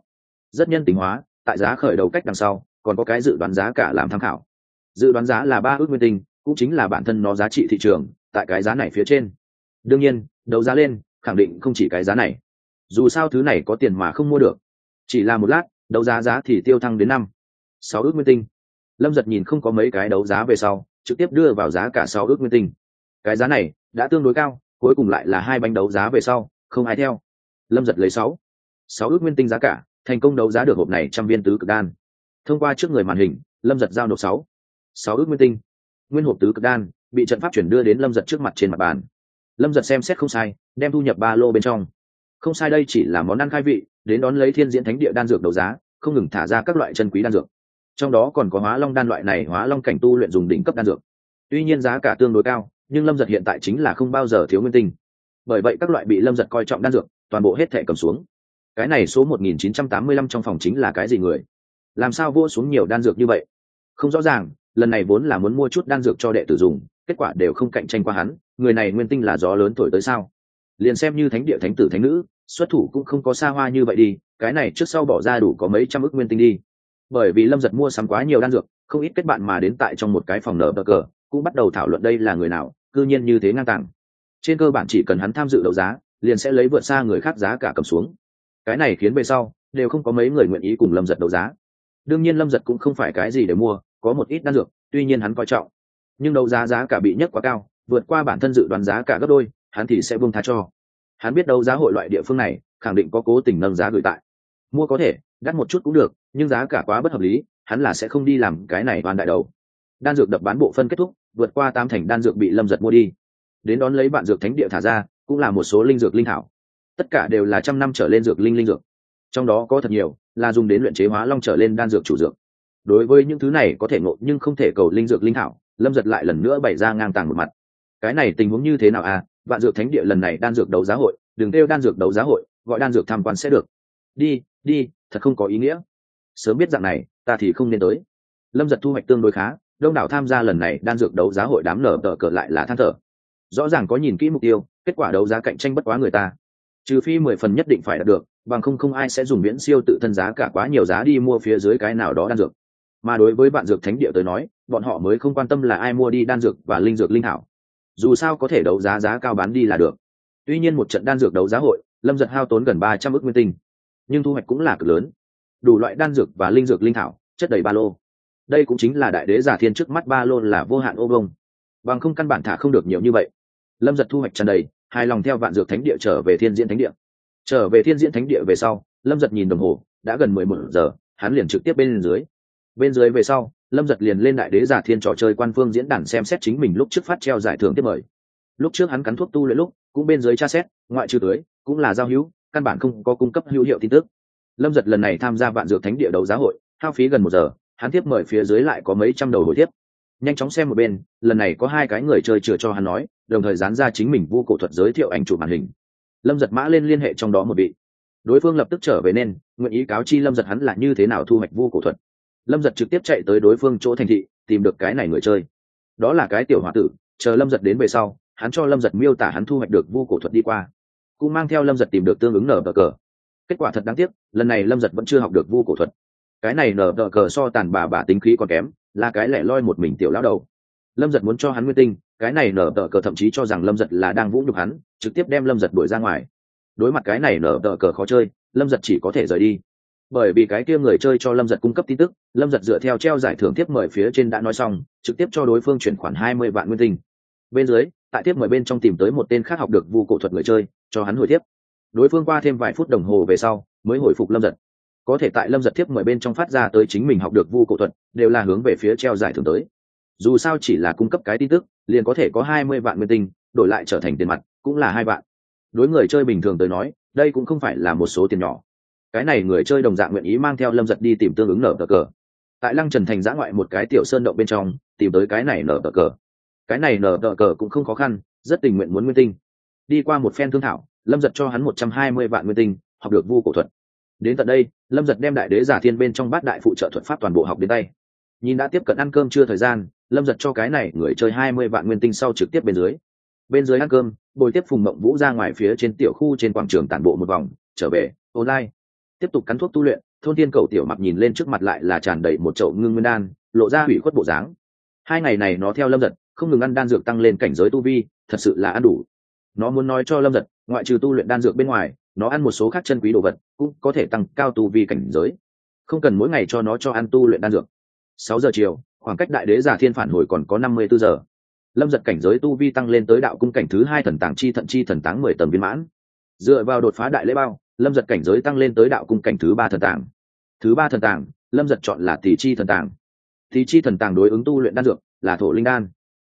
[SPEAKER 1] Rất nhân tính hóa, tại giá khởi đầu cách đằng sau, còn có cái dự đoán giá cả làm tham khảo. Dự đoán giá là ba ước nguyên tinh, cũng chính là bản thân nó giá trị thị trường tại cái giá này phía trên. Đương nhiên, đấu giá lên, khẳng định không chỉ cái giá này. Dù sao thứ này có tiền mà không mua được. Chỉ là một lát, đấu giá giá thì tiêu thăng đến năm. Sáu ước nguyên tinh. Lâm giật nhìn không có mấy cái đấu giá về sau, trực tiếp đưa vào giá cả sáu ước nguyên tinh. Cái giá này đã tương đối cao, cuối cùng lại là hai bánh đấu giá về sau, không ai theo. Lâm giật lấy sáu. Sáu ước nguyên tinh giá cả, thành công đấu giá được hộp này trăm viên tứ cực đan. Thông qua trước người màn hình, lâm giật giao nộp sáu. Sáu ước nguyên tinh. Nguyên hộp tứ cực đan bị trận pháp chuyển đưa đến lâm giật trước mặt trên mặt bàn. Lâm giật xem xét không sai, đem thu nhập ba lô bên trong. Không sai đây chỉ là món ăn khai vị, đến đón lấy thiên diễn thánh địa đan dược đấu giá, không ngừng thả ra các loại chân quý đan dược. Trong đó còn có hóa long đan loại này, hóa long cảnh tu luyện dùng đỉnh cấp đan dược. Tuy nhiên giá cả tương đối cao, nhưng lâm giật hiện tại chính là không bao giờ thiếu nguyên tinh. Bởi vậy các loại bị lâm giật coi trọng đan dược, toàn bộ hết thẻ cầm xuống. Cái này số 1985 trong phòng chính là cái gì người? Làm sao vua xuống nhiều đan dược như vậy? Không rõ ràng, lần này vốn là muốn mua chút đan dược cho đệ tử dùng kết quả đều không cạnh tranh qua hắn, người này nguyên tinh là gió lớn thổi tới sao? Liền xem như thánh địa thánh tử thánh nữ, xuất thủ cũng không có xa hoa như vậy đi, cái này trước sau bỏ ra đủ có mấy trăm ức nguyên tinh đi. Bởi vì lâm giật mua sắm quá nhiều đan dược, không ít kết bạn mà đến tại trong một cái phòng nở bờ cờ, cũng bắt đầu thảo luận đây là người nào, cư nhiên như thế ngang tàng. Trên cơ bản chỉ cần hắn tham dự đấu giá, liền sẽ lấy vượt xa người khác giá cả cầm xuống. Cái này khiến về sau, đều không có mấy người nguyện ý cùng lâm giật đấu giá. Đương nhiên lâm giật cũng không phải cái gì để mua, có một ít đan dược, tuy nhiên hắn coi trọng nhưng đấu giá giá cả bị nhất quá cao, vượt qua bản thân dự đoán giá cả gấp đôi, hắn thì sẽ buông tha cho. Hắn biết đấu giá hội loại địa phương này, khẳng định có cố tình nâng giá gửi tại. Mua có thể, đắt một chút cũng được, nhưng giá cả quá bất hợp lý, hắn là sẽ không đi làm cái này toàn đại đầu. Đan dược đập bán bộ phân kết thúc, vượt qua tám thành đan dược bị lâm giật mua đi. Đến đón lấy bạn dược thánh địa thả ra, cũng là một số linh dược linh thảo tất cả đều là trăm năm trở lên dược linh linh dược. Trong đó có thật nhiều, là dùng đến luyện chế hóa long trở lên đan dược chủ dược. Đối với những thứ này có thể ngộ nhưng không thể cầu linh dược linh thảo lâm giật lại lần nữa bày ra ngang tàng một mặt. Cái này tình huống như thế nào à? Vạn dược thánh địa lần này đan dược đấu giá hội, đừng kêu đan dược đấu giá hội, gọi đan dược tham quan sẽ được. Đi đi, thật không có ý nghĩa. Sớm biết dạng này, ta thì không nên tới. Lâm giật thu hoạch tương đối khá, đông đảo tham gia lần này đan dược đấu giá hội đám nở tờ cờ lại là than thở. Rõ ràng có nhìn kỹ mục tiêu, kết quả đấu giá cạnh tranh bất quá người ta. Trừ phi mười phần nhất định phải đạt được, bằng không không ai sẽ dùng miễn siêu tự thân giá cả quá nhiều giá đi mua phía dưới cái nào đó đan dược. Mà đối với bạn dược thánh địa tới nói bọn họ mới không quan tâm là ai mua đi đan dược và linh dược linh hảo dù sao có thể đấu giá giá cao bán đi là được. Tuy nhiên một trận đan dược đấu giá hội lâm giật hao tốn gần ba trăm ước nguyên tinh. Nhưng thu hoạch cũng là cực lớn. Đủ loại đan dược và linh dược linh thảo chất đầy ba lô. Đây cũng chính là đại đế giả thiên trước mắt ba lô là vô hạn ô bông, bằng không căn bản thả không được nhiều như vậy. Lâm giật thu hoạch tràn đầy hài lòng theo vạn dược thánh địa trở về thiên diễn thánh địa. Trở về thiên diễn thánh địa về sau lâm giật nhìn đồng hồ đã gần mười một giờ hắn liền trực tiếp bên dưới. Bên dưới về sau lâm giật liền lên đại đế giả thiên trò chơi quan phương diễn đàn xem xét chính mình lúc trước phát treo giải thưởng tiếp mời. Lúc trước hắn cắn thuốc tu luyện lúc, cũng bên dưới tra xét, ngoại trừ tưới cũng là giao hữu, căn bản không có cung cấp hữu hiệu tin tức. Lâm giật lần này tham gia vạn dược thánh địa đấu giá hội, hao phí gần một giờ, hắn tiếp mời phía dưới lại có mấy trăm đầu hồi tiếp. Nhanh chóng xem một bên, lần này có hai cái người chơi chừa cho hắn nói, đồng thời dán ra chính mình vu cổ thuật giới thiệu ảnh chụp màn hình. Lâm giật mã lên liên hệ trong đó một vị. Đối phương lập tức trở về nên, nguyện ý cáo chi lâm giật hắn là như thế nào thu hoạch vu cổ thuật lâm giật trực tiếp chạy tới đối phương chỗ thành thị, tìm được cái này người chơi. Đó là cái tiểu h o a tử, chờ lâm giật đến về sau, hắn cho lâm giật miêu tả hắn thu hoạch được vu cổ thuật đi qua. Cũng mang theo lâm giật tìm được tương ứng nở bờ cờ. Kết quả thật đáng tiếc, lần này lâm giật vẫn chưa học được vu cổ thuật. Cái này nở bờ cờ so tàn bà bà tính khí còn kém, là cái lẻ loi một mình tiểu lão đầu. Lâm giật muốn cho hắn nguyên tinh, cái này nở tờ cờ thậm chí cho rằng lâm giật là đang vũ nhục hắn, trực tiếp đem lâm giật đuổi ra ngoài. Đối mặt cái này nở tờ cờ khó chơi, lâm giật chỉ có thể rời đi bởi vì cái kia người chơi cho lâm giật cung cấp tin tức, lâm giật dựa theo treo giải thưởng tiếp mời phía trên đã nói xong, trực tiếp cho đối phương chuyển khoản hai mươi vạn nguyên tinh. Bên dưới, tại tiếp mời bên trong tìm tới một tên khác học được vu cổ thuật người chơi, cho hắn hồi tiếp đối phương qua thêm vài phút đồng hồ về sau, mới hồi phục lâm giật. Có thể tại lâm giật tiếp mời bên trong phát ra tới chính mình học được vu cổ thuật, đều là hướng về phía treo giải thưởng tới. Dù sao chỉ là cung cấp cái tin tức, liền có thể có hai mươi vạn nguyên tinh, đổi lại trở thành tiền mặt, cũng là hai vạn. Đối người chơi bình thường tới nói, đây cũng không phải là một số tiền nhỏ cái này người chơi đồng dạng nguyện ý mang theo lâm giật đi tìm tương ứng nở cờ cờ. Tại lăng trần thành giã ngoại một cái tiểu sơn động bên trong, tìm tới cái này nở cờ cờ. Cái này nở tờ cờ cũng không khó khăn, rất tình nguyện muốn nguyên tinh. Đi qua một phen thương thảo, lâm giật cho hắn một trăm hai mươi vạn nguyên tinh, học được vu cổ thuật. Đến tận đây, lâm giật đem đại đế giả thiên bên trong bát đại phụ trợ thuật pháp toàn bộ học đến tay. Nhìn đã tiếp cận ăn cơm chưa thời gian, lâm giật cho cái này người chơi hai mươi vạn nguyên tinh sau trực tiếp bên dưới. Bên dưới ăn cơm, bồi tiếp phùng mộng vũ ra ngoài phía trên tiểu khu trên quảng trường tản bộ một vòng, trở về, online tiếp tục cắn thuốc tu luyện, thôn tiên cầu tiểu mặc nhìn lên trước mặt lại là tràn đầy một chậu ngưng nguyên đan, lộ ra hủy khuất bộ dáng. Hai ngày này nó theo lâm giật, không ngừng ăn đan dược tăng lên cảnh giới tu vi, thật sự là ăn đủ. Nó muốn nói cho lâm giật, ngoại trừ tu luyện đan dược bên ngoài, nó ăn một số khác chân quý đồ vật, cũng có thể tăng cao tu vi cảnh giới. Không cần mỗi ngày cho nó cho ăn tu luyện đan dược. Sáu giờ chiều, khoảng cách đại đế giả thiên phản hồi còn có năm mươi bốn giờ. Lâm giật cảnh giới tu vi tăng lên tới đạo cung cảnh thứ hai thần tàng chi thận chi thần táng mười tầng viên mãn. Dựa vào đột phá đại lễ bao lâm giật cảnh giới tăng lên tới đạo cung cảnh thứ ba thần tàng. Thứ ba thần tàng, lâm giật chọn là tỷ chi thần tàng. Tỷ chi thần tàng đối ứng tu luyện đan dược là thổ linh đan.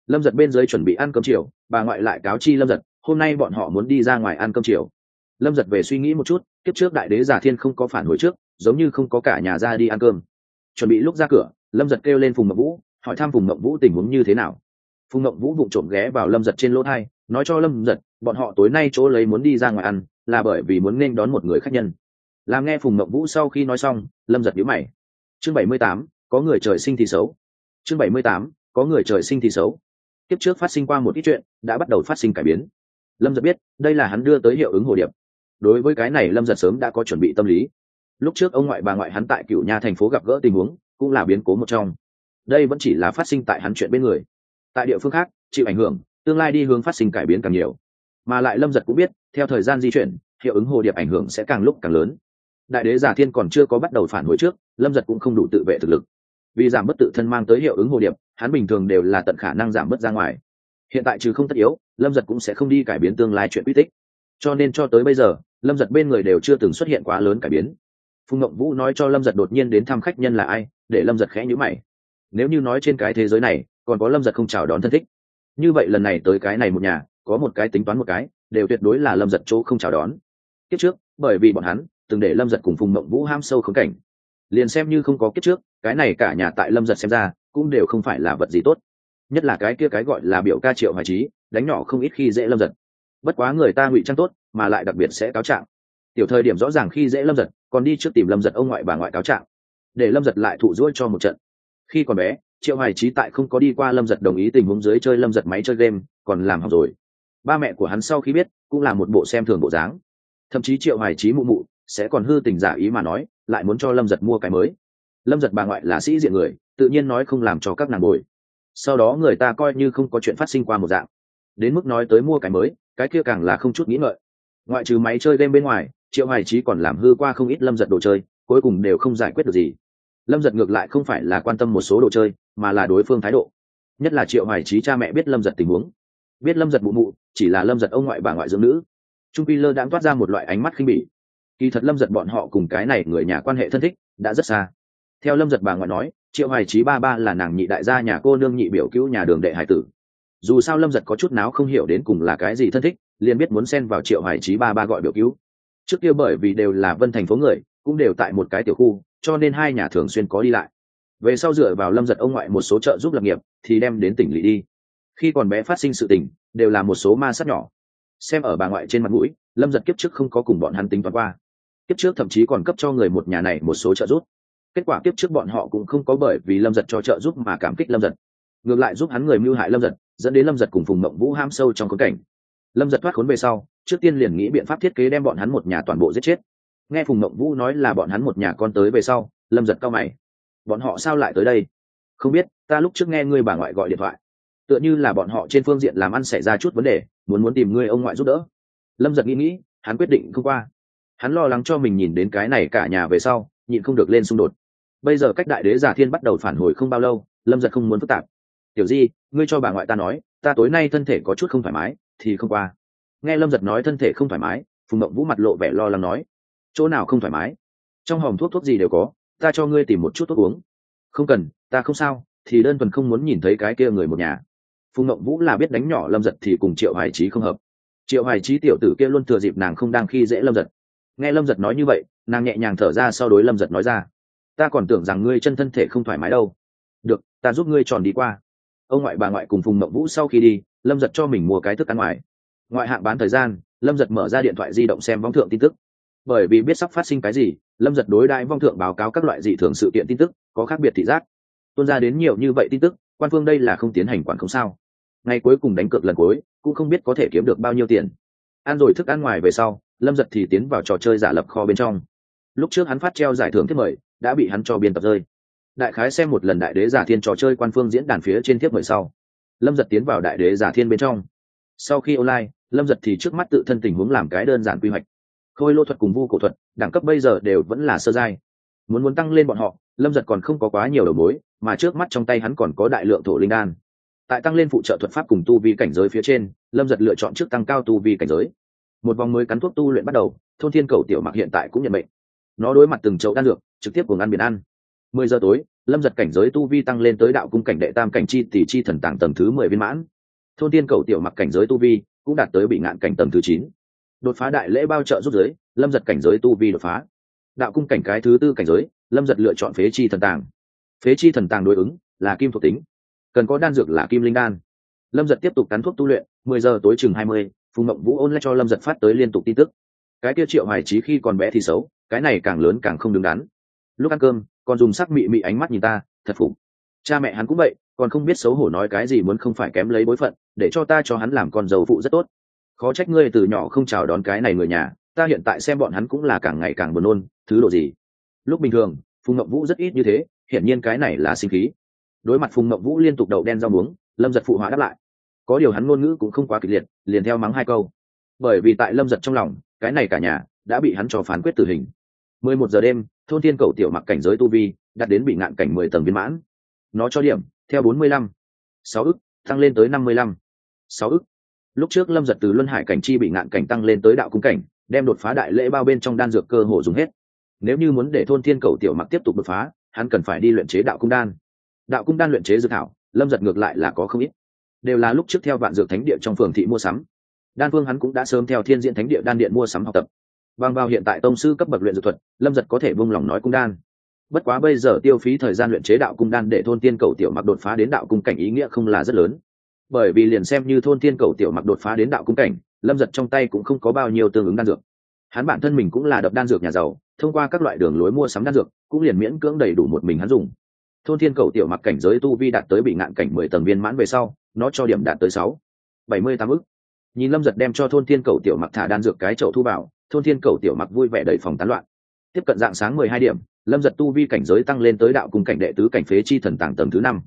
[SPEAKER 1] Lâm giật bên dưới chuẩn bị ăn cơm chiều, bà ngoại lại cáo chi lâm giật, hôm nay bọn họ muốn đi ra ngoài ăn cơm chiều. Lâm giật về suy nghĩ một chút, kiếp trước đại đế giả thiên không có phản hồi trước, giống như không có cả nhà ra đi ăn cơm. Chuẩn bị lúc ra cửa, lâm giật kêu lên phùng mậu vũ, hỏi thăm phùng mậu vũ tình huống như thế nào. Phùng mậu vũ vụng trộm ghé vào lâm giật trên lỗ thai, nói cho lâm giật, bọn họ tối nay chỗ lấy muốn đi ra ngoài ăn là bởi vì muốn nên đón một người khách nhân. Làm nghe phùng mậu vũ sau khi nói xong, lâm giật nhữ mày. Chương bảy mươi tám, có người trời sinh thì xấu. Chương bảy mươi tám, có người trời sinh thì xấu. Tiếp trước phát sinh qua một ít chuyện, đã bắt đầu phát sinh cải biến. Lâm giật biết, đây là hắn đưa tới hiệu ứng hồ điệp. Đối với cái này lâm giật sớm đã có chuẩn bị tâm lý. Lúc trước ông ngoại bà ngoại hắn tại cựu nhà thành phố gặp gỡ tình huống, cũng là biến cố một trong. Đây vẫn chỉ là phát sinh tại hắn chuyện bên người. Tại địa phương khác, chịu ảnh hưởng, tương lai đi hướng phát sinh cải biến càng nhiều mà lại lâm giật cũng biết, theo thời gian di chuyển, hiệu ứng hồ điệp ảnh hưởng sẽ càng lúc càng lớn. Đại đế giả thiên còn chưa có bắt đầu phản hồi trước, lâm giật cũng không đủ tự vệ thực lực. Vì giảm bớt tự thân mang tới hiệu ứng hồ điệp, hắn bình thường đều là tận khả năng giảm bớt ra ngoài. Hiện tại trừ không tất yếu, lâm giật cũng sẽ không đi cải biến tương lai chuyện uy tích. Cho nên cho tới bây giờ, lâm giật bên người đều chưa từng xuất hiện quá lớn cải biến. Phùng ngộng vũ nói cho lâm giật đột nhiên đến thăm khách nhân là ai, để lâm giật khẽ nhữ mày. Nếu như nói trên cái thế giới này, còn có lâm giật không chào đón thân thích. Như vậy lần này tới cái này một nhà có một cái tính toán một cái, đều tuyệt đối là lâm giật chỗ không chào đón. Kiếp trước, bởi vì bọn hắn từng để lâm giật cùng phùng mộng vũ ham sâu khống cảnh. Liền xem như không có kiếp trước, cái này cả nhà tại lâm giật xem ra, cũng đều không phải là vật gì tốt. Nhất là cái kia cái gọi là biểu ca triệu hoài trí, đánh nhỏ không ít khi dễ lâm giật. Bất quá người ta ngụy trang tốt, mà lại đặc biệt sẽ cáo trạng. Tiểu thời điểm rõ ràng khi dễ lâm giật, còn đi trước tìm lâm giật ông ngoại bà ngoại cáo trạng. Để lâm giật lại thụ dỗi cho một trận. Khi còn bé, triệu hoài trí tại không có đi qua lâm giật đồng ý tình huống dưới chơi lâm giật máy chơi game, còn làm học rồi ba mẹ của hắn sau khi biết, cũng là một bộ xem thường bộ dáng. Thậm chí triệu hoài trí mụ mụ sẽ còn hư tình giả ý mà nói, lại muốn cho lâm giật mua cái mới. Lâm giật bà ngoại là sĩ diện người, tự nhiên nói không làm cho các nàng bồi. Sau đó người ta coi như không có chuyện phát sinh qua một dạng. Đến mức nói tới mua cái mới, cái kia càng là không chút nghĩ ngợi. Ngoại trừ máy chơi game bên ngoài, triệu hoài trí còn làm hư qua không ít lâm giật đồ chơi, cuối cùng đều không giải quyết được gì. Lâm giật ngược lại không phải là quan tâm một số đồ chơi, mà là đối phương thái độ. Nhất là triệu hoài trí cha mẹ biết lâm giật tình huống. Biết lâm giật mụ mụ chỉ là lâm giật ông ngoại bà ngoại dưỡng nữ. Trung pi lơ đang toát ra một loại ánh mắt khinh bỉ. Kỳ thật lâm giật bọn họ cùng cái này người nhà quan hệ thân thích đã rất xa. Theo lâm giật bà ngoại nói, triệu hoài trí ba ba là nàng nhị đại gia nhà cô nương nhị biểu cứu nhà đường đệ hải tử. Dù sao lâm giật có chút náo không hiểu đến cùng là cái gì thân thích, liền biết muốn xen vào triệu hoài trí ba ba gọi biểu cứu. Trước kia bởi vì đều là vân thành phố người, cũng đều tại một cái tiểu khu, cho nên hai nhà thường xuyên có đi lại. Về sau dựa vào lâm giật ông ngoại một số trợ giúp lập nghiệp, thì đem đến tỉnh lỵ đi khi còn bé phát sinh sự tình, đều là một số ma sát nhỏ. Xem ở bà ngoại trên mặt mũi, lâm giật kiếp trước không có cùng bọn hắn tính toán qua. Kiếp trước thậm chí còn cấp cho người một nhà này một số trợ giúp. Kết quả kiếp trước bọn họ cũng không có bởi vì lâm giật cho trợ giúp mà cảm kích lâm giật. Ngược lại giúp hắn người mưu hại lâm giật, dẫn đến lâm giật cùng phùng mộng vũ ham sâu trong khốn cảnh. Lâm giật thoát khốn về sau, trước tiên liền nghĩ biện pháp thiết kế đem bọn hắn một nhà toàn bộ giết chết. Nghe phùng mộng vũ nói là bọn hắn một nhà con tới về sau, lâm giật cao mày. Bọn họ sao lại tới đây? Không biết, ta lúc trước nghe ngươi bà ngoại gọi điện thoại tựa như là bọn họ trên phương diện làm ăn xảy ra chút vấn đề, muốn muốn tìm ngươi ông ngoại giúp đỡ. Lâm giật nghĩ nghĩ, hắn quyết định không qua. Hắn lo lắng cho mình nhìn đến cái này cả nhà về sau, nhịn không được lên xung đột. Bây giờ cách đại đế giả thiên bắt đầu phản hồi không bao lâu, lâm giật không muốn phức tạp. Tiểu di, ngươi cho bà ngoại ta nói, ta tối nay thân thể có chút không thoải mái, thì không qua. Nghe lâm giật nói thân thể không thoải mái, phùng mộng vũ mặt lộ vẻ lo lắng nói, chỗ nào không thoải mái? Trong hòm thuốc thuốc gì đều có, ta cho ngươi tìm một chút thuốc uống. Không cần, ta không sao, thì đơn thuần không muốn nhìn thấy cái kia người một nhà phùng mộng vũ là biết đánh nhỏ lâm giật thì cùng triệu hải trí không hợp. Triệu hải trí tiểu tử kia luôn thừa dịp nàng không đang khi dễ lâm giật. Nghe lâm giật nói như vậy, nàng nhẹ nhàng thở ra sau đối lâm giật nói ra, ta còn tưởng rằng ngươi chân thân thể không thoải mái đâu. Được, ta giúp ngươi tròn đi qua. Ông ngoại bà ngoại cùng phùng mộng vũ sau khi đi, lâm giật cho mình mua cái thức ăn ngoài. Ngoại hạng bán thời gian, lâm giật mở ra điện thoại di động xem vong thượng tin tức. Bởi vì biết sắp phát sinh cái gì, lâm giật đối đại vong thượng báo cáo các loại dị thường sự kiện tin tức, có khác biệt thị giác. Tuôn ra đến nhiều như vậy tin tức, quan phương đây là không tiến hành quản không sao? Ngày cuối cùng đánh cược lần cuối, cũng không biết có thể kiếm được bao nhiêu tiền. Ăn rồi thức ăn ngoài về sau, lâm giật thì tiến vào trò chơi giả lập kho bên trong. Lúc trước hắn phát treo giải thưởng thiết mời, đã bị hắn cho biên tập rơi. Đại khái xem một lần đại đế giả thiên trò chơi quan phương diễn đàn phía trên thiết mời sau, lâm giật tiến vào đại đế giả thiên bên trong. Sau khi online, lâm giật thì trước mắt tự thân tình huống làm cái đơn giản quy hoạch. Khôi lô thuật cùng vu cổ thuật, đẳng cấp bây giờ đều vẫn là sơ giai. Muốn muốn tăng lên bọn họ, lâm giật còn không có quá nhiều đầu mối, mà trước mắt trong tay hắn còn có đại lượng thổ linh đan tại tăng lên phụ trợ thuật pháp cùng tu vi cảnh giới phía trên, lâm giật lựa chọn trước tăng cao tu vi cảnh giới. Một vòng mới cắn thuốc tu luyện bắt đầu, thôn thiên cầu tiểu mặc hiện tại cũng nhận bệnh nó đối mặt từng chậu đan dược, trực tiếp cùng ăn biển ăn. Mười giờ tối, lâm giật cảnh giới tu vi tăng lên tới đạo cung cảnh đệ tam cảnh chi tỷ chi thần tàng tầng thứ mười viên mãn. Thôn thiên cầu tiểu mặc cảnh giới tu vi cũng đạt tới bị ngạn cảnh tầng thứ chín. Đột phá đại lễ bao trợ rút giới, lâm giật cảnh giới tu vi đột phá. Đạo cung cảnh cái thứ tư cảnh giới, lâm giật lựa chọn phế chi thần tàng. Phế chi thần tàng đối ứng là kim thuộc tính cần có đan dược là kim linh đan. Lâm giật tiếp tục cắn thuốc tu luyện, mười giờ tối chừng hai mươi, phùng mộng vũ ôn lại cho lâm giật phát tới liên tục tin tức. Cái kia triệu hoài trí khi còn bé thì xấu, cái này càng lớn càng không đứng đắn. Lúc ăn cơm, còn dùng sắc mị mị ánh mắt nhìn ta, thật phục. Cha mẹ hắn cũng vậy, còn không biết xấu hổ nói cái gì muốn không phải kém lấy bối phận, để cho ta cho hắn làm con giàu phụ rất tốt. Khó trách ngươi từ nhỏ không chào đón cái này người nhà, ta hiện tại xem bọn hắn cũng là càng ngày càng buồn nôn, thứ độ gì. Lúc bình thường, phùng ngậm vũ rất ít như thế, hiển nhiên cái này là sinh khí đối mặt phùng mộng vũ liên tục đậu đen rau muống, lâm giật phụ họa đáp lại. Có điều hắn ngôn ngữ cũng không quá kịch liệt, liền theo mắng hai câu. Bởi vì tại lâm giật trong lòng, cái này cả nhà đã bị hắn cho phán quyết tử hình. Mười một giờ đêm, thôn thiên cầu tiểu mặc cảnh giới tu vi, đạt đến bị ngạn cảnh mười tầng viên mãn. Nó cho điểm, theo bốn mươi lăm. Sáu ức, tăng lên tới năm mươi lăm. Sáu ức. Lúc trước lâm giật từ luân hải cảnh chi bị ngạn cảnh tăng lên tới đạo cung cảnh, đem đột phá đại lễ bao bên trong đan dược cơ hồ dùng hết. Nếu như muốn để thôn thiên cầu tiểu mặc tiếp tục đột phá, hắn cần phải đi luyện chế đạo cung đan đạo cung đan luyện chế dược thảo, lâm giật ngược lại là có không ít. Đều là lúc trước theo vạn dược thánh địa trong phường thị mua sắm. Đan phương hắn cũng đã sớm theo thiên diện thánh địa đan điện mua sắm học tập. Bằng vào hiện tại tông sư cấp bậc luyện dược thuật, lâm giật có thể vung lòng nói cung đan. Bất quá bây giờ tiêu phí thời gian luyện chế đạo cung đan để thôn tiên cầu tiểu mặc đột phá đến đạo cung cảnh ý nghĩa không là rất lớn. Bởi vì liền xem như thôn tiên cầu tiểu mặc đột phá đến đạo cung cảnh, lâm giật trong tay cũng không có bao nhiêu tương ứng đan dược. Hắn bản thân mình cũng là đập đan dược nhà giàu, thông qua các loại đường lối mua sắm đan dược, cũng liền miễn cưỡng đầy đủ một mình hắn dùng thôn thiên cầu tiểu mặc cảnh giới tu vi đạt tới bị ngạn cảnh mười tầng viên mãn về sau, nó cho điểm đạt tới sáu, bảy mươi tám ức. Nhìn lâm giật đem cho thôn thiên cầu tiểu mặc thả đan dược cái chậu thu bảo thôn thiên cầu tiểu mặc vui vẻ đẩy phòng tán loạn. Tiếp cận dạng sáng mười hai điểm, lâm giật tu vi cảnh giới tăng lên tới đạo cùng cảnh đệ tứ cảnh phế chi thần tàng tầng thứ năm.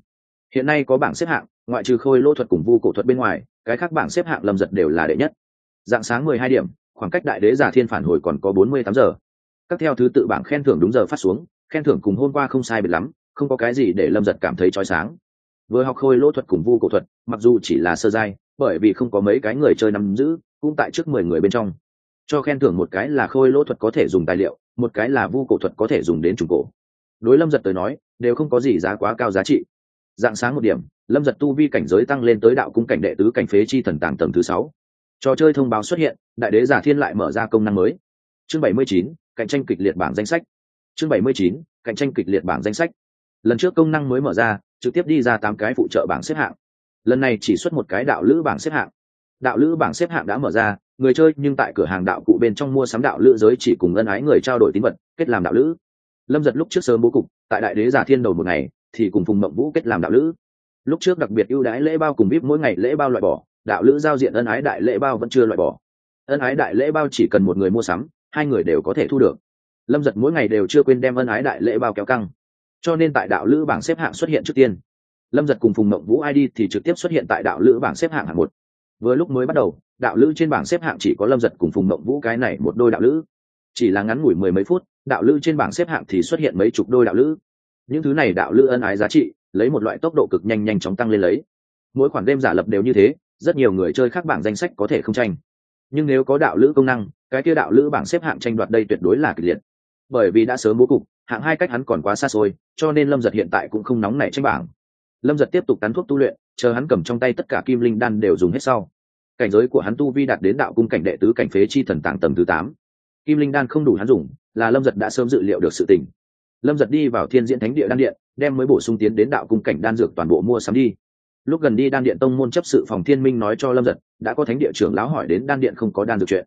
[SPEAKER 1] Hiện nay có bảng xếp hạng, ngoại trừ khôi lỗ thuật cùng vu cổ thuật bên ngoài, cái khác bảng xếp hạng lâm giật đều là đệ nhất. Dạng sáng mười hai điểm, khoảng cách đại đế giả thiên phản hồi còn có bốn mươi tám giờ. Các theo thứ tự bảng khen thưởng đúng giờ phát xuống, khen thưởng cùng hôm qua không sai biệt lắm không có cái gì để lâm giật cảm thấy trói sáng. Vừa học khôi lỗ thuật cùng vu cổ thuật, mặc dù chỉ là sơ giai, bởi vì không có mấy cái người chơi nắm giữ, cũng tại trước mười người bên trong. Cho khen thưởng một cái là khôi lỗ thuật có thể dùng tài liệu, một cái là vu cổ thuật có thể dùng đến trùng cổ. Đối lâm giật tới nói, đều không có gì giá quá cao giá trị. Dạng sáng một điểm, lâm giật tu vi cảnh giới tăng lên tới đạo cung cảnh đệ tứ cảnh phế chi thần tàng tầng thứ sáu. Trò chơi thông báo xuất hiện, đại đế giả thiên lại mở ra công năng mới. Chương bảy mươi chín, cạnh tranh kịch liệt bảng danh sách. Chương bảy mươi chín, cạnh tranh kịch liệt bảng danh sách lần trước công năng mới mở ra, trực tiếp đi ra tám cái phụ trợ bảng xếp hạng. Lần này chỉ xuất một cái đạo lữ bảng xếp hạng. Đạo lữ bảng xếp hạng đã mở ra, người chơi nhưng tại cửa hàng đạo cụ bên trong mua sắm đạo lữ giới chỉ cùng ân ái người trao đổi tín vật, kết làm đạo lữ. Lâm giật lúc trước sớm bố cục, tại đại đế giả thiên đầu một ngày, thì cùng phùng mộng vũ kết làm đạo lữ. Lúc trước đặc biệt ưu đãi lễ bao cùng vip mỗi ngày lễ bao loại bỏ, đạo lữ giao diện ân ái đại lễ bao vẫn chưa loại bỏ. Ân ái đại lễ bao chỉ cần một người mua sắm, hai người đều có thể thu được. Lâm giật mỗi ngày đều chưa quên đem ân ái đại lễ bao kéo căng cho nên tại đạo lữ bảng xếp hạng xuất hiện trước tiên. Lâm giật cùng phùng mộng vũ id thì trực tiếp xuất hiện tại đạo lữ bảng xếp hạng hạng một. Vừa lúc mới bắt đầu, đạo lữ trên bảng xếp hạng chỉ có lâm giật cùng phùng mộng vũ cái này một đôi đạo lữ. Chỉ là ngắn ngủi mười mấy phút, đạo lữ trên bảng xếp hạng thì xuất hiện mấy chục đôi đạo lữ. Những thứ này đạo lữ ân ái giá trị, lấy một loại tốc độ cực nhanh nhanh chóng tăng lên lấy. Mỗi khoản đêm giả lập đều như thế, rất nhiều người chơi khác bảng danh sách có thể không tranh. Nhưng nếu có đạo lữ công năng, cái kia đạo lữ bảng xếp hạng tranh đoạt đây tuyệt đối là kịch liệt. Bởi vì đã sớm bố cục hạng hai cách hắn còn quá xa xôi, cho nên lâm giật hiện tại cũng không nóng nảy tranh bảng. Lâm giật tiếp tục tán thuốc tu luyện, chờ hắn cầm trong tay tất cả kim linh đan đều dùng hết sau. Cảnh giới của hắn tu vi đạt đến đạo cung cảnh đệ tứ cảnh phế chi thần tàng tầng thứ tám. Kim linh đan không đủ hắn dùng, là lâm giật đã sớm dự liệu được sự tình. Lâm giật đi vào thiên diễn thánh địa đan điện, đem mới bổ sung tiến đến đạo cung cảnh đan dược toàn bộ mua sắm đi. Lúc gần đi đan điện tông môn chấp sự phòng thiên minh nói cho lâm giật, đã có thánh địa trưởng lão hỏi đến đan điện không có đan dược chuyện.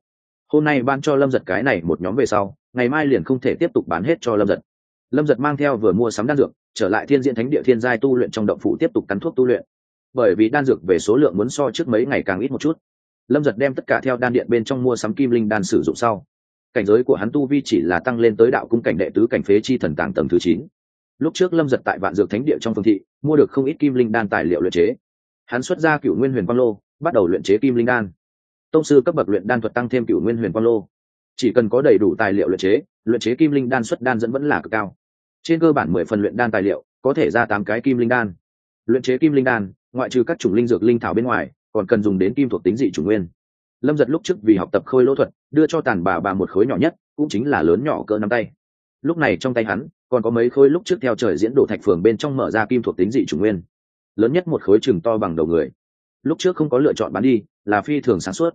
[SPEAKER 1] Hôm nay ban cho lâm giật cái này một nhóm về sau, ngày mai liền không thể tiếp tục bán hết cho lâm giật lâm giật mang theo vừa mua sắm đan dược, trở lại thiên diễn thánh địa thiên giai tu luyện trong động phủ tiếp tục cắn thuốc tu luyện. Bởi vì đan dược về số lượng muốn so trước mấy ngày càng ít một chút. Lâm giật đem tất cả theo đan điện bên trong mua sắm kim linh đan sử dụng sau. Cảnh giới của hắn tu vi chỉ là tăng lên tới đạo cung cảnh đệ tứ cảnh phế chi thần tàng tầng thứ chín. Lúc trước lâm giật tại vạn dược thánh địa trong phương thị, mua được không ít kim linh đan tài liệu luyện chế. Hắn xuất ra cựu nguyên huyền quang lô, bắt đầu luyện chế kim linh đan. Tông sư cấp bậc luyện đan thuật tăng thêm cựu nguyên huyền quang lô chỉ cần có đầy đủ tài liệu luyện chế luyện chế kim linh đan xuất đan dẫn vẫn là cực cao. Trên cơ bản mười phần luyện đan tài liệu, có thể ra tám cái kim linh đan. Luyện chế kim linh đan, ngoại trừ các chủng linh dược linh thảo bên ngoài, còn cần dùng đến kim thuộc tính dị chủ nguyên. Lâm giật lúc trước vì học tập khôi lỗ thuật, đưa cho tàn bà bà một khối nhỏ nhất, cũng chính là lớn nhỏ cỡ nắm tay. Lúc này trong tay hắn, còn có mấy khối lúc trước theo trời diễn đồ thạch phường bên trong mở ra kim thuộc tính dị chủ nguyên. Lớn nhất một khối chừng to bằng đầu người. Lúc trước không có lựa chọn bán đi, là phi thường sản xuất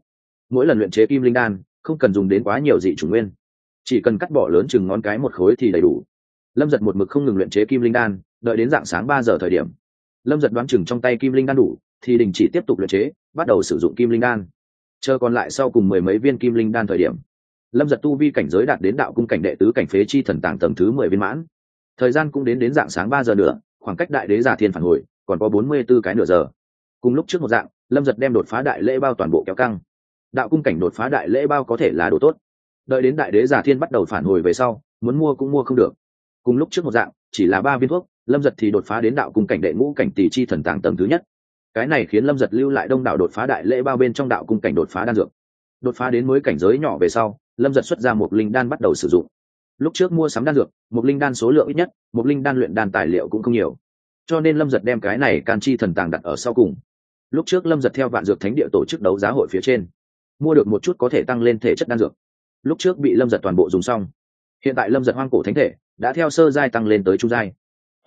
[SPEAKER 1] mỗi lần luyện chế kim linh đan không cần dùng đến quá nhiều dị chủ nguyên. Chỉ cần cắt bỏ lớn chừng ngón cái một khối thì đầy đủ. Lâm giật một mực không ngừng luyện chế kim linh đan, đợi đến dạng sáng ba giờ thời điểm. Lâm giật đoán chừng trong tay kim linh đan đủ, thì đình chỉ tiếp tục luyện chế, bắt đầu sử dụng kim linh đan. Chờ còn lại sau cùng mười mấy viên kim linh đan thời điểm, lâm giật tu vi cảnh giới đạt đến đạo cung cảnh đệ tứ cảnh phế chi thần tàng tầng thứ mười viên mãn. Thời gian cũng đến đến dạng sáng ba giờ nữa khoảng cách đại đế giả thiên phản hồi còn có bốn mươi b ố cái nửa giờ. Cùng lúc trước một dạng, lâm giật đem đột phá đại lễ bao toàn bộ kéo căng đạo cung cảnh đột phá đại lễ bao có thể là đồ tốt. Đợi đến đại đế giả thiên bắt đầu phản hồi về sau, muốn mua cũng mua không được. Cùng lúc trước một dạng, chỉ là ba viên thuốc, lâm giật thì đột phá đến đạo cung cảnh đệ ngũ cảnh tỷ chi thần tàng tầng thứ nhất. Cái này khiến lâm giật lưu lại đông đảo đột phá đại lễ bao bên trong đạo cung cảnh đột phá đan dược. Đột phá đến mới cảnh giới nhỏ về sau, lâm giật xuất ra một linh đan bắt đầu sử dụng. Lúc trước mua sắm đan dược, một linh đan số lượng ít nhất, một linh đan luyện đan tài liệu cũng không nhiều. Cho nên lâm giật đem cái này can chi thần tàng đặt ở sau cùng. Lúc trước lâm giật theo vạn dược thánh địa tổ chức đấu giá hội phía trên mua được một chút có thể tăng lên thể chất đan dược. Lúc trước bị lâm giật toàn bộ dùng xong. Hiện tại lâm giật hoang cổ thánh thể đã theo sơ giai tăng lên tới trung giai.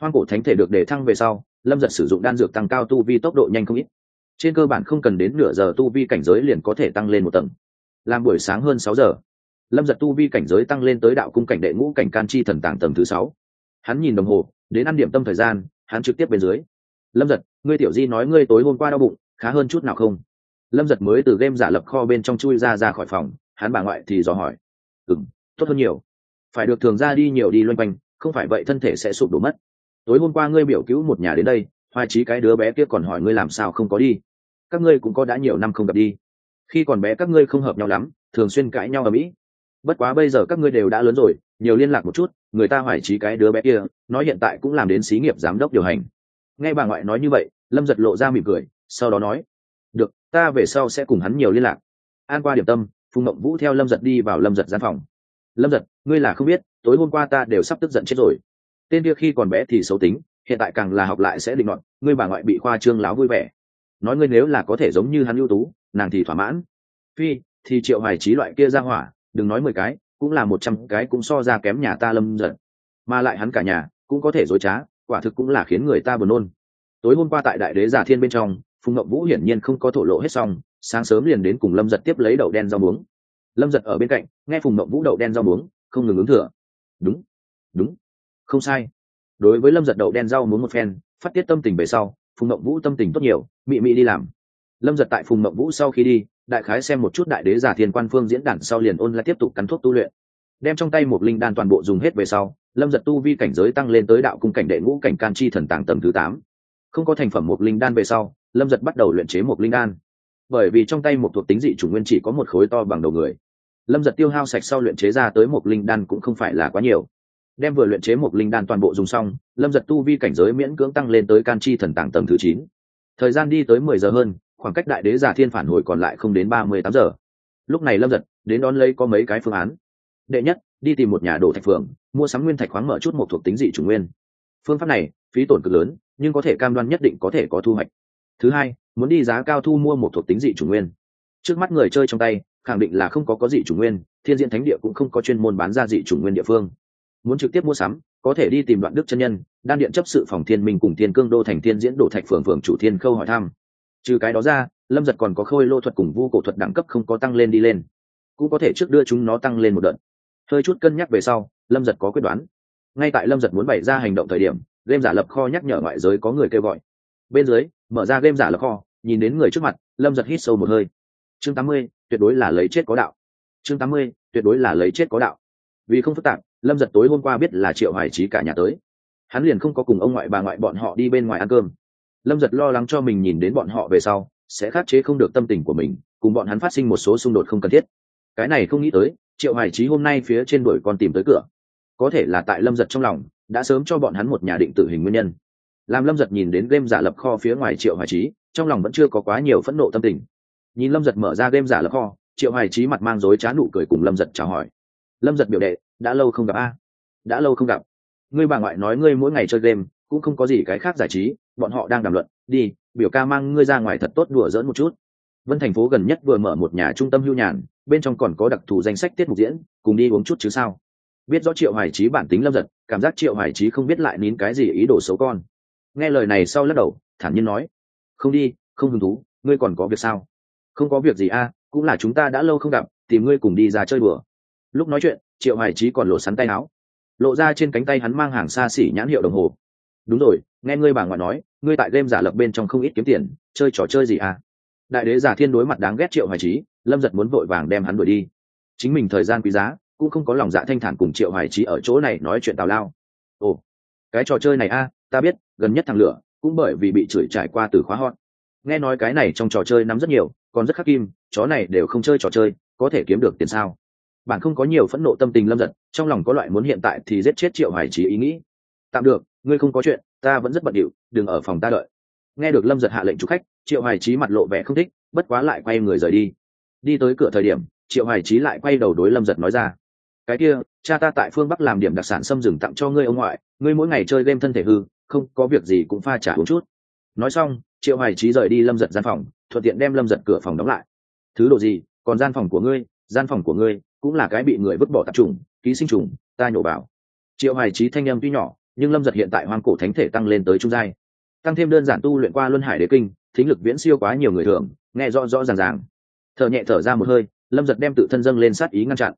[SPEAKER 1] Hoang cổ thánh thể được để thăng về sau, lâm giật sử dụng đan dược tăng cao tu vi tốc độ nhanh không ít. Trên cơ bản không cần đến nửa giờ tu vi cảnh giới liền có thể tăng lên một tầng. Làm buổi sáng hơn sáu giờ, lâm giật tu vi cảnh giới tăng lên tới đạo cung cảnh đệ ngũ cảnh can chi thần tàng tầng thứ sáu. Hắn nhìn đồng hồ, đến ăn điểm tâm thời gian, hắn trực tiếp bên dưới. Lâm giật, ngươi tiểu di nói ngươi tối hôm qua đau bụng, khá hơn chút nào không? Lâm giật mới từ game giả lập kho bên trong chui ra ra khỏi phòng, hắn bà ngoại thì dò hỏi. Ừng tốt hơn nhiều. Phải được thường ra đi nhiều đi loanh quanh, không phải vậy thân thể sẽ sụp đổ mất. Tối hôm qua ngươi biểu cứu một nhà đến đây, hoài trí cái đứa bé kia còn hỏi ngươi làm sao không có đi. Các ngươi cũng có đã nhiều năm không gặp đi. Khi còn bé các ngươi không hợp nhau lắm, thường xuyên cãi nhau ở mỹ. Bất quá bây giờ các ngươi đều đã lớn rồi, nhiều liên lạc một chút, người ta hoài trí cái đứa bé kia, nói hiện tại cũng làm đến xí nghiệp giám đốc điều hành. Nghe bà ngoại nói như vậy, lâm giật lộ ra mỉm cười, sau đó nói ta về sau sẽ cùng hắn nhiều liên lạc. An qua điểm tâm, phùng mộng vũ theo lâm giật đi vào lâm giật gian phòng. Lâm giật, ngươi là không biết, tối hôm qua ta đều sắp tức giận chết rồi. Tên kia khi còn bé thì xấu tính, hiện tại càng là học lại sẽ định luận ngươi bà ngoại bị khoa trương láo vui vẻ. Nói ngươi nếu là có thể giống như hắn ưu tú, nàng thì thỏa mãn. Phi, thì triệu hoài trí loại kia ra hỏa, đừng nói mười cái, cũng là một trăm cái cũng so ra kém nhà ta lâm giật. Mà lại hắn cả nhà, cũng có thể dối trá, quả thực cũng là khiến người ta buồn nôn. Tối hôm qua tại đại đế giả thiên bên trong phùng ngậm vũ hiển nhiên không có thổ lộ hết xong, sáng sớm liền đến cùng lâm giật tiếp lấy đậu đen rau muống. Lâm giật ở bên cạnh, nghe phùng ngậm vũ đậu đen rau muống, không ngừng ứng thừa. Đúng đúng, không sai. Đối với lâm giật đậu đen rau muống một phen, phát tiết tâm tình về sau, phùng ngậm vũ tâm tình tốt nhiều, mị mị đi làm. Lâm giật tại phùng ngậm vũ sau khi đi, đại khái xem một chút đại đế giả thiên quan phương diễn đàn sau liền ôn lại tiếp tục cắn thuốc tu luyện. Đem trong tay một linh đan toàn bộ dùng hết về sau, lâm giật tu vi cảnh giới tăng lên tới đạo cung cảnh đệ ngũ cảnh can chi thần tàng tầng thứ tám. Không có thành phẩm một linh đan về sau lâm giật bắt đầu luyện chế một linh đan. Bởi vì trong tay một thuộc tính dị chủ nguyên chỉ có một khối to bằng đầu người. Lâm giật tiêu hao sạch sau luyện chế ra tới một linh đan cũng không phải là quá nhiều. Đem vừa luyện chế một linh đan toàn bộ dùng xong, lâm giật tu vi cảnh giới miễn cưỡng tăng lên tới can chi thần tàng tầng thứ chín. Thời gian đi tới mười giờ hơn, khoảng cách đại đế giả thiên phản hồi còn lại không đến ba mươi tám giờ. Lúc này lâm giật đến đón lấy có mấy cái phương án. Đệ nhất, đi tìm một nhà đồ thạch phường, mua sắm nguyên thạch khoáng mở chút một thuộc tính dị chủ nguyên. Phương pháp này, phí tổn cực lớn, nhưng có thể cam đoan nhất định có thể có thu hoạch thứ hai, muốn đi giá cao thu mua một thuộc tính dị chủ nguyên. Trước mắt người chơi trong tay, khẳng định là không có có dị chủ nguyên, thiên diện thánh địa cũng không có chuyên môn bán ra dị chủ nguyên địa phương. Muốn trực tiếp mua sắm, có thể đi tìm đoạn đức chân nhân, đan điện chấp sự phòng thiên minh cùng thiên cương đô thành thiên diễn đổ thạch phường phường chủ thiên khâu hỏi thăm. Trừ cái đó ra, lâm giật còn có khôi lô thuật cùng vu cổ thuật đẳng cấp không có tăng lên đi lên. Cũng có thể trước đưa chúng nó tăng lên một đợt. Hơi chút cân nhắc về sau, lâm giật có quyết đoán. Ngay tại lâm giật muốn bày ra hành động thời điểm, game giả lập kho nhắc nhở ngoại giới có người kêu gọi. Bên dưới mở ra game giả lập kho, nhìn đến người trước mặt, lâm giật hít sâu một hơi. Chương tám mươi, tuyệt đối là lấy chết có đạo. Chương tám mươi, tuyệt đối là lấy chết có đạo. Vì không phức tạp, lâm giật tối hôm qua biết là triệu hoài trí cả nhà tới. Hắn liền không có cùng ông ngoại bà ngoại bọn họ đi bên ngoài ăn cơm. Lâm giật lo lắng cho mình nhìn đến bọn họ về sau, sẽ khắc chế không được tâm tình của mình, cùng bọn hắn phát sinh một số xung đột không cần thiết. Cái này không nghĩ tới, triệu hoài trí hôm nay phía trên đuổi con tìm tới cửa. Có thể là tại lâm giật trong lòng, đã sớm cho bọn hắn một nhà định tử hình nguyên nhân làm lâm giật nhìn đến game giả lập kho phía ngoài triệu hoài trí trong lòng vẫn chưa có quá nhiều phẫn nộ tâm tình. Nhìn lâm giật mở ra game giả lập kho, triệu hoài trí mặt mang dối trá nụ cười cùng lâm giật chào hỏi. Lâm giật biểu đệ, đã lâu không gặp a. Đã lâu không gặp. Ngươi bà ngoại nói ngươi mỗi ngày chơi game, cũng không có gì cái khác giải trí, bọn họ đang đàm luận. Đi, biểu ca mang ngươi ra ngoài thật tốt đùa dỡn một chút. Vân thành phố gần nhất vừa mở một nhà trung tâm hưu nhàn, bên trong còn có đặc thù danh sách tiết mục diễn, cùng đi uống chút chứ sao? Biết rõ triệu hoài trí bản tính lâm giật, cảm giác triệu hoài trí không biết lại nín cái gì ý đồ xấu con nghe lời này sau lắc đầu, thản nhiên nói, không đi, không hứng thú, ngươi còn có việc sao? Không có việc gì a, cũng là chúng ta đã lâu không gặp, tìm ngươi cùng đi ra chơi bừa lúc nói chuyện, triệu hải trí còn lộ sắn tay áo, lộ ra trên cánh tay hắn mang hàng xa xỉ nhãn hiệu đồng hồ. Đúng rồi, nghe ngươi bà ngoại nói, ngươi tại game giả lập bên trong không ít kiếm tiền, chơi trò chơi gì à đại đế giả thiên đối mặt đáng ghét triệu hoài trí lâm giật muốn vội vàng đem hắn đuổi đi. Chính mình thời gian quý giá, cũng không có lòng dạ thanh thản cùng triệu hoài trí ở chỗ này nói chuyện tào lao. Ồ, cái trò chơi này a ta biết, gần nhất thằng lửa, cũng bởi vì bị chửi trải qua từ khóa hot. Nghe nói cái này trong trò chơi nắm rất nhiều, còn rất khắc kim, chó này đều không chơi trò chơi, có thể kiếm được tiền sao? Bạn không có nhiều phẫn nộ tâm tình lâm giật, trong lòng có loại muốn hiện tại thì giết chết triệu hoài trí ý nghĩ. Tạm được, ngươi không có chuyện, ta vẫn rất bận điệu, đừng ở phòng ta đợi. Nghe được lâm giật hạ lệnh chủ khách, triệu hoài trí mặt lộ vẻ không thích, bất quá lại quay người rời đi. Đi tới cửa thời điểm, triệu hoài trí lại quay đầu đối lâm giật nói ra. Cái kia, cha ta tại phương bắc làm điểm đặc sản xâm rừng tặng cho ngươi ông ngoại, ngươi mỗi ngày chơi game thân thể hư không có việc gì cũng pha trả uống chút. Nói xong, triệu hoài trí rời đi lâm giật gian phòng, thuận tiện đem lâm giật cửa phòng đóng lại. Thứ đồ gì? Còn gian phòng của ngươi, gian phòng của ngươi cũng là cái bị người vứt bỏ tạp trùng ký sinh trùng, ta nhổ vào. Triệu hoài trí thanh em tuy nhỏ, nhưng lâm giật hiện tại hoang cổ thánh thể tăng lên tới trung giai. Tăng thêm đơn giản tu luyện qua luân hải đế kinh, thính lực viễn siêu quá nhiều người thường, nghe rõ rõ ràng ràng. Thở nhẹ thở ra một hơi, lâm giật đem tự thân dâng lên sát ý ngăn chặn.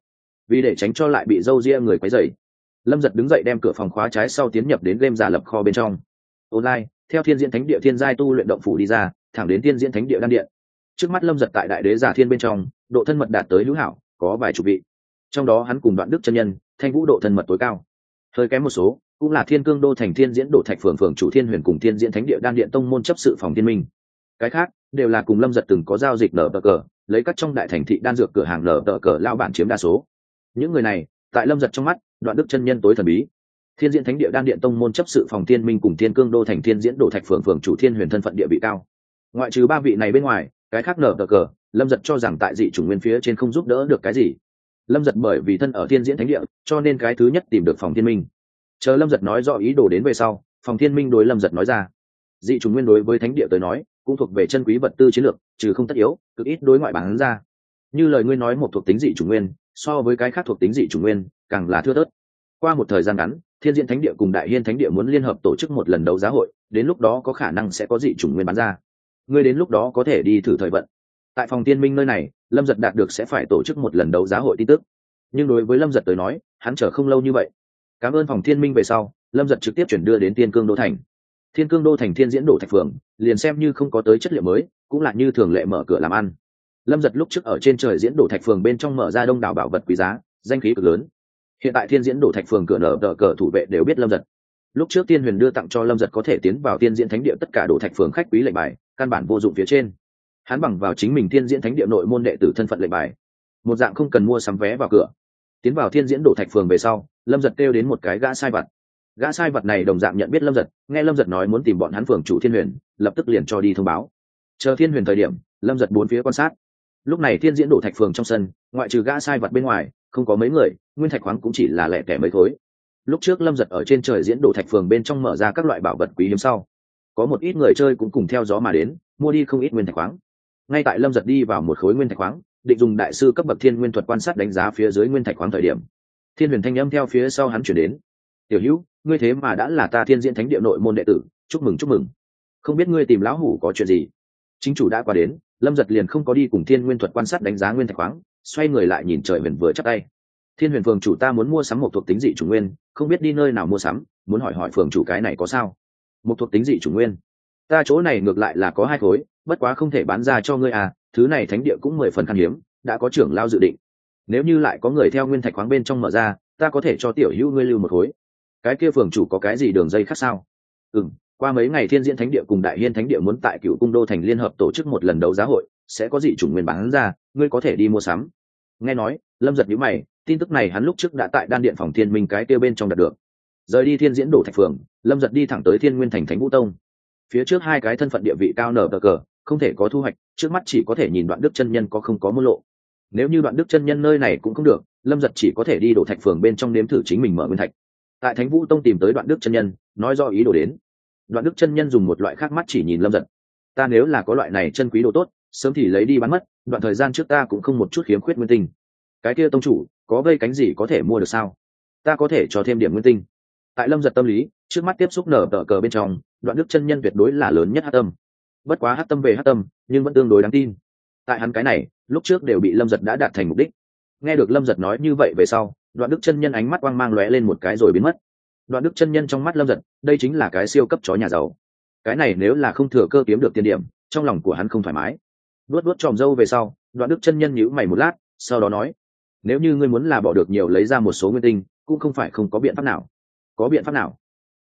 [SPEAKER 1] Vì để tránh cho lại bị dâu ria người quấy dày lâm giật đứng dậy đem cửa phòng khóa trái sau tiến nhập đến game giả lập kho bên trong. Online, theo thiên diễn thánh địa thiên giai tu luyện động phủ đi ra, thẳng đến thiên diễn thánh địa đan điện. Trước mắt lâm giật tại đại đế giả thiên bên trong, độ thân mật đạt tới hữu hảo, có vài chục vị. Trong đó hắn cùng đoạn đức chân nhân, thanh vũ độ thân mật tối cao. Hơi kém một số, cũng là thiên cương đô thành thiên diễn đổ thạch phường phường chủ thiên huyền cùng thiên diễn thánh địa đan điện tông môn chấp sự phòng thiên minh. Cái khác, đều là cùng lâm giật từng có giao dịch nở tờ cờ, lấy các trong đại thành thị đan dược cửa hàng nở tờ cờ lao bản chiếm đa số. Những người này tại lâm giật trong mắt, đoạn đức chân nhân tối thần bí. Thiên diễn thánh địa đan điện tông môn chấp sự phòng thiên minh cùng thiên cương đô thành thiên diễn đổ thạch phường phường chủ thiên huyền thân phận địa vị cao. Ngoại trừ ba vị này bên ngoài, cái khác nở cờ cờ, lâm giật cho rằng tại dị chủng nguyên phía trên không giúp đỡ được cái gì. Lâm giật bởi vì thân ở thiên diễn thánh địa, cho nên cái thứ nhất tìm được phòng thiên minh. Chờ lâm giật nói rõ ý đồ đến về sau, phòng thiên minh đối lâm giật nói ra, dị chủng nguyên đối với thánh địa tới nói, cũng thuộc về chân quý vật tư chiến lược, trừ không tất yếu, cực ít đối ngoại bản ra như lời ngươi nói một thuộc tính dị chủ nguyên, so với cái khác thuộc tính dị chủ nguyên, càng là thưa thớt. Qua một thời gian ngắn, thiên diện thánh địa cùng đại hiên thánh địa muốn liên hợp tổ chức một lần đấu giá hội, đến lúc đó có khả năng sẽ có dị chủng nguyên bán ra. Ngươi đến lúc đó có thể đi thử thời vận. Tại phòng tiên minh nơi này, lâm giật đạt được sẽ phải tổ chức một lần đấu giá hội tin tức. Nhưng đối với lâm giật tới nói, hắn chờ không lâu như vậy. Cảm ơn phòng thiên minh về sau, lâm giật trực tiếp chuyển đưa đến tiên cương đô thành. Thiên cương đô thành thiên diễn đổ thạch phường, liền xem như không có tới chất liệu mới, cũng là như thường lệ mở cửa làm ăn lâm giật lúc trước ở trên trời diễn đổ thạch phường bên trong mở ra đông đảo bảo vật quý giá, danh khí cực lớn. Hiện tại thiên diễn đổ thạch phường cửa nở đỡ cờ thủ vệ đều biết lâm giật. Lúc trước tiên huyền đưa tặng cho lâm giật có thể tiến vào tiên diễn thánh địa tất cả đổ thạch phường khách quý lệnh bài, căn bản vô dụng phía trên. Hắn bằng vào chính mình thiên diễn thánh địa nội môn đệ tử thân phận lệnh bài. Một dạng không cần mua sắm vé vào cửa. Tiến vào thiên diễn đổ thạch phường về sau, lâm giật kêu đến một cái gã sai vật. Gã sai vật này đồng dạng nhận biết lâm giật, nghe lâm giật nói muốn tìm bọn hắn phường chủ thiên huyền, lập tức liền cho đi thông báo. Chờ thiên huyền thời điểm, lâm giật bốn phía quan sát lúc này thiên diễn đổ thạch phường trong sân, ngoại trừ gã sai vật bên ngoài, không có mấy người, nguyên thạch khoáng cũng chỉ là lẻ tẻ mấy thối. Lúc trước lâm giật ở trên trời diễn đổ thạch phường bên trong mở ra các loại bảo vật quý hiếm sau, có một ít người chơi cũng cùng theo gió mà đến, mua đi không ít nguyên thạch khoáng. Ngay tại lâm giật đi vào một khối nguyên thạch khoáng, định dùng đại sư cấp bậc thiên nguyên thuật quan sát đánh giá phía dưới nguyên thạch khoáng thời điểm. Thiên huyền thanh âm theo phía sau hắn chuyển đến. Tiểu hữu, ngươi thế mà đã là ta thiên diễn thánh địa nội môn đệ tử, chúc mừng chúc mừng. Không biết ngươi tìm lão hủ có chuyện gì? Chính chủ đã qua đến lâm giật liền không có đi cùng thiên nguyên thuật quan sát đánh giá nguyên thạch khoáng, xoay người lại nhìn trời huyền vừa chắc tay. Thiên huyền phường chủ ta muốn mua sắm một thuộc tính dị chủ nguyên, không biết đi nơi nào mua sắm, muốn hỏi hỏi phường chủ cái này có sao? Một thuộc tính dị chủ nguyên. Ta chỗ này ngược lại là có hai khối, bất quá không thể bán ra cho ngươi à thứ này thánh địa cũng mười phần khan hiếm, đã có trưởng lao dự định. Nếu như lại có người theo nguyên thạch khoáng bên trong mở ra, ta có thể cho tiểu hữu ngươi lưu một khối. Cái kia phường chủ có cái gì đường dây khác sao? Ừ qua mấy ngày thiên diễn thánh địa cùng đại hiên thánh địa muốn tại cựu cung đô thành liên hợp tổ chức một lần đấu giá hội, sẽ có dị chủng nguyên bán ra, ngươi có thể đi mua sắm. Nghe nói, lâm giật nhữ mày, tin tức này hắn lúc trước đã tại đan điện phòng thiên minh cái kêu bên trong đạt được. Rời đi thiên diễn đổ thạch phường, lâm giật đi thẳng tới thiên nguyên thành thánh vũ tông. Phía trước hai cái thân phận địa vị cao nở cờ cờ, không thể có thu hoạch, trước mắt chỉ có thể nhìn đoạn đức chân nhân có không có môn lộ. Nếu như đoạn đức chân nhân nơi này cũng không được, lâm giật chỉ có thể đi đổ thạch phường bên trong nếm thử chính mình mở nguyên thạch. Tại thánh vũ tông tìm tới đoạn đức chân nhân, nói do ý đồ đến đoạn đức chân nhân dùng một loại khác mắt chỉ nhìn lâm giật. Ta nếu là có loại này chân quý đồ tốt, sớm thì lấy đi bán mất, đoạn thời gian trước ta cũng không một chút khiếm khuyết nguyên tinh. Cái kia tông chủ, có vây cánh gì có thể mua được sao? Ta có thể cho thêm điểm nguyên tinh. Tại lâm giật tâm lý, trước mắt tiếp xúc nở tờ cờ bên trong, đoạn đức chân nhân tuyệt đối là lớn nhất hát tâm. Bất quá hát tâm về hát tâm, nhưng vẫn tương đối đáng tin. Tại hắn cái này, lúc trước đều bị lâm giật đã đạt thành mục đích. Nghe được lâm giật nói như vậy về sau, đoạn đức chân nhân ánh mắt quang mang lóe lên một cái rồi biến mất đoạn đức chân nhân trong mắt lâm giật, đây chính là cái siêu cấp chó nhà giàu. Cái này nếu là không thừa cơ kiếm được tiền điểm, trong lòng của hắn không thoải mái. Luốt luốt tròm dâu về sau, đoạn đức chân nhân nhữ mày một lát, sau đó nói, nếu như ngươi muốn là bỏ được nhiều lấy ra một số nguyên tinh, cũng không phải không có biện pháp nào. Có biện pháp nào?